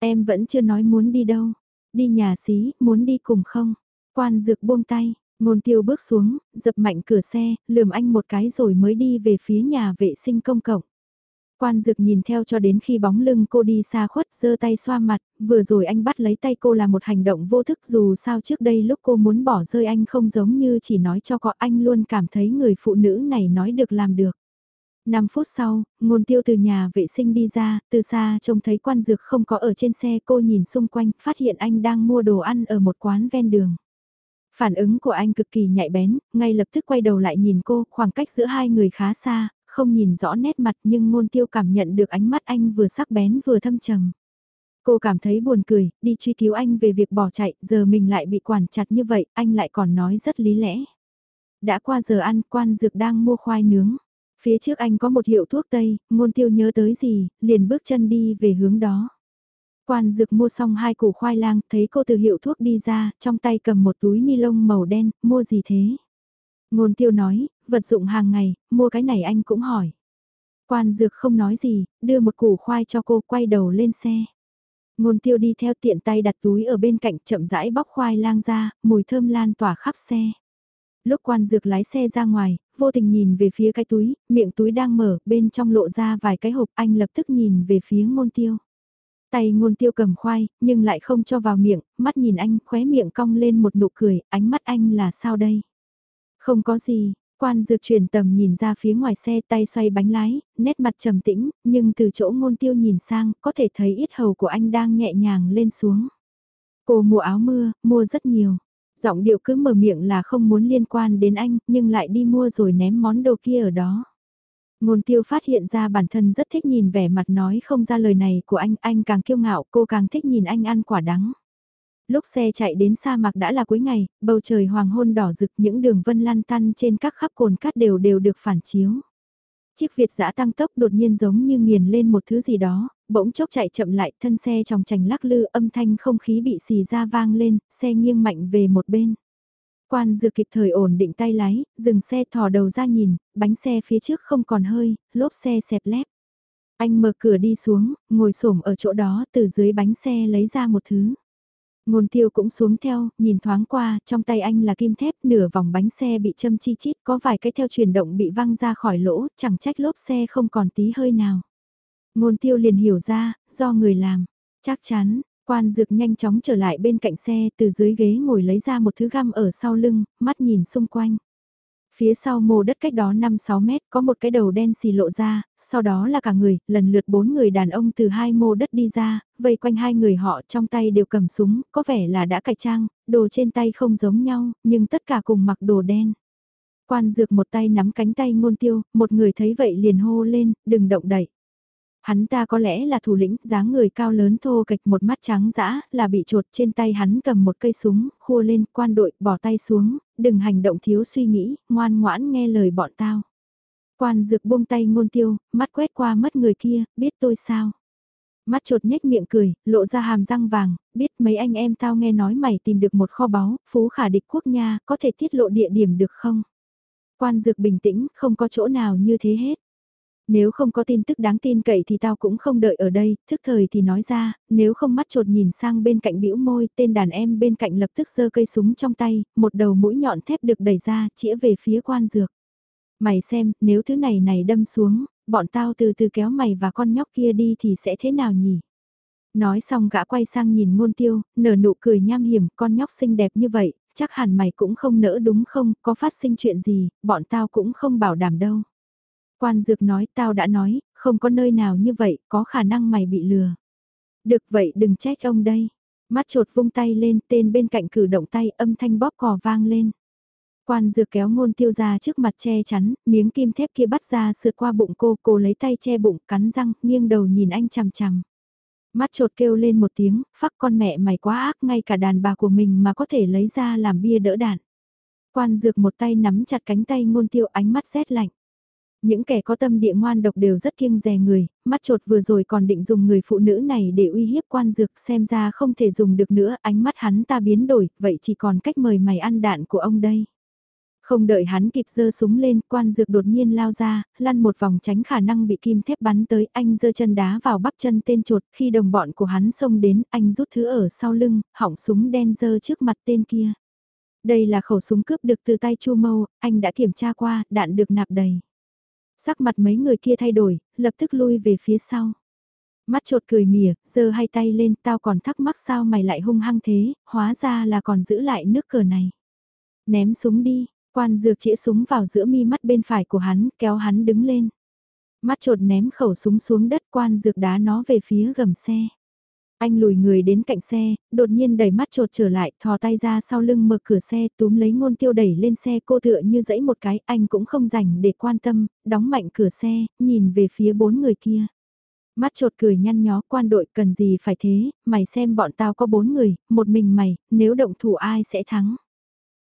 [SPEAKER 1] Em vẫn chưa nói muốn đi đâu, đi nhà xí, muốn đi cùng không? Quan dược buông tay, ngôn tiêu bước xuống, dập mạnh cửa xe, lườm anh một cái rồi mới đi về phía nhà vệ sinh công cộng. Quan dực nhìn theo cho đến khi bóng lưng cô đi xa khuất giơ tay xoa mặt, vừa rồi anh bắt lấy tay cô là một hành động vô thức dù sao trước đây lúc cô muốn bỏ rơi anh không giống như chỉ nói cho có anh luôn cảm thấy người phụ nữ này nói được làm được. 5 phút sau, ngôn tiêu từ nhà vệ sinh đi ra, từ xa trông thấy quan dược không có ở trên xe cô nhìn xung quanh, phát hiện anh đang mua đồ ăn ở một quán ven đường. Phản ứng của anh cực kỳ nhạy bén, ngay lập tức quay đầu lại nhìn cô, khoảng cách giữa hai người khá xa, không nhìn rõ nét mặt nhưng ngôn tiêu cảm nhận được ánh mắt anh vừa sắc bén vừa thâm trầm. Cô cảm thấy buồn cười, đi truy cứu anh về việc bỏ chạy, giờ mình lại bị quản chặt như vậy, anh lại còn nói rất lý lẽ. Đã qua giờ ăn, quan dược đang mua khoai nướng. Phía trước anh có một hiệu thuốc tây, ngôn tiêu nhớ tới gì, liền bước chân đi về hướng đó. Quan dược mua xong hai củ khoai lang, thấy cô từ hiệu thuốc đi ra, trong tay cầm một túi ni lông màu đen, mua gì thế? Ngôn tiêu nói, vật dụng hàng ngày, mua cái này anh cũng hỏi. Quan dược không nói gì, đưa một củ khoai cho cô quay đầu lên xe. Ngôn tiêu đi theo tiện tay đặt túi ở bên cạnh chậm rãi bóc khoai lang ra, mùi thơm lan tỏa khắp xe. Lúc quan dược lái xe ra ngoài, vô tình nhìn về phía cái túi, miệng túi đang mở, bên trong lộ ra vài cái hộp, anh lập tức nhìn về phía ngôn tiêu. Tay ngôn tiêu cầm khoai, nhưng lại không cho vào miệng, mắt nhìn anh, khóe miệng cong lên một nụ cười, ánh mắt anh là sao đây? Không có gì, quan dược chuyển tầm nhìn ra phía ngoài xe tay xoay bánh lái, nét mặt trầm tĩnh, nhưng từ chỗ ngôn tiêu nhìn sang, có thể thấy ít hầu của anh đang nhẹ nhàng lên xuống. Cô mua áo mưa, mua rất nhiều. Giọng điệu cứ mở miệng là không muốn liên quan đến anh, nhưng lại đi mua rồi ném món đồ kia ở đó. Ngôn tiêu phát hiện ra bản thân rất thích nhìn vẻ mặt nói không ra lời này của anh, anh càng kiêu ngạo, cô càng thích nhìn anh ăn quả đắng. Lúc xe chạy đến sa mạc đã là cuối ngày, bầu trời hoàng hôn đỏ rực những đường vân lan tăn trên các khắp cồn cát đều đều được phản chiếu. Chiếc Việt giã tăng tốc đột nhiên giống như nghiền lên một thứ gì đó, bỗng chốc chạy chậm lại thân xe trong chành lắc lư âm thanh không khí bị xì ra vang lên, xe nghiêng mạnh về một bên. Quan dự kịp thời ổn định tay lái, dừng xe thò đầu ra nhìn, bánh xe phía trước không còn hơi, lốp xe xẹp lép. Anh mở cửa đi xuống, ngồi xổm ở chỗ đó từ dưới bánh xe lấy ra một thứ. Ngôn tiêu cũng xuống theo, nhìn thoáng qua, trong tay anh là kim thép, nửa vòng bánh xe bị châm chi chít, có vài cái theo chuyển động bị văng ra khỏi lỗ, chẳng trách lốp xe không còn tí hơi nào. Ngôn tiêu liền hiểu ra, do người làm. Chắc chắn, quan dược nhanh chóng trở lại bên cạnh xe, từ dưới ghế ngồi lấy ra một thứ găm ở sau lưng, mắt nhìn xung quanh. Phía sau mồ đất cách đó 5-6 mét có một cái đầu đen xì lộ ra, sau đó là cả người, lần lượt bốn người đàn ông từ hai mô đất đi ra, vây quanh hai người họ trong tay đều cầm súng, có vẻ là đã cải trang, đồ trên tay không giống nhau, nhưng tất cả cùng mặc đồ đen. Quan dược một tay nắm cánh tay ngôn tiêu, một người thấy vậy liền hô lên, đừng động đậy. Hắn ta có lẽ là thủ lĩnh, dáng người cao lớn thô kịch một mắt trắng dã, là bị trột trên tay hắn cầm một cây súng, khua lên, quan đội, bỏ tay xuống, đừng hành động thiếu suy nghĩ, ngoan ngoãn nghe lời bọn tao. Quan dược buông tay ngôn tiêu, mắt quét qua mất người kia, biết tôi sao. Mắt trột nhếch miệng cười, lộ ra hàm răng vàng, biết mấy anh em tao nghe nói mày tìm được một kho báu, phú khả địch quốc nha, có thể tiết lộ địa điểm được không? Quan dược bình tĩnh, không có chỗ nào như thế hết. Nếu không có tin tức đáng tin cậy thì tao cũng không đợi ở đây, thức thời thì nói ra, nếu không mắt trột nhìn sang bên cạnh bĩu môi, tên đàn em bên cạnh lập tức giơ cây súng trong tay, một đầu mũi nhọn thép được đẩy ra, chĩa về phía quan dược. Mày xem, nếu thứ này này đâm xuống, bọn tao từ từ kéo mày và con nhóc kia đi thì sẽ thế nào nhỉ? Nói xong gã quay sang nhìn ngôn tiêu, nở nụ cười nham hiểm, con nhóc xinh đẹp như vậy, chắc hẳn mày cũng không nỡ đúng không, có phát sinh chuyện gì, bọn tao cũng không bảo đảm đâu. Quan dược nói tao đã nói, không có nơi nào như vậy, có khả năng mày bị lừa. Được vậy đừng trách ông đây. Mắt trột vung tay lên, tên bên cạnh cử động tay âm thanh bóp cò vang lên. Quan dược kéo ngôn tiêu ra trước mặt che chắn, miếng kim thép kia bắt ra sượt qua bụng cô, cô lấy tay che bụng, cắn răng, nghiêng đầu nhìn anh chằm chằm. Mắt trột kêu lên một tiếng, phắc con mẹ mày quá ác, ngay cả đàn bà của mình mà có thể lấy ra làm bia đỡ đạn. Quan dược một tay nắm chặt cánh tay ngôn tiêu ánh mắt rét lạnh. Những kẻ có tâm địa ngoan độc đều rất kiêng dè người, mắt trột vừa rồi còn định dùng người phụ nữ này để uy hiếp quan dược xem ra không thể dùng được nữa, ánh mắt hắn ta biến đổi, vậy chỉ còn cách mời mày ăn đạn của ông đây. Không đợi hắn kịp giơ súng lên, quan dược đột nhiên lao ra, lăn một vòng tránh khả năng bị kim thép bắn tới, anh giơ chân đá vào bắp chân tên chuột, khi đồng bọn của hắn xông đến, anh rút thứ ở sau lưng, hỏng súng đen giơ trước mặt tên kia. Đây là khẩu súng cướp được từ tay Chu Mâu, anh đã kiểm tra qua, đạn được nạp đầy. Sắc mặt mấy người kia thay đổi, lập tức lui về phía sau. Mắt trột cười mỉa, giơ hai tay lên, tao còn thắc mắc sao mày lại hung hăng thế, hóa ra là còn giữ lại nước cờ này. Ném súng đi, quan dược chĩa súng vào giữa mi mắt bên phải của hắn, kéo hắn đứng lên. Mắt trột ném khẩu súng xuống đất quan dược đá nó về phía gầm xe. Anh lùi người đến cạnh xe, đột nhiên đẩy mắt trột trở lại, thò tay ra sau lưng mở cửa xe, túm lấy ngôn tiêu đẩy lên xe cô tựa như dẫy một cái, anh cũng không rảnh để quan tâm, đóng mạnh cửa xe, nhìn về phía bốn người kia. Mắt trột cười nhăn nhó quan đội cần gì phải thế, mày xem bọn tao có bốn người, một mình mày, nếu động thủ ai sẽ thắng.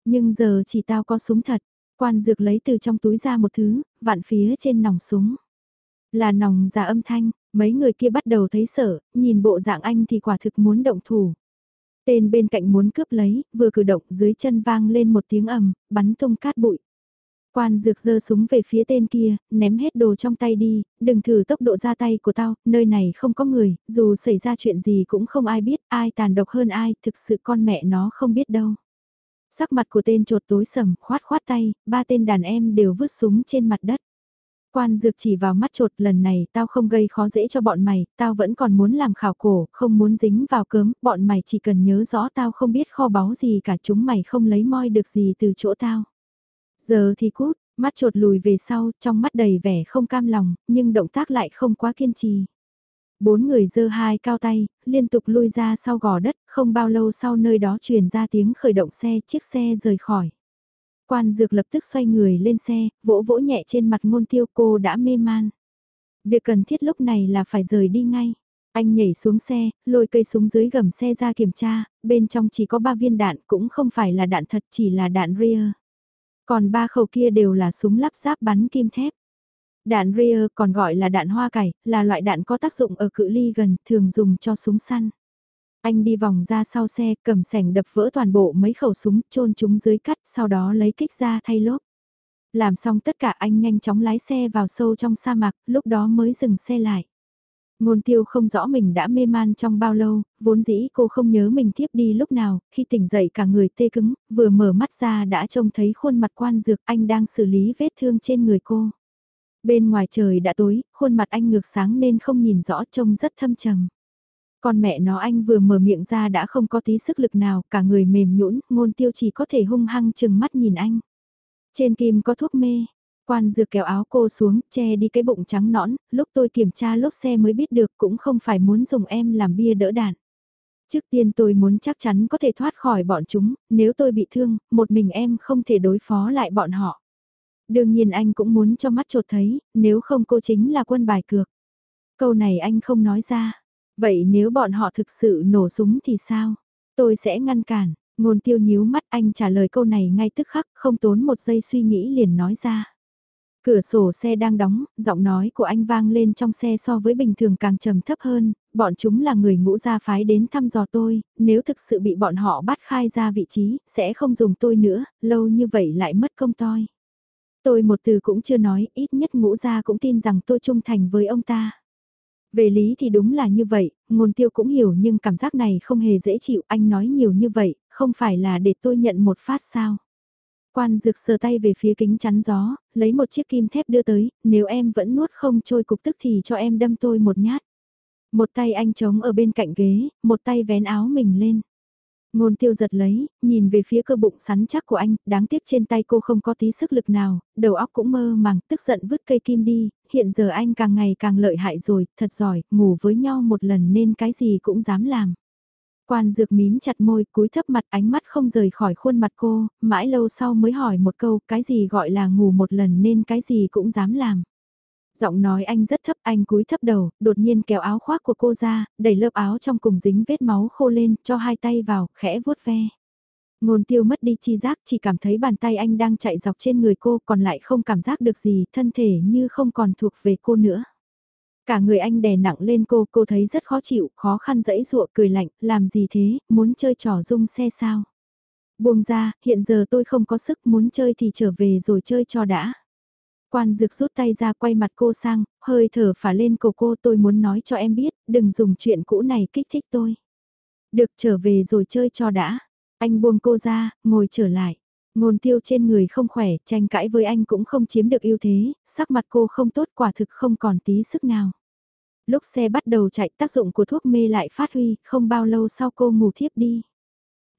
[SPEAKER 1] Nhưng giờ chỉ tao có súng thật, quan dược lấy từ trong túi ra một thứ, vặn phía trên nòng súng. Là nòng giả âm thanh, Mấy người kia bắt đầu thấy sợ, nhìn bộ dạng anh thì quả thực muốn động thủ. Tên bên cạnh muốn cướp lấy, vừa cử động dưới chân vang lên một tiếng ầm, bắn tung cát bụi. Quan dược giơ súng về phía tên kia, ném hết đồ trong tay đi, đừng thử tốc độ ra tay của tao, nơi này không có người, dù xảy ra chuyện gì cũng không ai biết, ai tàn độc hơn ai, thực sự con mẹ nó không biết đâu. Sắc mặt của tên trột tối sầm, khoát khoát tay, ba tên đàn em đều vứt súng trên mặt đất. Quan dược chỉ vào mắt trột lần này tao không gây khó dễ cho bọn mày, tao vẫn còn muốn làm khảo cổ, không muốn dính vào cớm, bọn mày chỉ cần nhớ rõ tao không biết kho báu gì cả chúng mày không lấy moi được gì từ chỗ tao. Giờ thì cút, mắt trột lùi về sau, trong mắt đầy vẻ không cam lòng, nhưng động tác lại không quá kiên trì. Bốn người dơ hai cao tay, liên tục lui ra sau gò đất, không bao lâu sau nơi đó truyền ra tiếng khởi động xe, chiếc xe rời khỏi. Quan dược lập tức xoay người lên xe, vỗ vỗ nhẹ trên mặt ngôn tiêu cô đã mê man. Việc cần thiết lúc này là phải rời đi ngay. Anh nhảy xuống xe, lôi cây súng dưới gầm xe ra kiểm tra, bên trong chỉ có ba viên đạn cũng không phải là đạn thật chỉ là đạn rear. Còn ba khẩu kia đều là súng lắp ráp bắn kim thép. Đạn rear còn gọi là đạn hoa cải, là loại đạn có tác dụng ở cự ly gần, thường dùng cho súng săn. Anh đi vòng ra sau xe, cầm sẻng đập vỡ toàn bộ mấy khẩu súng, trôn chúng dưới cắt, sau đó lấy kích ra thay lốp. Làm xong tất cả anh nhanh chóng lái xe vào sâu trong sa mạc, lúc đó mới dừng xe lại. Ngôn tiêu không rõ mình đã mê man trong bao lâu, vốn dĩ cô không nhớ mình tiếp đi lúc nào, khi tỉnh dậy cả người tê cứng, vừa mở mắt ra đã trông thấy khuôn mặt quan dược anh đang xử lý vết thương trên người cô. Bên ngoài trời đã tối, khuôn mặt anh ngược sáng nên không nhìn rõ trông rất thâm trầm. Con mẹ nó anh vừa mở miệng ra đã không có tí sức lực nào, cả người mềm nhũn, ngôn tiêu chỉ có thể hung hăng chừng mắt nhìn anh. Trên kim có thuốc mê, quan dược kéo áo cô xuống, che đi cái bụng trắng nõn, lúc tôi kiểm tra lốp xe mới biết được cũng không phải muốn dùng em làm bia đỡ đạn. Trước tiên tôi muốn chắc chắn có thể thoát khỏi bọn chúng, nếu tôi bị thương, một mình em không thể đối phó lại bọn họ. Đương nhiên anh cũng muốn cho mắt trột thấy, nếu không cô chính là quân bài cược. Câu này anh không nói ra. Vậy nếu bọn họ thực sự nổ súng thì sao? Tôi sẽ ngăn cản. Ngôn tiêu nhíu mắt anh trả lời câu này ngay tức khắc, không tốn một giây suy nghĩ liền nói ra. Cửa sổ xe đang đóng, giọng nói của anh vang lên trong xe so với bình thường càng trầm thấp hơn, bọn chúng là người ngũ gia phái đến thăm dò tôi, nếu thực sự bị bọn họ bắt khai ra vị trí, sẽ không dùng tôi nữa, lâu như vậy lại mất công toi. Tôi một từ cũng chưa nói, ít nhất ngũ gia cũng tin rằng tôi trung thành với ông ta. Về lý thì đúng là như vậy, ngôn tiêu cũng hiểu nhưng cảm giác này không hề dễ chịu, anh nói nhiều như vậy, không phải là để tôi nhận một phát sao. Quan dược sờ tay về phía kính chắn gió, lấy một chiếc kim thép đưa tới, nếu em vẫn nuốt không trôi cục tức thì cho em đâm tôi một nhát. Một tay anh trống ở bên cạnh ghế, một tay vén áo mình lên. Ngôn tiêu giật lấy, nhìn về phía cơ bụng sắn chắc của anh, đáng tiếc trên tay cô không có tí sức lực nào, đầu óc cũng mơ màng, tức giận vứt cây kim đi, hiện giờ anh càng ngày càng lợi hại rồi, thật giỏi, ngủ với nhau một lần nên cái gì cũng dám làm. Quan dược mím chặt môi, cúi thấp mặt ánh mắt không rời khỏi khuôn mặt cô, mãi lâu sau mới hỏi một câu cái gì gọi là ngủ một lần nên cái gì cũng dám làm. Giọng nói anh rất thấp, anh cúi thấp đầu, đột nhiên kéo áo khoác của cô ra, đẩy lớp áo trong cùng dính vết máu khô lên, cho hai tay vào, khẽ vuốt ve. Ngôn tiêu mất đi chi giác, chỉ cảm thấy bàn tay anh đang chạy dọc trên người cô, còn lại không cảm giác được gì, thân thể như không còn thuộc về cô nữa. Cả người anh đè nặng lên cô, cô thấy rất khó chịu, khó khăn dẫy dụa cười lạnh, làm gì thế, muốn chơi trò rung xe sao? Buông ra, hiện giờ tôi không có sức muốn chơi thì trở về rồi chơi cho đã. Quan dược rút tay ra quay mặt cô sang, hơi thở phả lên cổ cô tôi muốn nói cho em biết, đừng dùng chuyện cũ này kích thích tôi. Được trở về rồi chơi cho đã. Anh buông cô ra, ngồi trở lại. Ngôn tiêu trên người không khỏe, tranh cãi với anh cũng không chiếm được ưu thế, sắc mặt cô không tốt quả thực không còn tí sức nào. Lúc xe bắt đầu chạy tác dụng của thuốc mê lại phát huy, không bao lâu sau cô ngủ thiếp đi.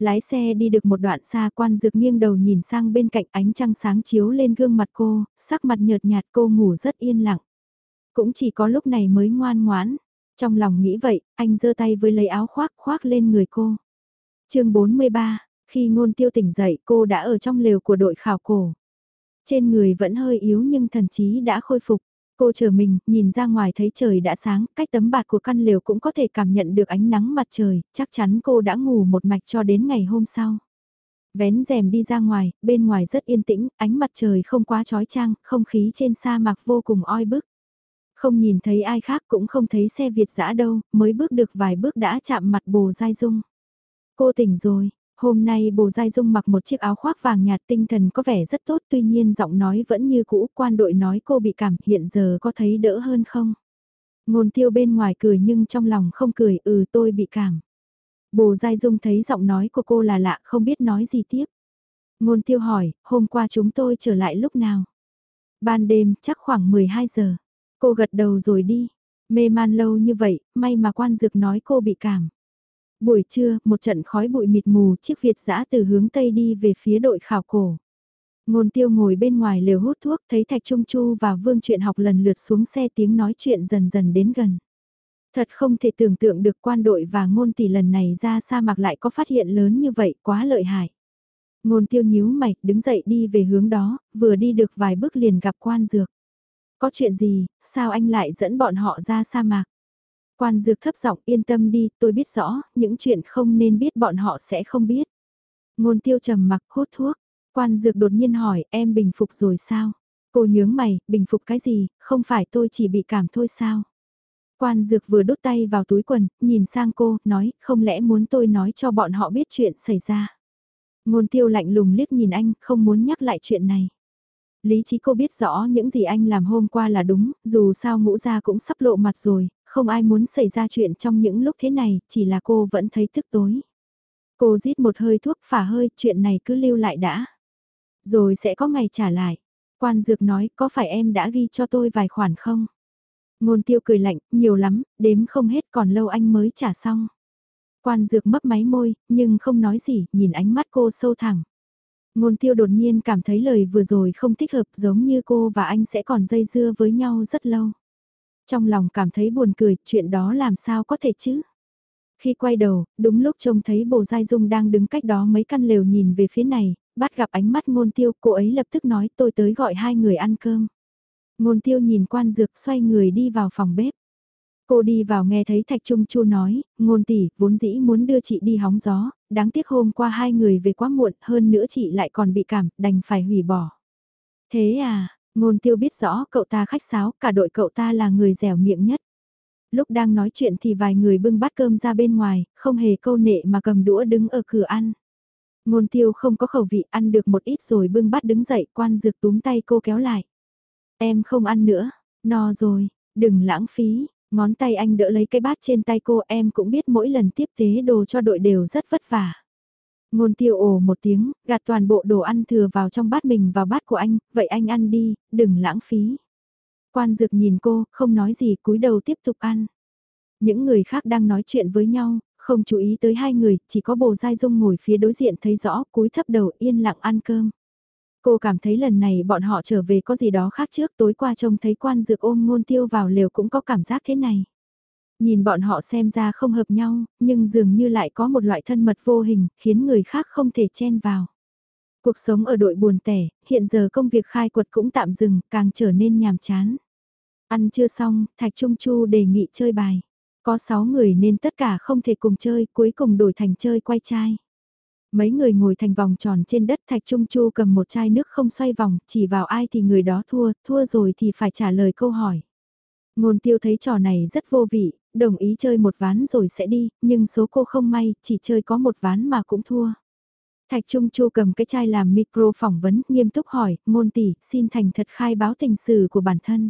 [SPEAKER 1] Lái xe đi được một đoạn xa quan dược nghiêng đầu nhìn sang bên cạnh ánh trăng sáng chiếu lên gương mặt cô, sắc mặt nhợt nhạt cô ngủ rất yên lặng. Cũng chỉ có lúc này mới ngoan ngoãn. Trong lòng nghĩ vậy, anh giơ tay với lấy áo khoác khoác lên người cô. chương 43, khi ngôn tiêu tỉnh dậy cô đã ở trong lều của đội khảo cổ. Trên người vẫn hơi yếu nhưng thần trí đã khôi phục. Cô chờ mình, nhìn ra ngoài thấy trời đã sáng, cách tấm bạt của căn lều cũng có thể cảm nhận được ánh nắng mặt trời, chắc chắn cô đã ngủ một mạch cho đến ngày hôm sau. Vén rèm đi ra ngoài, bên ngoài rất yên tĩnh, ánh mặt trời không quá trói trang, không khí trên sa mạc vô cùng oi bức. Không nhìn thấy ai khác cũng không thấy xe Việt dã đâu, mới bước được vài bước đã chạm mặt bồ dai dung. Cô tỉnh rồi, Hôm nay bồ dai dung mặc một chiếc áo khoác vàng nhạt tinh thần có vẻ rất tốt tuy nhiên giọng nói vẫn như cũ quan đội nói cô bị cảm hiện giờ có thấy đỡ hơn không? Ngôn tiêu bên ngoài cười nhưng trong lòng không cười ừ tôi bị cảm. Bồ dai dung thấy giọng nói của cô là lạ không biết nói gì tiếp. Ngôn tiêu hỏi, hôm qua chúng tôi trở lại lúc nào? Ban đêm, chắc khoảng 12 giờ. Cô gật đầu rồi đi. Mê man lâu như vậy, may mà quan dược nói cô bị cảm. Buổi trưa, một trận khói bụi mịt mù, chiếc Việt giã từ hướng Tây đi về phía đội khảo cổ. Ngôn tiêu ngồi bên ngoài lều hút thuốc, thấy Thạch Trung Chu và Vương Chuyện học lần lượt xuống xe tiếng nói chuyện dần dần đến gần. Thật không thể tưởng tượng được quan đội và ngôn tỷ lần này ra sa mạc lại có phát hiện lớn như vậy, quá lợi hại. Ngôn tiêu nhíu mày, đứng dậy đi về hướng đó, vừa đi được vài bước liền gặp quan dược. Có chuyện gì, sao anh lại dẫn bọn họ ra sa mạc? Quan dược thấp giọng yên tâm đi, tôi biết rõ, những chuyện không nên biết bọn họ sẽ không biết. Ngôn tiêu trầm mặc hút thuốc, quan dược đột nhiên hỏi em bình phục rồi sao? Cô nhướng mày, bình phục cái gì, không phải tôi chỉ bị cảm thôi sao? Quan dược vừa đút tay vào túi quần, nhìn sang cô, nói, không lẽ muốn tôi nói cho bọn họ biết chuyện xảy ra? Ngôn tiêu lạnh lùng liếc nhìn anh, không muốn nhắc lại chuyện này. Lý trí cô biết rõ những gì anh làm hôm qua là đúng, dù sao ngũ gia cũng sắp lộ mặt rồi, không ai muốn xảy ra chuyện trong những lúc thế này, chỉ là cô vẫn thấy tức tối. Cô rít một hơi thuốc phả hơi, chuyện này cứ lưu lại đã. Rồi sẽ có ngày trả lại. Quan dược nói, có phải em đã ghi cho tôi vài khoản không? Ngôn tiêu cười lạnh, nhiều lắm, đếm không hết còn lâu anh mới trả xong. Quan dược mấp máy môi, nhưng không nói gì, nhìn ánh mắt cô sâu thẳng. Ngôn tiêu đột nhiên cảm thấy lời vừa rồi không thích hợp giống như cô và anh sẽ còn dây dưa với nhau rất lâu. Trong lòng cảm thấy buồn cười, chuyện đó làm sao có thể chứ? Khi quay đầu, đúng lúc trông thấy bồ Giai Dung đang đứng cách đó mấy căn lều nhìn về phía này, bắt gặp ánh mắt ngôn tiêu, cô ấy lập tức nói tôi tới gọi hai người ăn cơm. Ngôn tiêu nhìn quan dược xoay người đi vào phòng bếp. Cô đi vào nghe thấy Thạch Trung Chu nói, ngôn tỷ, vốn dĩ muốn đưa chị đi hóng gió, đáng tiếc hôm qua hai người về quá muộn, hơn nữa chị lại còn bị cảm, đành phải hủy bỏ. Thế à, Ngôn tiêu biết rõ cậu ta khách sáo, cả đội cậu ta là người dẻo miệng nhất. Lúc đang nói chuyện thì vài người bưng bát cơm ra bên ngoài, không hề câu nệ mà cầm đũa đứng ở cửa ăn. Ngôn tiêu không có khẩu vị ăn được một ít rồi bưng bát đứng dậy quan dược túm tay cô kéo lại. Em không ăn nữa, no rồi, đừng lãng phí, ngón tay anh đỡ lấy cái bát trên tay cô em cũng biết mỗi lần tiếp tế đồ cho đội đều rất vất vả. Ngôn tiêu ồ một tiếng, gạt toàn bộ đồ ăn thừa vào trong bát mình vào bát của anh, vậy anh ăn đi, đừng lãng phí. Quan dược nhìn cô, không nói gì cúi đầu tiếp tục ăn. Những người khác đang nói chuyện với nhau, không chú ý tới hai người, chỉ có bồ dai dung ngồi phía đối diện thấy rõ, cúi thấp đầu yên lặng ăn cơm. Cô cảm thấy lần này bọn họ trở về có gì đó khác trước tối qua trông thấy quan dược ôm ngôn tiêu vào lều cũng có cảm giác thế này. Nhìn bọn họ xem ra không hợp nhau, nhưng dường như lại có một loại thân mật vô hình, khiến người khác không thể chen vào. Cuộc sống ở đội buồn tẻ, hiện giờ công việc khai quật cũng tạm dừng, càng trở nên nhàm chán. Ăn chưa xong, Thạch Trung Chu đề nghị chơi bài. Có 6 người nên tất cả không thể cùng chơi, cuối cùng đổi thành chơi quay chai. Mấy người ngồi thành vòng tròn trên đất Thạch Trung Chu cầm một chai nước không xoay vòng, chỉ vào ai thì người đó thua, thua rồi thì phải trả lời câu hỏi. Ngôn tiêu thấy trò này rất vô vị, đồng ý chơi một ván rồi sẽ đi, nhưng số cô không may, chỉ chơi có một ván mà cũng thua. Thạch Trung Chu cầm cái chai làm micro phỏng vấn, nghiêm túc hỏi, ngôn tỷ, xin thành thật khai báo tình sử của bản thân.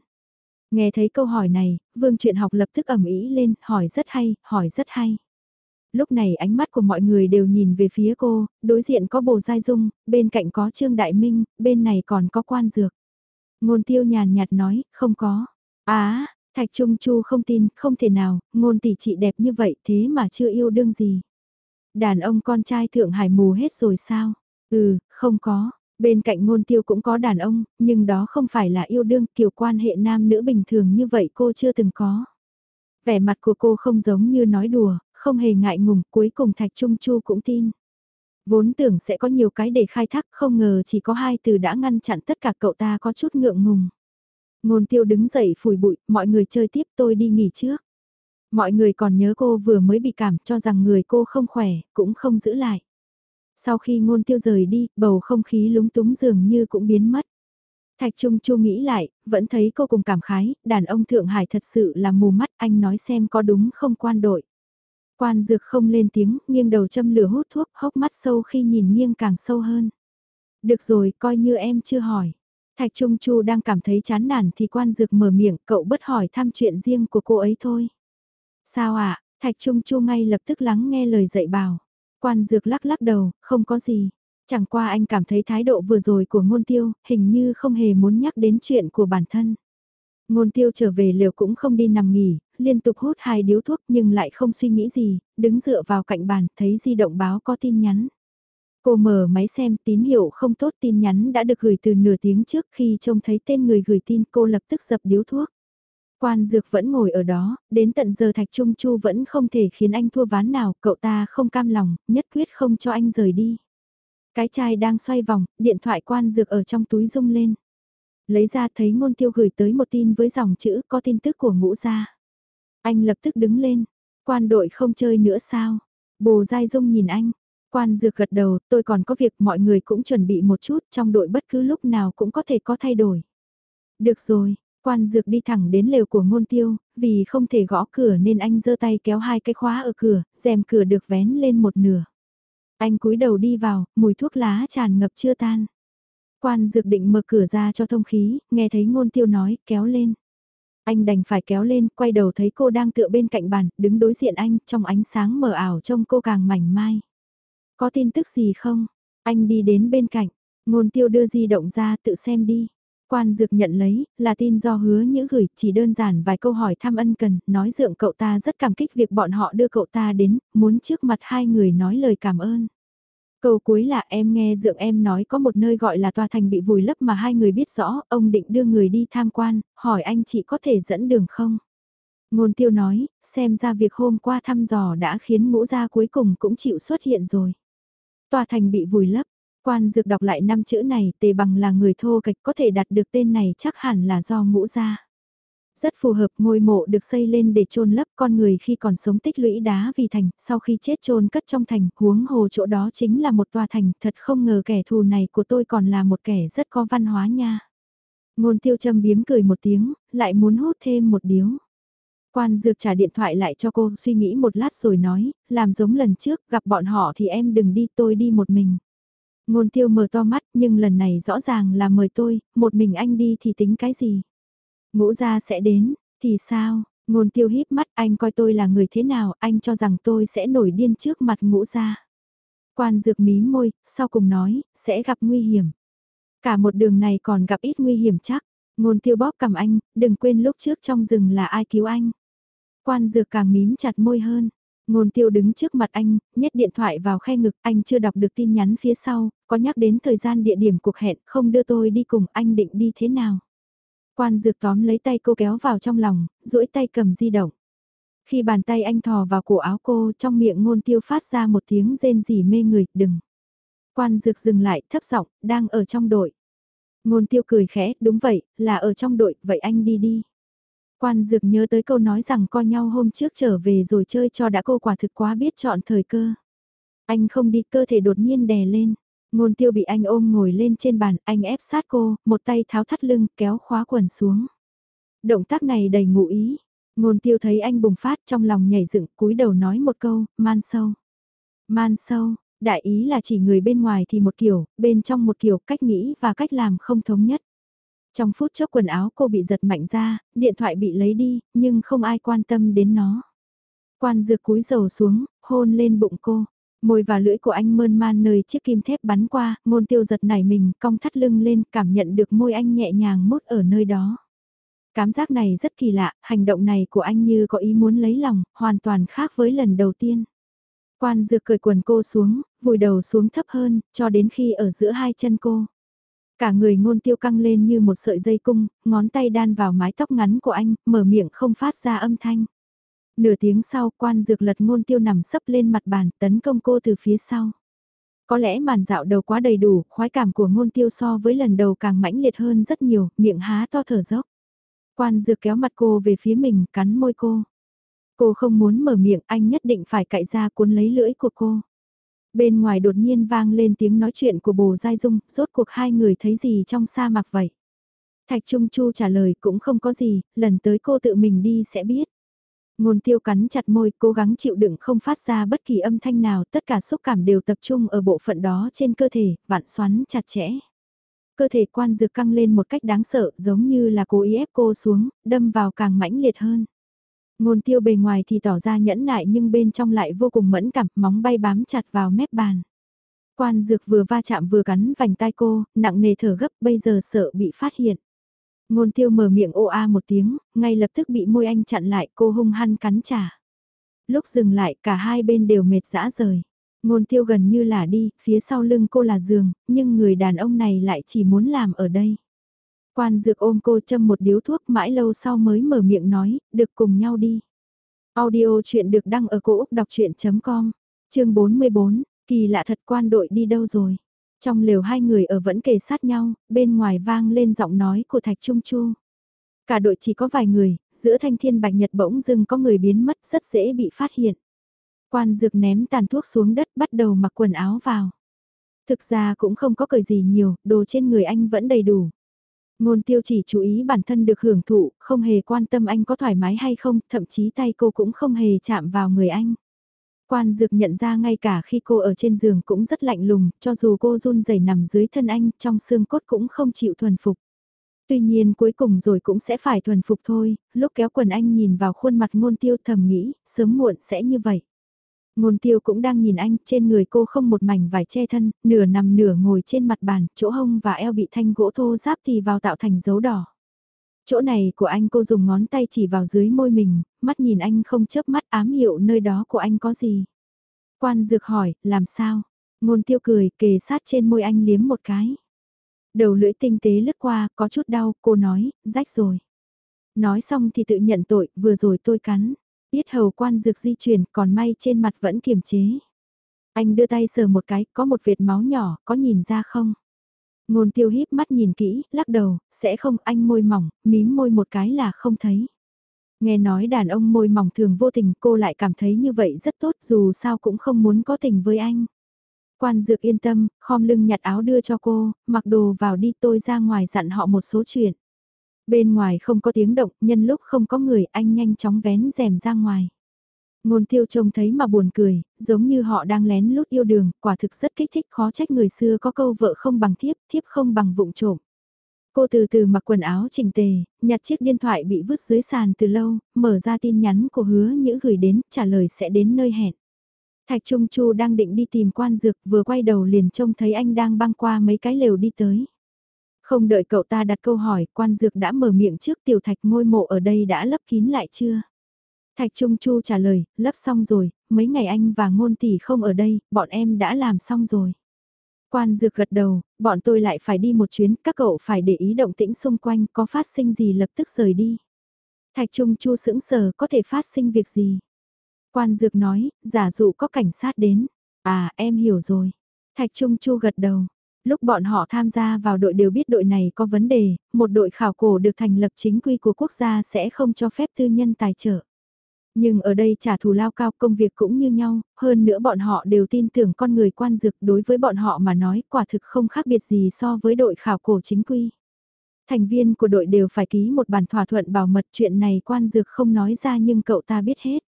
[SPEAKER 1] Nghe thấy câu hỏi này, vương truyện học lập tức ẩm ý lên, hỏi rất hay, hỏi rất hay. Lúc này ánh mắt của mọi người đều nhìn về phía cô, đối diện có bồ giai dung, bên cạnh có Trương Đại Minh, bên này còn có quan dược. Ngôn tiêu nhàn nhạt nói, không có. Á, Thạch Trung Chu không tin, không thể nào, ngôn tỷ chị đẹp như vậy thế mà chưa yêu đương gì. Đàn ông con trai Thượng Hải mù hết rồi sao? Ừ, không có. Bên cạnh ngôn tiêu cũng có đàn ông, nhưng đó không phải là yêu đương kiểu quan hệ nam nữ bình thường như vậy cô chưa từng có. Vẻ mặt của cô không giống như nói đùa, không hề ngại ngùng, cuối cùng Thạch Trung Chu cũng tin. Vốn tưởng sẽ có nhiều cái để khai thác, không ngờ chỉ có hai từ đã ngăn chặn tất cả cậu ta có chút ngượng ngùng. Ngôn tiêu đứng dậy phủi bụi, mọi người chơi tiếp tôi đi nghỉ trước. Mọi người còn nhớ cô vừa mới bị cảm cho rằng người cô không khỏe, cũng không giữ lại. Sau khi ngôn tiêu rời đi, bầu không khí lúng túng dường như cũng biến mất. Thạch Trung Chu nghĩ lại, vẫn thấy cô cùng cảm khái, đàn ông Thượng Hải thật sự là mù mắt, anh nói xem có đúng không quan đội. Quan dược không lên tiếng, nghiêng đầu châm lửa hút thuốc, hốc mắt sâu khi nhìn nghiêng càng sâu hơn. Được rồi, coi như em chưa hỏi. Thạch Trung Chu đang cảm thấy chán nản thì quan dược mở miệng, cậu bất hỏi thăm chuyện riêng của cô ấy thôi. Sao ạ, Thạch Trung Chu ngay lập tức lắng nghe lời dạy bảo. Quan dược lắc lắc đầu, không có gì. Chẳng qua anh cảm thấy thái độ vừa rồi của ngôn tiêu, hình như không hề muốn nhắc đến chuyện của bản thân. Ngôn tiêu trở về liều cũng không đi nằm nghỉ, liên tục hút hai điếu thuốc nhưng lại không suy nghĩ gì, đứng dựa vào cạnh bàn, thấy di động báo có tin nhắn. Cô mở máy xem tín hiệu không tốt tin nhắn đã được gửi từ nửa tiếng trước khi trông thấy tên người gửi tin cô lập tức dập điếu thuốc. Quan dược vẫn ngồi ở đó, đến tận giờ Thạch Trung Chu vẫn không thể khiến anh thua ván nào, cậu ta không cam lòng, nhất quyết không cho anh rời đi. Cái chai đang xoay vòng, điện thoại quan dược ở trong túi rung lên. Lấy ra thấy ngôn tiêu gửi tới một tin với dòng chữ có tin tức của ngũ gia. Anh lập tức đứng lên, quan đội không chơi nữa sao? Bồ Giai Dung nhìn anh, quan dược gật đầu, tôi còn có việc mọi người cũng chuẩn bị một chút trong đội bất cứ lúc nào cũng có thể có thay đổi. Được rồi, Quan dược đi thẳng đến lều của ngôn tiêu, vì không thể gõ cửa nên anh giơ tay kéo hai cái khóa ở cửa, rèm cửa được vén lên một nửa. Anh cúi đầu đi vào, mùi thuốc lá tràn ngập chưa tan. Quan dược định mở cửa ra cho thông khí, nghe thấy ngôn tiêu nói, kéo lên. Anh đành phải kéo lên, quay đầu thấy cô đang tựa bên cạnh bàn, đứng đối diện anh, trong ánh sáng mờ ảo trông cô càng mảnh mai. Có tin tức gì không? Anh đi đến bên cạnh, ngôn tiêu đưa di động ra tự xem đi. Quan dược nhận lấy, là tin do hứa nhữ gửi, chỉ đơn giản vài câu hỏi thăm ân cần, nói dượng cậu ta rất cảm kích việc bọn họ đưa cậu ta đến, muốn trước mặt hai người nói lời cảm ơn. Câu cuối là em nghe dượng em nói có một nơi gọi là tòa thành bị vùi lấp mà hai người biết rõ, ông định đưa người đi tham quan, hỏi anh chị có thể dẫn đường không? Ngôn tiêu nói, xem ra việc hôm qua thăm dò đã khiến ngũ gia cuối cùng cũng chịu xuất hiện rồi. Tòa thành bị vùi lấp, Quan dược đọc lại năm chữ này, tề bằng là người thô kịch có thể đặt được tên này chắc hẳn là do ngũ gia. Rất phù hợp ngôi mộ được xây lên để chôn lấp con người khi còn sống tích lũy đá vì thành, sau khi chết chôn cất trong thành, huống hồ chỗ đó chính là một tòa thành, thật không ngờ kẻ thù này của tôi còn là một kẻ rất có văn hóa nha. Ngôn tiêu châm biếm cười một tiếng, lại muốn hút thêm một điếu. Quan dược trả điện thoại lại cho cô, suy nghĩ một lát rồi nói, làm giống lần trước, gặp bọn họ thì em đừng đi, tôi đi một mình. Ngôn tiêu mở to mắt nhưng lần này rõ ràng là mời tôi, một mình anh đi thì tính cái gì? Ngũ gia sẽ đến, thì sao? Ngôn tiêu híp mắt anh coi tôi là người thế nào, anh cho rằng tôi sẽ nổi điên trước mặt ngũ gia. Quan dược mí môi, sau cùng nói, sẽ gặp nguy hiểm. Cả một đường này còn gặp ít nguy hiểm chắc. Ngôn tiêu bóp cầm anh, đừng quên lúc trước trong rừng là ai cứu anh. Quan dược càng mím chặt môi hơn. Ngôn tiêu đứng trước mặt anh, nhét điện thoại vào khe ngực, anh chưa đọc được tin nhắn phía sau, có nhắc đến thời gian địa điểm cuộc hẹn, không đưa tôi đi cùng, anh định đi thế nào? Quan dược tóm lấy tay cô kéo vào trong lòng, duỗi tay cầm di động. Khi bàn tay anh thò vào cổ áo cô trong miệng ngôn tiêu phát ra một tiếng rên rỉ mê người, đừng. Quan dược dừng lại, thấp giọng, đang ở trong đội. Ngôn tiêu cười khẽ, đúng vậy, là ở trong đội, vậy anh đi đi. Quan dược nhớ tới câu nói rằng coi nhau hôm trước trở về rồi chơi cho đã cô quả thực quá biết chọn thời cơ. Anh không đi cơ thể đột nhiên đè lên. Ngôn tiêu bị anh ôm ngồi lên trên bàn, anh ép sát cô, một tay tháo thắt lưng, kéo khóa quần xuống. Động tác này đầy ngụ ý. Ngôn tiêu thấy anh bùng phát trong lòng nhảy dựng cúi đầu nói một câu, man sâu. Man sâu, đại ý là chỉ người bên ngoài thì một kiểu, bên trong một kiểu cách nghĩ và cách làm không thống nhất. Trong phút chốc quần áo cô bị giật mạnh ra, điện thoại bị lấy đi, nhưng không ai quan tâm đến nó. Quan dược cúi dầu xuống, hôn lên bụng cô. Môi và lưỡi của anh mơn man nơi chiếc kim thép bắn qua, ngôn tiêu giật nảy mình, cong thắt lưng lên, cảm nhận được môi anh nhẹ nhàng mút ở nơi đó. Cảm giác này rất kỳ lạ, hành động này của anh như có ý muốn lấy lòng, hoàn toàn khác với lần đầu tiên. Quan dược cởi quần cô xuống, vùi đầu xuống thấp hơn, cho đến khi ở giữa hai chân cô. Cả người ngôn tiêu căng lên như một sợi dây cung, ngón tay đan vào mái tóc ngắn của anh, mở miệng không phát ra âm thanh. Nửa tiếng sau, quan dược lật ngôn tiêu nằm sấp lên mặt bàn, tấn công cô từ phía sau. Có lẽ màn dạo đầu quá đầy đủ, khoái cảm của ngôn tiêu so với lần đầu càng mãnh liệt hơn rất nhiều, miệng há to thở dốc. Quan dược kéo mặt cô về phía mình, cắn môi cô. Cô không muốn mở miệng, anh nhất định phải cạy ra cuốn lấy lưỡi của cô. Bên ngoài đột nhiên vang lên tiếng nói chuyện của bồ Giai Dung, rốt cuộc hai người thấy gì trong sa mạc vậy? Thạch Trung Chu trả lời cũng không có gì, lần tới cô tự mình đi sẽ biết. Ngôn tiêu cắn chặt môi, cố gắng chịu đựng không phát ra bất kỳ âm thanh nào, tất cả xúc cảm đều tập trung ở bộ phận đó trên cơ thể, vạn xoắn chặt chẽ. Cơ thể quan dược căng lên một cách đáng sợ, giống như là cố ý ép cô xuống, đâm vào càng mãnh liệt hơn. Ngôn tiêu bề ngoài thì tỏ ra nhẫn nại nhưng bên trong lại vô cùng mẫn cảm, móng bay bám chặt vào mép bàn. Quan dược vừa va chạm vừa cắn vành tai cô, nặng nề thở gấp bây giờ sợ bị phát hiện. Ngôn tiêu mở miệng ô a một tiếng, ngay lập tức bị môi anh chặn lại cô hung hăng cắn trả. Lúc dừng lại cả hai bên đều mệt dã rời. Ngôn tiêu gần như là đi, phía sau lưng cô là giường, nhưng người đàn ông này lại chỉ muốn làm ở đây. Quan dược ôm cô châm một điếu thuốc mãi lâu sau mới mở miệng nói, được cùng nhau đi. Audio chuyện được đăng ở cổ Úc đọc chuyện.com, chương 44, kỳ lạ thật quan đội đi đâu rồi. Trong lều hai người ở vẫn kề sát nhau, bên ngoài vang lên giọng nói của Thạch Trung Chu. Cả đội chỉ có vài người, giữa thanh thiên bạch nhật bỗng dưng có người biến mất rất dễ bị phát hiện. Quan dược ném tàn thuốc xuống đất bắt đầu mặc quần áo vào. Thực ra cũng không có cởi gì nhiều, đồ trên người anh vẫn đầy đủ. Ngôn tiêu chỉ chú ý bản thân được hưởng thụ, không hề quan tâm anh có thoải mái hay không, thậm chí tay cô cũng không hề chạm vào người anh. Quan dược nhận ra ngay cả khi cô ở trên giường cũng rất lạnh lùng, cho dù cô run rẩy nằm dưới thân anh, trong xương cốt cũng không chịu thuần phục. Tuy nhiên cuối cùng rồi cũng sẽ phải thuần phục thôi, lúc kéo quần anh nhìn vào khuôn mặt ngôn tiêu thầm nghĩ, sớm muộn sẽ như vậy. Ngôn tiêu cũng đang nhìn anh, trên người cô không một mảnh vải che thân, nửa nằm nửa ngồi trên mặt bàn, chỗ hông và eo bị thanh gỗ thô giáp thì vào tạo thành dấu đỏ. Chỗ này của anh cô dùng ngón tay chỉ vào dưới môi mình, mắt nhìn anh không chớp mắt ám hiệu nơi đó của anh có gì. Quan dược hỏi, làm sao? Ngôn tiêu cười, kề sát trên môi anh liếm một cái. Đầu lưỡi tinh tế lướt qua, có chút đau, cô nói, rách rồi. Nói xong thì tự nhận tội, vừa rồi tôi cắn. Biết hầu quan dược di chuyển, còn may trên mặt vẫn kiềm chế. Anh đưa tay sờ một cái, có một vệt máu nhỏ, có nhìn ra không? Ngôn tiêu híp mắt nhìn kỹ, lắc đầu, sẽ không anh môi mỏng, mím môi một cái là không thấy. Nghe nói đàn ông môi mỏng thường vô tình cô lại cảm thấy như vậy rất tốt dù sao cũng không muốn có tình với anh. Quan dược yên tâm, khom lưng nhặt áo đưa cho cô, mặc đồ vào đi tôi ra ngoài dặn họ một số chuyện. Bên ngoài không có tiếng động, nhân lúc không có người anh nhanh chóng vén rèm ra ngoài. Ngôn tiêu trông thấy mà buồn cười, giống như họ đang lén lút yêu đường, quả thực rất kích thích khó trách người xưa có câu vợ không bằng thiếp, thiếp không bằng vụng trộm. Cô từ từ mặc quần áo chỉnh tề, nhặt chiếc điện thoại bị vứt dưới sàn từ lâu, mở ra tin nhắn của hứa nhữ gửi đến, trả lời sẽ đến nơi hẹn. Thạch Trung Chu đang định đi tìm quan dược vừa quay đầu liền trông thấy anh đang băng qua mấy cái lều đi tới. Không đợi cậu ta đặt câu hỏi, quan dược đã mở miệng trước tiểu thạch ngôi mộ ở đây đã lấp kín lại chưa? Thạch Trung Chu trả lời, lấp xong rồi, mấy ngày anh và ngôn tỷ không ở đây, bọn em đã làm xong rồi. Quan dược gật đầu, bọn tôi lại phải đi một chuyến, các cậu phải để ý động tĩnh xung quanh, có phát sinh gì lập tức rời đi. Thạch Trung Chu sững sờ có thể phát sinh việc gì? Quan dược nói, giả dụ có cảnh sát đến. À, em hiểu rồi. Thạch Trung Chu gật đầu. Lúc bọn họ tham gia vào đội đều biết đội này có vấn đề, một đội khảo cổ được thành lập chính quy của quốc gia sẽ không cho phép tư nhân tài trợ. Nhưng ở đây trả thù lao cao công việc cũng như nhau, hơn nữa bọn họ đều tin tưởng con người quan dược đối với bọn họ mà nói quả thực không khác biệt gì so với đội khảo cổ chính quy. Thành viên của đội đều phải ký một bản thỏa thuận bảo mật chuyện này quan dược không nói ra nhưng cậu ta biết hết.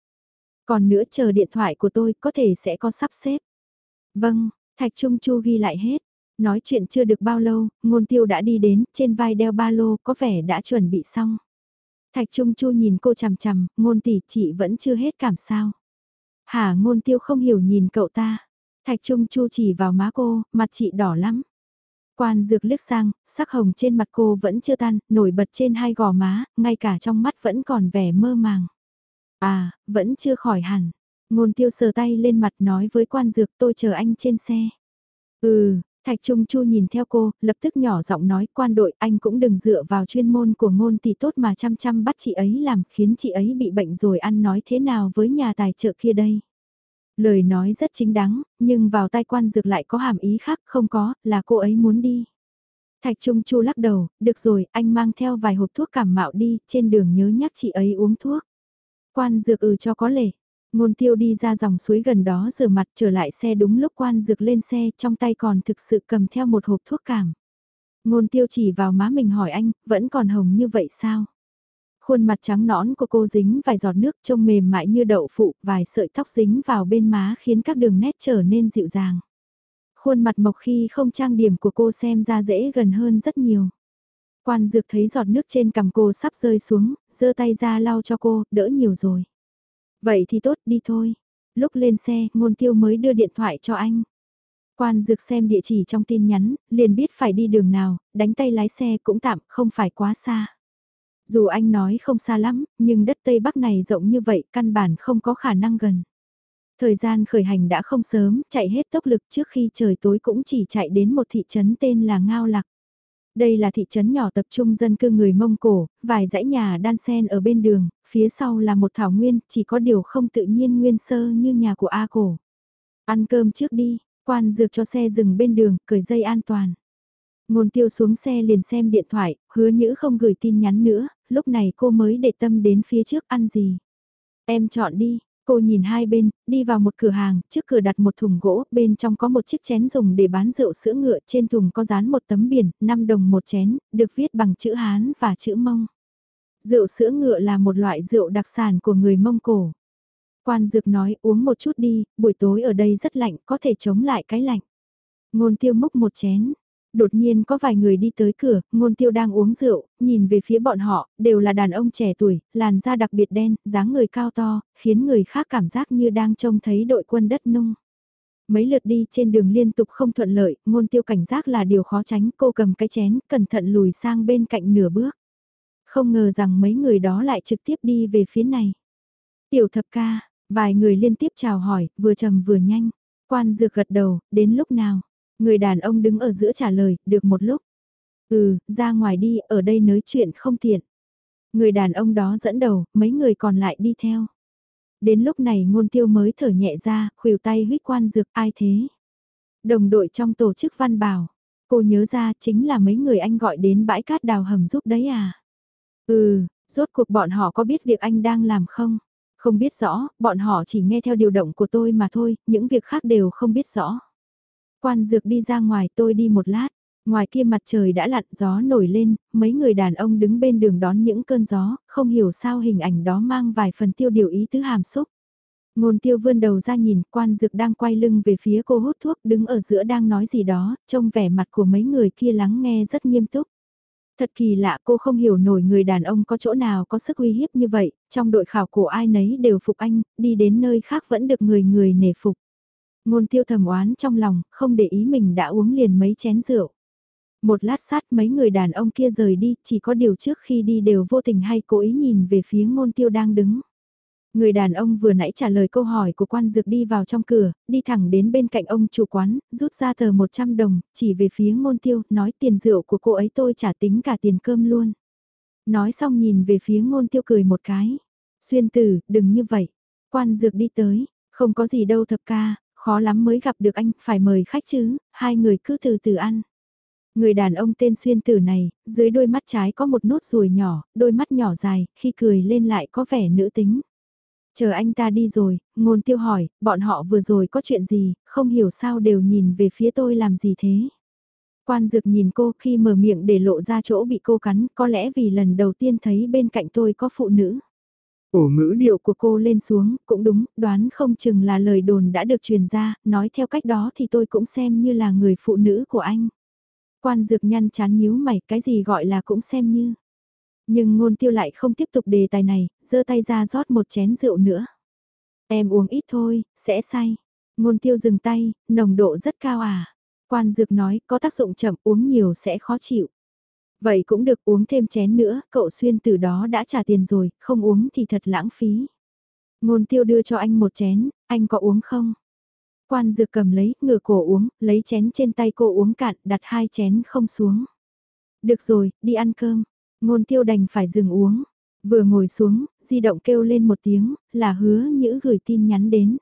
[SPEAKER 1] Còn nữa chờ điện thoại của tôi có thể sẽ có sắp xếp. Vâng, Thạch Trung Chu ghi lại hết. Nói chuyện chưa được bao lâu, ngôn tiêu đã đi đến, trên vai đeo ba lô, có vẻ đã chuẩn bị xong. Thạch Trung Chu nhìn cô chằm chằm, ngôn tỷ chị vẫn chưa hết cảm sao. Hả ngôn tiêu không hiểu nhìn cậu ta. Thạch Trung Chu chỉ vào má cô, mặt chị đỏ lắm. Quan dược liếc sang, sắc hồng trên mặt cô vẫn chưa tan, nổi bật trên hai gò má, ngay cả trong mắt vẫn còn vẻ mơ màng. À, vẫn chưa khỏi hẳn. Ngôn tiêu sờ tay lên mặt nói với quan dược tôi chờ anh trên xe. Ừ, Thạch Trung Chu nhìn theo cô, lập tức nhỏ giọng nói quan đội anh cũng đừng dựa vào chuyên môn của ngôn tỷ tốt mà chăm chăm bắt chị ấy làm khiến chị ấy bị bệnh rồi ăn nói thế nào với nhà tài trợ kia đây. Lời nói rất chính đáng, nhưng vào tai quan dược lại có hàm ý khác không có, là cô ấy muốn đi. Thạch Trung Chu lắc đầu, được rồi, anh mang theo vài hộp thuốc cảm mạo đi, trên đường nhớ nhắc chị ấy uống thuốc. Quan dược ừ cho có lệ. Ngôn tiêu đi ra dòng suối gần đó rửa mặt trở lại xe đúng lúc quan dược lên xe trong tay còn thực sự cầm theo một hộp thuốc cảm. Ngôn tiêu chỉ vào má mình hỏi anh, vẫn còn hồng như vậy sao? Khuôn mặt trắng nõn của cô dính vài giọt nước trông mềm mại như đậu phụ, vài sợi tóc dính vào bên má khiến các đường nét trở nên dịu dàng. Khuôn mặt mộc khi không trang điểm của cô xem ra dễ gần hơn rất nhiều. Quan dược thấy giọt nước trên cằm cô sắp rơi xuống, giơ tay ra lau cho cô, đỡ nhiều rồi. Vậy thì tốt, đi thôi. Lúc lên xe, ngôn tiêu mới đưa điện thoại cho anh. Quan dược xem địa chỉ trong tin nhắn, liền biết phải đi đường nào, đánh tay lái xe cũng tạm, không phải quá xa. Dù anh nói không xa lắm, nhưng đất Tây Bắc này rộng như vậy căn bản không có khả năng gần. Thời gian khởi hành đã không sớm, chạy hết tốc lực trước khi trời tối cũng chỉ chạy đến một thị trấn tên là Ngao Lạc. Đây là thị trấn nhỏ tập trung dân cư người Mông Cổ, vài dãy nhà đan sen ở bên đường, phía sau là một thảo nguyên, chỉ có điều không tự nhiên nguyên sơ như nhà của A Cổ. Ăn cơm trước đi, quan dược cho xe dừng bên đường, cởi dây an toàn. Ngôn tiêu xuống xe liền xem điện thoại, hứa nhữ không gửi tin nhắn nữa, lúc này cô mới để tâm đến phía trước ăn gì. Em chọn đi, Cô nhìn hai bên, đi vào một cửa hàng, trước cửa đặt một thùng gỗ, bên trong có một chiếc chén dùng để bán rượu sữa ngựa, trên thùng có dán một tấm biển, 5 đồng một chén, được viết bằng chữ Hán và chữ Mông. Rượu sữa ngựa là một loại rượu đặc sản của người Mông Cổ. Quan dược nói uống một chút đi, buổi tối ở đây rất lạnh, có thể chống lại cái lạnh. Ngôn tiêu múc một chén, đột nhiên có vài người đi tới cửa, ngôn tiêu đang uống rượu, nhìn về phía bọn họ, đều là đàn ông trẻ tuổi, làn da đặc biệt đen, dáng người cao to, khiến người khác cảm giác như đang trông thấy đội quân đất nung. Mấy lượt đi trên đường liên tục không thuận lợi, ngôn tiêu cảnh giác là điều khó tránh, cô cầm cái chén, cẩn thận lùi sang bên cạnh nửa bước. Không ngờ rằng mấy người đó lại trực tiếp đi về phía này. Tiểu thập ca, vài người liên tiếp chào hỏi, vừa trầm vừa nhanh. Quan dược gật đầu, đến lúc nào? Người đàn ông đứng ở giữa trả lời, được một lúc. Ừ, ra ngoài đi, ở đây nói chuyện không tiện. Người đàn ông đó dẫn đầu, mấy người còn lại đi theo. Đến lúc này ngôn tiêu mới thở nhẹ ra, khuỷu tay huyết quan dược ai thế. Đồng đội trong tổ chức văn bảo. Cô nhớ ra chính là mấy người anh gọi đến bãi cát đào hầm giúp đấy à. Ừ, rốt cuộc bọn họ có biết việc anh đang làm không? Không biết rõ, bọn họ chỉ nghe theo điều động của tôi mà thôi, những việc khác đều không biết rõ. Quan dược đi ra ngoài tôi đi một lát. Ngoài kia mặt trời đã lặn gió nổi lên, mấy người đàn ông đứng bên đường đón những cơn gió, không hiểu sao hình ảnh đó mang vài phần tiêu điều ý tứ hàm xúc. Ngôn tiêu vươn đầu ra nhìn, quan dược đang quay lưng về phía cô hút thuốc đứng ở giữa đang nói gì đó, trông vẻ mặt của mấy người kia lắng nghe rất nghiêm túc. Thật kỳ lạ cô không hiểu nổi người đàn ông có chỗ nào có sức uy hiếp như vậy, trong đội khảo cổ ai nấy đều phục anh, đi đến nơi khác vẫn được người người nể phục. Ngôn tiêu thầm oán trong lòng, không để ý mình đã uống liền mấy chén rượu. Một lát sát mấy người đàn ông kia rời đi, chỉ có điều trước khi đi đều vô tình hay cố ý nhìn về phía ngôn tiêu đang đứng. Người đàn ông vừa nãy trả lời câu hỏi của quan dược đi vào trong cửa, đi thẳng đến bên cạnh ông chủ quán, rút ra tờ 100 đồng, chỉ về phía ngôn tiêu, nói tiền rượu của cô ấy tôi trả tính cả tiền cơm luôn. Nói xong nhìn về phía ngôn tiêu cười một cái. Xuyên tử, đừng như vậy. Quan dược đi tới, không có gì đâu thập ca, khó lắm mới gặp được anh, phải mời khách chứ, hai người cứ từ từ ăn. Người đàn ông tên xuyên tử này, dưới đôi mắt trái có một nốt ruồi nhỏ, đôi mắt nhỏ dài, khi cười lên lại có vẻ nữ tính. Chờ anh ta đi rồi, ngôn tiêu hỏi, bọn họ vừa rồi có chuyện gì, không hiểu sao đều nhìn về phía tôi làm gì thế. Quan dược nhìn cô khi mở miệng để lộ ra chỗ bị cô cắn, có lẽ vì lần đầu tiên thấy bên cạnh tôi có phụ nữ. Ổ ngữ điệu của cô lên xuống, cũng đúng, đoán không chừng là lời đồn đã được truyền ra, nói theo cách đó thì tôi cũng xem như là người phụ nữ của anh. Quan dược nhăn chán nhíu mày, cái gì gọi là cũng xem như. Nhưng ngôn tiêu lại không tiếp tục đề tài này, giơ tay ra rót một chén rượu nữa. Em uống ít thôi, sẽ say. Ngôn tiêu dừng tay, nồng độ rất cao à. Quan dược nói, có tác dụng chậm, uống nhiều sẽ khó chịu. Vậy cũng được uống thêm chén nữa, cậu xuyên từ đó đã trả tiền rồi, không uống thì thật lãng phí. Ngôn tiêu đưa cho anh một chén, anh có uống không? Quan dược cầm lấy, ngửa cổ uống, lấy chén trên tay cô uống cạn, đặt hai chén không xuống. Được rồi, đi ăn cơm. Ngôn tiêu đành phải dừng uống. Vừa ngồi xuống, di động kêu lên một tiếng, là hứa nhữ gửi tin nhắn đến.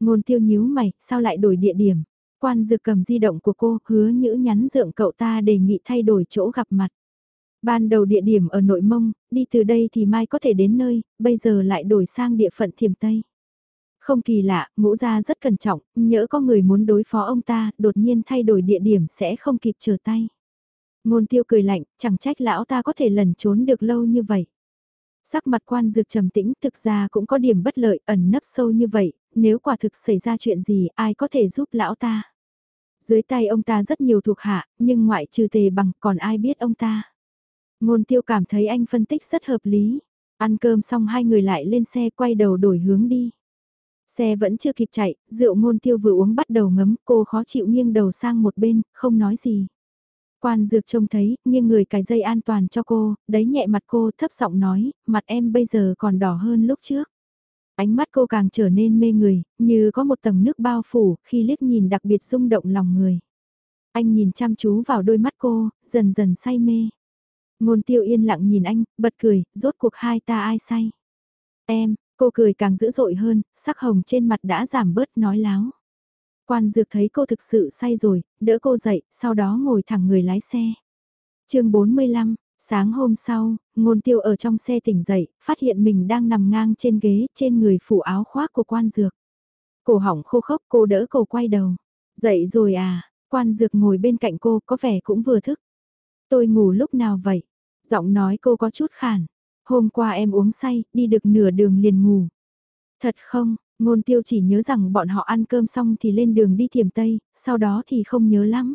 [SPEAKER 1] Ngôn tiêu nhíu mày, sao lại đổi địa điểm? Quan dược cầm di động của cô, hứa nhữ nhắn dượng cậu ta đề nghị thay đổi chỗ gặp mặt. Ban đầu địa điểm ở nội mông, đi từ đây thì mai có thể đến nơi, bây giờ lại đổi sang địa phận thiềm Tây. Không kỳ lạ, ngũ gia rất cẩn trọng, nhỡ có người muốn đối phó ông ta, đột nhiên thay đổi địa điểm sẽ không kịp trở tay. Ngôn tiêu cười lạnh, chẳng trách lão ta có thể lẩn trốn được lâu như vậy. Sắc mặt quan dược trầm tĩnh thực ra cũng có điểm bất lợi ẩn nấp sâu như vậy, nếu quả thực xảy ra chuyện gì ai có thể giúp lão ta. Dưới tay ông ta rất nhiều thuộc hạ, nhưng ngoại trừ tề bằng còn ai biết ông ta. Ngôn tiêu cảm thấy anh phân tích rất hợp lý. Ăn cơm xong hai người lại lên xe quay đầu đổi hướng đi. Xe vẫn chưa kịp chạy, rượu ngôn tiêu vừa uống bắt đầu ngấm, cô khó chịu nghiêng đầu sang một bên, không nói gì. Quan dược trông thấy, nghiêng người cài dây an toàn cho cô, đấy nhẹ mặt cô thấp giọng nói, mặt em bây giờ còn đỏ hơn lúc trước. Ánh mắt cô càng trở nên mê người, như có một tầng nước bao phủ, khi liếc nhìn đặc biệt rung động lòng người. Anh nhìn chăm chú vào đôi mắt cô, dần dần say mê. Ngôn tiêu yên lặng nhìn anh, bật cười, rốt cuộc hai ta ai say. Em, cô cười càng dữ dội hơn, sắc hồng trên mặt đã giảm bớt nói láo. Quan dược thấy cô thực sự say rồi, đỡ cô dậy, sau đó ngồi thẳng người lái xe. chương 45, sáng hôm sau, ngôn tiêu ở trong xe tỉnh dậy, phát hiện mình đang nằm ngang trên ghế trên người phủ áo khoác của quan dược. Cổ hỏng khô khốc cô đỡ cô quay đầu. Dậy rồi à, quan dược ngồi bên cạnh cô có vẻ cũng vừa thức. Tôi ngủ lúc nào vậy? Giọng nói cô có chút khản. Hôm qua em uống say, đi được nửa đường liền ngủ. Thật không, ngôn tiêu chỉ nhớ rằng bọn họ ăn cơm xong thì lên đường đi thiểm Tây, sau đó thì không nhớ lắm.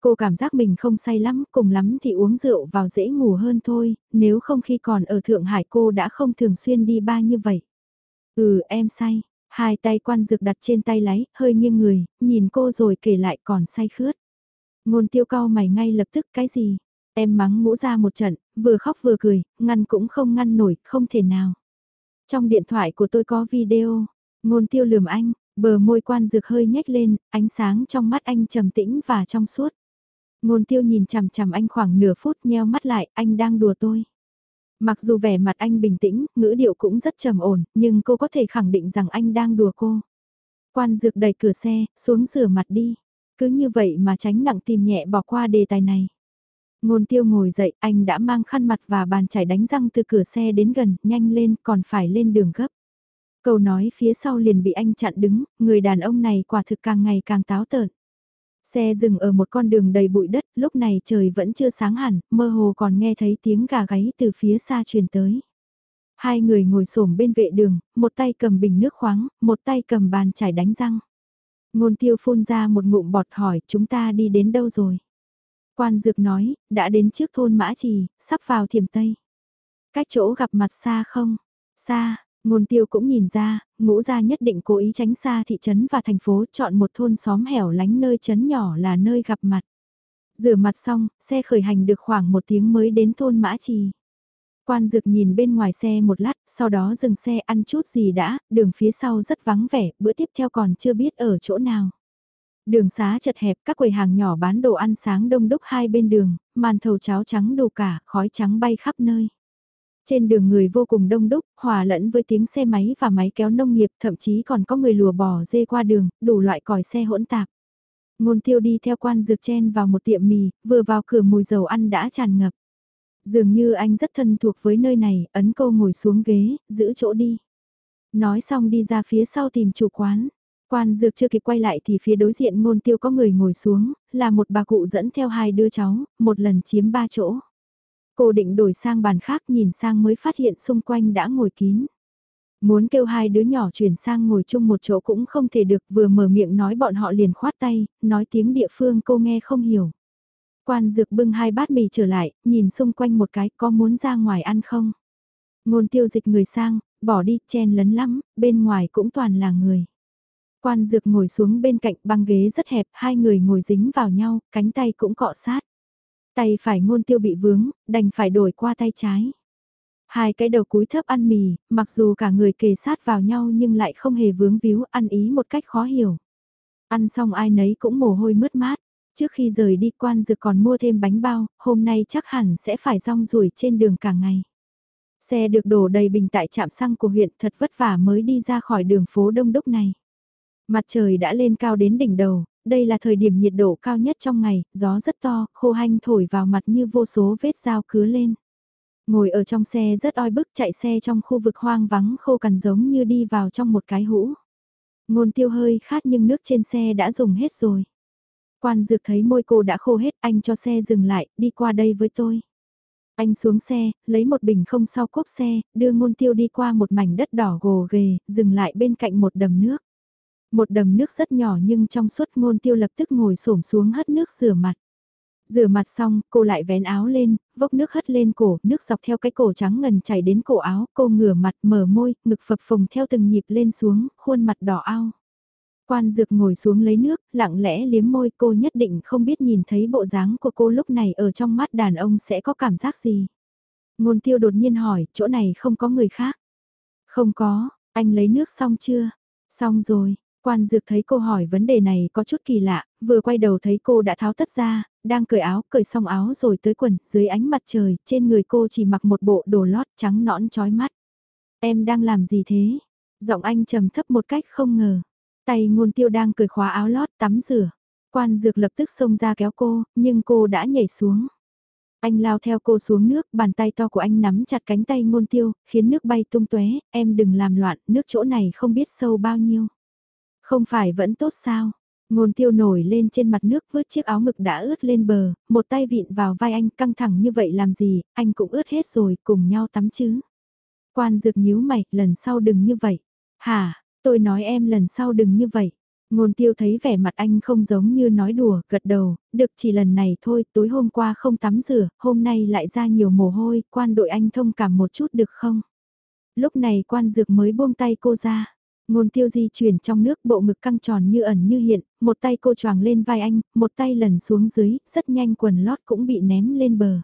[SPEAKER 1] Cô cảm giác mình không say lắm, cùng lắm thì uống rượu vào dễ ngủ hơn thôi, nếu không khi còn ở Thượng Hải cô đã không thường xuyên đi ba như vậy. Ừ em say, hai tay quan dược đặt trên tay lái, hơi nghiêng người, nhìn cô rồi kể lại còn say khướt. Ngôn tiêu cao mày ngay lập tức cái gì? Em mắng ngũ ra một trận, vừa khóc vừa cười, ngăn cũng không ngăn nổi, không thể nào. Trong điện thoại của tôi có video, ngôn tiêu lườm anh, bờ môi quan dược hơi nhếch lên, ánh sáng trong mắt anh trầm tĩnh và trong suốt. Ngôn tiêu nhìn chằm chằm anh khoảng nửa phút nheo mắt lại, anh đang đùa tôi. Mặc dù vẻ mặt anh bình tĩnh, ngữ điệu cũng rất trầm ổn, nhưng cô có thể khẳng định rằng anh đang đùa cô. Quan dược đẩy cửa xe, xuống rửa mặt đi. Cứ như vậy mà tránh nặng tìm nhẹ bỏ qua đề tài này. Ngôn tiêu ngồi dậy, anh đã mang khăn mặt và bàn chải đánh răng từ cửa xe đến gần, nhanh lên, còn phải lên đường gấp. Câu nói phía sau liền bị anh chặn đứng, người đàn ông này quả thực càng ngày càng táo tợn. Xe dừng ở một con đường đầy bụi đất, lúc này trời vẫn chưa sáng hẳn, mơ hồ còn nghe thấy tiếng gà gáy từ phía xa truyền tới. Hai người ngồi xổm bên vệ đường, một tay cầm bình nước khoáng, một tay cầm bàn chải đánh răng. Ngôn tiêu phun ra một ngụm bọt hỏi chúng ta đi đến đâu rồi? Quan dược nói, đã đến trước thôn Mã Trì, sắp vào thiểm Tây. Cách chỗ gặp mặt xa không? Xa, ngôn tiêu cũng nhìn ra, ngũ gia nhất định cố ý tránh xa thị trấn và thành phố chọn một thôn xóm hẻo lánh nơi trấn nhỏ là nơi gặp mặt. Rửa mặt xong, xe khởi hành được khoảng một tiếng mới đến thôn Mã Trì. Quan dược nhìn bên ngoài xe một lát, sau đó dừng xe ăn chút gì đã, đường phía sau rất vắng vẻ, bữa tiếp theo còn chưa biết ở chỗ nào. Đường xá chật hẹp các quầy hàng nhỏ bán đồ ăn sáng đông đúc hai bên đường, màn thầu cháo trắng đủ cả, khói trắng bay khắp nơi. Trên đường người vô cùng đông đúc, hòa lẫn với tiếng xe máy và máy kéo nông nghiệp, thậm chí còn có người lùa bò dê qua đường, đủ loại còi xe hỗn tạp. Ngôn tiêu đi theo quan dược chen vào một tiệm mì, vừa vào cửa mùi dầu ăn đã tràn ngập. Dường như anh rất thân thuộc với nơi này, ấn câu ngồi xuống ghế, giữ chỗ đi. Nói xong đi ra phía sau tìm chủ quán. Quan dược chưa kịp quay lại thì phía đối diện ngôn tiêu có người ngồi xuống, là một bà cụ dẫn theo hai đứa cháu, một lần chiếm ba chỗ. Cô định đổi sang bàn khác nhìn sang mới phát hiện xung quanh đã ngồi kín. Muốn kêu hai đứa nhỏ chuyển sang ngồi chung một chỗ cũng không thể được vừa mở miệng nói bọn họ liền khoát tay, nói tiếng địa phương cô nghe không hiểu. Quan dược bưng hai bát mì trở lại, nhìn xung quanh một cái có muốn ra ngoài ăn không? Ngôn tiêu dịch người sang, bỏ đi, chen lấn lắm, bên ngoài cũng toàn là người. Quan dược ngồi xuống bên cạnh băng ghế rất hẹp, hai người ngồi dính vào nhau, cánh tay cũng cọ sát. Tay phải ngôn tiêu bị vướng, đành phải đổi qua tay trái. Hai cái đầu cúi thấp ăn mì, mặc dù cả người kề sát vào nhau nhưng lại không hề vướng víu ăn ý một cách khó hiểu. Ăn xong ai nấy cũng mồ hôi mướt mát. Trước khi rời đi quan dược còn mua thêm bánh bao, hôm nay chắc hẳn sẽ phải rong ruổi trên đường cả ngày. Xe được đổ đầy bình tại trạm xăng của huyện thật vất vả mới đi ra khỏi đường phố đông đúc này. Mặt trời đã lên cao đến đỉnh đầu, đây là thời điểm nhiệt độ cao nhất trong ngày, gió rất to, khô hanh thổi vào mặt như vô số vết dao cứa lên. Ngồi ở trong xe rất oi bức chạy xe trong khu vực hoang vắng khô cằn giống như đi vào trong một cái hũ. Ngôn tiêu hơi khát nhưng nước trên xe đã dùng hết rồi. Quan dược thấy môi cô đã khô hết anh cho xe dừng lại, đi qua đây với tôi. Anh xuống xe, lấy một bình không sau cốp xe, đưa ngôn tiêu đi qua một mảnh đất đỏ gồ ghề, dừng lại bên cạnh một đầm nước. Một đầm nước rất nhỏ nhưng trong suốt ngôn tiêu lập tức ngồi xổm xuống hất nước rửa mặt. Rửa mặt xong, cô lại vén áo lên, vốc nước hất lên cổ, nước dọc theo cái cổ trắng ngần chảy đến cổ áo, cô ngửa mặt mở môi, ngực phập phồng theo từng nhịp lên xuống, khuôn mặt đỏ ao. Quan dược ngồi xuống lấy nước, lặng lẽ liếm môi cô nhất định không biết nhìn thấy bộ dáng của cô lúc này ở trong mắt đàn ông sẽ có cảm giác gì. Ngôn tiêu đột nhiên hỏi, chỗ này không có người khác. Không có, anh lấy nước xong chưa? Xong rồi, Quan dược thấy cô hỏi vấn đề này có chút kỳ lạ, vừa quay đầu thấy cô đã tháo tất ra, đang cởi áo, cởi xong áo rồi tới quần, dưới ánh mặt trời, trên người cô chỉ mặc một bộ đồ lót trắng nõn chói mắt. Em đang làm gì thế? Giọng anh trầm thấp một cách không ngờ. Tay ngôn tiêu đang cởi khóa áo lót tắm rửa. Quan dược lập tức xông ra kéo cô, nhưng cô đã nhảy xuống. Anh lao theo cô xuống nước, bàn tay to của anh nắm chặt cánh tay ngôn tiêu, khiến nước bay tung tóe. em đừng làm loạn, nước chỗ này không biết sâu bao nhiêu. Không phải vẫn tốt sao? Ngôn tiêu nổi lên trên mặt nước vớt chiếc áo ngực đã ướt lên bờ, một tay vịn vào vai anh căng thẳng như vậy làm gì, anh cũng ướt hết rồi, cùng nhau tắm chứ. Quan dược nhíu mày, lần sau đừng như vậy. Hả, tôi nói em lần sau đừng như vậy. Ngôn tiêu thấy vẻ mặt anh không giống như nói đùa, gật đầu, được chỉ lần này thôi, tối hôm qua không tắm rửa, hôm nay lại ra nhiều mồ hôi, quan đội anh thông cảm một chút được không? Lúc này quan dược mới buông tay cô ra. Ngôn tiêu di chuyển trong nước bộ ngực căng tròn như ẩn như hiện, một tay cô choàng lên vai anh, một tay lần xuống dưới, rất nhanh quần lót cũng bị ném lên bờ.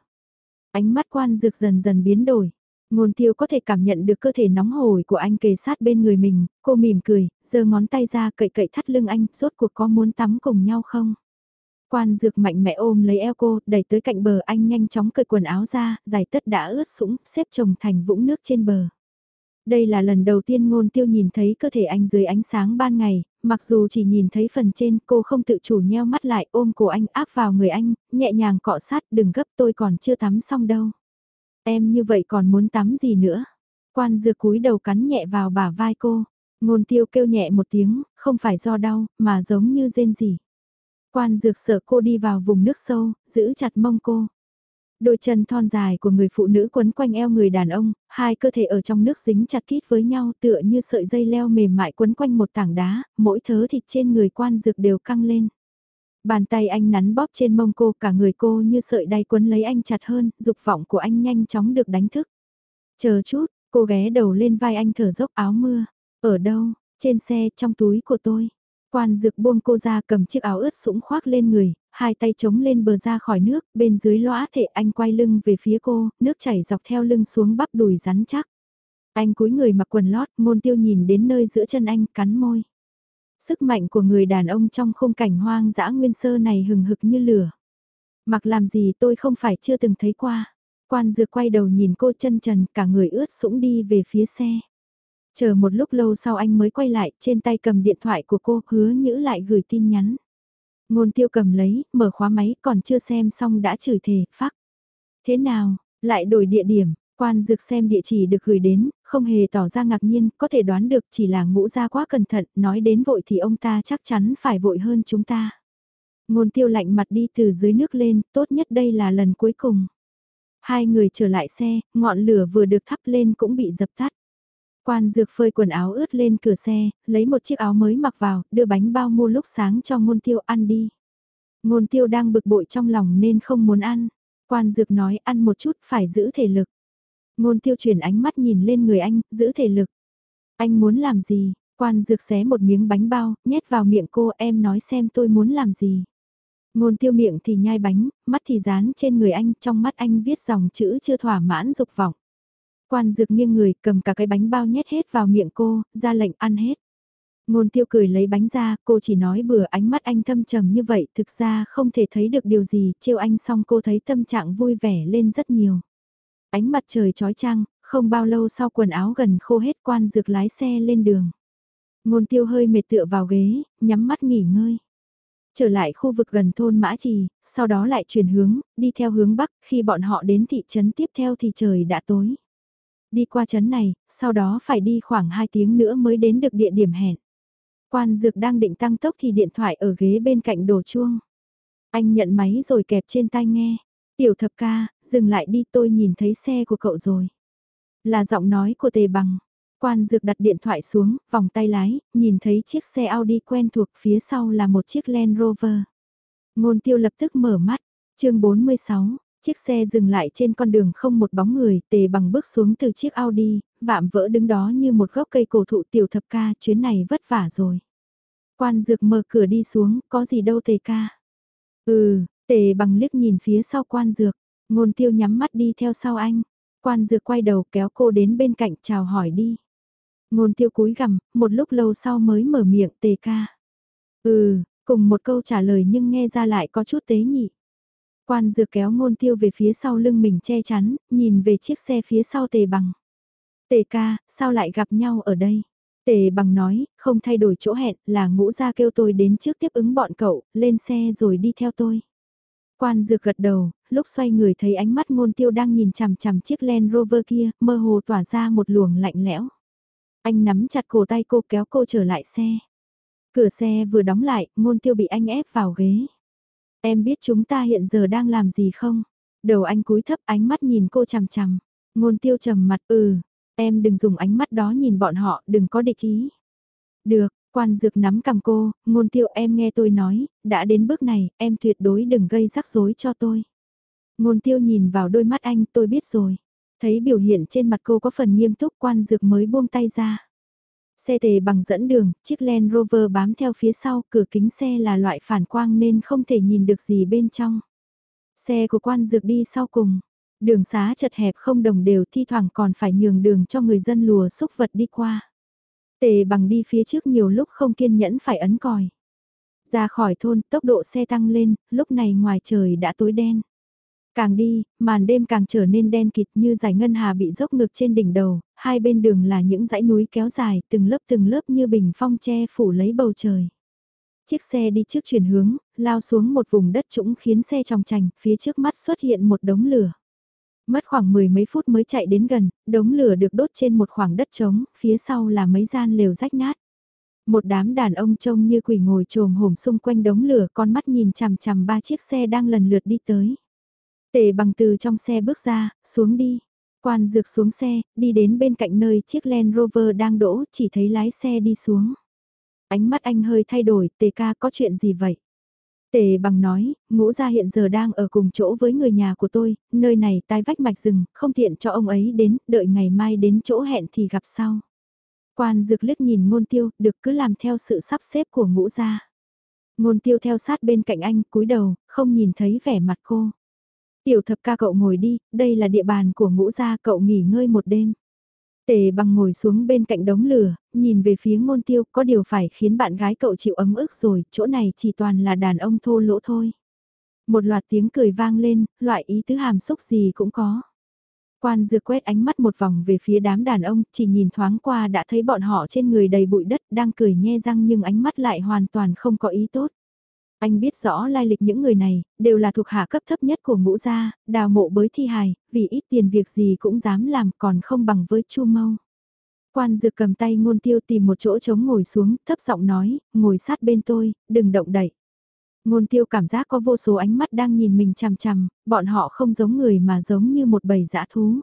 [SPEAKER 1] Ánh mắt quan dược dần dần biến đổi. Ngôn tiêu có thể cảm nhận được cơ thể nóng hổi của anh kề sát bên người mình, cô mỉm cười, giơ ngón tay ra cậy cậy thắt lưng anh, rốt cuộc có muốn tắm cùng nhau không? Quan dược mạnh mẽ ôm lấy eo cô, đẩy tới cạnh bờ anh nhanh chóng cởi quần áo ra, giải tất đã ướt sũng, xếp chồng thành vũng nước trên bờ. Đây là lần đầu tiên ngôn tiêu nhìn thấy cơ thể anh dưới ánh sáng ban ngày, mặc dù chỉ nhìn thấy phần trên cô không tự chủ nheo mắt lại ôm cổ anh áp vào người anh, nhẹ nhàng cọ sát đừng gấp tôi còn chưa tắm xong đâu. Em như vậy còn muốn tắm gì nữa? Quan dược cúi đầu cắn nhẹ vào bả vai cô, ngôn tiêu kêu nhẹ một tiếng, không phải do đau, mà giống như rên gì. Quan dược sợ cô đi vào vùng nước sâu, giữ chặt mông cô. Đôi chân thon dài của người phụ nữ quấn quanh eo người đàn ông, hai cơ thể ở trong nước dính chặt kít với nhau tựa như sợi dây leo mềm mại quấn quanh một tảng đá, mỗi thớ thịt trên người quan dược đều căng lên. Bàn tay anh nắn bóp trên mông cô cả người cô như sợi đay quấn lấy anh chặt hơn, dục vọng của anh nhanh chóng được đánh thức. Chờ chút, cô ghé đầu lên vai anh thở dốc áo mưa. Ở đâu? Trên xe, trong túi của tôi. Quan dược buông cô ra cầm chiếc áo ướt sũng khoác lên người, hai tay chống lên bờ ra khỏi nước, bên dưới lõa thể anh quay lưng về phía cô, nước chảy dọc theo lưng xuống bắp đùi rắn chắc. Anh cúi người mặc quần lót, ngôn tiêu nhìn đến nơi giữa chân anh, cắn môi. Sức mạnh của người đàn ông trong khung cảnh hoang dã nguyên sơ này hừng hực như lửa. Mặc làm gì tôi không phải chưa từng thấy qua. Quan dược quay đầu nhìn cô chân trần cả người ướt sũng đi về phía xe. Chờ một lúc lâu sau anh mới quay lại trên tay cầm điện thoại của cô hứa nhữ lại gửi tin nhắn. Ngôn tiêu cầm lấy, mở khóa máy còn chưa xem xong đã chửi thề, phắc. Thế nào, lại đổi địa điểm, quan dược xem địa chỉ được gửi đến, không hề tỏ ra ngạc nhiên, có thể đoán được chỉ là ngũ ra quá cẩn thận, nói đến vội thì ông ta chắc chắn phải vội hơn chúng ta. Ngôn tiêu lạnh mặt đi từ dưới nước lên, tốt nhất đây là lần cuối cùng. Hai người trở lại xe, ngọn lửa vừa được thắp lên cũng bị dập tắt. Quan dược phơi quần áo ướt lên cửa xe, lấy một chiếc áo mới mặc vào, đưa bánh bao mua lúc sáng cho ngôn tiêu ăn đi. Ngôn tiêu đang bực bội trong lòng nên không muốn ăn. Quan dược nói ăn một chút phải giữ thể lực. Ngôn tiêu chuyển ánh mắt nhìn lên người anh, giữ thể lực. Anh muốn làm gì? Quan dược xé một miếng bánh bao, nhét vào miệng cô em nói xem tôi muốn làm gì. Ngôn tiêu miệng thì nhai bánh, mắt thì dán trên người anh, trong mắt anh viết dòng chữ chưa thỏa mãn dục vọng. Quan dược nghiêng người cầm cả cái bánh bao nhét hết vào miệng cô, ra lệnh ăn hết. Ngôn tiêu cười lấy bánh ra, cô chỉ nói bừa ánh mắt anh thâm trầm như vậy, thực ra không thể thấy được điều gì, trêu anh xong cô thấy tâm trạng vui vẻ lên rất nhiều. Ánh mặt trời trói trăng, không bao lâu sau quần áo gần khô hết quan dược lái xe lên đường. Ngôn tiêu hơi mệt tựa vào ghế, nhắm mắt nghỉ ngơi. Trở lại khu vực gần thôn Mã Trì, sau đó lại chuyển hướng, đi theo hướng Bắc, khi bọn họ đến thị trấn tiếp theo thì trời đã tối. Đi qua chấn này, sau đó phải đi khoảng 2 tiếng nữa mới đến được địa điểm hẹn. Quan dược đang định tăng tốc thì điện thoại ở ghế bên cạnh đổ chuông. Anh nhận máy rồi kẹp trên tai nghe. Tiểu thập ca, dừng lại đi tôi nhìn thấy xe của cậu rồi. Là giọng nói của tề bằng. Quan dược đặt điện thoại xuống, vòng tay lái, nhìn thấy chiếc xe Audi quen thuộc phía sau là một chiếc Land Rover. Ngôn tiêu lập tức mở mắt, chương 46, chiếc xe dừng lại trên con đường không một bóng người, tề bằng bước xuống từ chiếc Audi, vạm vỡ đứng đó như một gốc cây cổ thụ tiểu thập ca, chuyến này vất vả rồi. Quan dược mở cửa đi xuống, có gì đâu tề ca. Ừ, tề bằng liếc nhìn phía sau quan dược, ngôn tiêu nhắm mắt đi theo sau anh. Quan dược quay đầu kéo cô đến bên cạnh chào hỏi đi. Ngôn tiêu cúi gằm, một lúc lâu sau mới mở miệng tề ca. Ừ, cùng một câu trả lời nhưng nghe ra lại có chút tế nhị. Quan dược kéo ngôn tiêu về phía sau lưng mình che chắn, nhìn về chiếc xe phía sau tề bằng. Tề ca, sao lại gặp nhau ở đây? Tề bằng nói, không thay đổi chỗ hẹn, là ngũ gia kêu tôi đến trước tiếp ứng bọn cậu, lên xe rồi đi theo tôi. Quan dược gật đầu, lúc xoay người thấy ánh mắt ngôn tiêu đang nhìn chằm chằm chiếc Land Rover kia, mơ hồ tỏa ra một luồng lạnh lẽo. Anh nắm chặt cổ tay cô kéo cô trở lại xe. Cửa xe vừa đóng lại, ngôn tiêu bị anh ép vào ghế. Em biết chúng ta hiện giờ đang làm gì không? Đầu anh cúi thấp ánh mắt nhìn cô chằm chằm. Ngôn tiêu trầm mặt ừ, em đừng dùng ánh mắt đó nhìn bọn họ, đừng có địch ý. Được, quan dược nắm cầm cô, ngôn tiêu em nghe tôi nói, đã đến bước này, em tuyệt đối đừng gây rắc rối cho tôi. Ngôn tiêu nhìn vào đôi mắt anh tôi biết rồi. Thấy biểu hiện trên mặt cô có phần nghiêm túc quan dược mới buông tay ra. Xe tề bằng dẫn đường, chiếc Land Rover bám theo phía sau, cửa kính xe là loại phản quang nên không thể nhìn được gì bên trong. Xe của quan dược đi sau cùng. Đường xá chật hẹp không đồng đều thi thoảng còn phải nhường đường cho người dân lùa xúc vật đi qua. Tề bằng đi phía trước nhiều lúc không kiên nhẫn phải ấn còi. Ra khỏi thôn, tốc độ xe tăng lên, lúc này ngoài trời đã tối đen. Càng đi, màn đêm càng trở nên đen kịt như dải ngân hà bị dốc ngược trên đỉnh đầu, hai bên đường là những dãy núi kéo dài, từng lớp từng lớp như bình phong che phủ lấy bầu trời. Chiếc xe đi trước chuyển hướng, lao xuống một vùng đất trũng khiến xe trong trành, phía trước mắt xuất hiện một đống lửa. Mất khoảng mười mấy phút mới chạy đến gần, đống lửa được đốt trên một khoảng đất trống, phía sau là mấy gian lều rách nát. Một đám đàn ông trông như quỷ ngồi trồm hổm xung quanh đống lửa con mắt nhìn chằm chằm ba chiếc xe đang lần lượt đi tới. Tề bằng từ trong xe bước ra, xuống đi. Quan dược xuống xe, đi đến bên cạnh nơi chiếc Land Rover đang đỗ, chỉ thấy lái xe đi xuống. Ánh mắt anh hơi thay đổi, tề ca có chuyện gì vậy? Tề bằng nói, ngũ gia hiện giờ đang ở cùng chỗ với người nhà của tôi, nơi này tai vách mạch rừng, không tiện cho ông ấy đến, đợi ngày mai đến chỗ hẹn thì gặp sau. Quan dược liếc nhìn ngôn tiêu, được cứ làm theo sự sắp xếp của ngũ gia. Ngôn tiêu theo sát bên cạnh anh, cúi đầu, không nhìn thấy vẻ mặt cô. Tiểu thập ca cậu ngồi đi, đây là địa bàn của ngũ gia cậu nghỉ ngơi một đêm. Tề bằng ngồi xuống bên cạnh đống lửa, nhìn về phía ngôn tiêu có điều phải khiến bạn gái cậu chịu ấm ức rồi, chỗ này chỉ toàn là đàn ông thô lỗ thôi. Một loạt tiếng cười vang lên, loại ý tứ hàm xúc gì cũng có. Quan dược quét ánh mắt một vòng về phía đám đàn ông, chỉ nhìn thoáng qua đã thấy bọn họ trên người đầy bụi đất đang cười nhe răng nhưng ánh mắt lại hoàn toàn không có ý tốt. Anh biết rõ lai lịch những người này, đều là thuộc hạ cấp thấp nhất của ngũ gia, đào mộ bới thi hài, vì ít tiền việc gì cũng dám làm còn không bằng với chu mâu. Quan dược cầm tay ngôn tiêu tìm một chỗ trống ngồi xuống, thấp giọng nói, ngồi sát bên tôi, đừng động đậy. Ngôn tiêu cảm giác có vô số ánh mắt đang nhìn mình chằm chằm, bọn họ không giống người mà giống như một bầy dã thú.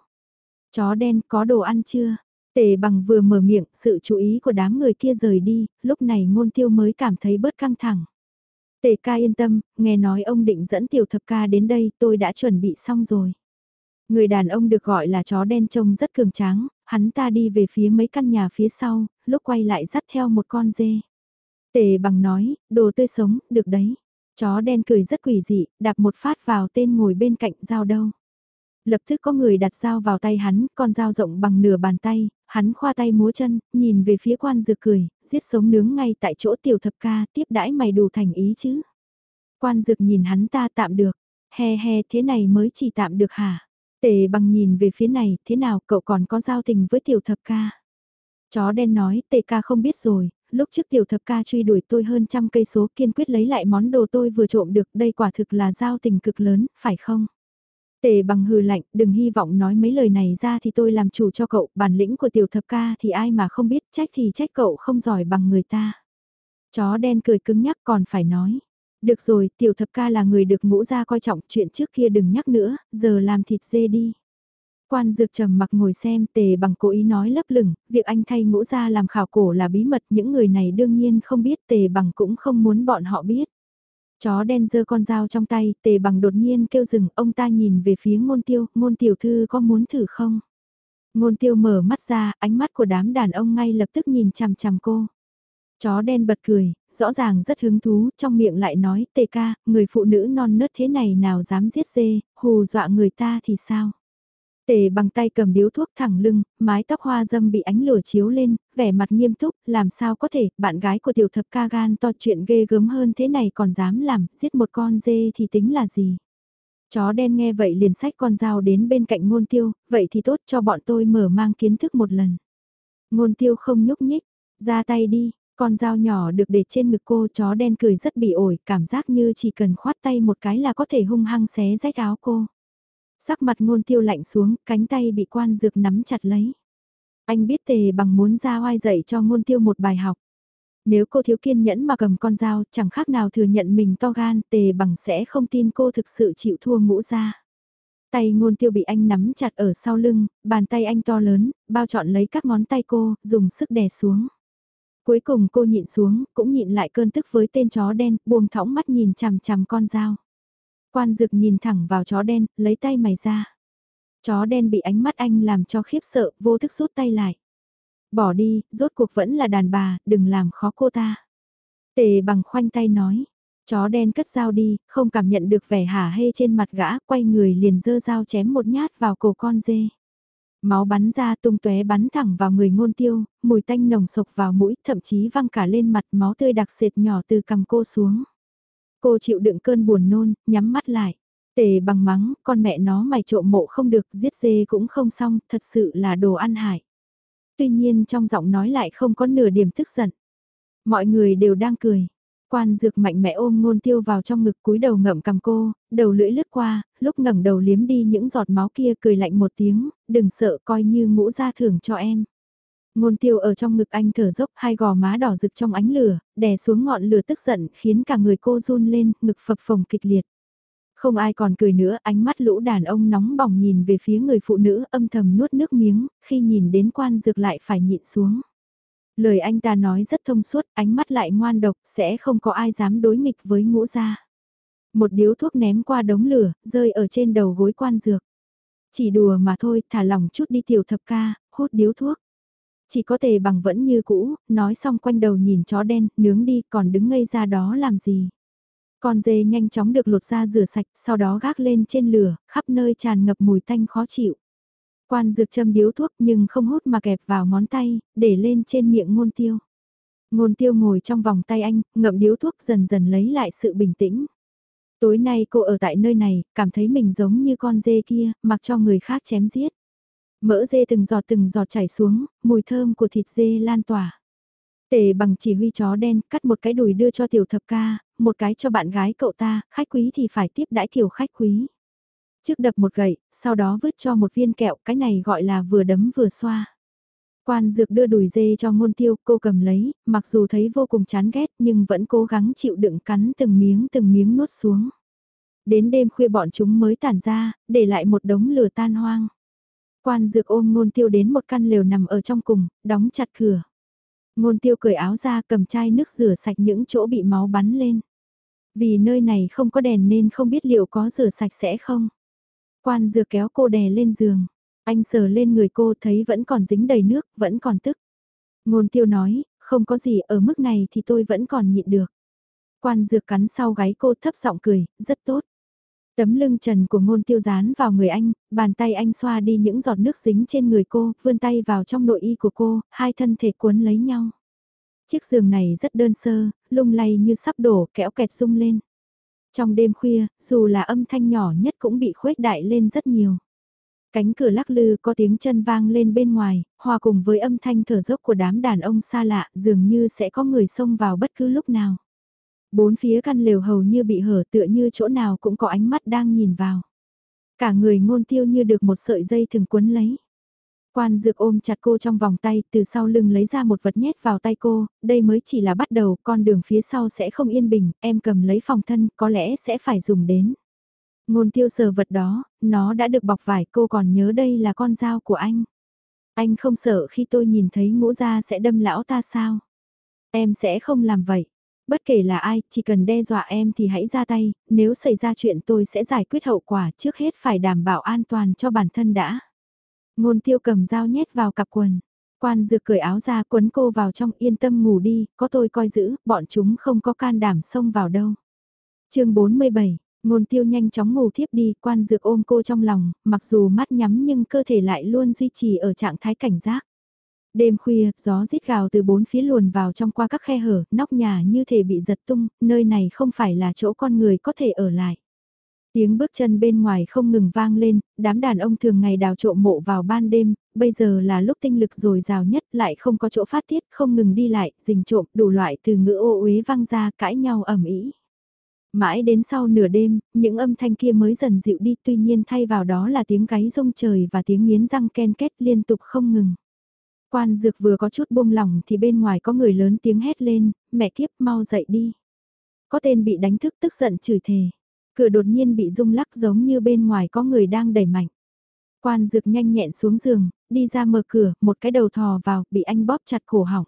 [SPEAKER 1] Chó đen có đồ ăn chưa? Tề bằng vừa mở miệng, sự chú ý của đám người kia rời đi, lúc này ngôn tiêu mới cảm thấy bớt căng thẳng. Tề ca yên tâm, nghe nói ông định dẫn tiểu thập ca đến đây, tôi đã chuẩn bị xong rồi. Người đàn ông được gọi là chó đen trông rất cường tráng, hắn ta đi về phía mấy căn nhà phía sau, lúc quay lại dắt theo một con dê. Tề bằng nói, đồ tươi sống, được đấy. Chó đen cười rất quỷ dị, đạp một phát vào tên ngồi bên cạnh dao đâu. Lập tức có người đặt dao vào tay hắn, con dao rộng bằng nửa bàn tay, hắn khoa tay múa chân, nhìn về phía quan dược cười, giết sống nướng ngay tại chỗ tiểu thập ca, tiếp đãi mày đủ thành ý chứ. Quan dược nhìn hắn ta tạm được, he he thế này mới chỉ tạm được hả? Tề bằng nhìn về phía này, thế nào cậu còn có giao tình với tiểu thập ca? Chó đen nói, tề ca không biết rồi, lúc trước tiểu thập ca truy đuổi tôi hơn trăm cây số kiên quyết lấy lại món đồ tôi vừa trộm được, đây quả thực là giao tình cực lớn, phải không? Tề bằng hừ lạnh, đừng hy vọng nói mấy lời này ra thì tôi làm chủ cho cậu, bản lĩnh của tiểu thập ca thì ai mà không biết, trách thì trách cậu không giỏi bằng người ta. Chó đen cười cứng nhắc còn phải nói. Được rồi, tiểu thập ca là người được ngũ ra coi trọng, chuyện trước kia đừng nhắc nữa, giờ làm thịt dê đi. Quan dược trầm mặc ngồi xem tề bằng cố ý nói lấp lửng, việc anh thay ngũ ra làm khảo cổ là bí mật, những người này đương nhiên không biết tề bằng cũng không muốn bọn họ biết. Chó đen giơ con dao trong tay, tề bằng đột nhiên kêu dừng, ông ta nhìn về phía ngôn tiêu, ngôn tiểu thư có muốn thử không? Ngôn tiêu mở mắt ra, ánh mắt của đám đàn ông ngay lập tức nhìn chằm chằm cô. Chó đen bật cười, rõ ràng rất hứng thú, trong miệng lại nói, tề ca, người phụ nữ non nớt thế này nào dám giết dê, hù dọa người ta thì sao? Tề bằng tay cầm điếu thuốc thẳng lưng, mái tóc hoa dâm bị ánh lửa chiếu lên, vẻ mặt nghiêm túc, làm sao có thể, bạn gái của tiểu thập ca gan to chuyện ghê gớm hơn thế này còn dám làm, giết một con dê thì tính là gì. Chó đen nghe vậy liền sách con dao đến bên cạnh ngôn tiêu, vậy thì tốt cho bọn tôi mở mang kiến thức một lần. Ngôn tiêu không nhúc nhích, ra tay đi, con dao nhỏ được để trên ngực cô chó đen cười rất bị ổi, cảm giác như chỉ cần khoát tay một cái là có thể hung hăng xé rách áo cô. Sắc mặt ngôn tiêu lạnh xuống, cánh tay bị quan dược nắm chặt lấy. Anh biết tề bằng muốn ra oai dạy cho ngôn tiêu một bài học. Nếu cô thiếu kiên nhẫn mà cầm con dao, chẳng khác nào thừa nhận mình to gan, tề bằng sẽ không tin cô thực sự chịu thua ngũ ra. Tay ngôn tiêu bị anh nắm chặt ở sau lưng, bàn tay anh to lớn, bao trọn lấy các ngón tay cô, dùng sức đè xuống. Cuối cùng cô nhịn xuống, cũng nhịn lại cơn tức với tên chó đen, buông thõng mắt nhìn chằm chằm con dao. Quan dực nhìn thẳng vào chó đen, lấy tay mày ra. Chó đen bị ánh mắt anh làm cho khiếp sợ, vô thức rút tay lại. Bỏ đi, rốt cuộc vẫn là đàn bà, đừng làm khó cô ta. Tề bằng khoanh tay nói. Chó đen cất dao đi, không cảm nhận được vẻ hả hê trên mặt gã, quay người liền dơ dao chém một nhát vào cổ con dê. Máu bắn ra tung tóe bắn thẳng vào người ngôn tiêu, mùi tanh nồng sộc vào mũi, thậm chí văng cả lên mặt máu tươi đặc sệt nhỏ từ cằm cô xuống. Cô chịu đựng cơn buồn nôn, nhắm mắt lại. Tề bằng mắng, con mẹ nó mày trộm mộ không được, giết dê cũng không xong, thật sự là đồ ăn hại. Tuy nhiên trong giọng nói lại không có nửa điểm tức giận. Mọi người đều đang cười. Quan dược mạnh mẽ ôm ngôn tiêu vào trong ngực cúi đầu ngậm cầm cô, đầu lưỡi lướt qua, lúc ngẩng đầu liếm đi những giọt máu kia cười lạnh một tiếng, đừng sợ coi như ngũ ra thưởng cho em. Ngôn tiêu ở trong ngực anh thở dốc hai gò má đỏ rực trong ánh lửa, đè xuống ngọn lửa tức giận khiến cả người cô run lên, ngực phập phồng kịch liệt. Không ai còn cười nữa, ánh mắt lũ đàn ông nóng bỏng nhìn về phía người phụ nữ âm thầm nuốt nước miếng, khi nhìn đến quan dược lại phải nhịn xuống. Lời anh ta nói rất thông suốt, ánh mắt lại ngoan độc, sẽ không có ai dám đối nghịch với ngũ gia. Một điếu thuốc ném qua đống lửa, rơi ở trên đầu gối quan dược. Chỉ đùa mà thôi, thả lòng chút đi tiểu thập ca, hút điếu thuốc. Chỉ có tề bằng vẫn như cũ, nói xong quanh đầu nhìn chó đen, nướng đi, còn đứng ngây ra đó làm gì. Con dê nhanh chóng được lột ra rửa sạch, sau đó gác lên trên lửa, khắp nơi tràn ngập mùi tanh khó chịu. Quan dược châm điếu thuốc nhưng không hút mà kẹp vào ngón tay, để lên trên miệng ngôn tiêu. Ngôn tiêu ngồi trong vòng tay anh, ngậm điếu thuốc dần dần lấy lại sự bình tĩnh. Tối nay cô ở tại nơi này, cảm thấy mình giống như con dê kia, mặc cho người khác chém giết. Mỡ dê từng giọt từng giọt chảy xuống, mùi thơm của thịt dê lan tỏa. Tề bằng chỉ huy chó đen, cắt một cái đùi đưa cho tiểu thập ca, một cái cho bạn gái cậu ta, khách quý thì phải tiếp đãi kiểu khách quý. Trước đập một gậy, sau đó vứt cho một viên kẹo, cái này gọi là vừa đấm vừa xoa. Quan dược đưa đùi dê cho ngôn tiêu, cô cầm lấy, mặc dù thấy vô cùng chán ghét nhưng vẫn cố gắng chịu đựng cắn từng miếng từng miếng nuốt xuống. Đến đêm khuya bọn chúng mới tản ra, để lại một đống lửa tan hoang. Quan dược ôm ngôn tiêu đến một căn lều nằm ở trong cùng, đóng chặt cửa. Ngôn tiêu cởi áo ra cầm chai nước rửa sạch những chỗ bị máu bắn lên. Vì nơi này không có đèn nên không biết liệu có rửa sạch sẽ không. Quan dược kéo cô đè lên giường. Anh sờ lên người cô thấy vẫn còn dính đầy nước, vẫn còn tức. Ngôn tiêu nói, không có gì ở mức này thì tôi vẫn còn nhịn được. Quan dược cắn sau gáy cô thấp giọng cười, rất tốt. Tấm lưng trần của ngôn tiêu dán vào người anh, bàn tay anh xoa đi những giọt nước dính trên người cô, vươn tay vào trong nội y của cô, hai thân thể cuốn lấy nhau. Chiếc giường này rất đơn sơ, lung lay như sắp đổ, kẽo kẹt rung lên. Trong đêm khuya, dù là âm thanh nhỏ nhất cũng bị khuếch đại lên rất nhiều. Cánh cửa lắc lư có tiếng chân vang lên bên ngoài, hòa cùng với âm thanh thở dốc của đám đàn ông xa lạ dường như sẽ có người xông vào bất cứ lúc nào. Bốn phía căn lều hầu như bị hở tựa như chỗ nào cũng có ánh mắt đang nhìn vào. Cả người ngôn tiêu như được một sợi dây thường quấn lấy. Quan dược ôm chặt cô trong vòng tay, từ sau lưng lấy ra một vật nhét vào tay cô, đây mới chỉ là bắt đầu, con đường phía sau sẽ không yên bình, em cầm lấy phòng thân, có lẽ sẽ phải dùng đến. Ngôn tiêu sờ vật đó, nó đã được bọc vải, cô còn nhớ đây là con dao của anh. Anh không sợ khi tôi nhìn thấy ngũ gia sẽ đâm lão ta sao? Em sẽ không làm vậy. Bất kể là ai, chỉ cần đe dọa em thì hãy ra tay, nếu xảy ra chuyện tôi sẽ giải quyết hậu quả trước hết phải đảm bảo an toàn cho bản thân đã. Ngôn tiêu cầm dao nhét vào cặp quần. Quan dược cởi áo ra quấn cô vào trong yên tâm ngủ đi, có tôi coi giữ, bọn chúng không có can đảm xông vào đâu. chương 47, ngôn tiêu nhanh chóng ngủ thiếp đi, quan dược ôm cô trong lòng, mặc dù mắt nhắm nhưng cơ thể lại luôn duy trì ở trạng thái cảnh giác. Đêm khuya, gió rít gào từ bốn phía luồn vào trong qua các khe hở, nóc nhà như thể bị giật tung, nơi này không phải là chỗ con người có thể ở lại. Tiếng bước chân bên ngoài không ngừng vang lên, đám đàn ông thường ngày đào trộm mộ vào ban đêm, bây giờ là lúc tinh lực dồi dào nhất lại không có chỗ phát tiết, không ngừng đi lại, rình trộm, đủ loại từ ngữ ô uế vang ra cãi nhau ẩm ý. Mãi đến sau nửa đêm, những âm thanh kia mới dần dịu đi tuy nhiên thay vào đó là tiếng gáy rông trời và tiếng nghiến răng ken két liên tục không ngừng. Quan dược vừa có chút buông lỏng thì bên ngoài có người lớn tiếng hét lên, mẹ kiếp mau dậy đi. Có tên bị đánh thức tức giận chửi thề. Cửa đột nhiên bị rung lắc giống như bên ngoài có người đang đẩy mạnh. Quan dược nhanh nhẹn xuống giường, đi ra mở cửa, một cái đầu thò vào, bị anh bóp chặt cổ họng.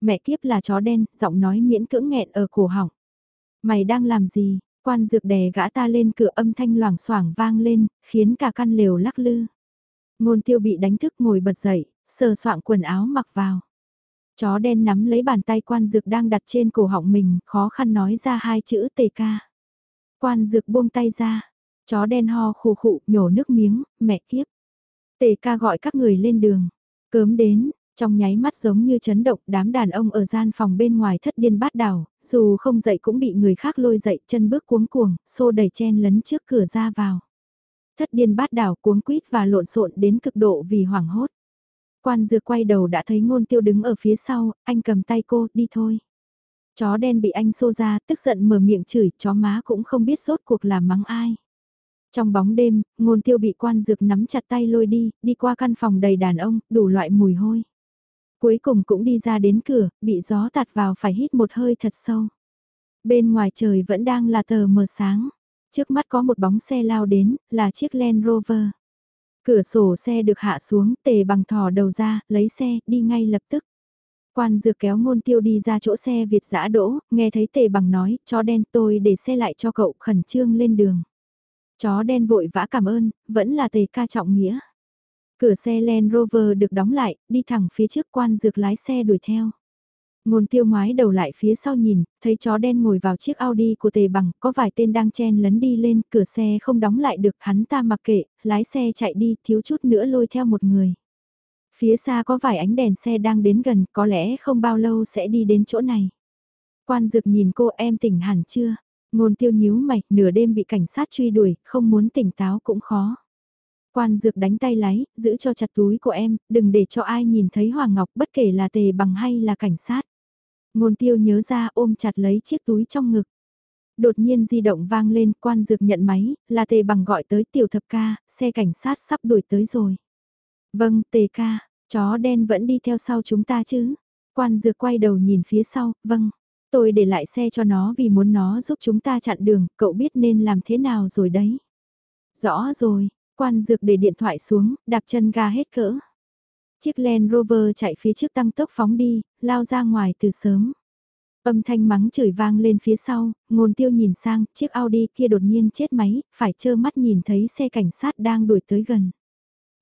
[SPEAKER 1] Mẹ kiếp là chó đen, giọng nói miễn cưỡng nghẹn ở cổ họng. Mày đang làm gì? Quan dược đè gã ta lên cửa âm thanh loảng xoảng vang lên, khiến cả căn lều lắc lư. Ngôn tiêu bị đánh thức ngồi bật dậy, sờ soạn quần áo mặc vào. Chó đen nắm lấy bàn tay quan dược đang đặt trên cổ họng mình, khó khăn nói ra hai chữ tề ca. Quan dược buông tay ra, chó đen ho khù khụ, nhổ nước miếng, mẹ kiếp. Tề ca gọi các người lên đường, cớm đến, trong nháy mắt giống như chấn động đám đàn ông ở gian phòng bên ngoài thất điên bát đảo, dù không dậy cũng bị người khác lôi dậy chân bước cuống cuồng, xô đẩy chen lấn trước cửa ra vào. Thất điên bát đảo cuống quýt và lộn xộn đến cực độ vì hoảng hốt. Quan dược quay đầu đã thấy ngôn tiêu đứng ở phía sau, anh cầm tay cô, đi thôi. Chó đen bị anh xô ra, tức giận mở miệng chửi, chó má cũng không biết rốt cuộc là mắng ai. Trong bóng đêm, ngôn tiêu bị quan dược nắm chặt tay lôi đi, đi qua căn phòng đầy đàn ông, đủ loại mùi hôi. Cuối cùng cũng đi ra đến cửa, bị gió tạt vào phải hít một hơi thật sâu. Bên ngoài trời vẫn đang là tờ mờ sáng. Trước mắt có một bóng xe lao đến, là chiếc Land Rover. Cửa sổ xe được hạ xuống, tề bằng thò đầu ra, lấy xe, đi ngay lập tức. Quan dược kéo ngôn tiêu đi ra chỗ xe Việt giã đỗ, nghe thấy tề bằng nói, chó đen tôi để xe lại cho cậu khẩn trương lên đường. Chó đen vội vã cảm ơn, vẫn là tề ca trọng nghĩa. Cửa xe Land Rover được đóng lại, đi thẳng phía trước quan dược lái xe đuổi theo. Ngôn tiêu ngoái đầu lại phía sau nhìn, thấy chó đen ngồi vào chiếc Audi của tề bằng, có vài tên đang chen lấn đi lên, cửa xe không đóng lại được, hắn ta mặc kệ, lái xe chạy đi, thiếu chút nữa lôi theo một người. Phía xa có vài ánh đèn xe đang đến gần, có lẽ không bao lâu sẽ đi đến chỗ này. Quan dực nhìn cô em tỉnh hẳn chưa? Ngôn tiêu nhíu mày, nửa đêm bị cảnh sát truy đuổi, không muốn tỉnh táo cũng khó. Quan dược đánh tay lái, giữ cho chặt túi của em, đừng để cho ai nhìn thấy Hoàng Ngọc bất kể là tề bằng hay là cảnh sát. Ngôn tiêu nhớ ra ôm chặt lấy chiếc túi trong ngực. Đột nhiên di động vang lên, quan dược nhận máy, là tề bằng gọi tới tiểu thập ca, xe cảnh sát sắp đuổi tới rồi. Vâng, tề ca, chó đen vẫn đi theo sau chúng ta chứ. Quan dược quay đầu nhìn phía sau, vâng. Tôi để lại xe cho nó vì muốn nó giúp chúng ta chặn đường, cậu biết nên làm thế nào rồi đấy. Rõ rồi, quan dược để điện thoại xuống, đạp chân ga hết cỡ. Chiếc Land Rover chạy phía trước tăng tốc phóng đi, lao ra ngoài từ sớm. Âm thanh mắng chửi vang lên phía sau, ngôn tiêu nhìn sang, chiếc Audi kia đột nhiên chết máy, phải trơ mắt nhìn thấy xe cảnh sát đang đuổi tới gần.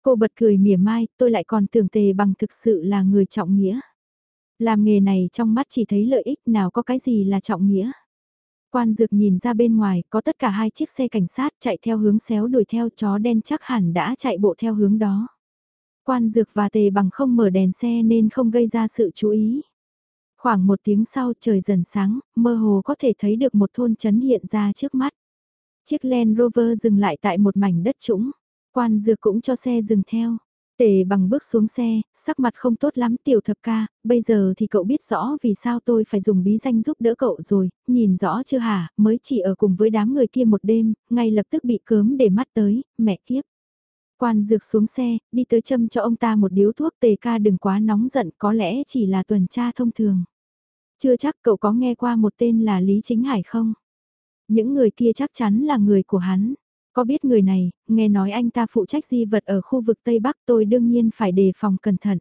[SPEAKER 1] Cô bật cười mỉa mai, tôi lại còn tưởng tề bằng thực sự là người trọng nghĩa. Làm nghề này trong mắt chỉ thấy lợi ích nào có cái gì là trọng nghĩa. Quan dược nhìn ra bên ngoài, có tất cả hai chiếc xe cảnh sát chạy theo hướng xéo đuổi theo chó đen chắc hẳn đã chạy bộ theo hướng đó. Quan dược và tề bằng không mở đèn xe nên không gây ra sự chú ý. Khoảng một tiếng sau trời dần sáng, mơ hồ có thể thấy được một thôn chấn hiện ra trước mắt. Chiếc Land Rover dừng lại tại một mảnh đất trũng. Quan dược cũng cho xe dừng theo. Tề bằng bước xuống xe, sắc mặt không tốt lắm tiểu thập ca, bây giờ thì cậu biết rõ vì sao tôi phải dùng bí danh giúp đỡ cậu rồi, nhìn rõ chưa hả, mới chỉ ở cùng với đám người kia một đêm, ngay lập tức bị cớm để mắt tới, mẹ kiếp. Quan dược xuống xe, đi tới châm cho ông ta một điếu thuốc tề ca đừng quá nóng giận có lẽ chỉ là tuần tra thông thường. Chưa chắc cậu có nghe qua một tên là Lý Chính Hải không? Những người kia chắc chắn là người của hắn. Có biết người này, nghe nói anh ta phụ trách di vật ở khu vực Tây Bắc tôi đương nhiên phải đề phòng cẩn thận.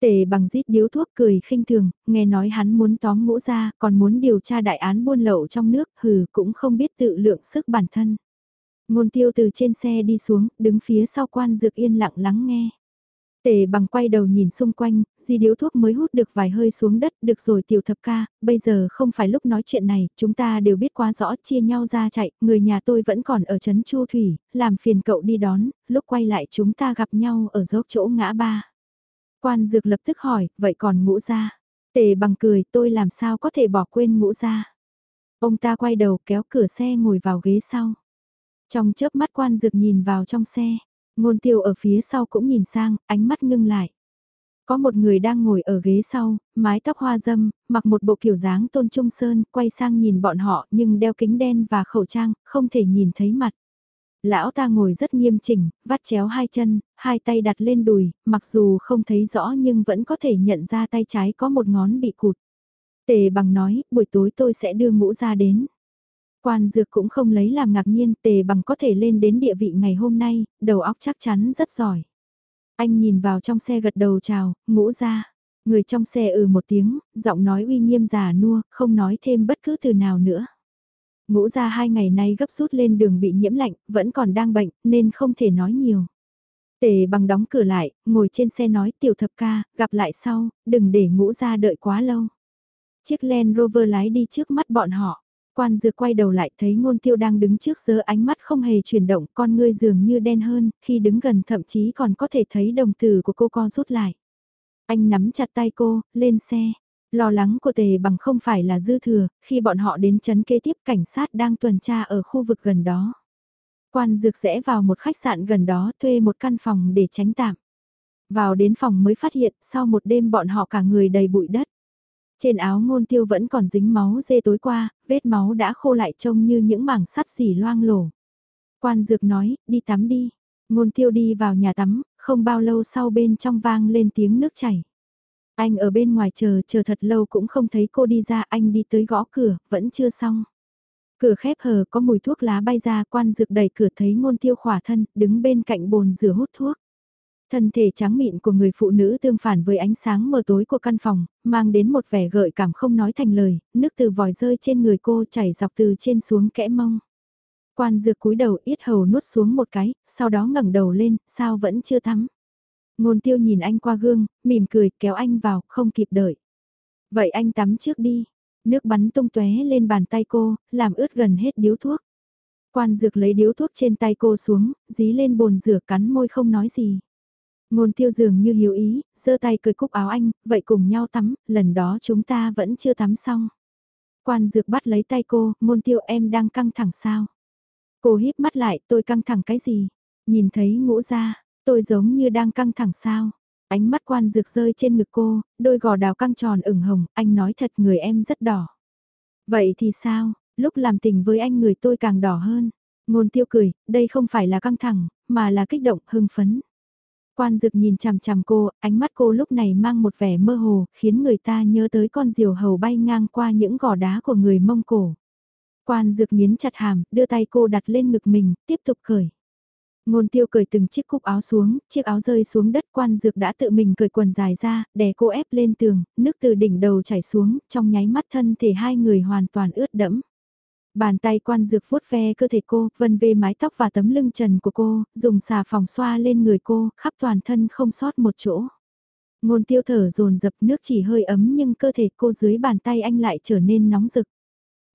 [SPEAKER 1] Tề bằng rít điếu thuốc cười khinh thường, nghe nói hắn muốn tóm ngũ ra, còn muốn điều tra đại án buôn lậu trong nước, hừ cũng không biết tự lượng sức bản thân. Ngôn tiêu từ trên xe đi xuống, đứng phía sau quan dược yên lặng lắng nghe. Tề bằng quay đầu nhìn xung quanh, di điếu thuốc mới hút được vài hơi xuống đất, được rồi tiểu thập ca, bây giờ không phải lúc nói chuyện này, chúng ta đều biết quá rõ chia nhau ra chạy, người nhà tôi vẫn còn ở Trấn Chu Thủy, làm phiền cậu đi đón, lúc quay lại chúng ta gặp nhau ở dốc chỗ ngã ba. Quan dược lập tức hỏi, vậy còn ngũ ra? Tề bằng cười, tôi làm sao có thể bỏ quên ngũ ra? Ông ta quay đầu kéo cửa xe ngồi vào ghế sau. Trong chớp mắt quan dược nhìn vào trong xe, ngôn tiêu ở phía sau cũng nhìn sang, ánh mắt ngưng lại. Có một người đang ngồi ở ghế sau, mái tóc hoa dâm, mặc một bộ kiểu dáng tôn trung sơn, quay sang nhìn bọn họ nhưng đeo kính đen và khẩu trang, không thể nhìn thấy mặt. Lão ta ngồi rất nghiêm chỉnh, vắt chéo hai chân, hai tay đặt lên đùi, mặc dù không thấy rõ nhưng vẫn có thể nhận ra tay trái có một ngón bị cụt. Tề bằng nói, buổi tối tôi sẽ đưa ngũ ra đến. Quan dược cũng không lấy làm ngạc nhiên tề bằng có thể lên đến địa vị ngày hôm nay, đầu óc chắc chắn rất giỏi. Anh nhìn vào trong xe gật đầu chào, ngũ ra. Người trong xe ừ một tiếng, giọng nói uy nghiêm già nua, không nói thêm bất cứ từ nào nữa. Ngũ ra hai ngày nay gấp rút lên đường bị nhiễm lạnh, vẫn còn đang bệnh, nên không thể nói nhiều. Tề bằng đóng cửa lại, ngồi trên xe nói tiểu thập ca, gặp lại sau, đừng để ngũ ra đợi quá lâu. Chiếc Land Rover lái đi trước mắt bọn họ. Quan dược quay đầu lại thấy ngôn tiêu đang đứng trước giờ ánh mắt không hề chuyển động, con ngươi dường như đen hơn, khi đứng gần thậm chí còn có thể thấy đồng tử của cô co rút lại. Anh nắm chặt tay cô, lên xe. Lo lắng của tề bằng không phải là dư thừa, khi bọn họ đến chấn kế tiếp cảnh sát đang tuần tra ở khu vực gần đó. Quan dược rẽ vào một khách sạn gần đó thuê một căn phòng để tránh tạm. Vào đến phòng mới phát hiện sau một đêm bọn họ cả người đầy bụi đất. Trên áo ngôn tiêu vẫn còn dính máu dê tối qua, vết máu đã khô lại trông như những mảng sắt xỉ loang lổ. Quan dược nói, đi tắm đi. Ngôn tiêu đi vào nhà tắm, không bao lâu sau bên trong vang lên tiếng nước chảy. Anh ở bên ngoài chờ, chờ thật lâu cũng không thấy cô đi ra, anh đi tới gõ cửa, vẫn chưa xong. Cửa khép hờ có mùi thuốc lá bay ra, quan dược đẩy cửa thấy ngôn tiêu khỏa thân, đứng bên cạnh bồn rửa hút thuốc. Thân thể trắng mịn của người phụ nữ tương phản với ánh sáng mờ tối của căn phòng, mang đến một vẻ gợi cảm không nói thành lời, nước từ vòi rơi trên người cô chảy dọc từ trên xuống kẽ mông. Quan dược cúi đầu ít hầu nuốt xuống một cái, sau đó ngẩng đầu lên, sao vẫn chưa tắm. Ngôn tiêu nhìn anh qua gương, mỉm cười kéo anh vào, không kịp đợi. Vậy anh tắm trước đi. Nước bắn tung tóe lên bàn tay cô, làm ướt gần hết điếu thuốc. Quan dược lấy điếu thuốc trên tay cô xuống, dí lên bồn rửa cắn môi không nói gì. Ngôn tiêu dường như hiểu ý, giơ tay cười cúc áo anh, vậy cùng nhau tắm, lần đó chúng ta vẫn chưa tắm xong. Quan dược bắt lấy tay cô, ngôn tiêu em đang căng thẳng sao? Cô híp mắt lại, tôi căng thẳng cái gì? Nhìn thấy ngũ ra, tôi giống như đang căng thẳng sao? Ánh mắt quan dược rơi trên ngực cô, đôi gò đào căng tròn ửng hồng, anh nói thật người em rất đỏ. Vậy thì sao, lúc làm tình với anh người tôi càng đỏ hơn. Ngôn tiêu cười, đây không phải là căng thẳng, mà là kích động, hưng phấn. Quan dực nhìn chằm chằm cô, ánh mắt cô lúc này mang một vẻ mơ hồ, khiến người ta nhớ tới con diều hầu bay ngang qua những gò đá của người Mông Cổ. Quan dực nghiến chặt hàm, đưa tay cô đặt lên ngực mình, tiếp tục cởi. Ngôn tiêu cởi từng chiếc cúc áo xuống, chiếc áo rơi xuống đất quan dược đã tự mình cởi quần dài ra, đè cô ép lên tường, nước từ đỉnh đầu chảy xuống, trong nháy mắt thân thể hai người hoàn toàn ướt đẫm. Bàn tay quan dược vuốt ve cơ thể cô, vân về mái tóc và tấm lưng trần của cô, dùng xà phòng xoa lên người cô, khắp toàn thân không sót một chỗ. Ngôn tiêu thở dồn dập nước chỉ hơi ấm nhưng cơ thể cô dưới bàn tay anh lại trở nên nóng rực.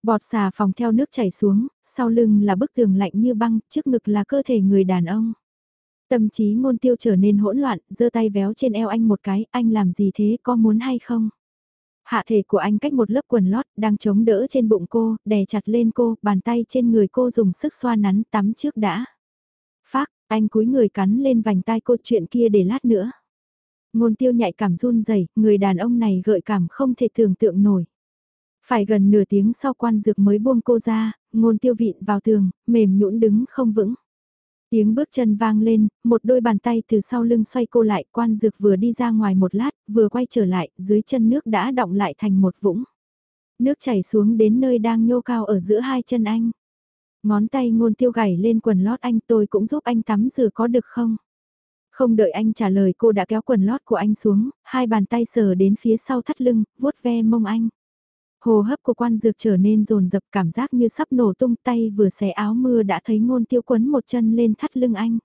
[SPEAKER 1] Bọt xà phòng theo nước chảy xuống, sau lưng là bức tường lạnh như băng, trước ngực là cơ thể người đàn ông. Tâm trí ngôn tiêu trở nên hỗn loạn, giơ tay véo trên eo anh một cái, anh làm gì thế, có muốn hay không? Hạ thể của anh cách một lớp quần lót, đang chống đỡ trên bụng cô, đè chặt lên cô, bàn tay trên người cô dùng sức xoa nắn tắm trước đã. Phác, anh cúi người cắn lên vành tai cô chuyện kia để lát nữa. Ngôn tiêu nhạy cảm run rẩy người đàn ông này gợi cảm không thể tưởng tượng nổi. Phải gần nửa tiếng sau quan dược mới buông cô ra, ngôn tiêu vịn vào tường, mềm nhũn đứng không vững. Tiếng bước chân vang lên, một đôi bàn tay từ sau lưng xoay cô lại, quan dược vừa đi ra ngoài một lát, vừa quay trở lại, dưới chân nước đã động lại thành một vũng. Nước chảy xuống đến nơi đang nhô cao ở giữa hai chân anh. Ngón tay ngôn tiêu gảy lên quần lót anh tôi cũng giúp anh tắm rửa có được không? Không đợi anh trả lời cô đã kéo quần lót của anh xuống, hai bàn tay sờ đến phía sau thắt lưng, vuốt ve mông anh. Hồ hấp của quan dược trở nên rồn rập cảm giác như sắp nổ tung tay vừa xé áo mưa đã thấy ngôn tiêu quấn một chân lên thắt lưng anh.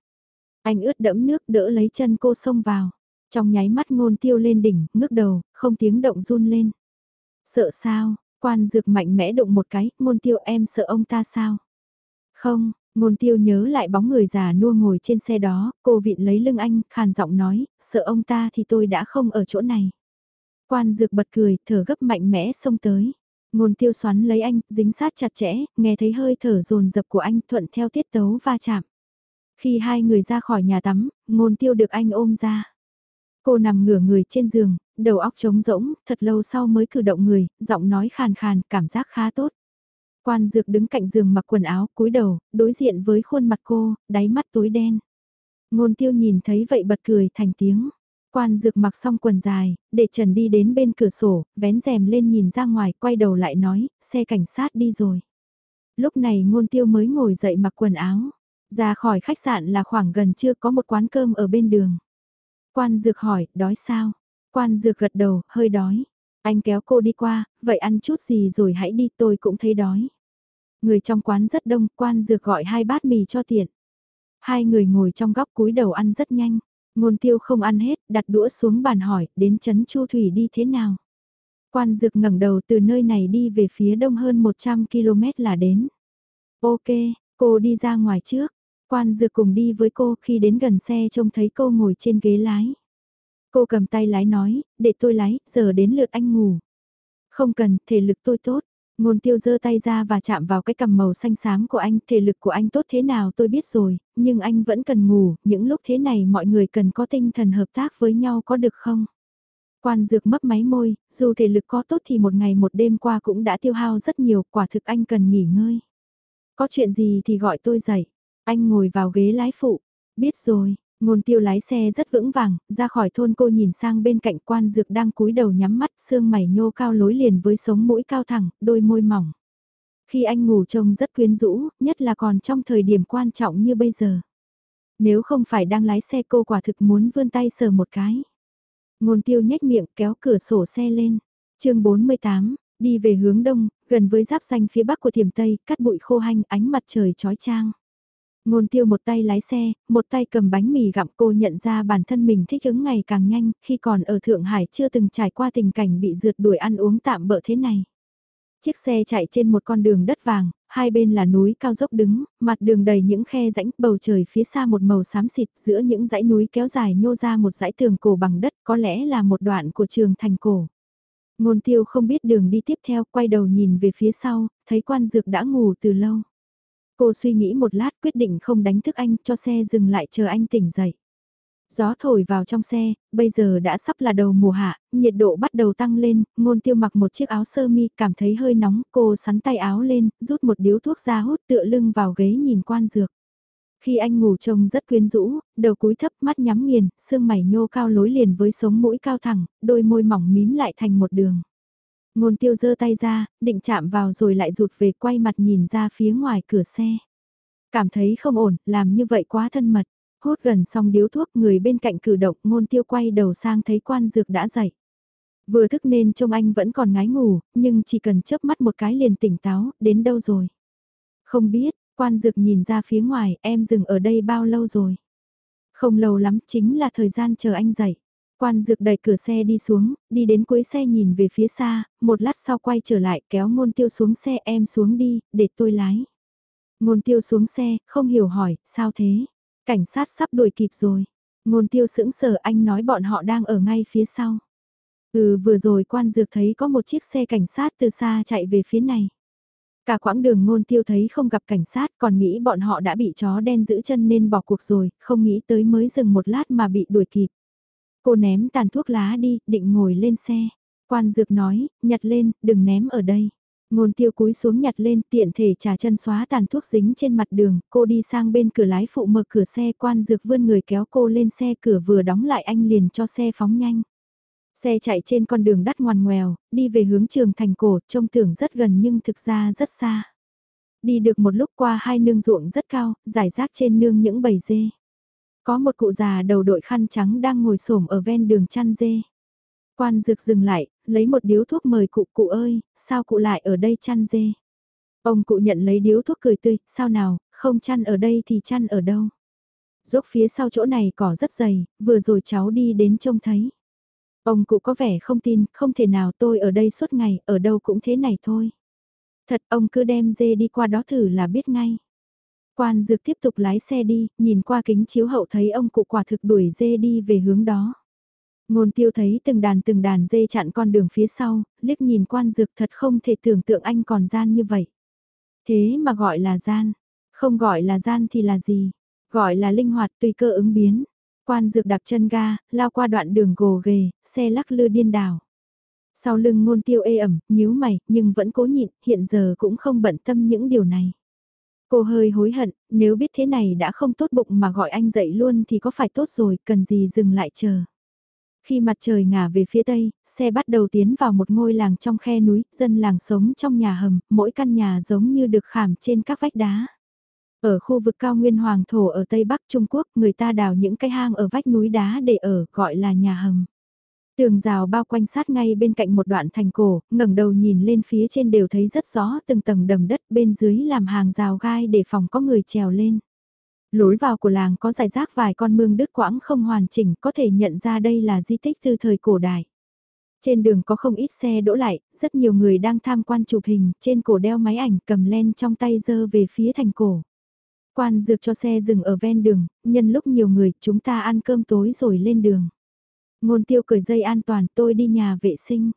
[SPEAKER 1] Anh ướt đẫm nước đỡ lấy chân cô xông vào. Trong nháy mắt ngôn tiêu lên đỉnh, ngước đầu, không tiếng động run lên. Sợ sao, quan dược mạnh mẽ động một cái, ngôn tiêu em sợ ông ta sao? Không, ngôn tiêu nhớ lại bóng người già nua ngồi trên xe đó, cô vịn lấy lưng anh, khàn giọng nói, sợ ông ta thì tôi đã không ở chỗ này. Quan dược bật cười, thở gấp mạnh mẽ xông tới. Ngôn tiêu xoắn lấy anh, dính sát chặt chẽ, nghe thấy hơi thở rồn rập của anh thuận theo tiết tấu va chạm. Khi hai người ra khỏi nhà tắm, ngôn tiêu được anh ôm ra. Cô nằm ngửa người trên giường, đầu óc trống rỗng, thật lâu sau mới cử động người, giọng nói khàn khàn, cảm giác khá tốt. Quan dược đứng cạnh giường mặc quần áo, cúi đầu, đối diện với khuôn mặt cô, đáy mắt tối đen. Ngôn tiêu nhìn thấy vậy bật cười thành tiếng. Quan dược mặc xong quần dài, để Trần đi đến bên cửa sổ, vén rèm lên nhìn ra ngoài, quay đầu lại nói, xe cảnh sát đi rồi. Lúc này ngôn tiêu mới ngồi dậy mặc quần áo. Ra khỏi khách sạn là khoảng gần chưa có một quán cơm ở bên đường. Quan dược hỏi, đói sao? Quan dược gật đầu, hơi đói. Anh kéo cô đi qua, vậy ăn chút gì rồi hãy đi tôi cũng thấy đói. Người trong quán rất đông, quan dược gọi hai bát mì cho tiện. Hai người ngồi trong góc cúi đầu ăn rất nhanh. Ngôn tiêu không ăn hết, đặt đũa xuống bàn hỏi, đến chấn Chu Thủy đi thế nào? Quan dược ngẩng đầu từ nơi này đi về phía đông hơn 100 km là đến. Ok, cô đi ra ngoài trước. Quan dược cùng đi với cô khi đến gần xe trông thấy cô ngồi trên ghế lái. Cô cầm tay lái nói, để tôi lái, giờ đến lượt anh ngủ. Không cần, thể lực tôi tốt. Ngôn tiêu giơ tay ra và chạm vào cái cầm màu xanh xám của anh, thể lực của anh tốt thế nào tôi biết rồi, nhưng anh vẫn cần ngủ, những lúc thế này mọi người cần có tinh thần hợp tác với nhau có được không? Quan dược mấp máy môi, dù thể lực có tốt thì một ngày một đêm qua cũng đã tiêu hao rất nhiều, quả thực anh cần nghỉ ngơi. Có chuyện gì thì gọi tôi dậy, anh ngồi vào ghế lái phụ, biết rồi, Ngôn tiêu lái xe rất vững vàng, ra khỏi thôn cô nhìn sang bên cạnh quan dược đang cúi đầu nhắm mắt, xương mày nhô cao lối liền với sống mũi cao thẳng, đôi môi mỏng. Khi anh ngủ trông rất quyến rũ, nhất là còn trong thời điểm quan trọng như bây giờ. Nếu không phải đang lái xe cô quả thực muốn vươn tay sờ một cái. Ngôn tiêu nhếch miệng kéo cửa sổ xe lên. chương 48, đi về hướng đông, gần với giáp danh phía bắc của thiểm Tây, cắt bụi khô hanh ánh mặt trời chói trang. Ngôn tiêu một tay lái xe, một tay cầm bánh mì gặm cô nhận ra bản thân mình thích ứng ngày càng nhanh, khi còn ở Thượng Hải chưa từng trải qua tình cảnh bị rượt đuổi ăn uống tạm bỡ thế này. Chiếc xe chạy trên một con đường đất vàng, hai bên là núi cao dốc đứng, mặt đường đầy những khe rãnh, bầu trời phía xa một màu xám xịt, giữa những dãy núi kéo dài nhô ra một dãy tường cổ bằng đất, có lẽ là một đoạn của trường thành cổ. Ngôn tiêu không biết đường đi tiếp theo, quay đầu nhìn về phía sau, thấy quan dược đã ngủ từ lâu. Cô suy nghĩ một lát quyết định không đánh thức anh cho xe dừng lại chờ anh tỉnh dậy. Gió thổi vào trong xe, bây giờ đã sắp là đầu mùa hạ, nhiệt độ bắt đầu tăng lên, ngôn tiêu mặc một chiếc áo sơ mi cảm thấy hơi nóng, cô sắn tay áo lên, rút một điếu thuốc ra hút tựa lưng vào ghế nhìn quan dược. Khi anh ngủ trông rất quyến rũ, đầu cúi thấp mắt nhắm nghiền, xương mày nhô cao lối liền với sống mũi cao thẳng, đôi môi mỏng mím lại thành một đường. Ngôn tiêu giơ tay ra, định chạm vào rồi lại rụt về quay mặt nhìn ra phía ngoài cửa xe. Cảm thấy không ổn, làm như vậy quá thân mật. Hút gần xong điếu thuốc người bên cạnh cử động ngôn tiêu quay đầu sang thấy quan dược đã dậy. Vừa thức nên trông anh vẫn còn ngái ngủ, nhưng chỉ cần chớp mắt một cái liền tỉnh táo, đến đâu rồi? Không biết, quan dược nhìn ra phía ngoài, em dừng ở đây bao lâu rồi? Không lâu lắm, chính là thời gian chờ anh dậy. Quan dược đẩy cửa xe đi xuống, đi đến cuối xe nhìn về phía xa, một lát sau quay trở lại kéo ngôn tiêu xuống xe em xuống đi, để tôi lái. Ngôn tiêu xuống xe, không hiểu hỏi, sao thế? Cảnh sát sắp đuổi kịp rồi. Ngôn tiêu sững sờ anh nói bọn họ đang ở ngay phía sau. Ừ vừa rồi quan dược thấy có một chiếc xe cảnh sát từ xa chạy về phía này. Cả quãng đường ngôn tiêu thấy không gặp cảnh sát còn nghĩ bọn họ đã bị chó đen giữ chân nên bỏ cuộc rồi, không nghĩ tới mới dừng một lát mà bị đuổi kịp. Cô ném tàn thuốc lá đi, định ngồi lên xe. Quan dược nói, nhặt lên, đừng ném ở đây. Ngôn tiêu cúi xuống nhặt lên tiện thể trà chân xóa tàn thuốc dính trên mặt đường, cô đi sang bên cửa lái phụ mở cửa xe quan dược vươn người kéo cô lên xe cửa vừa đóng lại anh liền cho xe phóng nhanh. Xe chạy trên con đường đắt ngoằn ngoèo, đi về hướng trường thành cổ, trông tưởng rất gần nhưng thực ra rất xa. Đi được một lúc qua hai nương ruộng rất cao, giải rác trên nương những bầy dê. Có một cụ già đầu đội khăn trắng đang ngồi xổm ở ven đường chăn dê. Quan dược dừng lại, lấy một điếu thuốc mời cụ cụ ơi, sao cụ lại ở đây chăn dê? Ông cụ nhận lấy điếu thuốc cười tươi, sao nào, không chăn ở đây thì chăn ở đâu? Dốc phía sau chỗ này cỏ rất dày, vừa rồi cháu đi đến trông thấy. Ông cụ có vẻ không tin, không thể nào tôi ở đây suốt ngày, ở đâu cũng thế này thôi. Thật ông cứ đem dê đi qua đó thử là biết ngay. Quan dược tiếp tục lái xe đi, nhìn qua kính chiếu hậu thấy ông cụ quả thực đuổi dê đi về hướng đó. Ngôn tiêu thấy từng đàn từng đàn dê chặn con đường phía sau, liếc nhìn quan dược thật không thể tưởng tượng anh còn gian như vậy. Thế mà gọi là gian, không gọi là gian thì là gì, gọi là linh hoạt tùy cơ ứng biến. Quan dược đạp chân ga, lao qua đoạn đường gồ ghề, xe lắc lư điên đảo. Sau lưng ngôn tiêu ê ẩm, nhíu mày, nhưng vẫn cố nhịn, hiện giờ cũng không bận tâm những điều này. Cô hơi hối hận, nếu biết thế này đã không tốt bụng mà gọi anh dậy luôn thì có phải tốt rồi, cần gì dừng lại chờ. Khi mặt trời ngả về phía tây, xe bắt đầu tiến vào một ngôi làng trong khe núi, dân làng sống trong nhà hầm, mỗi căn nhà giống như được khảm trên các vách đá. Ở khu vực cao nguyên hoàng thổ ở Tây Bắc Trung Quốc, người ta đào những cái hang ở vách núi đá để ở, gọi là nhà hầm. Tường rào bao quanh sát ngay bên cạnh một đoạn thành cổ, ngẩng đầu nhìn lên phía trên đều thấy rất rõ từng tầng đầm đất bên dưới làm hàng rào gai để phòng có người trèo lên. Lối vào của làng có giải rác vài con mương đứt quãng không hoàn chỉnh có thể nhận ra đây là di tích từ thời cổ đại. Trên đường có không ít xe đỗ lại, rất nhiều người đang tham quan chụp hình, trên cổ đeo máy ảnh cầm len trong tay dơ về phía thành cổ. Quan dược cho xe dừng ở ven đường, nhân lúc nhiều người chúng ta ăn cơm tối rồi lên đường. Ngôn tiêu cởi dây an toàn tôi đi nhà vệ sinh.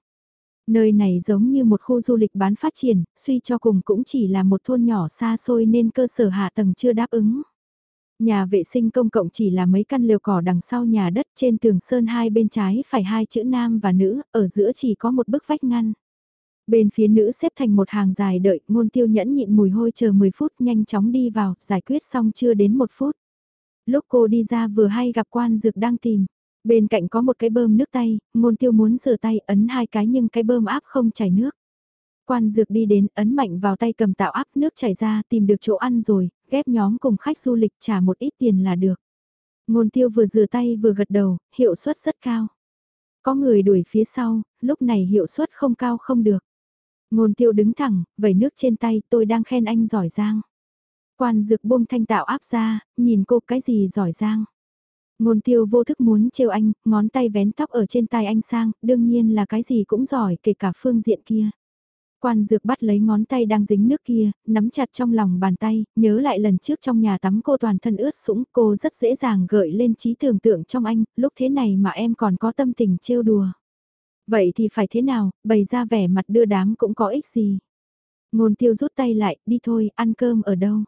[SPEAKER 1] Nơi này giống như một khu du lịch bán phát triển, suy cho cùng cũng chỉ là một thôn nhỏ xa xôi nên cơ sở hạ tầng chưa đáp ứng. Nhà vệ sinh công cộng chỉ là mấy căn lều cỏ đằng sau nhà đất trên tường sơn hai bên trái phải hai chữ nam và nữ, ở giữa chỉ có một bức vách ngăn. Bên phía nữ xếp thành một hàng dài đợi, ngôn tiêu nhẫn nhịn mùi hôi chờ 10 phút nhanh chóng đi vào, giải quyết xong chưa đến một phút. Lúc cô đi ra vừa hay gặp quan dược đang tìm. Bên cạnh có một cái bơm nước tay, ngôn tiêu muốn rửa tay ấn hai cái nhưng cái bơm áp không chảy nước. Quan dược đi đến ấn mạnh vào tay cầm tạo áp nước chảy ra tìm được chỗ ăn rồi, ghép nhóm cùng khách du lịch trả một ít tiền là được. Ngôn tiêu vừa rửa tay vừa gật đầu, hiệu suất rất cao. Có người đuổi phía sau, lúc này hiệu suất không cao không được. Ngôn tiêu đứng thẳng, vẩy nước trên tay tôi đang khen anh giỏi giang. Quan dược buông thanh tạo áp ra, nhìn cô cái gì giỏi giang. Ngôn tiêu vô thức muốn trêu anh, ngón tay vén tóc ở trên tay anh sang, đương nhiên là cái gì cũng giỏi kể cả phương diện kia. Quan dược bắt lấy ngón tay đang dính nước kia, nắm chặt trong lòng bàn tay, nhớ lại lần trước trong nhà tắm cô toàn thân ướt sũng, cô rất dễ dàng gợi lên trí tưởng tượng trong anh, lúc thế này mà em còn có tâm tình trêu đùa. Vậy thì phải thế nào, bày ra vẻ mặt đưa đám cũng có ích gì. Ngôn tiêu rút tay lại, đi thôi, ăn cơm ở đâu.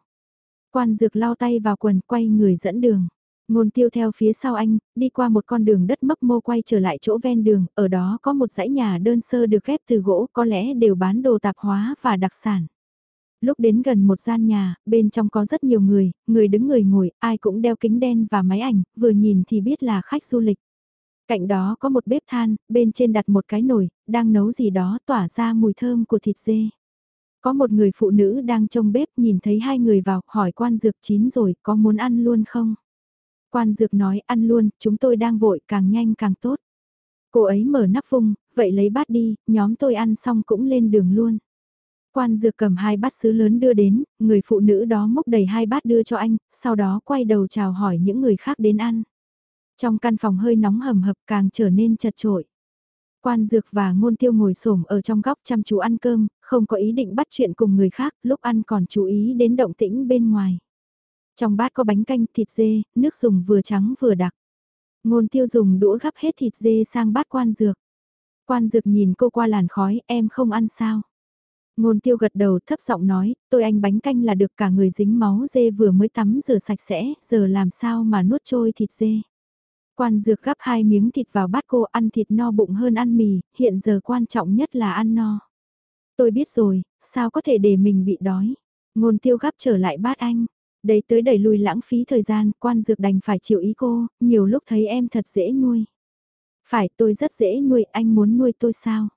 [SPEAKER 1] Quan dược lau tay vào quần, quay người dẫn đường. Ngôn tiêu theo phía sau anh, đi qua một con đường đất mấp mô quay trở lại chỗ ven đường, ở đó có một dãy nhà đơn sơ được ghép từ gỗ có lẽ đều bán đồ tạp hóa và đặc sản. Lúc đến gần một gian nhà, bên trong có rất nhiều người, người đứng người ngồi, ai cũng đeo kính đen và máy ảnh, vừa nhìn thì biết là khách du lịch. Cạnh đó có một bếp than, bên trên đặt một cái nồi, đang nấu gì đó tỏa ra mùi thơm của thịt dê. Có một người phụ nữ đang trông bếp nhìn thấy hai người vào, hỏi quan dược chín rồi, có muốn ăn luôn không? Quan dược nói ăn luôn, chúng tôi đang vội, càng nhanh càng tốt. Cô ấy mở nắp vung, vậy lấy bát đi, nhóm tôi ăn xong cũng lên đường luôn. Quan dược cầm hai bát sứ lớn đưa đến, người phụ nữ đó múc đầy hai bát đưa cho anh, sau đó quay đầu chào hỏi những người khác đến ăn. Trong căn phòng hơi nóng hầm hập càng trở nên chật trội. Quan dược và ngôn tiêu ngồi xổm ở trong góc chăm chú ăn cơm, không có ý định bắt chuyện cùng người khác, lúc ăn còn chú ý đến động tĩnh bên ngoài. Trong bát có bánh canh thịt dê, nước dùng vừa trắng vừa đặc. Ngôn tiêu dùng đũa gắp hết thịt dê sang bát quan dược. Quan dược nhìn cô qua làn khói, em không ăn sao? Ngôn tiêu gật đầu thấp giọng nói, tôi anh bánh canh là được cả người dính máu dê vừa mới tắm rửa sạch sẽ, giờ làm sao mà nuốt trôi thịt dê. Quan dược gắp hai miếng thịt vào bát cô ăn thịt no bụng hơn ăn mì, hiện giờ quan trọng nhất là ăn no. Tôi biết rồi, sao có thể để mình bị đói. Ngôn tiêu gắp trở lại bát anh. Đấy tới đẩy lùi lãng phí thời gian, quan dược đành phải chịu ý cô, nhiều lúc thấy em thật dễ nuôi. Phải tôi rất dễ nuôi, anh muốn nuôi tôi sao?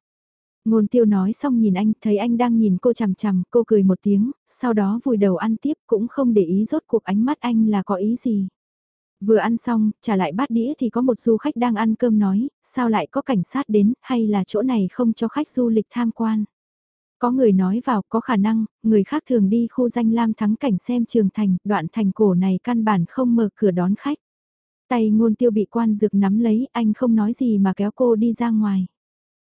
[SPEAKER 1] Ngôn tiêu nói xong nhìn anh, thấy anh đang nhìn cô chằm chằm, cô cười một tiếng, sau đó vùi đầu ăn tiếp cũng không để ý rốt cuộc ánh mắt anh là có ý gì. Vừa ăn xong, trả lại bát đĩa thì có một du khách đang ăn cơm nói, sao lại có cảnh sát đến, hay là chỗ này không cho khách du lịch tham quan. Có người nói vào có khả năng, người khác thường đi khu danh lam thắng cảnh xem trường thành, đoạn thành cổ này căn bản không mở cửa đón khách. Tay ngôn tiêu bị quan dược nắm lấy, anh không nói gì mà kéo cô đi ra ngoài.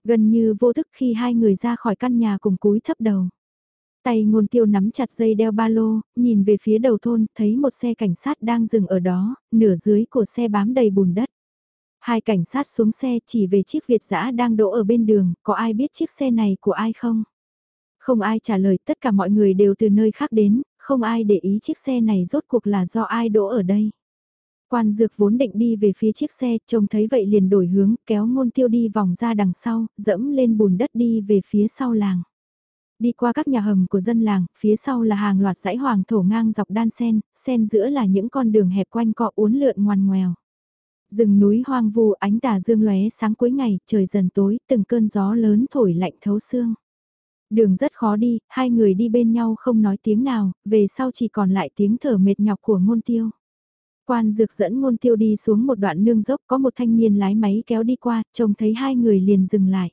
[SPEAKER 1] Gần như vô thức khi hai người ra khỏi căn nhà cùng cúi thấp đầu. Tay ngôn tiêu nắm chặt dây đeo ba lô, nhìn về phía đầu thôn, thấy một xe cảnh sát đang dừng ở đó, nửa dưới của xe bám đầy bùn đất. Hai cảnh sát xuống xe chỉ về chiếc Việt dã đang đỗ ở bên đường, có ai biết chiếc xe này của ai không? Không ai trả lời, tất cả mọi người đều từ nơi khác đến, không ai để ý chiếc xe này rốt cuộc là do ai đỗ ở đây. Quan dược vốn định đi về phía chiếc xe, trông thấy vậy liền đổi hướng, kéo ngôn tiêu đi vòng ra đằng sau, dẫm lên bùn đất đi về phía sau làng. Đi qua các nhà hầm của dân làng, phía sau là hàng loạt dãy hoàng thổ ngang dọc đan sen, sen giữa là những con đường hẹp quanh cọ uốn lượn ngoằn ngoèo. Rừng núi hoang vu ánh tà dương lóe sáng cuối ngày, trời dần tối, từng cơn gió lớn thổi lạnh thấu xương. Đường rất khó đi, hai người đi bên nhau không nói tiếng nào, về sau chỉ còn lại tiếng thở mệt nhọc của ngôn tiêu. Quan dược dẫn ngôn tiêu đi xuống một đoạn nương dốc có một thanh niên lái máy kéo đi qua, trông thấy hai người liền dừng lại.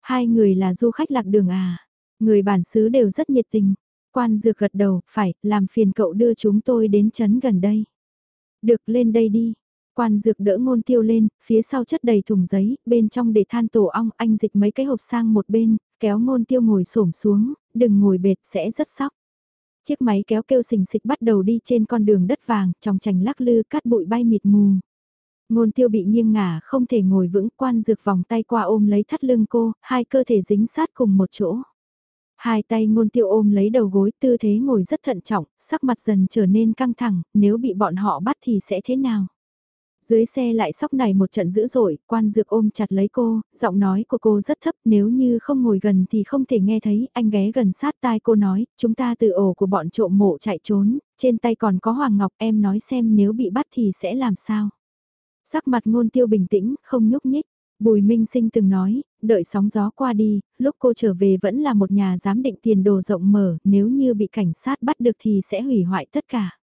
[SPEAKER 1] Hai người là du khách lạc đường à, người bản xứ đều rất nhiệt tình. Quan dược gật đầu, phải, làm phiền cậu đưa chúng tôi đến chấn gần đây. Được lên đây đi, Quan dược đỡ ngôn tiêu lên, phía sau chất đầy thùng giấy, bên trong để than tổ ong, anh dịch mấy cái hộp sang một bên, kéo ngôn tiêu ngồi xổm xuống, đừng ngồi bệt sẽ rất sóc. Chiếc máy kéo kêu xình xịch bắt đầu đi trên con đường đất vàng, trong trành lắc lư cát bụi bay mịt mù. Ngôn tiêu bị nghiêng ngả không thể ngồi vững quan dược vòng tay qua ôm lấy thắt lưng cô, hai cơ thể dính sát cùng một chỗ. Hai tay ngôn tiêu ôm lấy đầu gối tư thế ngồi rất thận trọng, sắc mặt dần trở nên căng thẳng, nếu bị bọn họ bắt thì sẽ thế nào? Dưới xe lại sóc này một trận dữ dội, quan dược ôm chặt lấy cô, giọng nói của cô rất thấp nếu như không ngồi gần thì không thể nghe thấy, anh ghé gần sát tai cô nói, chúng ta từ ổ của bọn trộm mộ chạy trốn, trên tay còn có Hoàng Ngọc em nói xem nếu bị bắt thì sẽ làm sao. Sắc mặt ngôn tiêu bình tĩnh, không nhúc nhích. Bùi Minh Sinh từng nói, đợi sóng gió qua đi, lúc cô trở về vẫn là một nhà giám định tiền đồ rộng mở, nếu như bị cảnh sát bắt được thì sẽ hủy hoại tất cả.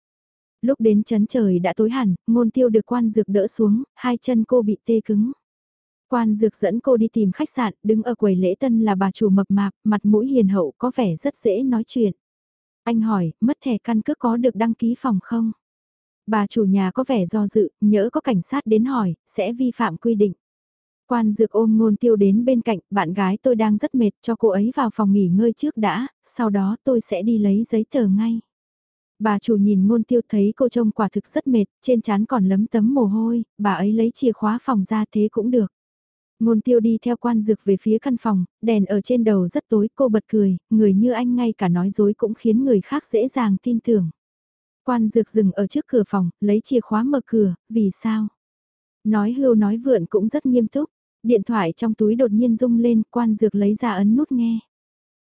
[SPEAKER 1] Lúc đến chấn trời đã tối hẳn, ngôn tiêu được quan dược đỡ xuống, hai chân cô bị tê cứng. Quan dược dẫn cô đi tìm khách sạn, đứng ở quầy lễ tân là bà chủ mập mạp, mặt mũi hiền hậu có vẻ rất dễ nói chuyện. Anh hỏi, mất thẻ căn cước có được đăng ký phòng không? Bà chủ nhà có vẻ do dự, nhỡ có cảnh sát đến hỏi, sẽ vi phạm quy định. Quan dược ôm ngôn tiêu đến bên cạnh, bạn gái tôi đang rất mệt cho cô ấy vào phòng nghỉ ngơi trước đã, sau đó tôi sẽ đi lấy giấy tờ ngay. Bà chủ nhìn ngôn tiêu thấy cô trông quả thực rất mệt, trên trán còn lấm tấm mồ hôi, bà ấy lấy chìa khóa phòng ra thế cũng được. Ngôn tiêu đi theo quan dược về phía căn phòng, đèn ở trên đầu rất tối, cô bật cười, người như anh ngay cả nói dối cũng khiến người khác dễ dàng tin tưởng. Quan dược dừng ở trước cửa phòng, lấy chìa khóa mở cửa, vì sao? Nói hưu nói vượn cũng rất nghiêm túc, điện thoại trong túi đột nhiên rung lên, quan dược lấy ra ấn nút nghe.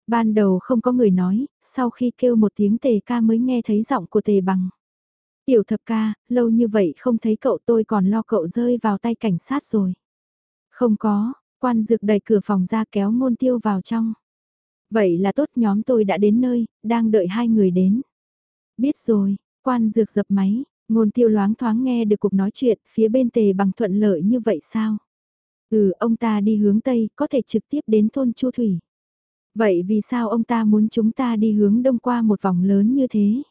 [SPEAKER 1] Ban đầu không có người nói, sau khi kêu một tiếng tề ca mới nghe thấy giọng của tề bằng. Tiểu thập ca, lâu như vậy không thấy cậu tôi còn lo cậu rơi vào tay cảnh sát rồi. Không có, quan dược đẩy cửa phòng ra kéo ngôn tiêu vào trong. Vậy là tốt nhóm tôi đã đến nơi, đang đợi hai người đến. Biết rồi, quan dược dập máy, ngôn tiêu loáng thoáng nghe được cuộc nói chuyện phía bên tề bằng thuận lợi như vậy sao? Ừ, ông ta đi hướng Tây, có thể trực tiếp đến thôn Chu Thủy. Vậy vì sao ông ta muốn chúng ta đi hướng đông qua một vòng lớn như thế?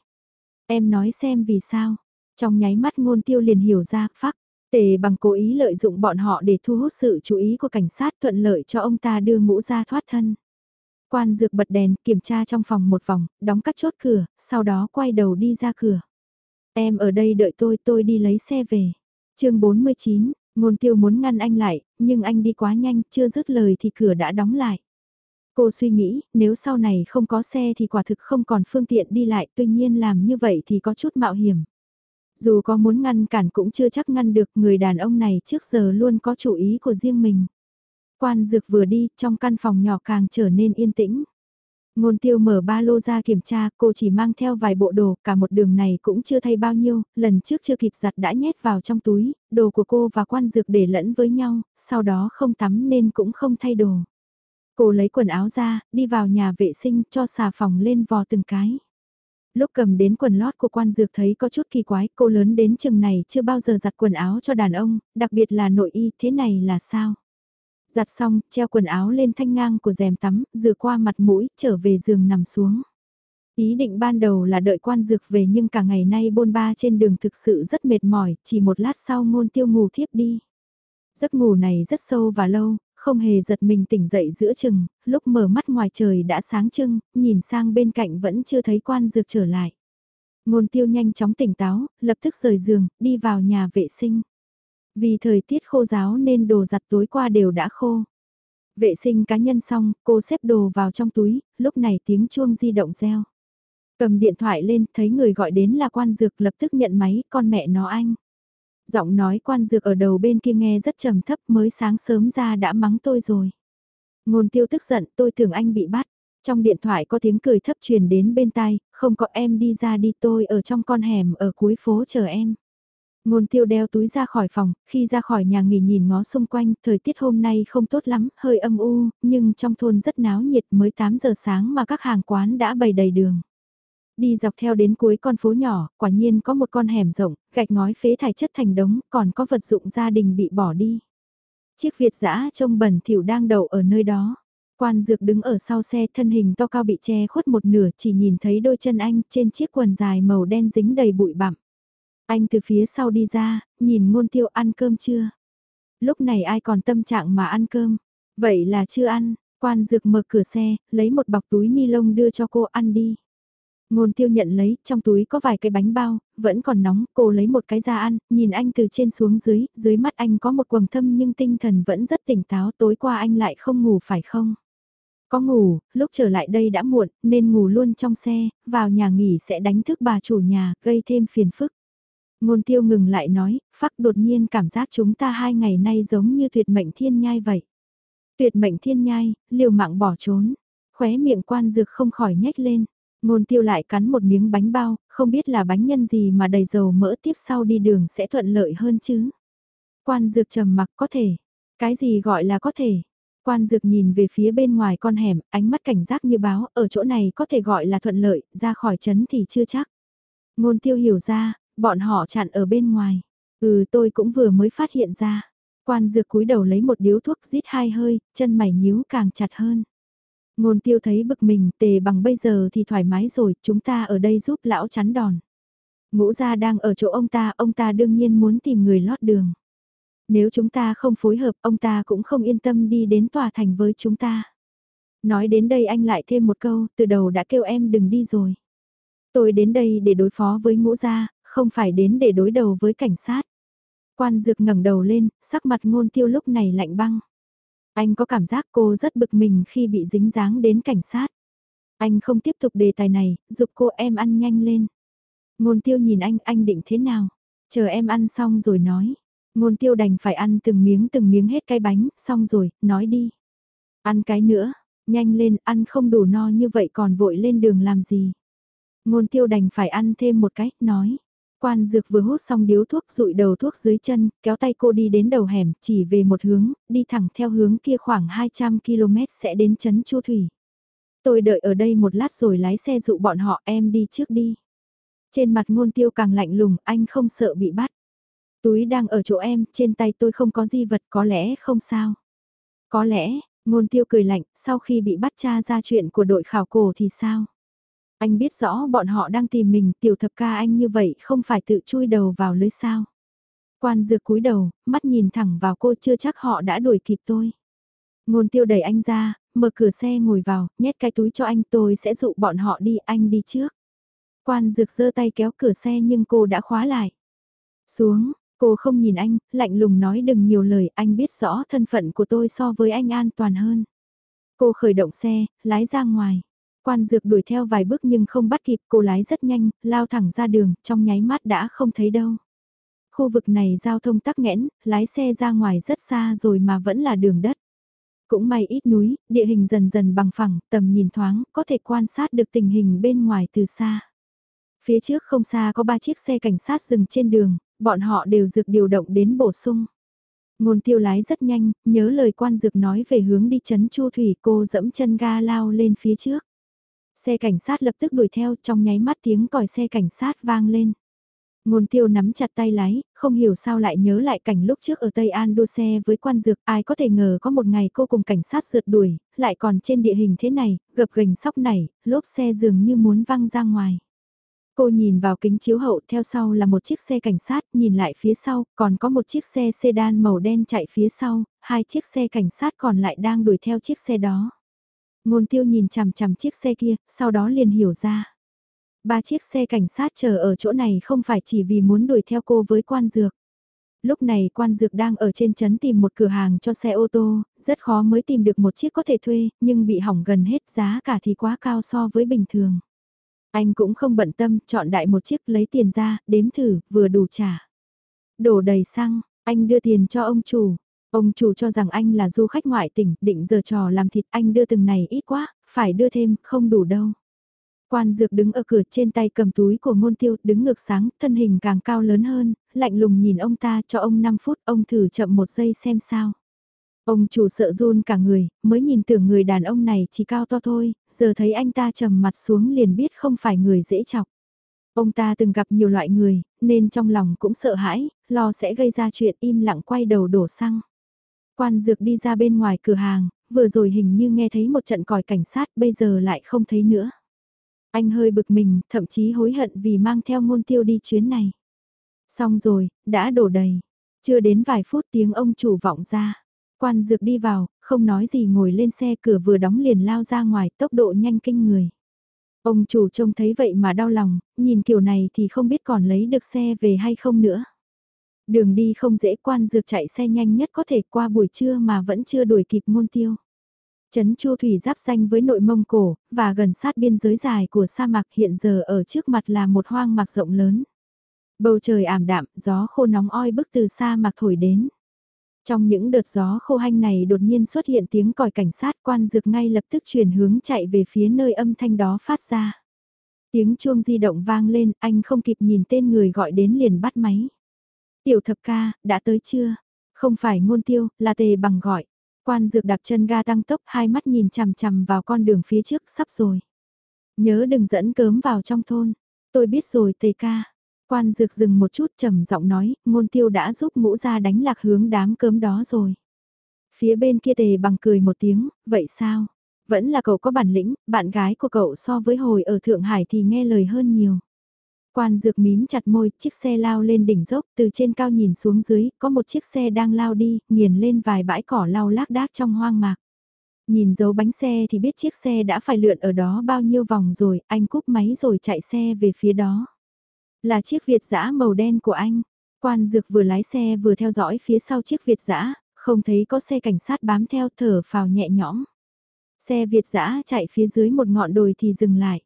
[SPEAKER 1] Em nói xem vì sao? Trong nháy mắt ngôn tiêu liền hiểu ra, phắc, tề bằng cố ý lợi dụng bọn họ để thu hút sự chú ý của cảnh sát thuận lợi cho ông ta đưa mũ ra thoát thân. Quan dược bật đèn, kiểm tra trong phòng một vòng, đóng các chốt cửa, sau đó quay đầu đi ra cửa. Em ở đây đợi tôi, tôi đi lấy xe về. chương 49, ngôn tiêu muốn ngăn anh lại, nhưng anh đi quá nhanh, chưa dứt lời thì cửa đã đóng lại. Cô suy nghĩ, nếu sau này không có xe thì quả thực không còn phương tiện đi lại, tuy nhiên làm như vậy thì có chút mạo hiểm. Dù có muốn ngăn cản cũng chưa chắc ngăn được người đàn ông này trước giờ luôn có chủ ý của riêng mình. Quan dược vừa đi, trong căn phòng nhỏ càng trở nên yên tĩnh. Ngôn tiêu mở ba lô ra kiểm tra, cô chỉ mang theo vài bộ đồ, cả một đường này cũng chưa thay bao nhiêu, lần trước chưa kịp giặt đã nhét vào trong túi, đồ của cô và quan dược để lẫn với nhau, sau đó không tắm nên cũng không thay đồ. Cô lấy quần áo ra, đi vào nhà vệ sinh cho xà phòng lên vò từng cái. Lúc cầm đến quần lót của quan dược thấy có chút kỳ quái, cô lớn đến chừng này chưa bao giờ giặt quần áo cho đàn ông, đặc biệt là nội y, thế này là sao? Giặt xong, treo quần áo lên thanh ngang của rèm tắm, rửa qua mặt mũi, trở về giường nằm xuống. Ý định ban đầu là đợi quan dược về nhưng cả ngày nay bôn ba trên đường thực sự rất mệt mỏi, chỉ một lát sau ngôn tiêu ngủ thiếp đi. Giấc ngủ này rất sâu và lâu, không hề giật mình tỉnh dậy giữa chừng, lúc mở mắt ngoài trời đã sáng trưng, nhìn sang bên cạnh vẫn chưa thấy quan dược trở lại. Ngôn tiêu nhanh chóng tỉnh táo, lập tức rời giường, đi vào nhà vệ sinh. Vì thời tiết khô giáo nên đồ giặt tối qua đều đã khô. Vệ sinh cá nhân xong, cô xếp đồ vào trong túi, lúc này tiếng chuông di động reo. Cầm điện thoại lên, thấy người gọi đến là quan dược lập tức nhận máy, con mẹ nó anh. Giọng nói quan dược ở đầu bên kia nghe rất trầm thấp mới sáng sớm ra đã mắng tôi rồi. Ngôn tiêu tức giận tôi tưởng anh bị bắt. Trong điện thoại có tiếng cười thấp truyền đến bên tai, không có em đi ra đi tôi ở trong con hẻm ở cuối phố chờ em. Ngôn tiêu đeo túi ra khỏi phòng, khi ra khỏi nhà nghỉ nhìn ngó xung quanh, thời tiết hôm nay không tốt lắm, hơi âm u, nhưng trong thôn rất náo nhiệt mới 8 giờ sáng mà các hàng quán đã bày đầy đường. Đi dọc theo đến cuối con phố nhỏ, quả nhiên có một con hẻm rộng, gạch ngói phế thải chất thành đống, còn có vật dụng gia đình bị bỏ đi. Chiếc Việt dã trông bẩn thỉu đang đậu ở nơi đó. Quan dược đứng ở sau xe thân hình to cao bị che khuất một nửa chỉ nhìn thấy đôi chân anh trên chiếc quần dài màu đen dính đầy bụi bặm. Anh từ phía sau đi ra, nhìn ngôn tiêu ăn cơm chưa? Lúc này ai còn tâm trạng mà ăn cơm? Vậy là chưa ăn, quan dược mở cửa xe, lấy một bọc túi ni lông đưa cho cô ăn đi. Ngôn tiêu nhận lấy, trong túi có vài cái bánh bao, vẫn còn nóng, cô lấy một cái ra ăn, nhìn anh từ trên xuống dưới, dưới mắt anh có một quầng thâm nhưng tinh thần vẫn rất tỉnh táo, tối qua anh lại không ngủ phải không? Có ngủ, lúc trở lại đây đã muộn, nên ngủ luôn trong xe, vào nhà nghỉ sẽ đánh thức bà chủ nhà, gây thêm phiền phức. Ngôn tiêu ngừng lại nói, phắc đột nhiên cảm giác chúng ta hai ngày nay giống như tuyệt mệnh thiên nhai vậy. Tuyệt mệnh thiên nhai, liều mạng bỏ trốn, khóe miệng quan dược không khỏi nhếch lên. Ngôn tiêu lại cắn một miếng bánh bao, không biết là bánh nhân gì mà đầy dầu mỡ tiếp sau đi đường sẽ thuận lợi hơn chứ. Quan dược trầm mặc có thể. Cái gì gọi là có thể? Quan dược nhìn về phía bên ngoài con hẻm, ánh mắt cảnh giác như báo, ở chỗ này có thể gọi là thuận lợi, ra khỏi trấn thì chưa chắc. Ngôn tiêu hiểu ra, bọn họ chặn ở bên ngoài. Ừ tôi cũng vừa mới phát hiện ra. Quan dược cúi đầu lấy một điếu thuốc rít hai hơi, chân mày nhíu càng chặt hơn. Ngôn tiêu thấy bực mình, tề bằng bây giờ thì thoải mái rồi, chúng ta ở đây giúp lão chắn đòn. Ngũ gia đang ở chỗ ông ta, ông ta đương nhiên muốn tìm người lót đường. Nếu chúng ta không phối hợp, ông ta cũng không yên tâm đi đến tòa thành với chúng ta. Nói đến đây anh lại thêm một câu, từ đầu đã kêu em đừng đi rồi. Tôi đến đây để đối phó với ngũ gia, không phải đến để đối đầu với cảnh sát. Quan dược ngẩng đầu lên, sắc mặt ngôn tiêu lúc này lạnh băng. Anh có cảm giác cô rất bực mình khi bị dính dáng đến cảnh sát. Anh không tiếp tục đề tài này, giúp cô em ăn nhanh lên. Ngôn tiêu nhìn anh, anh định thế nào? Chờ em ăn xong rồi nói. Ngôn tiêu đành phải ăn từng miếng từng miếng hết cái bánh, xong rồi, nói đi. Ăn cái nữa, nhanh lên, ăn không đủ no như vậy còn vội lên đường làm gì. Ngôn tiêu đành phải ăn thêm một cái, nói. Quan dược vừa hút xong điếu thuốc rụi đầu thuốc dưới chân, kéo tay cô đi đến đầu hẻm, chỉ về một hướng, đi thẳng theo hướng kia khoảng 200 km sẽ đến chấn Chu Thủy. Tôi đợi ở đây một lát rồi lái xe dụ bọn họ em đi trước đi. Trên mặt ngôn tiêu càng lạnh lùng, anh không sợ bị bắt. Túi đang ở chỗ em, trên tay tôi không có di vật, có lẽ không sao. Có lẽ, ngôn tiêu cười lạnh, sau khi bị bắt cha ra chuyện của đội khảo cổ thì sao? Anh biết rõ bọn họ đang tìm mình, tiểu thập ca anh như vậy không phải tự chui đầu vào lưới sao. Quan dược cúi đầu, mắt nhìn thẳng vào cô chưa chắc họ đã đuổi kịp tôi. Ngôn tiêu đẩy anh ra, mở cửa xe ngồi vào, nhét cái túi cho anh tôi sẽ dụ bọn họ đi, anh đi trước. Quan dược giơ tay kéo cửa xe nhưng cô đã khóa lại. Xuống, cô không nhìn anh, lạnh lùng nói đừng nhiều lời, anh biết rõ thân phận của tôi so với anh an toàn hơn. Cô khởi động xe, lái ra ngoài. Quan dược đuổi theo vài bước nhưng không bắt kịp, cô lái rất nhanh, lao thẳng ra đường, trong nháy mắt đã không thấy đâu. Khu vực này giao thông tắc nghẽn, lái xe ra ngoài rất xa rồi mà vẫn là đường đất. Cũng may ít núi, địa hình dần dần bằng phẳng, tầm nhìn thoáng, có thể quan sát được tình hình bên ngoài từ xa. Phía trước không xa có ba chiếc xe cảnh sát dừng trên đường, bọn họ đều dược điều động đến bổ sung. Ngôn tiêu lái rất nhanh, nhớ lời quan dược nói về hướng đi chấn chu thủy cô dẫm chân ga lao lên phía trước. Xe cảnh sát lập tức đuổi theo trong nháy mắt tiếng còi xe cảnh sát vang lên. Ngôn tiêu nắm chặt tay lái, không hiểu sao lại nhớ lại cảnh lúc trước ở Tây An đua xe với quan dược, ai có thể ngờ có một ngày cô cùng cảnh sát rượt đuổi, lại còn trên địa hình thế này, gập gành sóc này, lốp xe dường như muốn văng ra ngoài. Cô nhìn vào kính chiếu hậu theo sau là một chiếc xe cảnh sát, nhìn lại phía sau, còn có một chiếc xe sedan màu đen chạy phía sau, hai chiếc xe cảnh sát còn lại đang đuổi theo chiếc xe đó. Ngôn tiêu nhìn chằm chằm chiếc xe kia, sau đó liền hiểu ra. Ba chiếc xe cảnh sát chờ ở chỗ này không phải chỉ vì muốn đuổi theo cô với quan dược. Lúc này quan dược đang ở trên trấn tìm một cửa hàng cho xe ô tô, rất khó mới tìm được một chiếc có thể thuê, nhưng bị hỏng gần hết giá cả thì quá cao so với bình thường. Anh cũng không bận tâm, chọn đại một chiếc lấy tiền ra, đếm thử, vừa đủ trả. Đổ đầy xăng, anh đưa tiền cho ông chủ, Ông chủ cho rằng anh là du khách ngoại tỉnh, định giờ trò làm thịt anh đưa từng này ít quá, phải đưa thêm, không đủ đâu. Quan dược đứng ở cửa trên tay cầm túi của ngôn tiêu, đứng ngược sáng, thân hình càng cao lớn hơn, lạnh lùng nhìn ông ta cho ông 5 phút, ông thử chậm một giây xem sao. Ông chủ sợ run cả người, mới nhìn tưởng người đàn ông này chỉ cao to thôi, giờ thấy anh ta trầm mặt xuống liền biết không phải người dễ chọc. Ông ta từng gặp nhiều loại người, nên trong lòng cũng sợ hãi, lo sẽ gây ra chuyện im lặng quay đầu đổ xăng. Quan dược đi ra bên ngoài cửa hàng, vừa rồi hình như nghe thấy một trận còi cảnh sát bây giờ lại không thấy nữa. Anh hơi bực mình, thậm chí hối hận vì mang theo ngôn tiêu đi chuyến này. Xong rồi, đã đổ đầy. Chưa đến vài phút tiếng ông chủ vọng ra. Quan dược đi vào, không nói gì ngồi lên xe cửa vừa đóng liền lao ra ngoài tốc độ nhanh kinh người. Ông chủ trông thấy vậy mà đau lòng, nhìn kiểu này thì không biết còn lấy được xe về hay không nữa. Đường đi không dễ quan dược chạy xe nhanh nhất có thể qua buổi trưa mà vẫn chưa đuổi kịp môn tiêu. Trấn Chu Thủy giáp danh với nội Mông Cổ, và gần sát biên giới dài của sa mạc hiện giờ ở trước mặt là một hoang mạc rộng lớn. Bầu trời ảm đạm, gió khô nóng oi bức từ sa mạc thổi đến. Trong những đợt gió khô hanh này đột nhiên xuất hiện tiếng còi cảnh sát quan dược ngay lập tức chuyển hướng chạy về phía nơi âm thanh đó phát ra. Tiếng chuông di động vang lên, anh không kịp nhìn tên người gọi đến liền bắt máy. Tiểu thập ca, đã tới chưa? Không phải ngôn tiêu, là tề bằng gọi. Quan dược đạp chân ga tăng tốc hai mắt nhìn chằm chằm vào con đường phía trước sắp rồi. Nhớ đừng dẫn cớm vào trong thôn. Tôi biết rồi tề ca. Quan dược dừng một chút trầm giọng nói, ngôn tiêu đã giúp ngũ ra đánh lạc hướng đám cớm đó rồi. Phía bên kia tề bằng cười một tiếng, vậy sao? Vẫn là cậu có bản lĩnh, bạn gái của cậu so với hồi ở Thượng Hải thì nghe lời hơn nhiều. Quan dược mím chặt môi, chiếc xe lao lên đỉnh dốc, từ trên cao nhìn xuống dưới, có một chiếc xe đang lao đi, nghiền lên vài bãi cỏ lau lác đác trong hoang mạc. Nhìn dấu bánh xe thì biết chiếc xe đã phải lượn ở đó bao nhiêu vòng rồi, anh cúp máy rồi chạy xe về phía đó. Là chiếc Việt dã màu đen của anh. Quan dược vừa lái xe vừa theo dõi phía sau chiếc Việt dã không thấy có xe cảnh sát bám theo thở phào nhẹ nhõm. Xe Việt dã chạy phía dưới một ngọn đồi thì dừng lại.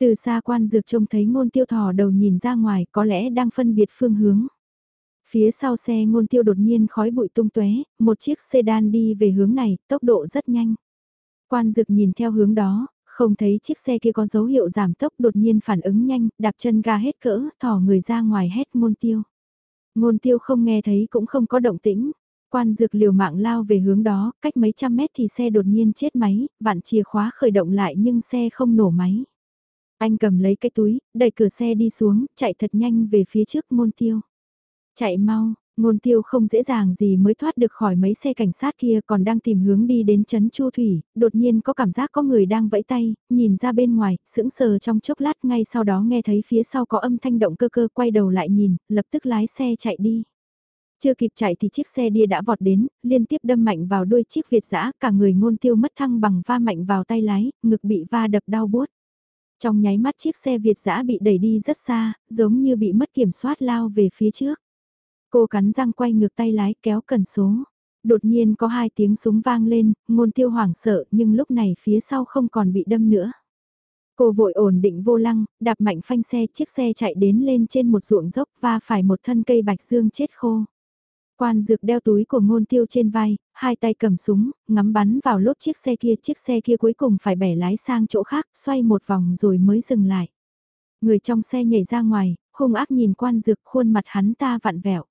[SPEAKER 1] Từ xa quan dược trông thấy ngôn tiêu thò đầu nhìn ra ngoài có lẽ đang phân biệt phương hướng. Phía sau xe ngôn tiêu đột nhiên khói bụi tung tóe, một chiếc sedan đi về hướng này, tốc độ rất nhanh. Quan dược nhìn theo hướng đó, không thấy chiếc xe kia có dấu hiệu giảm tốc đột nhiên phản ứng nhanh, đạp chân ga hết cỡ, thò người ra ngoài hét ngôn tiêu. Ngôn tiêu không nghe thấy cũng không có động tĩnh. Quan dược liều mạng lao về hướng đó, cách mấy trăm mét thì xe đột nhiên chết máy, vặn chìa khóa khởi động lại nhưng xe không nổ máy. Anh cầm lấy cái túi, đẩy cửa xe đi xuống, chạy thật nhanh về phía trước ngôn tiêu. Chạy mau, ngôn tiêu không dễ dàng gì mới thoát được khỏi mấy xe cảnh sát kia còn đang tìm hướng đi đến chấn Chu Thủy, đột nhiên có cảm giác có người đang vẫy tay, nhìn ra bên ngoài, sững sờ trong chốc lát ngay sau đó nghe thấy phía sau có âm thanh động cơ cơ quay đầu lại nhìn, lập tức lái xe chạy đi. Chưa kịp chạy thì chiếc xe đia đã vọt đến, liên tiếp đâm mạnh vào đuôi chiếc Việt dã cả người ngôn tiêu mất thăng bằng va mạnh vào tay lái, ngực bị va đập đau buốt. Trong nháy mắt chiếc xe Việt dã bị đẩy đi rất xa, giống như bị mất kiểm soát lao về phía trước. Cô cắn răng quay ngược tay lái kéo cần số. Đột nhiên có hai tiếng súng vang lên, ngôn tiêu hoảng sợ nhưng lúc này phía sau không còn bị đâm nữa. Cô vội ổn định vô lăng, đạp mạnh phanh xe chiếc xe chạy đến lên trên một ruộng dốc và phải một thân cây bạch dương chết khô. Quan dược đeo túi của ngôn tiêu trên vai, hai tay cầm súng, ngắm bắn vào lốp chiếc xe kia. Chiếc xe kia cuối cùng phải bẻ lái sang chỗ khác, xoay một vòng rồi mới dừng lại. Người trong xe nhảy ra ngoài, hung ác nhìn quan dược khuôn mặt hắn ta vặn vẹo.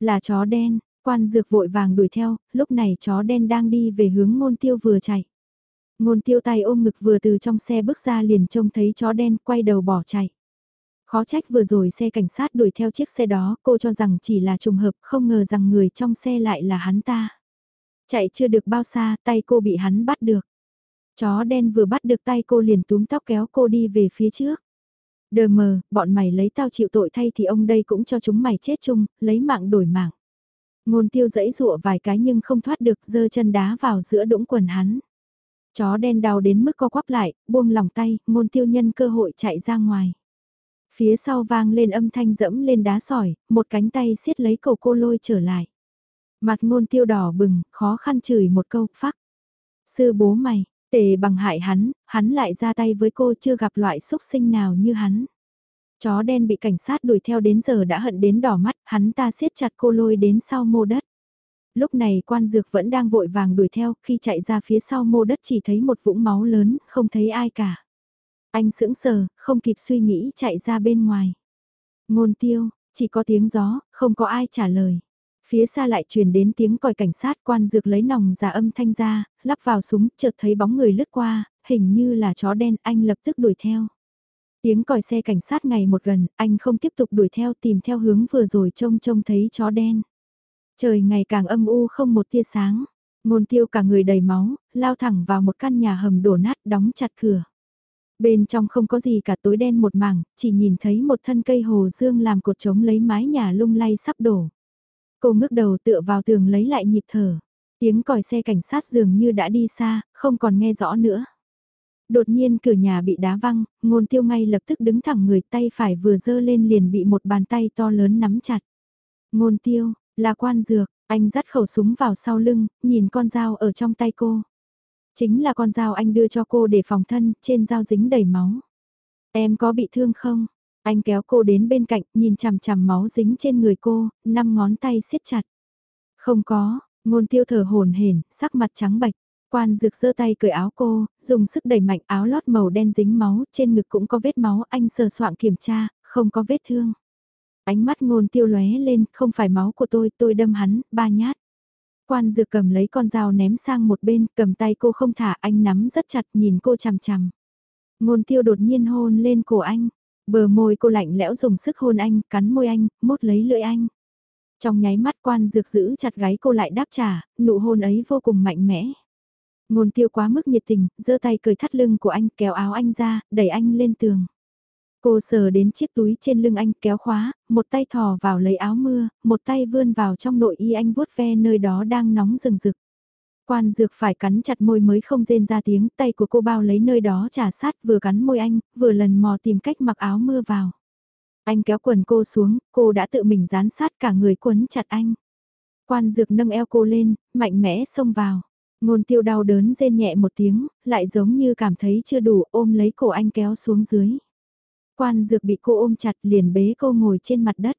[SPEAKER 1] Là chó đen, quan dược vội vàng đuổi theo, lúc này chó đen đang đi về hướng ngôn tiêu vừa chạy. Ngôn tiêu tay ôm ngực vừa từ trong xe bước ra liền trông thấy chó đen quay đầu bỏ chạy. Khó trách vừa rồi xe cảnh sát đuổi theo chiếc xe đó, cô cho rằng chỉ là trùng hợp, không ngờ rằng người trong xe lại là hắn ta. Chạy chưa được bao xa, tay cô bị hắn bắt được. Chó đen vừa bắt được tay cô liền túm tóc kéo cô đi về phía trước. Đờ mờ, bọn mày lấy tao chịu tội thay thì ông đây cũng cho chúng mày chết chung, lấy mạng đổi mạng. Ngôn tiêu dẫy dụa vài cái nhưng không thoát được dơ chân đá vào giữa đũng quần hắn. Chó đen đau đến mức co quắp lại, buông lòng tay, ngôn tiêu nhân cơ hội chạy ra ngoài. Phía sau vang lên âm thanh dẫm lên đá sỏi, một cánh tay siết lấy cầu cô lôi trở lại. Mặt ngôn tiêu đỏ bừng, khó khăn chửi một câu, phắc. Sư bố mày, tề bằng hại hắn, hắn lại ra tay với cô chưa gặp loại xúc sinh nào như hắn. Chó đen bị cảnh sát đuổi theo đến giờ đã hận đến đỏ mắt, hắn ta siết chặt cô lôi đến sau mô đất. Lúc này quan dược vẫn đang vội vàng đuổi theo, khi chạy ra phía sau mô đất chỉ thấy một vũng máu lớn, không thấy ai cả. Anh sững sờ, không kịp suy nghĩ chạy ra bên ngoài. Ngôn tiêu, chỉ có tiếng gió, không có ai trả lời. Phía xa lại truyền đến tiếng còi cảnh sát quan dược lấy nòng giả âm thanh ra, lắp vào súng, chợt thấy bóng người lướt qua, hình như là chó đen, anh lập tức đuổi theo. Tiếng còi xe cảnh sát ngày một gần, anh không tiếp tục đuổi theo tìm theo hướng vừa rồi trông trông thấy chó đen. Trời ngày càng âm u không một tia sáng, ngôn tiêu cả người đầy máu, lao thẳng vào một căn nhà hầm đổ nát đóng chặt cửa. Bên trong không có gì cả tối đen một mảng, chỉ nhìn thấy một thân cây hồ dương làm cột trống lấy mái nhà lung lay sắp đổ. Cô ngước đầu tựa vào tường lấy lại nhịp thở. Tiếng còi xe cảnh sát dường như đã đi xa, không còn nghe rõ nữa. Đột nhiên cửa nhà bị đá văng, ngôn tiêu ngay lập tức đứng thẳng người tay phải vừa dơ lên liền bị một bàn tay to lớn nắm chặt. Ngôn tiêu, là quan dược, anh dắt khẩu súng vào sau lưng, nhìn con dao ở trong tay cô. Chính là con dao anh đưa cho cô để phòng thân, trên dao dính đầy máu. Em có bị thương không? Anh kéo cô đến bên cạnh, nhìn chằm chằm máu dính trên người cô, năm ngón tay siết chặt. Không có, ngôn tiêu thở hồn hển, sắc mặt trắng bạch. Quan dược giơ tay cởi áo cô, dùng sức đẩy mạnh áo lót màu đen dính máu, trên ngực cũng có vết máu, anh sờ soạn kiểm tra, không có vết thương. Ánh mắt ngôn tiêu lóe lên, không phải máu của tôi, tôi đâm hắn, ba nhát. Quan dược cầm lấy con dao ném sang một bên, cầm tay cô không thả anh nắm rất chặt nhìn cô chằm chằm. Ngôn tiêu đột nhiên hôn lên cổ anh, bờ môi cô lạnh lẽo dùng sức hôn anh, cắn môi anh, mốt lấy lưỡi anh. Trong nháy mắt quan dược giữ chặt gáy cô lại đáp trả, nụ hôn ấy vô cùng mạnh mẽ. Ngôn tiêu quá mức nhiệt tình, giơ tay cười thắt lưng của anh kéo áo anh ra, đẩy anh lên tường. Cô sờ đến chiếc túi trên lưng anh kéo khóa, một tay thò vào lấy áo mưa, một tay vươn vào trong nội y anh vuốt ve nơi đó đang nóng rừng rực. Quan dược phải cắn chặt môi mới không rên ra tiếng, tay của cô bao lấy nơi đó trả sát vừa cắn môi anh, vừa lần mò tìm cách mặc áo mưa vào. Anh kéo quần cô xuống, cô đã tự mình dán sát cả người quấn chặt anh. Quan dược nâng eo cô lên, mạnh mẽ xông vào. Ngôn tiêu đau đớn rên nhẹ một tiếng, lại giống như cảm thấy chưa đủ ôm lấy cổ anh kéo xuống dưới. Quan dược bị cô ôm chặt liền bế cô ngồi trên mặt đất.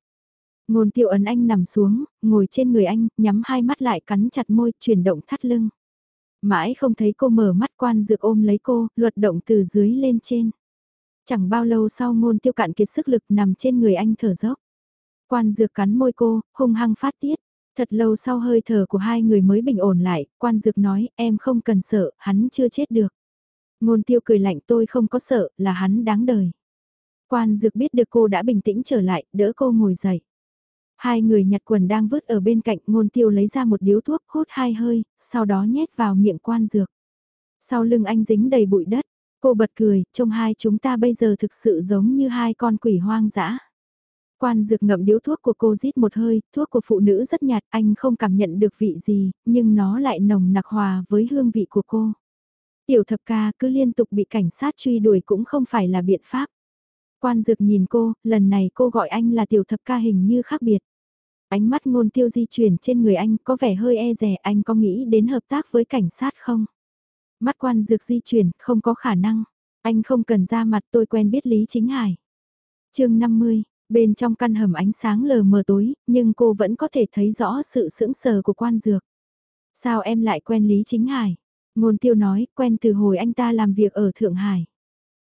[SPEAKER 1] Ngôn tiêu ấn anh nằm xuống, ngồi trên người anh, nhắm hai mắt lại cắn chặt môi, chuyển động thắt lưng. Mãi không thấy cô mở mắt quan dược ôm lấy cô, luật động từ dưới lên trên. Chẳng bao lâu sau ngôn tiêu cạn kiệt sức lực nằm trên người anh thở dốc. Quan dược cắn môi cô, hung hăng phát tiết. Thật lâu sau hơi thở của hai người mới bình ổn lại, quan dược nói, em không cần sợ, hắn chưa chết được. Ngôn tiêu cười lạnh tôi không có sợ, là hắn đáng đời. Quan dược biết được cô đã bình tĩnh trở lại, đỡ cô ngồi dậy. Hai người nhặt quần đang vứt ở bên cạnh ngôn tiêu lấy ra một điếu thuốc hút hai hơi, sau đó nhét vào miệng quan dược. Sau lưng anh dính đầy bụi đất, cô bật cười, trông hai chúng ta bây giờ thực sự giống như hai con quỷ hoang dã. Quan dược ngậm điếu thuốc của cô rít một hơi, thuốc của phụ nữ rất nhạt, anh không cảm nhận được vị gì, nhưng nó lại nồng nặc hòa với hương vị của cô. Tiểu thập ca cứ liên tục bị cảnh sát truy đuổi cũng không phải là biện pháp. Quan dược nhìn cô, lần này cô gọi anh là tiểu thập ca hình như khác biệt. Ánh mắt ngôn tiêu di chuyển trên người anh có vẻ hơi e rẻ anh có nghĩ đến hợp tác với cảnh sát không? Mắt quan dược di chuyển, không có khả năng. Anh không cần ra mặt tôi quen biết Lý Chính Hải. chương 50, bên trong căn hầm ánh sáng lờ mờ tối, nhưng cô vẫn có thể thấy rõ sự sững sờ của quan dược. Sao em lại quen Lý Chính Hải? Ngôn tiêu nói, quen từ hồi anh ta làm việc ở Thượng Hải.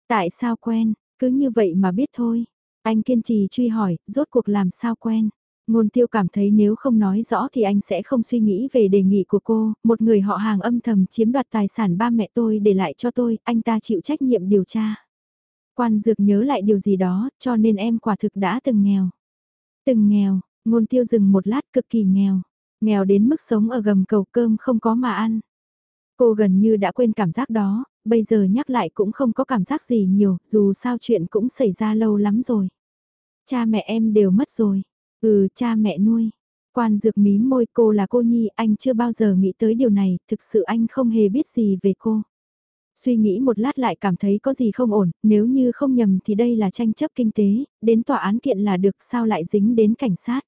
[SPEAKER 1] Tại sao quen? Cứ như vậy mà biết thôi. Anh kiên trì truy hỏi, rốt cuộc làm sao quen. Ngôn tiêu cảm thấy nếu không nói rõ thì anh sẽ không suy nghĩ về đề nghị của cô, một người họ hàng âm thầm chiếm đoạt tài sản ba mẹ tôi để lại cho tôi, anh ta chịu trách nhiệm điều tra. Quan dược nhớ lại điều gì đó, cho nên em quả thực đã từng nghèo. Từng nghèo, ngôn tiêu dừng một lát cực kỳ nghèo. Nghèo đến mức sống ở gầm cầu cơm không có mà ăn. Cô gần như đã quên cảm giác đó, bây giờ nhắc lại cũng không có cảm giác gì nhiều, dù sao chuyện cũng xảy ra lâu lắm rồi. Cha mẹ em đều mất rồi. Ừ, cha mẹ nuôi. Quan dược mí môi cô là cô Nhi, anh chưa bao giờ nghĩ tới điều này, thực sự anh không hề biết gì về cô. Suy nghĩ một lát lại cảm thấy có gì không ổn, nếu như không nhầm thì đây là tranh chấp kinh tế, đến tòa án kiện là được sao lại dính đến cảnh sát.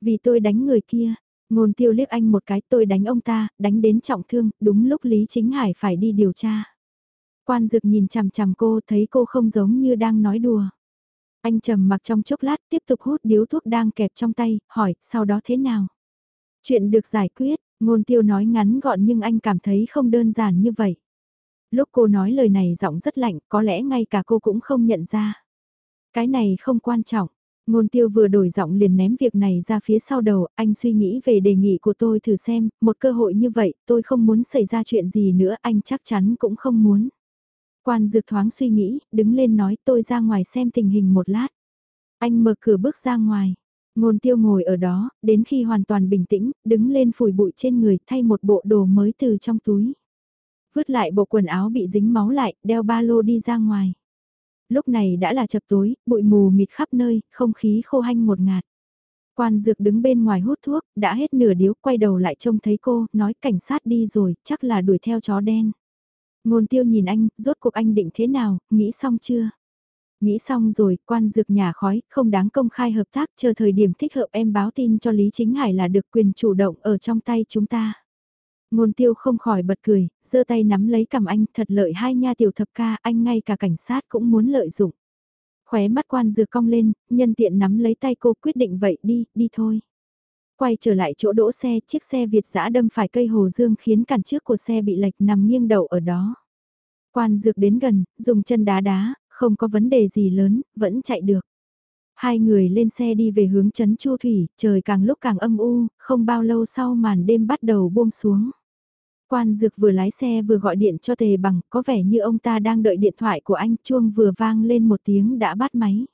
[SPEAKER 1] Vì tôi đánh người kia, ngôn tiêu liếc anh một cái tôi đánh ông ta, đánh đến trọng thương, đúng lúc Lý Chính Hải phải đi điều tra. Quan dực nhìn chằm chằm cô thấy cô không giống như đang nói đùa. Anh trầm mặc trong chốc lát tiếp tục hút điếu thuốc đang kẹp trong tay, hỏi, sau đó thế nào? Chuyện được giải quyết, ngôn tiêu nói ngắn gọn nhưng anh cảm thấy không đơn giản như vậy. Lúc cô nói lời này giọng rất lạnh, có lẽ ngay cả cô cũng không nhận ra. Cái này không quan trọng. Ngôn tiêu vừa đổi giọng liền ném việc này ra phía sau đầu, anh suy nghĩ về đề nghị của tôi thử xem, một cơ hội như vậy, tôi không muốn xảy ra chuyện gì nữa, anh chắc chắn cũng không muốn. Quan dược thoáng suy nghĩ, đứng lên nói tôi ra ngoài xem tình hình một lát. Anh mở cửa bước ra ngoài. Ngôn tiêu ngồi ở đó, đến khi hoàn toàn bình tĩnh, đứng lên phủi bụi trên người thay một bộ đồ mới từ trong túi. Vứt lại bộ quần áo bị dính máu lại, đeo ba lô đi ra ngoài. Lúc này đã là chập tối, bụi mù mịt khắp nơi, không khí khô hanh một ngạt. Quan dược đứng bên ngoài hút thuốc, đã hết nửa điếu, quay đầu lại trông thấy cô, nói cảnh sát đi rồi, chắc là đuổi theo chó đen. Ngôn tiêu nhìn anh, rốt cuộc anh định thế nào, nghĩ xong chưa? Nghĩ xong rồi, quan dược nhà khói, không đáng công khai hợp tác, chờ thời điểm thích hợp em báo tin cho Lý Chính Hải là được quyền chủ động ở trong tay chúng ta. Ngôn tiêu không khỏi bật cười, giơ tay nắm lấy cầm anh, thật lợi hai nha tiểu thập ca, anh ngay cả cảnh sát cũng muốn lợi dụng. Khóe mắt quan dược cong lên, nhân tiện nắm lấy tay cô quyết định vậy đi, đi thôi. Quay trở lại chỗ đỗ xe, chiếc xe Việt giã đâm phải cây hồ dương khiến cản trước của xe bị lệch nằm nghiêng đầu ở đó. Quan dược đến gần, dùng chân đá đá, không có vấn đề gì lớn, vẫn chạy được. Hai người lên xe đi về hướng chấn Chu Thủy, trời càng lúc càng âm u, không bao lâu sau màn đêm bắt đầu buông xuống. Quan dược vừa lái xe vừa gọi điện cho tề bằng, có vẻ như ông ta đang đợi điện thoại của anh, chuông vừa vang lên một tiếng đã bắt máy.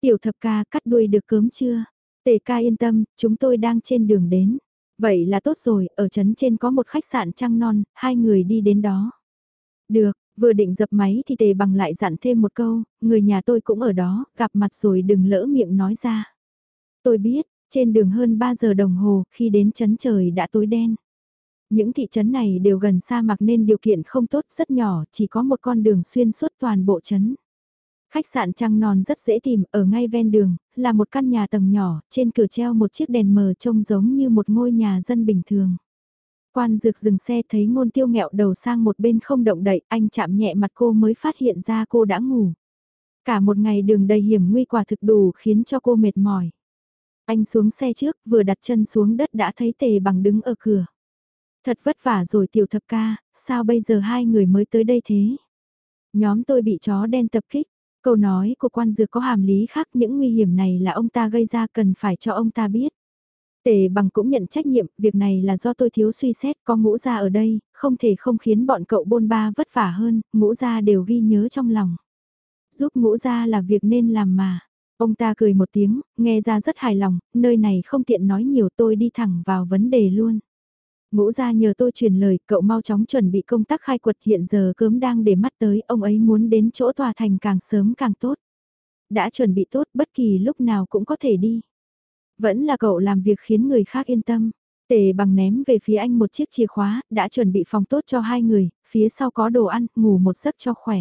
[SPEAKER 1] Tiểu thập ca cắt đuôi được cớm chưa? Tề ca yên tâm, chúng tôi đang trên đường đến. Vậy là tốt rồi, ở trấn trên có một khách sạn trăng non, hai người đi đến đó. Được, vừa định dập máy thì tề bằng lại dặn thêm một câu, người nhà tôi cũng ở đó, gặp mặt rồi đừng lỡ miệng nói ra. Tôi biết, trên đường hơn 3 giờ đồng hồ, khi đến trấn trời đã tối đen. Những thị trấn này đều gần sa mạc nên điều kiện không tốt, rất nhỏ, chỉ có một con đường xuyên suốt toàn bộ trấn. Khách sạn trăng non rất dễ tìm, ở ngay ven đường, là một căn nhà tầng nhỏ, trên cửa treo một chiếc đèn mờ trông giống như một ngôi nhà dân bình thường. Quan dược dừng xe thấy ngôn tiêu nghẹo đầu sang một bên không động đậy, anh chạm nhẹ mặt cô mới phát hiện ra cô đã ngủ. Cả một ngày đường đầy hiểm nguy quả thực đủ khiến cho cô mệt mỏi. Anh xuống xe trước, vừa đặt chân xuống đất đã thấy tề bằng đứng ở cửa. Thật vất vả rồi tiểu thập ca, sao bây giờ hai người mới tới đây thế? Nhóm tôi bị chó đen tập kích. Câu nói của quan dược có hàm lý khác những nguy hiểm này là ông ta gây ra cần phải cho ông ta biết. Tề bằng cũng nhận trách nhiệm, việc này là do tôi thiếu suy xét, có ngũ gia ở đây, không thể không khiến bọn cậu bôn ba vất vả hơn, ngũ gia đều ghi nhớ trong lòng. Giúp ngũ gia là việc nên làm mà. Ông ta cười một tiếng, nghe ra rất hài lòng, nơi này không tiện nói nhiều tôi đi thẳng vào vấn đề luôn. Ngũ gia nhờ tôi truyền lời, cậu mau chóng chuẩn bị công tác khai quật hiện giờ cớm đang để mắt tới, ông ấy muốn đến chỗ tòa thành càng sớm càng tốt. Đã chuẩn bị tốt, bất kỳ lúc nào cũng có thể đi. Vẫn là cậu làm việc khiến người khác yên tâm. Tề bằng ném về phía anh một chiếc chìa khóa, đã chuẩn bị phòng tốt cho hai người, phía sau có đồ ăn, ngủ một giấc cho khỏe.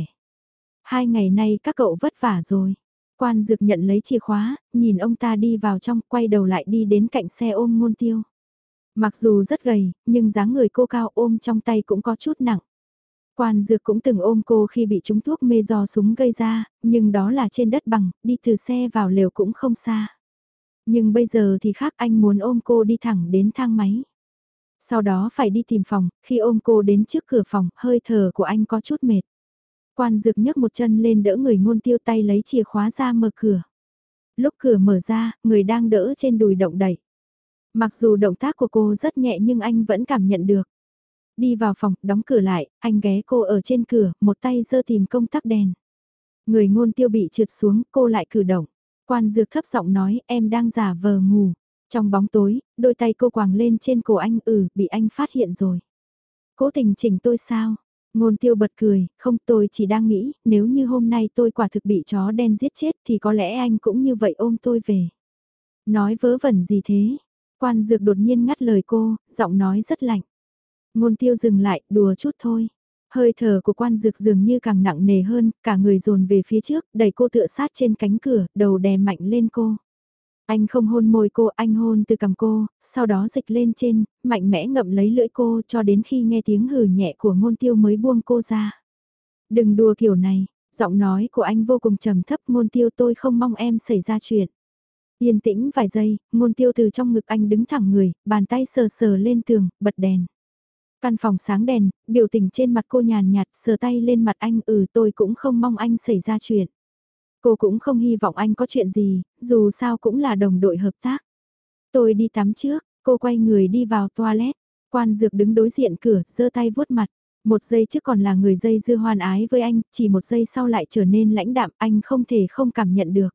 [SPEAKER 1] Hai ngày nay các cậu vất vả rồi. Quan dược nhận lấy chìa khóa, nhìn ông ta đi vào trong, quay đầu lại đi đến cạnh xe ôm ngôn tiêu. Mặc dù rất gầy, nhưng dáng người cô cao ôm trong tay cũng có chút nặng. Quan dược cũng từng ôm cô khi bị trúng thuốc mê do súng gây ra, nhưng đó là trên đất bằng, đi từ xe vào lều cũng không xa. Nhưng bây giờ thì khác anh muốn ôm cô đi thẳng đến thang máy. Sau đó phải đi tìm phòng, khi ôm cô đến trước cửa phòng, hơi thở của anh có chút mệt. Quan dược nhấc một chân lên đỡ người ngôn tiêu tay lấy chìa khóa ra mở cửa. Lúc cửa mở ra, người đang đỡ trên đùi động đẩy. Mặc dù động tác của cô rất nhẹ nhưng anh vẫn cảm nhận được. Đi vào phòng, đóng cửa lại, anh ghé cô ở trên cửa, một tay giơ tìm công tắc đèn. Người ngôn tiêu bị trượt xuống, cô lại cử động. Quan dược thấp giọng nói, em đang giả vờ ngủ. Trong bóng tối, đôi tay cô quàng lên trên cổ anh, ừ, bị anh phát hiện rồi. Cố tình chỉnh tôi sao? Ngôn tiêu bật cười, không tôi chỉ đang nghĩ, nếu như hôm nay tôi quả thực bị chó đen giết chết thì có lẽ anh cũng như vậy ôm tôi về. Nói vớ vẩn gì thế? Quan dược đột nhiên ngắt lời cô, giọng nói rất lạnh. Ngôn tiêu dừng lại, đùa chút thôi. Hơi thở của quan dược dường như càng nặng nề hơn, cả người dồn về phía trước, đẩy cô tựa sát trên cánh cửa, đầu đè mạnh lên cô. Anh không hôn môi cô, anh hôn từ cầm cô, sau đó dịch lên trên, mạnh mẽ ngậm lấy lưỡi cô cho đến khi nghe tiếng hừ nhẹ của ngôn tiêu mới buông cô ra. Đừng đùa kiểu này, giọng nói của anh vô cùng trầm thấp ngôn tiêu tôi không mong em xảy ra chuyện. Yên tĩnh vài giây, ngôn tiêu từ trong ngực anh đứng thẳng người, bàn tay sờ sờ lên tường, bật đèn. Căn phòng sáng đèn, biểu tình trên mặt cô nhàn nhạt, sờ tay lên mặt anh ừ tôi cũng không mong anh xảy ra chuyện. Cô cũng không hy vọng anh có chuyện gì, dù sao cũng là đồng đội hợp tác. Tôi đi tắm trước, cô quay người đi vào toilet, quan dược đứng đối diện cửa, giơ tay vuốt mặt. Một giây trước còn là người dây dưa hoan ái với anh, chỉ một giây sau lại trở nên lãnh đạm, anh không thể không cảm nhận được.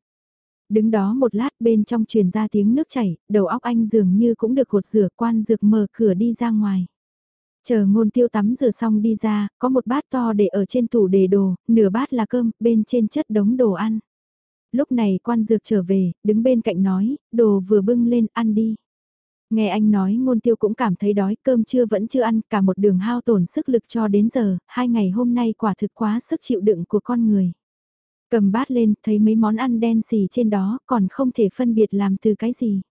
[SPEAKER 1] Đứng đó một lát bên trong truyền ra tiếng nước chảy, đầu óc anh dường như cũng được gột rửa quan dược mở cửa đi ra ngoài. Chờ ngôn tiêu tắm rửa xong đi ra, có một bát to để ở trên tủ để đồ, nửa bát là cơm, bên trên chất đống đồ ăn. Lúc này quan dược trở về, đứng bên cạnh nói, đồ vừa bưng lên, ăn đi. Nghe anh nói ngôn tiêu cũng cảm thấy đói, cơm chưa vẫn chưa ăn, cả một đường hao tổn sức lực cho đến giờ, hai ngày hôm nay quả thực quá sức chịu đựng của con người. Cầm bát lên, thấy mấy món ăn đen xì trên đó, còn không thể phân biệt làm từ cái gì.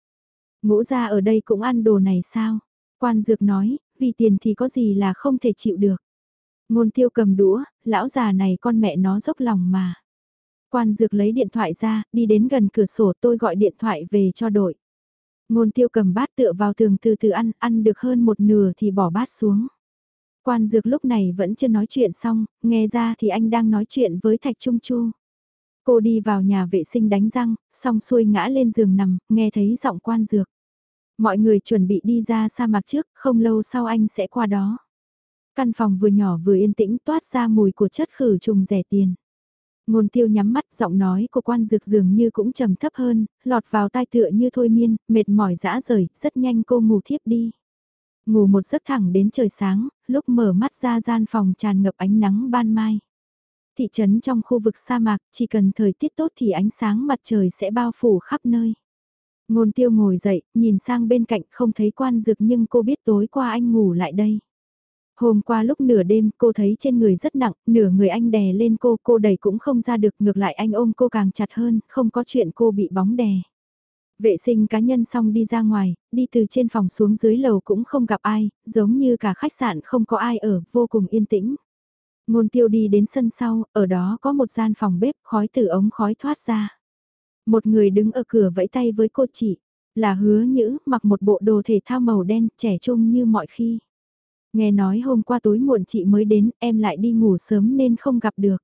[SPEAKER 1] Ngũ ra ở đây cũng ăn đồ này sao? Quan dược nói, vì tiền thì có gì là không thể chịu được. Ngôn tiêu cầm đũa, lão già này con mẹ nó dốc lòng mà. Quan dược lấy điện thoại ra, đi đến gần cửa sổ tôi gọi điện thoại về cho đội. Ngôn tiêu cầm bát tựa vào tường từ từ ăn, ăn được hơn một nửa thì bỏ bát xuống. Quan dược lúc này vẫn chưa nói chuyện xong, nghe ra thì anh đang nói chuyện với Thạch Trung Chu. Cô đi vào nhà vệ sinh đánh răng, xong xuôi ngã lên giường nằm, nghe thấy giọng quan dược. Mọi người chuẩn bị đi ra sa mạc trước, không lâu sau anh sẽ qua đó. Căn phòng vừa nhỏ vừa yên tĩnh toát ra mùi của chất khử trùng rẻ tiền. Ngôn tiêu nhắm mắt giọng nói của quan dược dường như cũng trầm thấp hơn, lọt vào tai tựa như thôi miên, mệt mỏi dã rời, rất nhanh cô ngủ thiếp đi. Ngủ một giấc thẳng đến trời sáng, lúc mở mắt ra gian phòng tràn ngập ánh nắng ban mai. Thị trấn trong khu vực sa mạc, chỉ cần thời tiết tốt thì ánh sáng mặt trời sẽ bao phủ khắp nơi. Ngôn tiêu ngồi dậy, nhìn sang bên cạnh không thấy quan dược nhưng cô biết tối qua anh ngủ lại đây. Hôm qua lúc nửa đêm cô thấy trên người rất nặng, nửa người anh đè lên cô, cô đẩy cũng không ra được, ngược lại anh ôm cô càng chặt hơn, không có chuyện cô bị bóng đè. Vệ sinh cá nhân xong đi ra ngoài, đi từ trên phòng xuống dưới lầu cũng không gặp ai, giống như cả khách sạn không có ai ở, vô cùng yên tĩnh. Ngôn tiêu đi đến sân sau, ở đó có một gian phòng bếp, khói từ ống khói thoát ra. Một người đứng ở cửa vẫy tay với cô chị, là hứa nhữ, mặc một bộ đồ thể thao màu đen, trẻ trung như mọi khi. Nghe nói hôm qua tối muộn chị mới đến, em lại đi ngủ sớm nên không gặp được.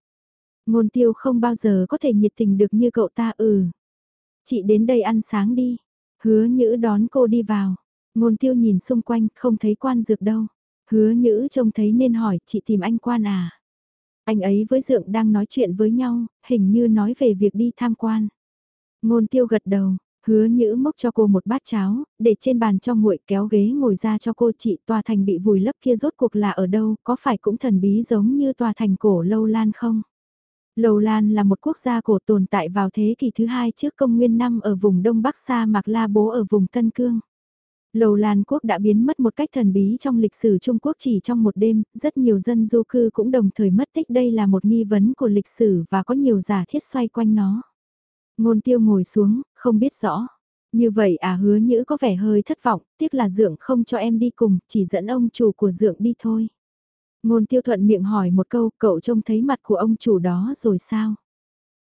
[SPEAKER 1] Ngôn tiêu không bao giờ có thể nhiệt tình được như cậu ta ừ. Chị đến đây ăn sáng đi. Hứa nhữ đón cô đi vào. Ngôn tiêu nhìn xung quanh, không thấy quan dược đâu. Hứa nhữ trông thấy nên hỏi, chị tìm anh quan à? Anh ấy với Dượng đang nói chuyện với nhau, hình như nói về việc đi tham quan. Ngôn tiêu gật đầu, hứa nhữ mốc cho cô một bát cháo, để trên bàn cho nguội kéo ghế ngồi ra cho cô chị tòa thành bị vùi lấp kia rốt cuộc là ở đâu, có phải cũng thần bí giống như tòa thành cổ lâu lan không? Lầu Lan là một quốc gia cổ tồn tại vào thế kỷ thứ hai trước công nguyên năm ở vùng Đông Bắc Sa Mạc La Bố ở vùng Tân Cương. Lầu Lan quốc đã biến mất một cách thần bí trong lịch sử Trung Quốc chỉ trong một đêm, rất nhiều dân du cư cũng đồng thời mất tích đây là một nghi vấn của lịch sử và có nhiều giả thiết xoay quanh nó. Ngôn tiêu ngồi xuống, không biết rõ. Như vậy à hứa nhữ có vẻ hơi thất vọng, tiếc là dượng không cho em đi cùng, chỉ dẫn ông chủ của dượng đi thôi. Ngôn tiêu thuận miệng hỏi một câu, cậu trông thấy mặt của ông chủ đó rồi sao?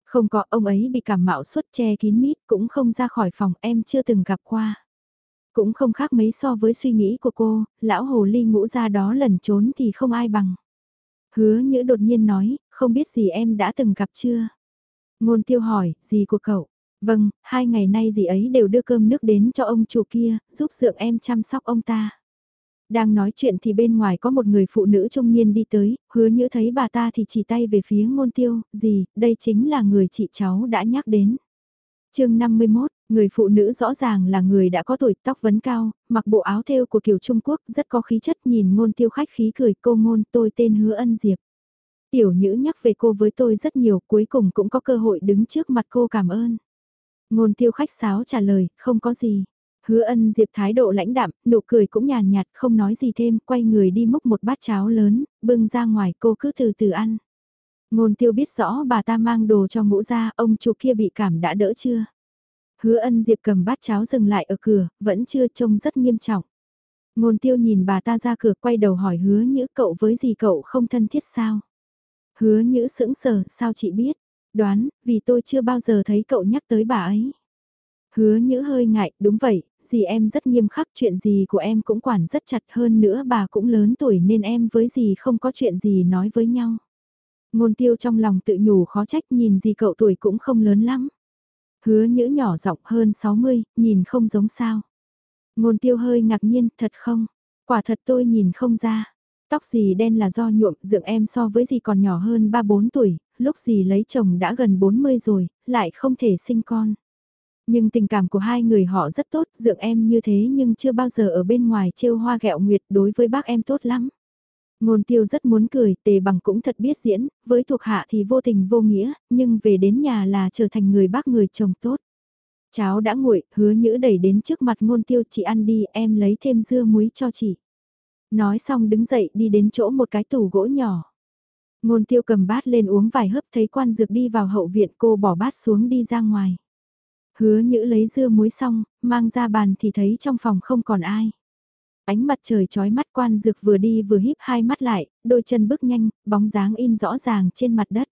[SPEAKER 1] Không có, ông ấy bị cảm mạo suốt che kín mít, cũng không ra khỏi phòng, em chưa từng gặp qua. Cũng không khác mấy so với suy nghĩ của cô, lão hồ ly ngũ ra đó lần trốn thì không ai bằng. Hứa nhữ đột nhiên nói, không biết gì em đã từng gặp chưa? Ngôn tiêu hỏi, gì của cậu? Vâng, hai ngày nay gì ấy đều đưa cơm nước đến cho ông chủ kia, giúp dượng em chăm sóc ông ta. Đang nói chuyện thì bên ngoài có một người phụ nữ trung niên đi tới, hứa nhữ thấy bà ta thì chỉ tay về phía ngôn tiêu, gì, đây chính là người chị cháu đã nhắc đến chương 51, người phụ nữ rõ ràng là người đã có tuổi tóc vấn cao, mặc bộ áo thêu của kiểu Trung Quốc rất có khí chất nhìn ngôn tiêu khách khí cười cô ngôn tôi tên hứa ân diệp. Tiểu nhữ nhắc về cô với tôi rất nhiều cuối cùng cũng có cơ hội đứng trước mặt cô cảm ơn. Ngôn tiêu khách sáo trả lời, không có gì. Hứa ân diệp thái độ lãnh đạm, nụ cười cũng nhàn nhạt, không nói gì thêm, quay người đi múc một bát cháo lớn, bưng ra ngoài cô cứ từ từ ăn. Ngôn tiêu biết rõ bà ta mang đồ cho ngũ ra, ông chủ kia bị cảm đã đỡ chưa? Hứa ân diệp cầm bát cháo dừng lại ở cửa, vẫn chưa trông rất nghiêm trọng. Ngôn tiêu nhìn bà ta ra cửa quay đầu hỏi hứa nhữ cậu với gì cậu không thân thiết sao? Hứa nhữ sững sờ, sao chị biết? Đoán, vì tôi chưa bao giờ thấy cậu nhắc tới bà ấy. Hứa nhữ hơi ngại, đúng vậy, dì em rất nghiêm khắc chuyện gì của em cũng quản rất chặt hơn nữa bà cũng lớn tuổi nên em với dì không có chuyện gì nói với nhau. Ngôn tiêu trong lòng tự nhủ khó trách nhìn gì cậu tuổi cũng không lớn lắm. Hứa nhữ nhỏ giọng hơn 60, nhìn không giống sao. Ngôn tiêu hơi ngạc nhiên, thật không? Quả thật tôi nhìn không ra. Tóc gì đen là do nhuộm, dượng em so với gì còn nhỏ hơn 3-4 tuổi, lúc gì lấy chồng đã gần 40 rồi, lại không thể sinh con. Nhưng tình cảm của hai người họ rất tốt, dượng em như thế nhưng chưa bao giờ ở bên ngoài trêu hoa gẹo nguyệt đối với bác em tốt lắm. Ngôn tiêu rất muốn cười, tề bằng cũng thật biết diễn, với thuộc hạ thì vô tình vô nghĩa, nhưng về đến nhà là trở thành người bác người chồng tốt. Cháu đã nguội, hứa nhữ đẩy đến trước mặt ngôn tiêu chị ăn đi, em lấy thêm dưa muối cho chị. Nói xong đứng dậy đi đến chỗ một cái tủ gỗ nhỏ. Ngôn tiêu cầm bát lên uống vài hớp thấy quan dược đi vào hậu viện cô bỏ bát xuống đi ra ngoài. Hứa nhữ lấy dưa muối xong, mang ra bàn thì thấy trong phòng không còn ai. Ánh mặt trời chói mắt quan dược vừa đi vừa híp hai mắt lại, đôi chân bước nhanh, bóng dáng in rõ ràng trên mặt đất.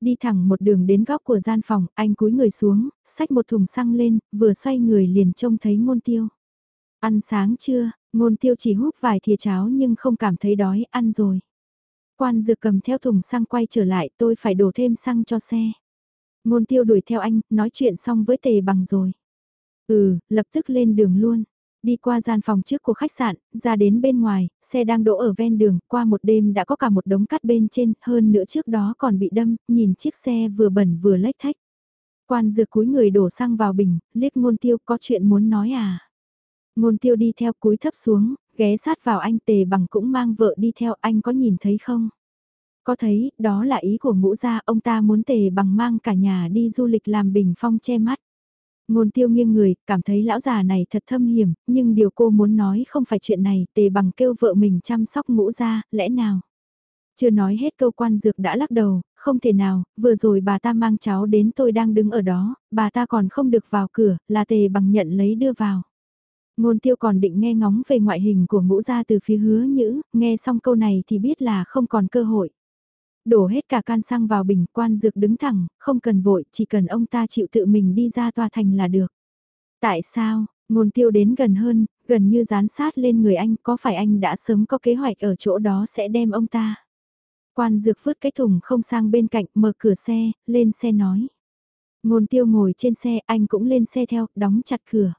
[SPEAKER 1] Đi thẳng một đường đến góc của gian phòng, anh cúi người xuống, xách một thùng xăng lên, vừa xoay người liền trông thấy ngôn tiêu. Ăn sáng chưa, ngôn tiêu chỉ hút vài thìa cháo nhưng không cảm thấy đói, ăn rồi. Quan dược cầm theo thùng xăng quay trở lại, tôi phải đổ thêm xăng cho xe. Ngôn tiêu đuổi theo anh, nói chuyện xong với tề bằng rồi. Ừ, lập tức lên đường luôn. Đi qua gian phòng trước của khách sạn, ra đến bên ngoài, xe đang đỗ ở ven đường, qua một đêm đã có cả một đống cát bên trên, hơn nữa trước đó còn bị đâm, nhìn chiếc xe vừa bẩn vừa lách thách. Quan dược cúi người đổ xăng vào bình, liếc ngôn tiêu có chuyện muốn nói à. Ngôn tiêu đi theo cúi thấp xuống, ghé sát vào anh tề bằng cũng mang vợ đi theo anh có nhìn thấy không? Có thấy, đó là ý của ngũ gia, ông ta muốn tề bằng mang cả nhà đi du lịch làm bình phong che mắt. Ngôn tiêu nghiêng người, cảm thấy lão già này thật thâm hiểm, nhưng điều cô muốn nói không phải chuyện này, tề bằng kêu vợ mình chăm sóc ngũ gia, lẽ nào? Chưa nói hết câu quan dược đã lắc đầu, không thể nào, vừa rồi bà ta mang cháu đến tôi đang đứng ở đó, bà ta còn không được vào cửa, là tề bằng nhận lấy đưa vào. Ngôn tiêu còn định nghe ngóng về ngoại hình của ngũ gia từ phía hứa nhữ, nghe xong câu này thì biết là không còn cơ hội. Đổ hết cả can xăng vào bình quan dược đứng thẳng, không cần vội, chỉ cần ông ta chịu tự mình đi ra tòa thành là được. Tại sao, ngôn tiêu đến gần hơn, gần như dán sát lên người anh, có phải anh đã sớm có kế hoạch ở chỗ đó sẽ đem ông ta? Quan dược vứt cái thùng không sang bên cạnh, mở cửa xe, lên xe nói. Ngôn tiêu ngồi trên xe, anh cũng lên xe theo, đóng chặt cửa.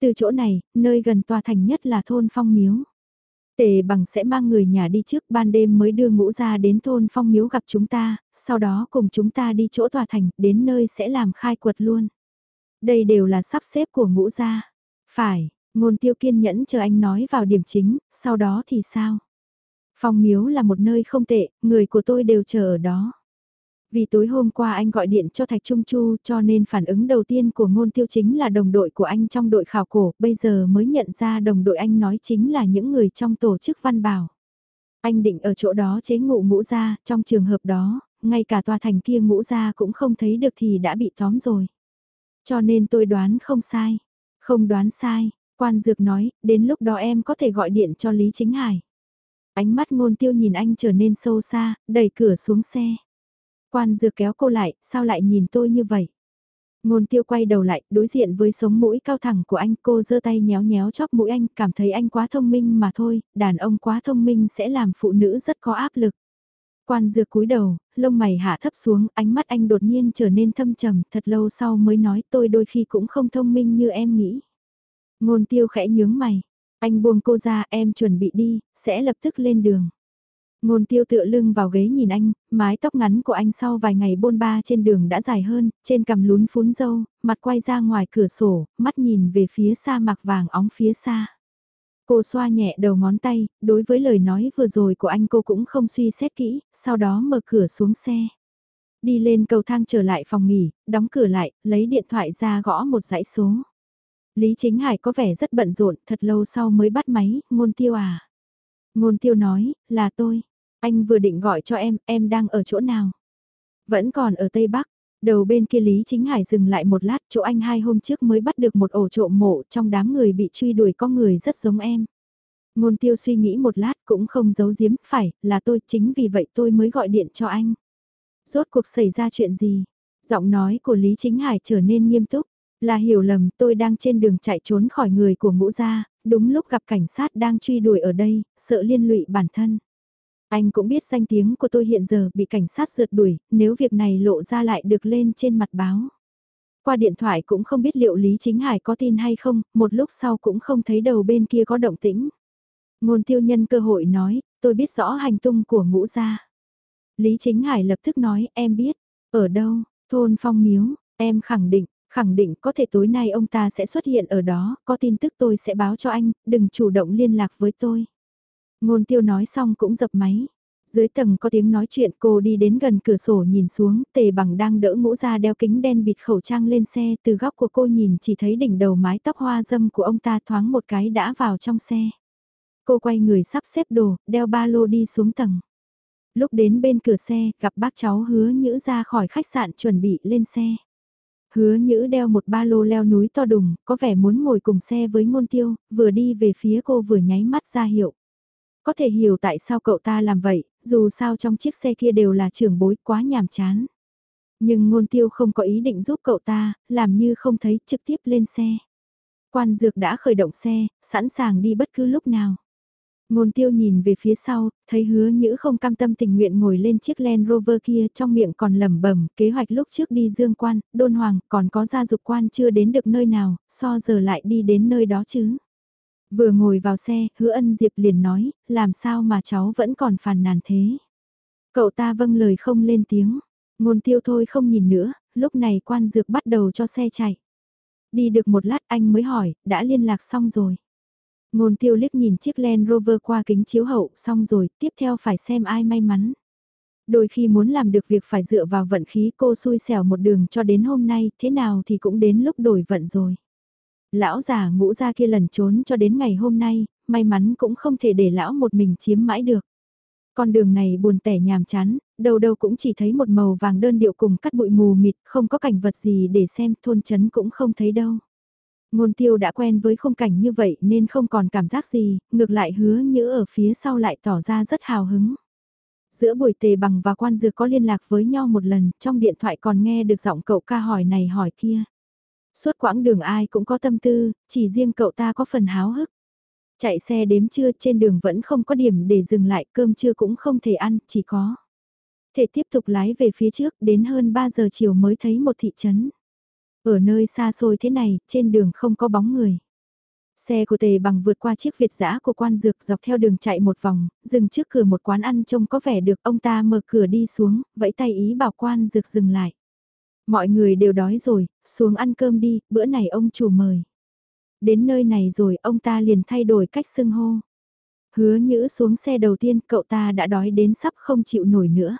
[SPEAKER 1] Từ chỗ này, nơi gần tòa thành nhất là thôn phong miếu. Tề bằng sẽ mang người nhà đi trước ban đêm mới đưa ngũ ra đến thôn phong miếu gặp chúng ta, sau đó cùng chúng ta đi chỗ tòa thành, đến nơi sẽ làm khai quật luôn. Đây đều là sắp xếp của ngũ gia. Phải, ngôn tiêu kiên nhẫn chờ anh nói vào điểm chính, sau đó thì sao? Phong miếu là một nơi không tệ, người của tôi đều chờ ở đó. Vì tối hôm qua anh gọi điện cho Thạch Trung Chu cho nên phản ứng đầu tiên của ngôn tiêu chính là đồng đội của anh trong đội khảo cổ, bây giờ mới nhận ra đồng đội anh nói chính là những người trong tổ chức văn bảo. Anh định ở chỗ đó chế ngụ ngũ ra, trong trường hợp đó, ngay cả tòa thành kia ngũ ra cũng không thấy được thì đã bị tóm rồi. Cho nên tôi đoán không sai. Không đoán sai, quan dược nói, đến lúc đó em có thể gọi điện cho Lý Chính Hải. Ánh mắt ngôn tiêu nhìn anh trở nên sâu xa, đẩy cửa xuống xe. Quan Dừa kéo cô lại, sao lại nhìn tôi như vậy? Ngôn tiêu quay đầu lại, đối diện với sống mũi cao thẳng của anh, cô giơ tay nhéo nhéo chóp mũi anh, cảm thấy anh quá thông minh mà thôi, đàn ông quá thông minh sẽ làm phụ nữ rất có áp lực. Quan dược cúi đầu, lông mày hạ thấp xuống, ánh mắt anh đột nhiên trở nên thâm trầm, thật lâu sau mới nói tôi đôi khi cũng không thông minh như em nghĩ. Ngôn tiêu khẽ nhướng mày, anh buông cô ra em chuẩn bị đi, sẽ lập tức lên đường. Ngôn tiêu tựa lưng vào ghế nhìn anh, mái tóc ngắn của anh sau vài ngày bôn ba trên đường đã dài hơn, trên cằm lún phún dâu, mặt quay ra ngoài cửa sổ, mắt nhìn về phía xa mặc vàng óng phía xa. Cô xoa nhẹ đầu ngón tay, đối với lời nói vừa rồi của anh cô cũng không suy xét kỹ, sau đó mở cửa xuống xe. Đi lên cầu thang trở lại phòng nghỉ, đóng cửa lại, lấy điện thoại ra gõ một dãy số. Lý Chính Hải có vẻ rất bận rộn, thật lâu sau mới bắt máy, ngôn tiêu à. Ngôn tiêu nói, là tôi. Anh vừa định gọi cho em, em đang ở chỗ nào? Vẫn còn ở Tây Bắc. Đầu bên kia Lý Chính Hải dừng lại một lát, chỗ anh hai hôm trước mới bắt được một ổ trộm mộ trong đám người bị truy đuổi có người rất giống em. Ngôn tiêu suy nghĩ một lát cũng không giấu giếm, phải, là tôi chính vì vậy tôi mới gọi điện cho anh. Rốt cuộc xảy ra chuyện gì? Giọng nói của Lý Chính Hải trở nên nghiêm túc. Là hiểu lầm tôi đang trên đường chạy trốn khỏi người của ngũ gia, đúng lúc gặp cảnh sát đang truy đuổi ở đây, sợ liên lụy bản thân. Anh cũng biết danh tiếng của tôi hiện giờ bị cảnh sát rượt đuổi, nếu việc này lộ ra lại được lên trên mặt báo. Qua điện thoại cũng không biết liệu Lý Chính Hải có tin hay không, một lúc sau cũng không thấy đầu bên kia có động tĩnh. Ngôn tiêu nhân cơ hội nói, tôi biết rõ hành tung của ngũ gia. Lý Chính Hải lập tức nói, em biết, ở đâu, thôn phong miếu, em khẳng định, khẳng định có thể tối nay ông ta sẽ xuất hiện ở đó, có tin tức tôi sẽ báo cho anh, đừng chủ động liên lạc với tôi. Ngôn tiêu nói xong cũng dập máy. Dưới tầng có tiếng nói chuyện cô đi đến gần cửa sổ nhìn xuống, tề bằng đang đỡ ngũ ra đeo kính đen bịt khẩu trang lên xe, từ góc của cô nhìn chỉ thấy đỉnh đầu mái tóc hoa dâm của ông ta thoáng một cái đã vào trong xe. Cô quay người sắp xếp đồ, đeo ba lô đi xuống tầng. Lúc đến bên cửa xe, gặp bác cháu hứa nhữ ra khỏi khách sạn chuẩn bị lên xe. Hứa nhữ đeo một ba lô leo núi to đùng, có vẻ muốn ngồi cùng xe với ngôn tiêu, vừa đi về phía cô vừa nháy mắt ra hiệu. Có thể hiểu tại sao cậu ta làm vậy, dù sao trong chiếc xe kia đều là trưởng bối quá nhàm chán. Nhưng ngôn tiêu không có ý định giúp cậu ta, làm như không thấy trực tiếp lên xe. Quan dược đã khởi động xe, sẵn sàng đi bất cứ lúc nào. Ngôn tiêu nhìn về phía sau, thấy hứa nhữ không cam tâm tình nguyện ngồi lên chiếc Land Rover kia trong miệng còn lẩm bẩm kế hoạch lúc trước đi dương quan, đôn hoàng, còn có gia dục quan chưa đến được nơi nào, so giờ lại đi đến nơi đó chứ. Vừa ngồi vào xe, hứa ân diệp liền nói, làm sao mà cháu vẫn còn phàn nàn thế. Cậu ta vâng lời không lên tiếng, ngôn tiêu thôi không nhìn nữa, lúc này quan dược bắt đầu cho xe chạy. Đi được một lát anh mới hỏi, đã liên lạc xong rồi. Ngôn tiêu liếc nhìn chiếc Land Rover qua kính chiếu hậu xong rồi, tiếp theo phải xem ai may mắn. Đôi khi muốn làm được việc phải dựa vào vận khí cô xui xẻo một đường cho đến hôm nay, thế nào thì cũng đến lúc đổi vận rồi. Lão già ngũ ra kia lần trốn cho đến ngày hôm nay, may mắn cũng không thể để lão một mình chiếm mãi được. Con đường này buồn tẻ nhàm chán, đầu đầu cũng chỉ thấy một màu vàng đơn điệu cùng cắt bụi mù mịt, không có cảnh vật gì để xem, thôn chấn cũng không thấy đâu. Ngôn tiêu đã quen với khung cảnh như vậy nên không còn cảm giác gì, ngược lại hứa như ở phía sau lại tỏ ra rất hào hứng. Giữa buổi tề bằng và quan dược có liên lạc với nhau một lần, trong điện thoại còn nghe được giọng cậu ca hỏi này hỏi kia. Suốt quãng đường ai cũng có tâm tư, chỉ riêng cậu ta có phần háo hức. Chạy xe đếm trưa trên đường vẫn không có điểm để dừng lại, cơm trưa cũng không thể ăn, chỉ có. Thể tiếp tục lái về phía trước, đến hơn 3 giờ chiều mới thấy một thị trấn. Ở nơi xa xôi thế này, trên đường không có bóng người. Xe của tề bằng vượt qua chiếc Việt giã của quan dược dọc theo đường chạy một vòng, dừng trước cửa một quán ăn trông có vẻ được ông ta mở cửa đi xuống, vẫy tay ý bảo quan dược dừng lại. Mọi người đều đói rồi, xuống ăn cơm đi, bữa này ông chủ mời. Đến nơi này rồi ông ta liền thay đổi cách xưng hô. Hứa nhữ xuống xe đầu tiên cậu ta đã đói đến sắp không chịu nổi nữa.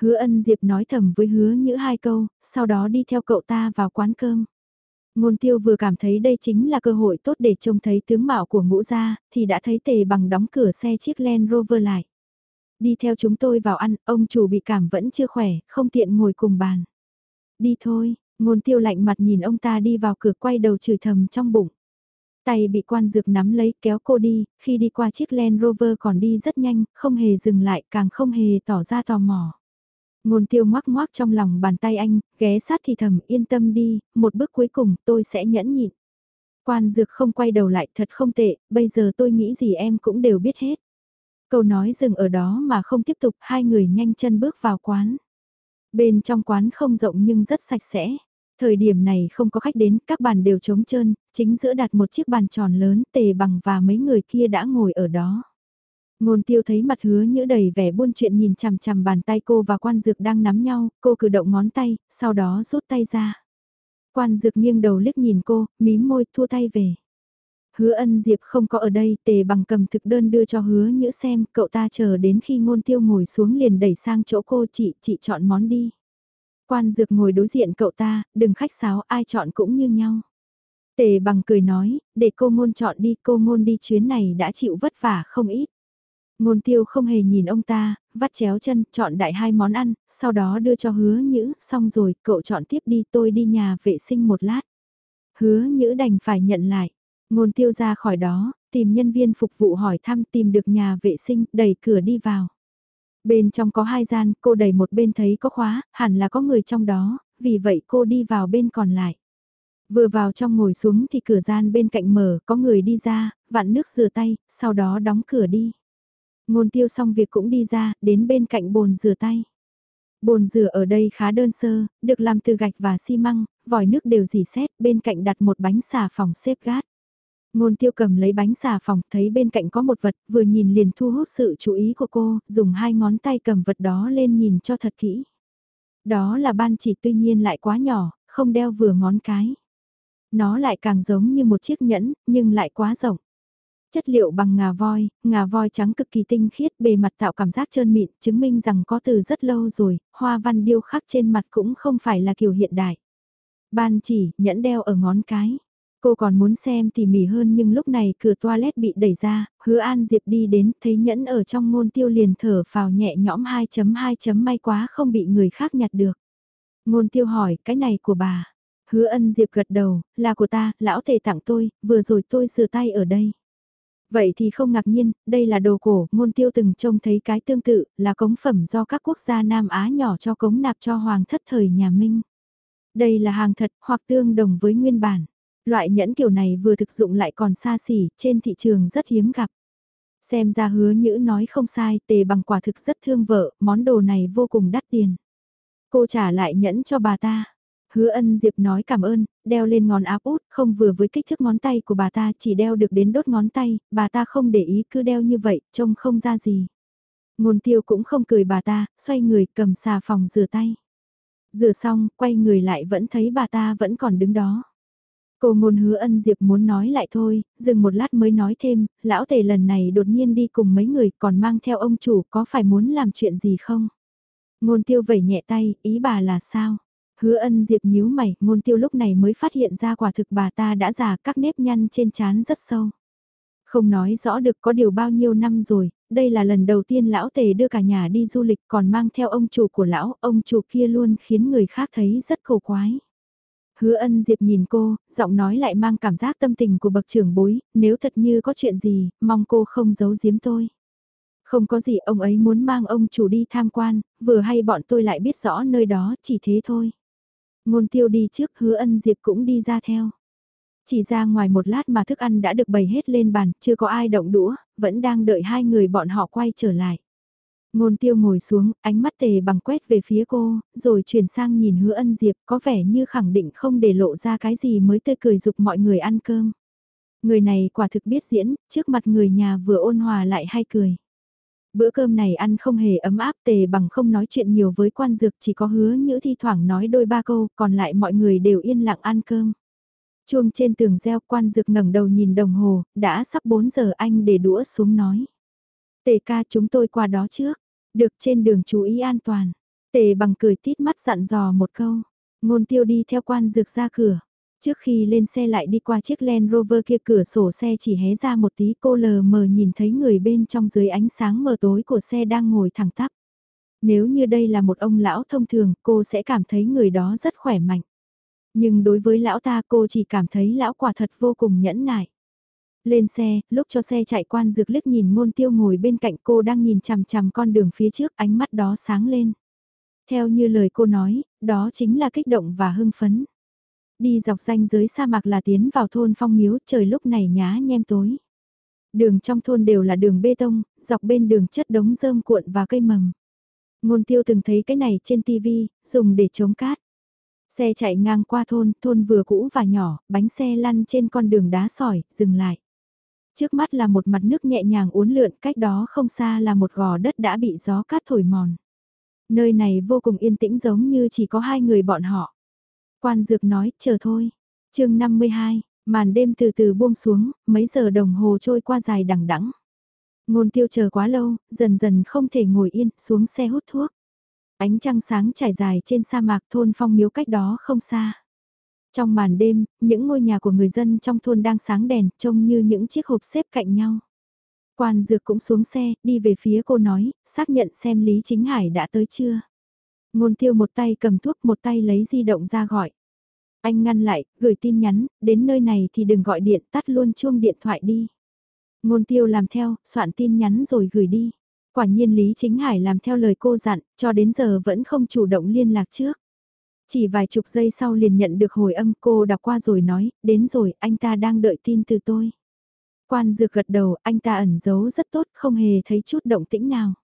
[SPEAKER 1] Hứa ân Diệp nói thầm với hứa nhữ hai câu, sau đó đi theo cậu ta vào quán cơm. Ngôn tiêu vừa cảm thấy đây chính là cơ hội tốt để trông thấy tướng mạo của ngũ gia, thì đã thấy tề bằng đóng cửa xe chiếc Land Rover lại. Đi theo chúng tôi vào ăn, ông chủ bị cảm vẫn chưa khỏe, không tiện ngồi cùng bàn. Đi thôi, ngôn tiêu lạnh mặt nhìn ông ta đi vào cửa quay đầu chửi thầm trong bụng. Tay bị quan dược nắm lấy kéo cô đi, khi đi qua chiếc Land Rover còn đi rất nhanh, không hề dừng lại, càng không hề tỏ ra tò mò. Ngôn tiêu ngoác ngoác trong lòng bàn tay anh, ghé sát thì thầm yên tâm đi, một bước cuối cùng tôi sẽ nhẫn nhịn. Quan dược không quay đầu lại thật không tệ, bây giờ tôi nghĩ gì em cũng đều biết hết. Câu nói dừng ở đó mà không tiếp tục, hai người nhanh chân bước vào quán. Bên trong quán không rộng nhưng rất sạch sẽ. Thời điểm này không có khách đến, các bàn đều trống trơn, chính giữa đặt một chiếc bàn tròn lớn, tề bằng và mấy người kia đã ngồi ở đó. Ngôn tiêu thấy mặt hứa nhữ đầy vẻ buôn chuyện nhìn chằm chằm bàn tay cô và quan dược đang nắm nhau, cô cử động ngón tay, sau đó rút tay ra. Quan dược nghiêng đầu liếc nhìn cô, mím môi thua tay về. Hứa ân diệp không có ở đây, tề bằng cầm thực đơn đưa cho hứa nhữ xem, cậu ta chờ đến khi ngôn tiêu ngồi xuống liền đẩy sang chỗ cô chị, chị chọn món đi. Quan dược ngồi đối diện cậu ta, đừng khách sáo ai chọn cũng như nhau. Tề bằng cười nói, để cô ngôn chọn đi, cô ngôn đi chuyến này đã chịu vất vả không ít. Ngôn tiêu không hề nhìn ông ta, vắt chéo chân, chọn đại hai món ăn, sau đó đưa cho hứa nhữ, xong rồi, cậu chọn tiếp đi, tôi đi nhà vệ sinh một lát. Hứa nhữ đành phải nhận lại. Ngôn tiêu ra khỏi đó, tìm nhân viên phục vụ hỏi thăm tìm được nhà vệ sinh, đẩy cửa đi vào. Bên trong có hai gian, cô đẩy một bên thấy có khóa, hẳn là có người trong đó, vì vậy cô đi vào bên còn lại. Vừa vào trong ngồi xuống thì cửa gian bên cạnh mở, có người đi ra, vặn nước rửa tay, sau đó đóng cửa đi. Ngôn tiêu xong việc cũng đi ra, đến bên cạnh bồn rửa tay. Bồn rửa ở đây khá đơn sơ, được làm từ gạch và xi măng, vòi nước đều dì xét, bên cạnh đặt một bánh xà phòng xếp gát. Ngôn tiêu cầm lấy bánh xà phòng, thấy bên cạnh có một vật, vừa nhìn liền thu hút sự chú ý của cô, dùng hai ngón tay cầm vật đó lên nhìn cho thật kỹ. Đó là ban chỉ tuy nhiên lại quá nhỏ, không đeo vừa ngón cái. Nó lại càng giống như một chiếc nhẫn, nhưng lại quá rộng. Chất liệu bằng ngà voi, ngà voi trắng cực kỳ tinh khiết bề mặt tạo cảm giác trơn mịn, chứng minh rằng có từ rất lâu rồi, hoa văn điêu khắc trên mặt cũng không phải là kiểu hiện đại. Ban chỉ, nhẫn đeo ở ngón cái. Cô còn muốn xem tỉ mỉ hơn nhưng lúc này cửa toilet bị đẩy ra, hứa An Diệp đi đến, thấy nhẫn ở trong ngôn tiêu liền thở phào nhẹ nhõm 2.2 may quá không bị người khác nhặt được. Ngôn tiêu hỏi, cái này của bà. Hứa ân Diệp gật đầu, là của ta, lão thề tặng tôi, vừa rồi tôi sửa tay ở đây. Vậy thì không ngạc nhiên, đây là đồ cổ, ngôn tiêu từng trông thấy cái tương tự, là cống phẩm do các quốc gia Nam Á nhỏ cho cống nạp cho hoàng thất thời nhà Minh. Đây là hàng thật hoặc tương đồng với nguyên bản. Loại nhẫn kiểu này vừa thực dụng lại còn xa xỉ, trên thị trường rất hiếm gặp. Xem ra hứa nhữ nói không sai, tề bằng quả thực rất thương vợ, món đồ này vô cùng đắt tiền. Cô trả lại nhẫn cho bà ta. Hứa ân Diệp nói cảm ơn, đeo lên ngón áp út, không vừa với kích thước ngón tay của bà ta, chỉ đeo được đến đốt ngón tay, bà ta không để ý cứ đeo như vậy, trông không ra gì. Ngôn tiêu cũng không cười bà ta, xoay người cầm xà phòng rửa tay. Rửa xong, quay người lại vẫn thấy bà ta vẫn còn đứng đó. Cô ngôn hứa ân diệp muốn nói lại thôi, dừng một lát mới nói thêm, lão tề lần này đột nhiên đi cùng mấy người còn mang theo ông chủ có phải muốn làm chuyện gì không? Ngôn tiêu vẩy nhẹ tay, ý bà là sao? Hứa ân diệp nhíu mày, ngôn tiêu lúc này mới phát hiện ra quả thực bà ta đã già các nếp nhăn trên trán rất sâu. Không nói rõ được có điều bao nhiêu năm rồi, đây là lần đầu tiên lão tề đưa cả nhà đi du lịch còn mang theo ông chủ của lão, ông chủ kia luôn khiến người khác thấy rất khổ quái. Hứa ân diệp nhìn cô, giọng nói lại mang cảm giác tâm tình của bậc trưởng bối, nếu thật như có chuyện gì, mong cô không giấu giếm tôi. Không có gì ông ấy muốn mang ông chủ đi tham quan, vừa hay bọn tôi lại biết rõ nơi đó, chỉ thế thôi. Ngôn tiêu đi trước hứa ân diệp cũng đi ra theo. Chỉ ra ngoài một lát mà thức ăn đã được bày hết lên bàn, chưa có ai động đũa, vẫn đang đợi hai người bọn họ quay trở lại. Ngôn tiêu ngồi xuống, ánh mắt tề bằng quét về phía cô, rồi chuyển sang nhìn hứa ân diệp có vẻ như khẳng định không để lộ ra cái gì mới tươi cười dục mọi người ăn cơm. Người này quả thực biết diễn, trước mặt người nhà vừa ôn hòa lại hay cười. Bữa cơm này ăn không hề ấm áp tề bằng không nói chuyện nhiều với quan dược chỉ có hứa nhữ thi thoảng nói đôi ba câu, còn lại mọi người đều yên lặng ăn cơm. Chuông trên tường reo quan dược ngẩng đầu nhìn đồng hồ, đã sắp 4 giờ anh để đũa xuống nói. Tề ca chúng tôi qua đó trước, được trên đường chú ý an toàn. Tề bằng cười tít mắt dặn dò một câu, ngôn tiêu đi theo quan dược ra cửa. Trước khi lên xe lại đi qua chiếc Land Rover kia cửa sổ xe chỉ hé ra một tí cô lờ mờ nhìn thấy người bên trong dưới ánh sáng mờ tối của xe đang ngồi thẳng tắp. Nếu như đây là một ông lão thông thường cô sẽ cảm thấy người đó rất khỏe mạnh. Nhưng đối với lão ta cô chỉ cảm thấy lão quả thật vô cùng nhẫn nại. Lên xe, lúc cho xe chạy quan dược liếc nhìn ngôn tiêu ngồi bên cạnh cô đang nhìn chằm chằm con đường phía trước ánh mắt đó sáng lên. Theo như lời cô nói, đó chính là kích động và hưng phấn. Đi dọc danh giới sa mạc là tiến vào thôn phong miếu trời lúc này nhá nhem tối. Đường trong thôn đều là đường bê tông, dọc bên đường chất đống rơm cuộn và cây mầm. Ngôn tiêu từng thấy cái này trên tivi, dùng để chống cát. Xe chạy ngang qua thôn, thôn vừa cũ và nhỏ, bánh xe lăn trên con đường đá sỏi, dừng lại. Trước mắt là một mặt nước nhẹ nhàng uốn lượn, cách đó không xa là một gò đất đã bị gió cát thổi mòn. Nơi này vô cùng yên tĩnh giống như chỉ có hai người bọn họ. Quan dược nói, chờ thôi. chương 52, màn đêm từ từ buông xuống, mấy giờ đồng hồ trôi qua dài đằng đẵng Ngôn tiêu chờ quá lâu, dần dần không thể ngồi yên, xuống xe hút thuốc. Ánh trăng sáng trải dài trên sa mạc thôn phong miếu cách đó không xa. Trong màn đêm, những ngôi nhà của người dân trong thôn đang sáng đèn, trông như những chiếc hộp xếp cạnh nhau. Quan dược cũng xuống xe, đi về phía cô nói, xác nhận xem Lý Chính Hải đã tới chưa. Ngôn tiêu một tay cầm thuốc một tay lấy di động ra gọi. Anh ngăn lại, gửi tin nhắn, đến nơi này thì đừng gọi điện tắt luôn chuông điện thoại đi. Ngôn tiêu làm theo, soạn tin nhắn rồi gửi đi. Quả nhiên Lý Chính Hải làm theo lời cô dặn, cho đến giờ vẫn không chủ động liên lạc trước. Chỉ vài chục giây sau liền nhận được hồi âm cô đọc qua rồi nói, đến rồi, anh ta đang đợi tin từ tôi. Quan dược gật đầu, anh ta ẩn giấu rất tốt, không hề thấy chút động tĩnh nào.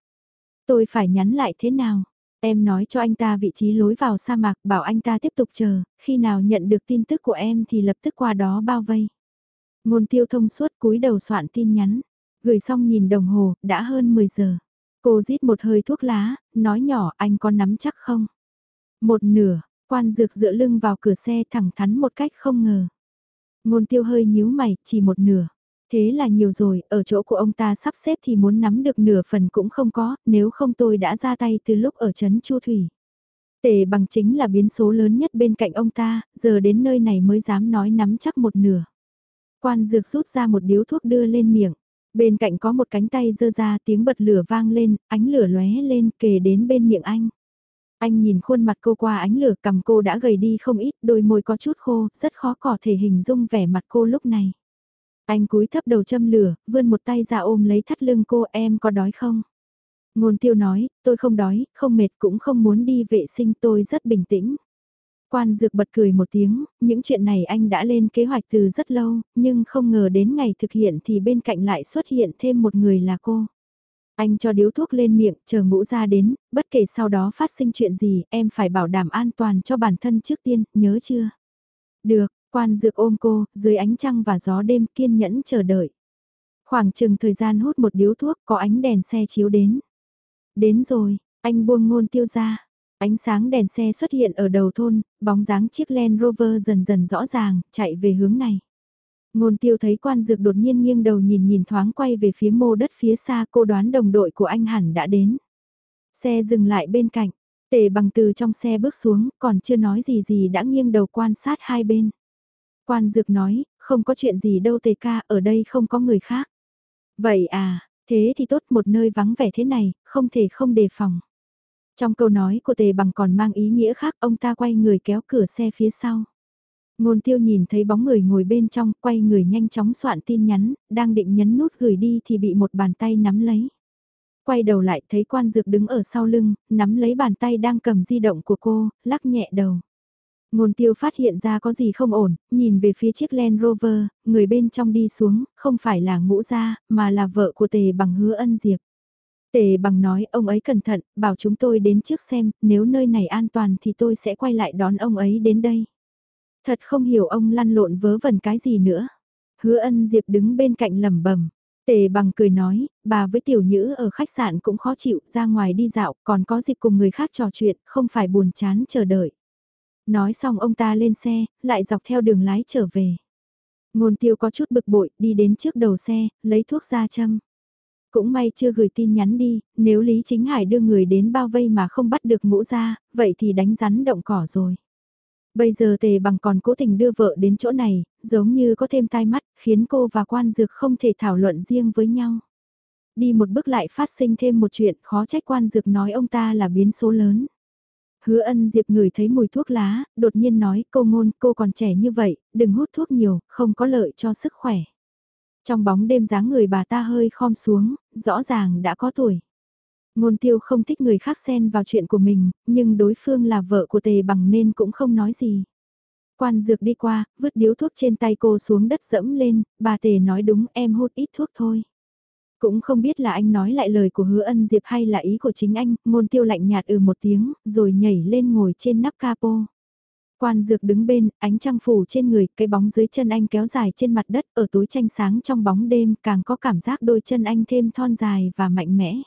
[SPEAKER 1] Tôi phải nhắn lại thế nào? Em nói cho anh ta vị trí lối vào sa mạc, bảo anh ta tiếp tục chờ, khi nào nhận được tin tức của em thì lập tức qua đó bao vây. Ngôn tiêu thông suốt cúi đầu soạn tin nhắn, gửi xong nhìn đồng hồ, đã hơn 10 giờ. Cô rít một hơi thuốc lá, nói nhỏ anh có nắm chắc không? Một nửa, quan dược dựa lưng vào cửa xe thẳng thắn một cách không ngờ. Ngôn tiêu hơi nhíu mày, chỉ một nửa. Thế là nhiều rồi, ở chỗ của ông ta sắp xếp thì muốn nắm được nửa phần cũng không có, nếu không tôi đã ra tay từ lúc ở Trấn Chu Thủy. Tề bằng chính là biến số lớn nhất bên cạnh ông ta, giờ đến nơi này mới dám nói nắm chắc một nửa. Quan dược rút ra một điếu thuốc đưa lên miệng. Bên cạnh có một cánh tay dơ ra tiếng bật lửa vang lên, ánh lửa lóe lên kề đến bên miệng anh. Anh nhìn khuôn mặt cô qua ánh lửa cầm cô đã gầy đi không ít, đôi môi có chút khô, rất khó có thể hình dung vẻ mặt cô lúc này. Anh cúi thấp đầu châm lửa, vươn một tay ra ôm lấy thắt lưng cô em có đói không? Ngôn tiêu nói, tôi không đói, không mệt cũng không muốn đi vệ sinh tôi rất bình tĩnh. Quan dược bật cười một tiếng, những chuyện này anh đã lên kế hoạch từ rất lâu, nhưng không ngờ đến ngày thực hiện thì bên cạnh lại xuất hiện thêm một người là cô. Anh cho điếu thuốc lên miệng, chờ ngũ ra đến, bất kể sau đó phát sinh chuyện gì, em phải bảo đảm an toàn cho bản thân trước tiên, nhớ chưa? Được, Quan dược ôm cô, dưới ánh trăng và gió đêm kiên nhẫn chờ đợi. Khoảng chừng thời gian hút một điếu thuốc có ánh đèn xe chiếu đến. Đến rồi, anh buông ngôn tiêu ra. Ánh sáng đèn xe xuất hiện ở đầu thôn, bóng dáng chiếc Land Rover dần dần rõ ràng, chạy về hướng này. Ngôn tiêu thấy quan dược đột nhiên nghiêng đầu nhìn nhìn thoáng quay về phía mô đất phía xa cô đoán đồng đội của anh hẳn đã đến. Xe dừng lại bên cạnh, tề bằng từ trong xe bước xuống, còn chưa nói gì gì đã nghiêng đầu quan sát hai bên. Quan dược nói, không có chuyện gì đâu tề ca, ở đây không có người khác. Vậy à, thế thì tốt một nơi vắng vẻ thế này, không thể không đề phòng. Trong câu nói của tề bằng còn mang ý nghĩa khác ông ta quay người kéo cửa xe phía sau. Ngôn tiêu nhìn thấy bóng người ngồi bên trong, quay người nhanh chóng soạn tin nhắn, đang định nhấn nút gửi đi thì bị một bàn tay nắm lấy. Quay đầu lại thấy quan dược đứng ở sau lưng, nắm lấy bàn tay đang cầm di động của cô, lắc nhẹ đầu. Ngôn tiêu phát hiện ra có gì không ổn, nhìn về phía chiếc Land Rover, người bên trong đi xuống, không phải là ngũ gia, mà là vợ của tề bằng hứa ân diệp. Tề bằng nói ông ấy cẩn thận, bảo chúng tôi đến trước xem, nếu nơi này an toàn thì tôi sẽ quay lại đón ông ấy đến đây. Thật không hiểu ông lăn lộn vớ vẩn cái gì nữa. Hứa ân diệp đứng bên cạnh lẩm bẩm Tề bằng cười nói, bà với tiểu nhữ ở khách sạn cũng khó chịu, ra ngoài đi dạo, còn có dịp cùng người khác trò chuyện, không phải buồn chán chờ đợi. Nói xong ông ta lên xe, lại dọc theo đường lái trở về. Ngôn tiêu có chút bực bội, đi đến trước đầu xe, lấy thuốc ra châm. Cũng may chưa gửi tin nhắn đi, nếu Lý Chính Hải đưa người đến bao vây mà không bắt được ngũ ra, vậy thì đánh rắn động cỏ rồi. Bây giờ tề bằng còn cố tình đưa vợ đến chỗ này, giống như có thêm tai mắt, khiến cô và quan dược không thể thảo luận riêng với nhau. Đi một bước lại phát sinh thêm một chuyện khó trách quan dược nói ông ta là biến số lớn. Hứa ân diệp ngửi thấy mùi thuốc lá, đột nhiên nói cô ngôn cô còn trẻ như vậy, đừng hút thuốc nhiều, không có lợi cho sức khỏe. Trong bóng đêm dáng người bà ta hơi khom xuống, rõ ràng đã có tuổi. Ngôn tiêu không thích người khác xen vào chuyện của mình, nhưng đối phương là vợ của tề bằng nên cũng không nói gì. Quan dược đi qua, vứt điếu thuốc trên tay cô xuống đất dẫm lên, bà tề nói đúng em hút ít thuốc thôi. Cũng không biết là anh nói lại lời của hứa ân diệp hay là ý của chính anh, ngôn tiêu lạnh nhạt ừ một tiếng, rồi nhảy lên ngồi trên nắp capo. Quan dược đứng bên, ánh trăng phủ trên người, cái bóng dưới chân anh kéo dài trên mặt đất, ở tối tranh sáng trong bóng đêm, càng có cảm giác đôi chân anh thêm thon dài và mạnh mẽ.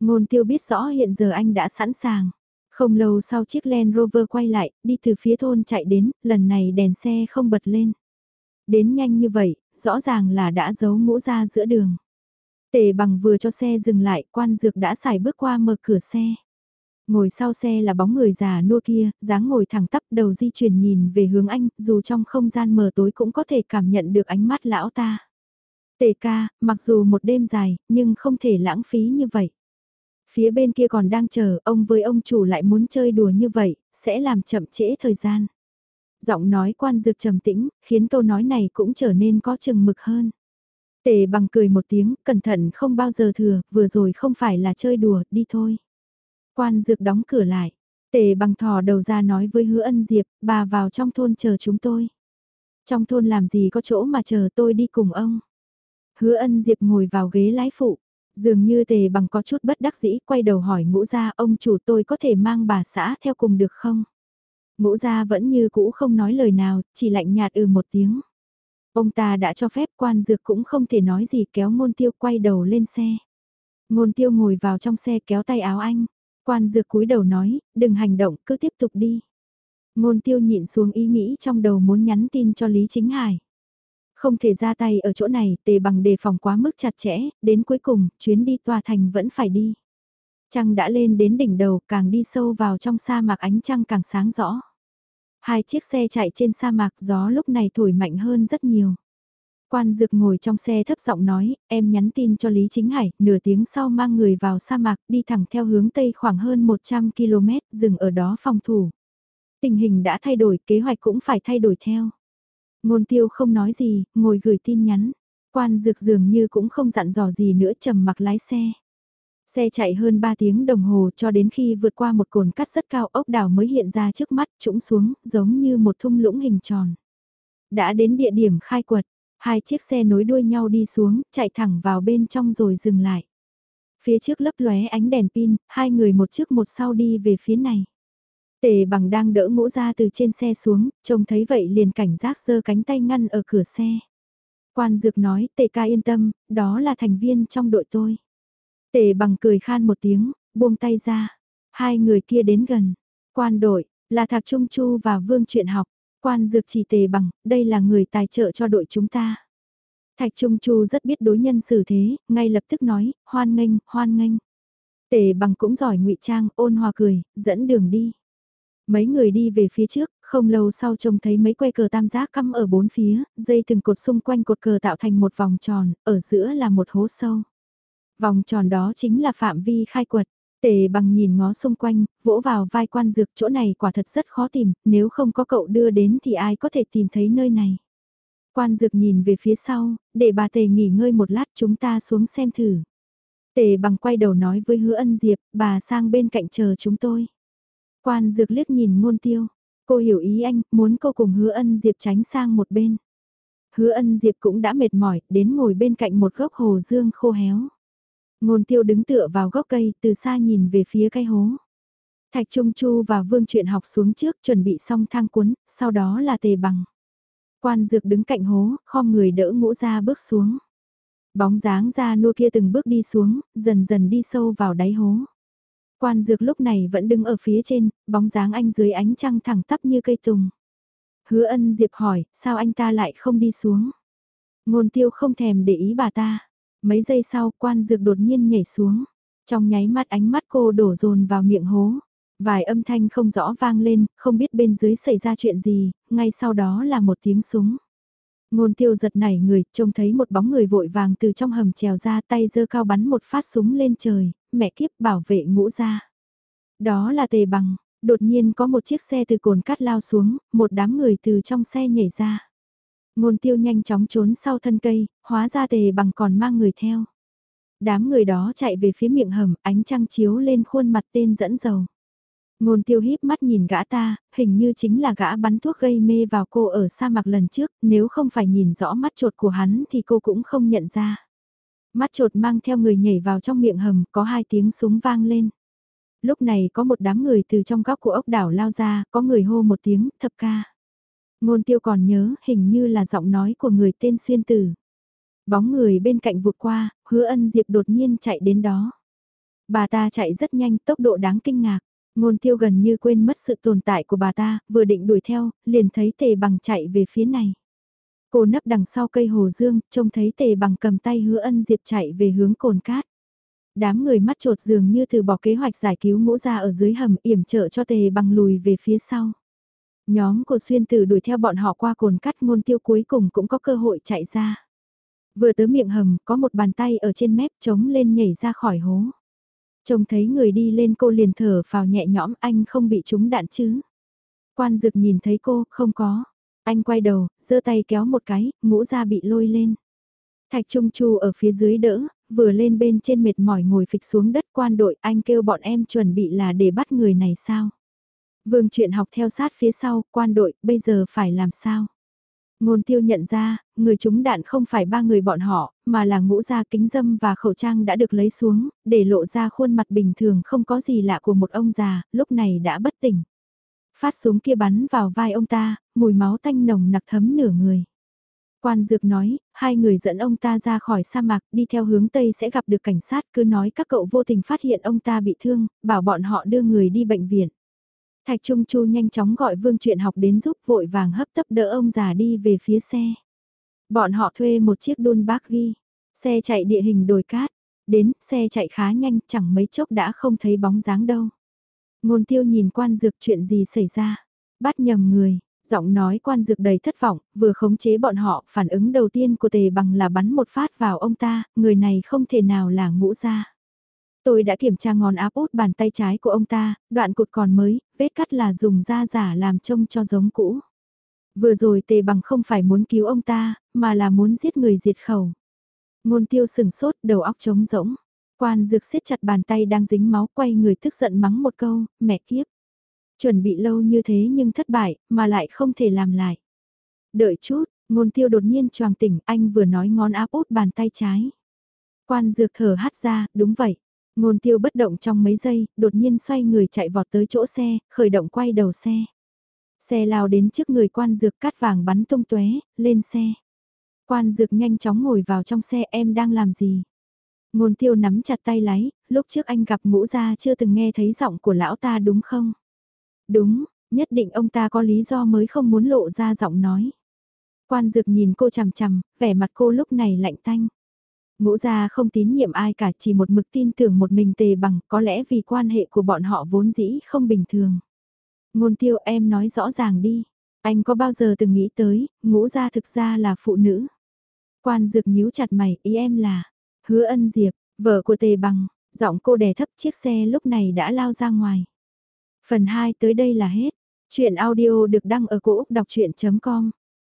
[SPEAKER 1] Ngôn tiêu biết rõ hiện giờ anh đã sẵn sàng. Không lâu sau chiếc Land Rover quay lại, đi từ phía thôn chạy đến, lần này đèn xe không bật lên. Đến nhanh như vậy, rõ ràng là đã giấu mũ ra giữa đường. Tề bằng vừa cho xe dừng lại, quan dược đã xài bước qua mở cửa xe. Ngồi sau xe là bóng người già nua kia, dáng ngồi thẳng tắp đầu di chuyển nhìn về hướng anh, dù trong không gian mờ tối cũng có thể cảm nhận được ánh mắt lão ta. Tề ca, mặc dù một đêm dài, nhưng không thể lãng phí như vậy. Phía bên kia còn đang chờ, ông với ông chủ lại muốn chơi đùa như vậy, sẽ làm chậm trễ thời gian. Giọng nói quan dược trầm tĩnh, khiến câu nói này cũng trở nên có chừng mực hơn. Tề bằng cười một tiếng, cẩn thận không bao giờ thừa, vừa rồi không phải là chơi đùa, đi thôi. Quan dược đóng cửa lại. Tề bằng thò đầu ra nói với hứa ân diệp, bà vào trong thôn chờ chúng tôi. Trong thôn làm gì có chỗ mà chờ tôi đi cùng ông. Hứa ân diệp ngồi vào ghế lái phụ. Dường như tề bằng có chút bất đắc dĩ quay đầu hỏi ngũ gia ông chủ tôi có thể mang bà xã theo cùng được không? Ngũ gia vẫn như cũ không nói lời nào, chỉ lạnh nhạt ừ một tiếng. Ông ta đã cho phép quan dược cũng không thể nói gì kéo ngôn tiêu quay đầu lên xe. Ngôn tiêu ngồi vào trong xe kéo tay áo anh. Quan dược cúi đầu nói, đừng hành động, cứ tiếp tục đi. Ngôn tiêu nhịn xuống ý nghĩ trong đầu muốn nhắn tin cho Lý Chính Hải. Không thể ra tay ở chỗ này, tề bằng đề phòng quá mức chặt chẽ, đến cuối cùng, chuyến đi tòa thành vẫn phải đi. Trăng đã lên đến đỉnh đầu, càng đi sâu vào trong sa mạc ánh trăng càng sáng rõ. Hai chiếc xe chạy trên sa mạc gió lúc này thổi mạnh hơn rất nhiều. Quan dược ngồi trong xe thấp giọng nói, em nhắn tin cho Lý Chính Hải, nửa tiếng sau mang người vào sa mạc, đi thẳng theo hướng Tây khoảng hơn 100 km, dừng ở đó phòng thủ. Tình hình đã thay đổi, kế hoạch cũng phải thay đổi theo. Ngôn tiêu không nói gì, ngồi gửi tin nhắn. Quan dược dường như cũng không dặn dò gì nữa trầm mặc lái xe. Xe chạy hơn 3 tiếng đồng hồ cho đến khi vượt qua một cồn cắt rất cao ốc đảo mới hiện ra trước mắt trũng xuống giống như một thung lũng hình tròn. Đã đến địa điểm khai quật, hai chiếc xe nối đuôi nhau đi xuống, chạy thẳng vào bên trong rồi dừng lại. Phía trước lấp lóe ánh đèn pin, hai người một trước một sau đi về phía này. Tề bằng đang đỡ ngũ ra từ trên xe xuống, trông thấy vậy liền cảnh giác giơ cánh tay ngăn ở cửa xe. Quan dược nói, tề ca yên tâm, đó là thành viên trong đội tôi. Tề bằng cười khan một tiếng, buông tay ra. Hai người kia đến gần. Quan đội, là Thạc Trung Chu và Vương Truyện học. Quan dược chỉ tề bằng, đây là người tài trợ cho đội chúng ta. Thạch Trung Chu rất biết đối nhân xử thế, ngay lập tức nói, hoan nghênh, hoan nghênh. Tề bằng cũng giỏi ngụy trang, ôn hòa cười, dẫn đường đi. Mấy người đi về phía trước, không lâu sau trông thấy mấy que cờ tam giác cắm ở bốn phía, dây từng cột xung quanh cột cờ tạo thành một vòng tròn, ở giữa là một hố sâu. Vòng tròn đó chính là phạm vi khai quật. Tề bằng nhìn ngó xung quanh, vỗ vào vai quan dược chỗ này quả thật rất khó tìm, nếu không có cậu đưa đến thì ai có thể tìm thấy nơi này. Quan dược nhìn về phía sau, để bà tề nghỉ ngơi một lát chúng ta xuống xem thử. Tề bằng quay đầu nói với hứa ân diệp, bà sang bên cạnh chờ chúng tôi. Quan dược liếc nhìn ngôn tiêu, cô hiểu ý anh, muốn cô cùng hứa ân diệp tránh sang một bên. Hứa ân diệp cũng đã mệt mỏi, đến ngồi bên cạnh một gốc hồ dương khô héo. Ngôn tiêu đứng tựa vào gốc cây, từ xa nhìn về phía cây hố. Thạch Trung Chu và Vương Truyện học xuống trước chuẩn bị xong thang cuốn, sau đó là tề bằng. Quan dược đứng cạnh hố, khom người đỡ ngũ ra bước xuống. Bóng dáng ra nua kia từng bước đi xuống, dần dần đi sâu vào đáy hố. Quan dược lúc này vẫn đứng ở phía trên, bóng dáng anh dưới ánh trăng thẳng tắp như cây tùng. Hứa ân Diệp hỏi, sao anh ta lại không đi xuống? Ngôn tiêu không thèm để ý bà ta. Mấy giây sau, quan dược đột nhiên nhảy xuống. Trong nháy mắt ánh mắt cô đổ dồn vào miệng hố. Vài âm thanh không rõ vang lên, không biết bên dưới xảy ra chuyện gì, ngay sau đó là một tiếng súng. Ngôn tiêu giật nảy người, trông thấy một bóng người vội vàng từ trong hầm trèo ra tay giơ cao bắn một phát súng lên trời, mẹ kiếp bảo vệ ngũ gia. Đó là tề bằng, đột nhiên có một chiếc xe từ cồn cát lao xuống, một đám người từ trong xe nhảy ra. Ngôn tiêu nhanh chóng trốn sau thân cây, hóa ra tề bằng còn mang người theo. Đám người đó chạy về phía miệng hầm, ánh trăng chiếu lên khuôn mặt tên dẫn dầu. Ngôn tiêu híp mắt nhìn gã ta, hình như chính là gã bắn thuốc gây mê vào cô ở sa mạc lần trước, nếu không phải nhìn rõ mắt trột của hắn thì cô cũng không nhận ra. Mắt trột mang theo người nhảy vào trong miệng hầm, có hai tiếng súng vang lên. Lúc này có một đám người từ trong góc của ốc đảo lao ra, có người hô một tiếng, thập ca. Ngôn tiêu còn nhớ, hình như là giọng nói của người tên xuyên tử. Bóng người bên cạnh vụt qua, hứa ân diệp đột nhiên chạy đến đó. Bà ta chạy rất nhanh, tốc độ đáng kinh ngạc. Ngôn tiêu gần như quên mất sự tồn tại của bà ta, vừa định đuổi theo, liền thấy tề bằng chạy về phía này. Cô nấp đằng sau cây hồ dương, trông thấy tề bằng cầm tay hứa ân diệp chạy về hướng cồn cát. Đám người mắt trột dường như từ bỏ kế hoạch giải cứu ngũ ra ở dưới hầm yểm trợ cho tề bằng lùi về phía sau. Nhóm của xuyên tử đuổi theo bọn họ qua cồn cát ngôn tiêu cuối cùng cũng có cơ hội chạy ra. Vừa tới miệng hầm, có một bàn tay ở trên mép trống lên nhảy ra khỏi hố. Trông thấy người đi lên cô liền thở vào nhẹ nhõm anh không bị trúng đạn chứ. Quan dực nhìn thấy cô, không có. Anh quay đầu, giơ tay kéo một cái, ngũ ra bị lôi lên. Thạch Trung Chu ở phía dưới đỡ, vừa lên bên trên mệt mỏi ngồi phịch xuống đất quan đội anh kêu bọn em chuẩn bị là để bắt người này sao. Vương chuyện học theo sát phía sau, quan đội, bây giờ phải làm sao? Ngôn tiêu nhận ra, người chúng đạn không phải ba người bọn họ, mà là ngũ da kính dâm và khẩu trang đã được lấy xuống, để lộ ra khuôn mặt bình thường không có gì lạ của một ông già, lúc này đã bất tỉnh. Phát súng kia bắn vào vai ông ta, mùi máu tanh nồng nặc thấm nửa người. Quan dược nói, hai người dẫn ông ta ra khỏi sa mạc đi theo hướng Tây sẽ gặp được cảnh sát cứ nói các cậu vô tình phát hiện ông ta bị thương, bảo bọn họ đưa người đi bệnh viện. Thạch Trung Chu nhanh chóng gọi Vương Truyện học đến giúp vội vàng hấp tấp đỡ ông già đi về phía xe. Bọn họ thuê một chiếc đôn bác ghi, xe chạy địa hình đồi cát, đến xe chạy khá nhanh chẳng mấy chốc đã không thấy bóng dáng đâu. Ngôn tiêu nhìn quan dược chuyện gì xảy ra, bắt nhầm người, giọng nói quan dược đầy thất vọng, vừa khống chế bọn họ, phản ứng đầu tiên của tề bằng là bắn một phát vào ông ta, người này không thể nào là ngũ gia. Tôi đã kiểm tra ngón áp út bàn tay trái của ông ta, đoạn cụt còn mới, vết cắt là dùng da giả làm trông cho giống cũ. Vừa rồi tề bằng không phải muốn cứu ông ta, mà là muốn giết người diệt khẩu. Ngôn tiêu sừng sốt, đầu óc trống rỗng. Quan dược siết chặt bàn tay đang dính máu quay người tức giận mắng một câu, mẹ kiếp. Chuẩn bị lâu như thế nhưng thất bại, mà lại không thể làm lại. Đợi chút, ngôn tiêu đột nhiên choàng tỉnh, anh vừa nói ngón áp út bàn tay trái. Quan dược thở hắt ra, đúng vậy. Ngôn tiêu bất động trong mấy giây, đột nhiên xoay người chạy vọt tới chỗ xe, khởi động quay đầu xe. Xe lao đến trước người quan dược cát vàng bắn tung tóe lên xe. Quan dược nhanh chóng ngồi vào trong xe em đang làm gì? Ngôn tiêu nắm chặt tay lái, lúc trước anh gặp ngũ gia chưa từng nghe thấy giọng của lão ta đúng không? Đúng, nhất định ông ta có lý do mới không muốn lộ ra giọng nói. Quan dược nhìn cô chằm chằm, vẻ mặt cô lúc này lạnh tanh. Ngũ gia không tín nhiệm ai cả chỉ một mực tin tưởng một mình tề bằng có lẽ vì quan hệ của bọn họ vốn dĩ không bình thường. Ngôn tiêu em nói rõ ràng đi. Anh có bao giờ từng nghĩ tới, ngũ gia thực ra là phụ nữ. Quan dược nhíu chặt mày, ý em là, hứa ân diệp, vợ của tề bằng, giọng cô đè thấp chiếc xe lúc này đã lao ra ngoài. Phần 2 tới đây là hết. Chuyện audio được đăng ở cổ Úc đọc chuyện.com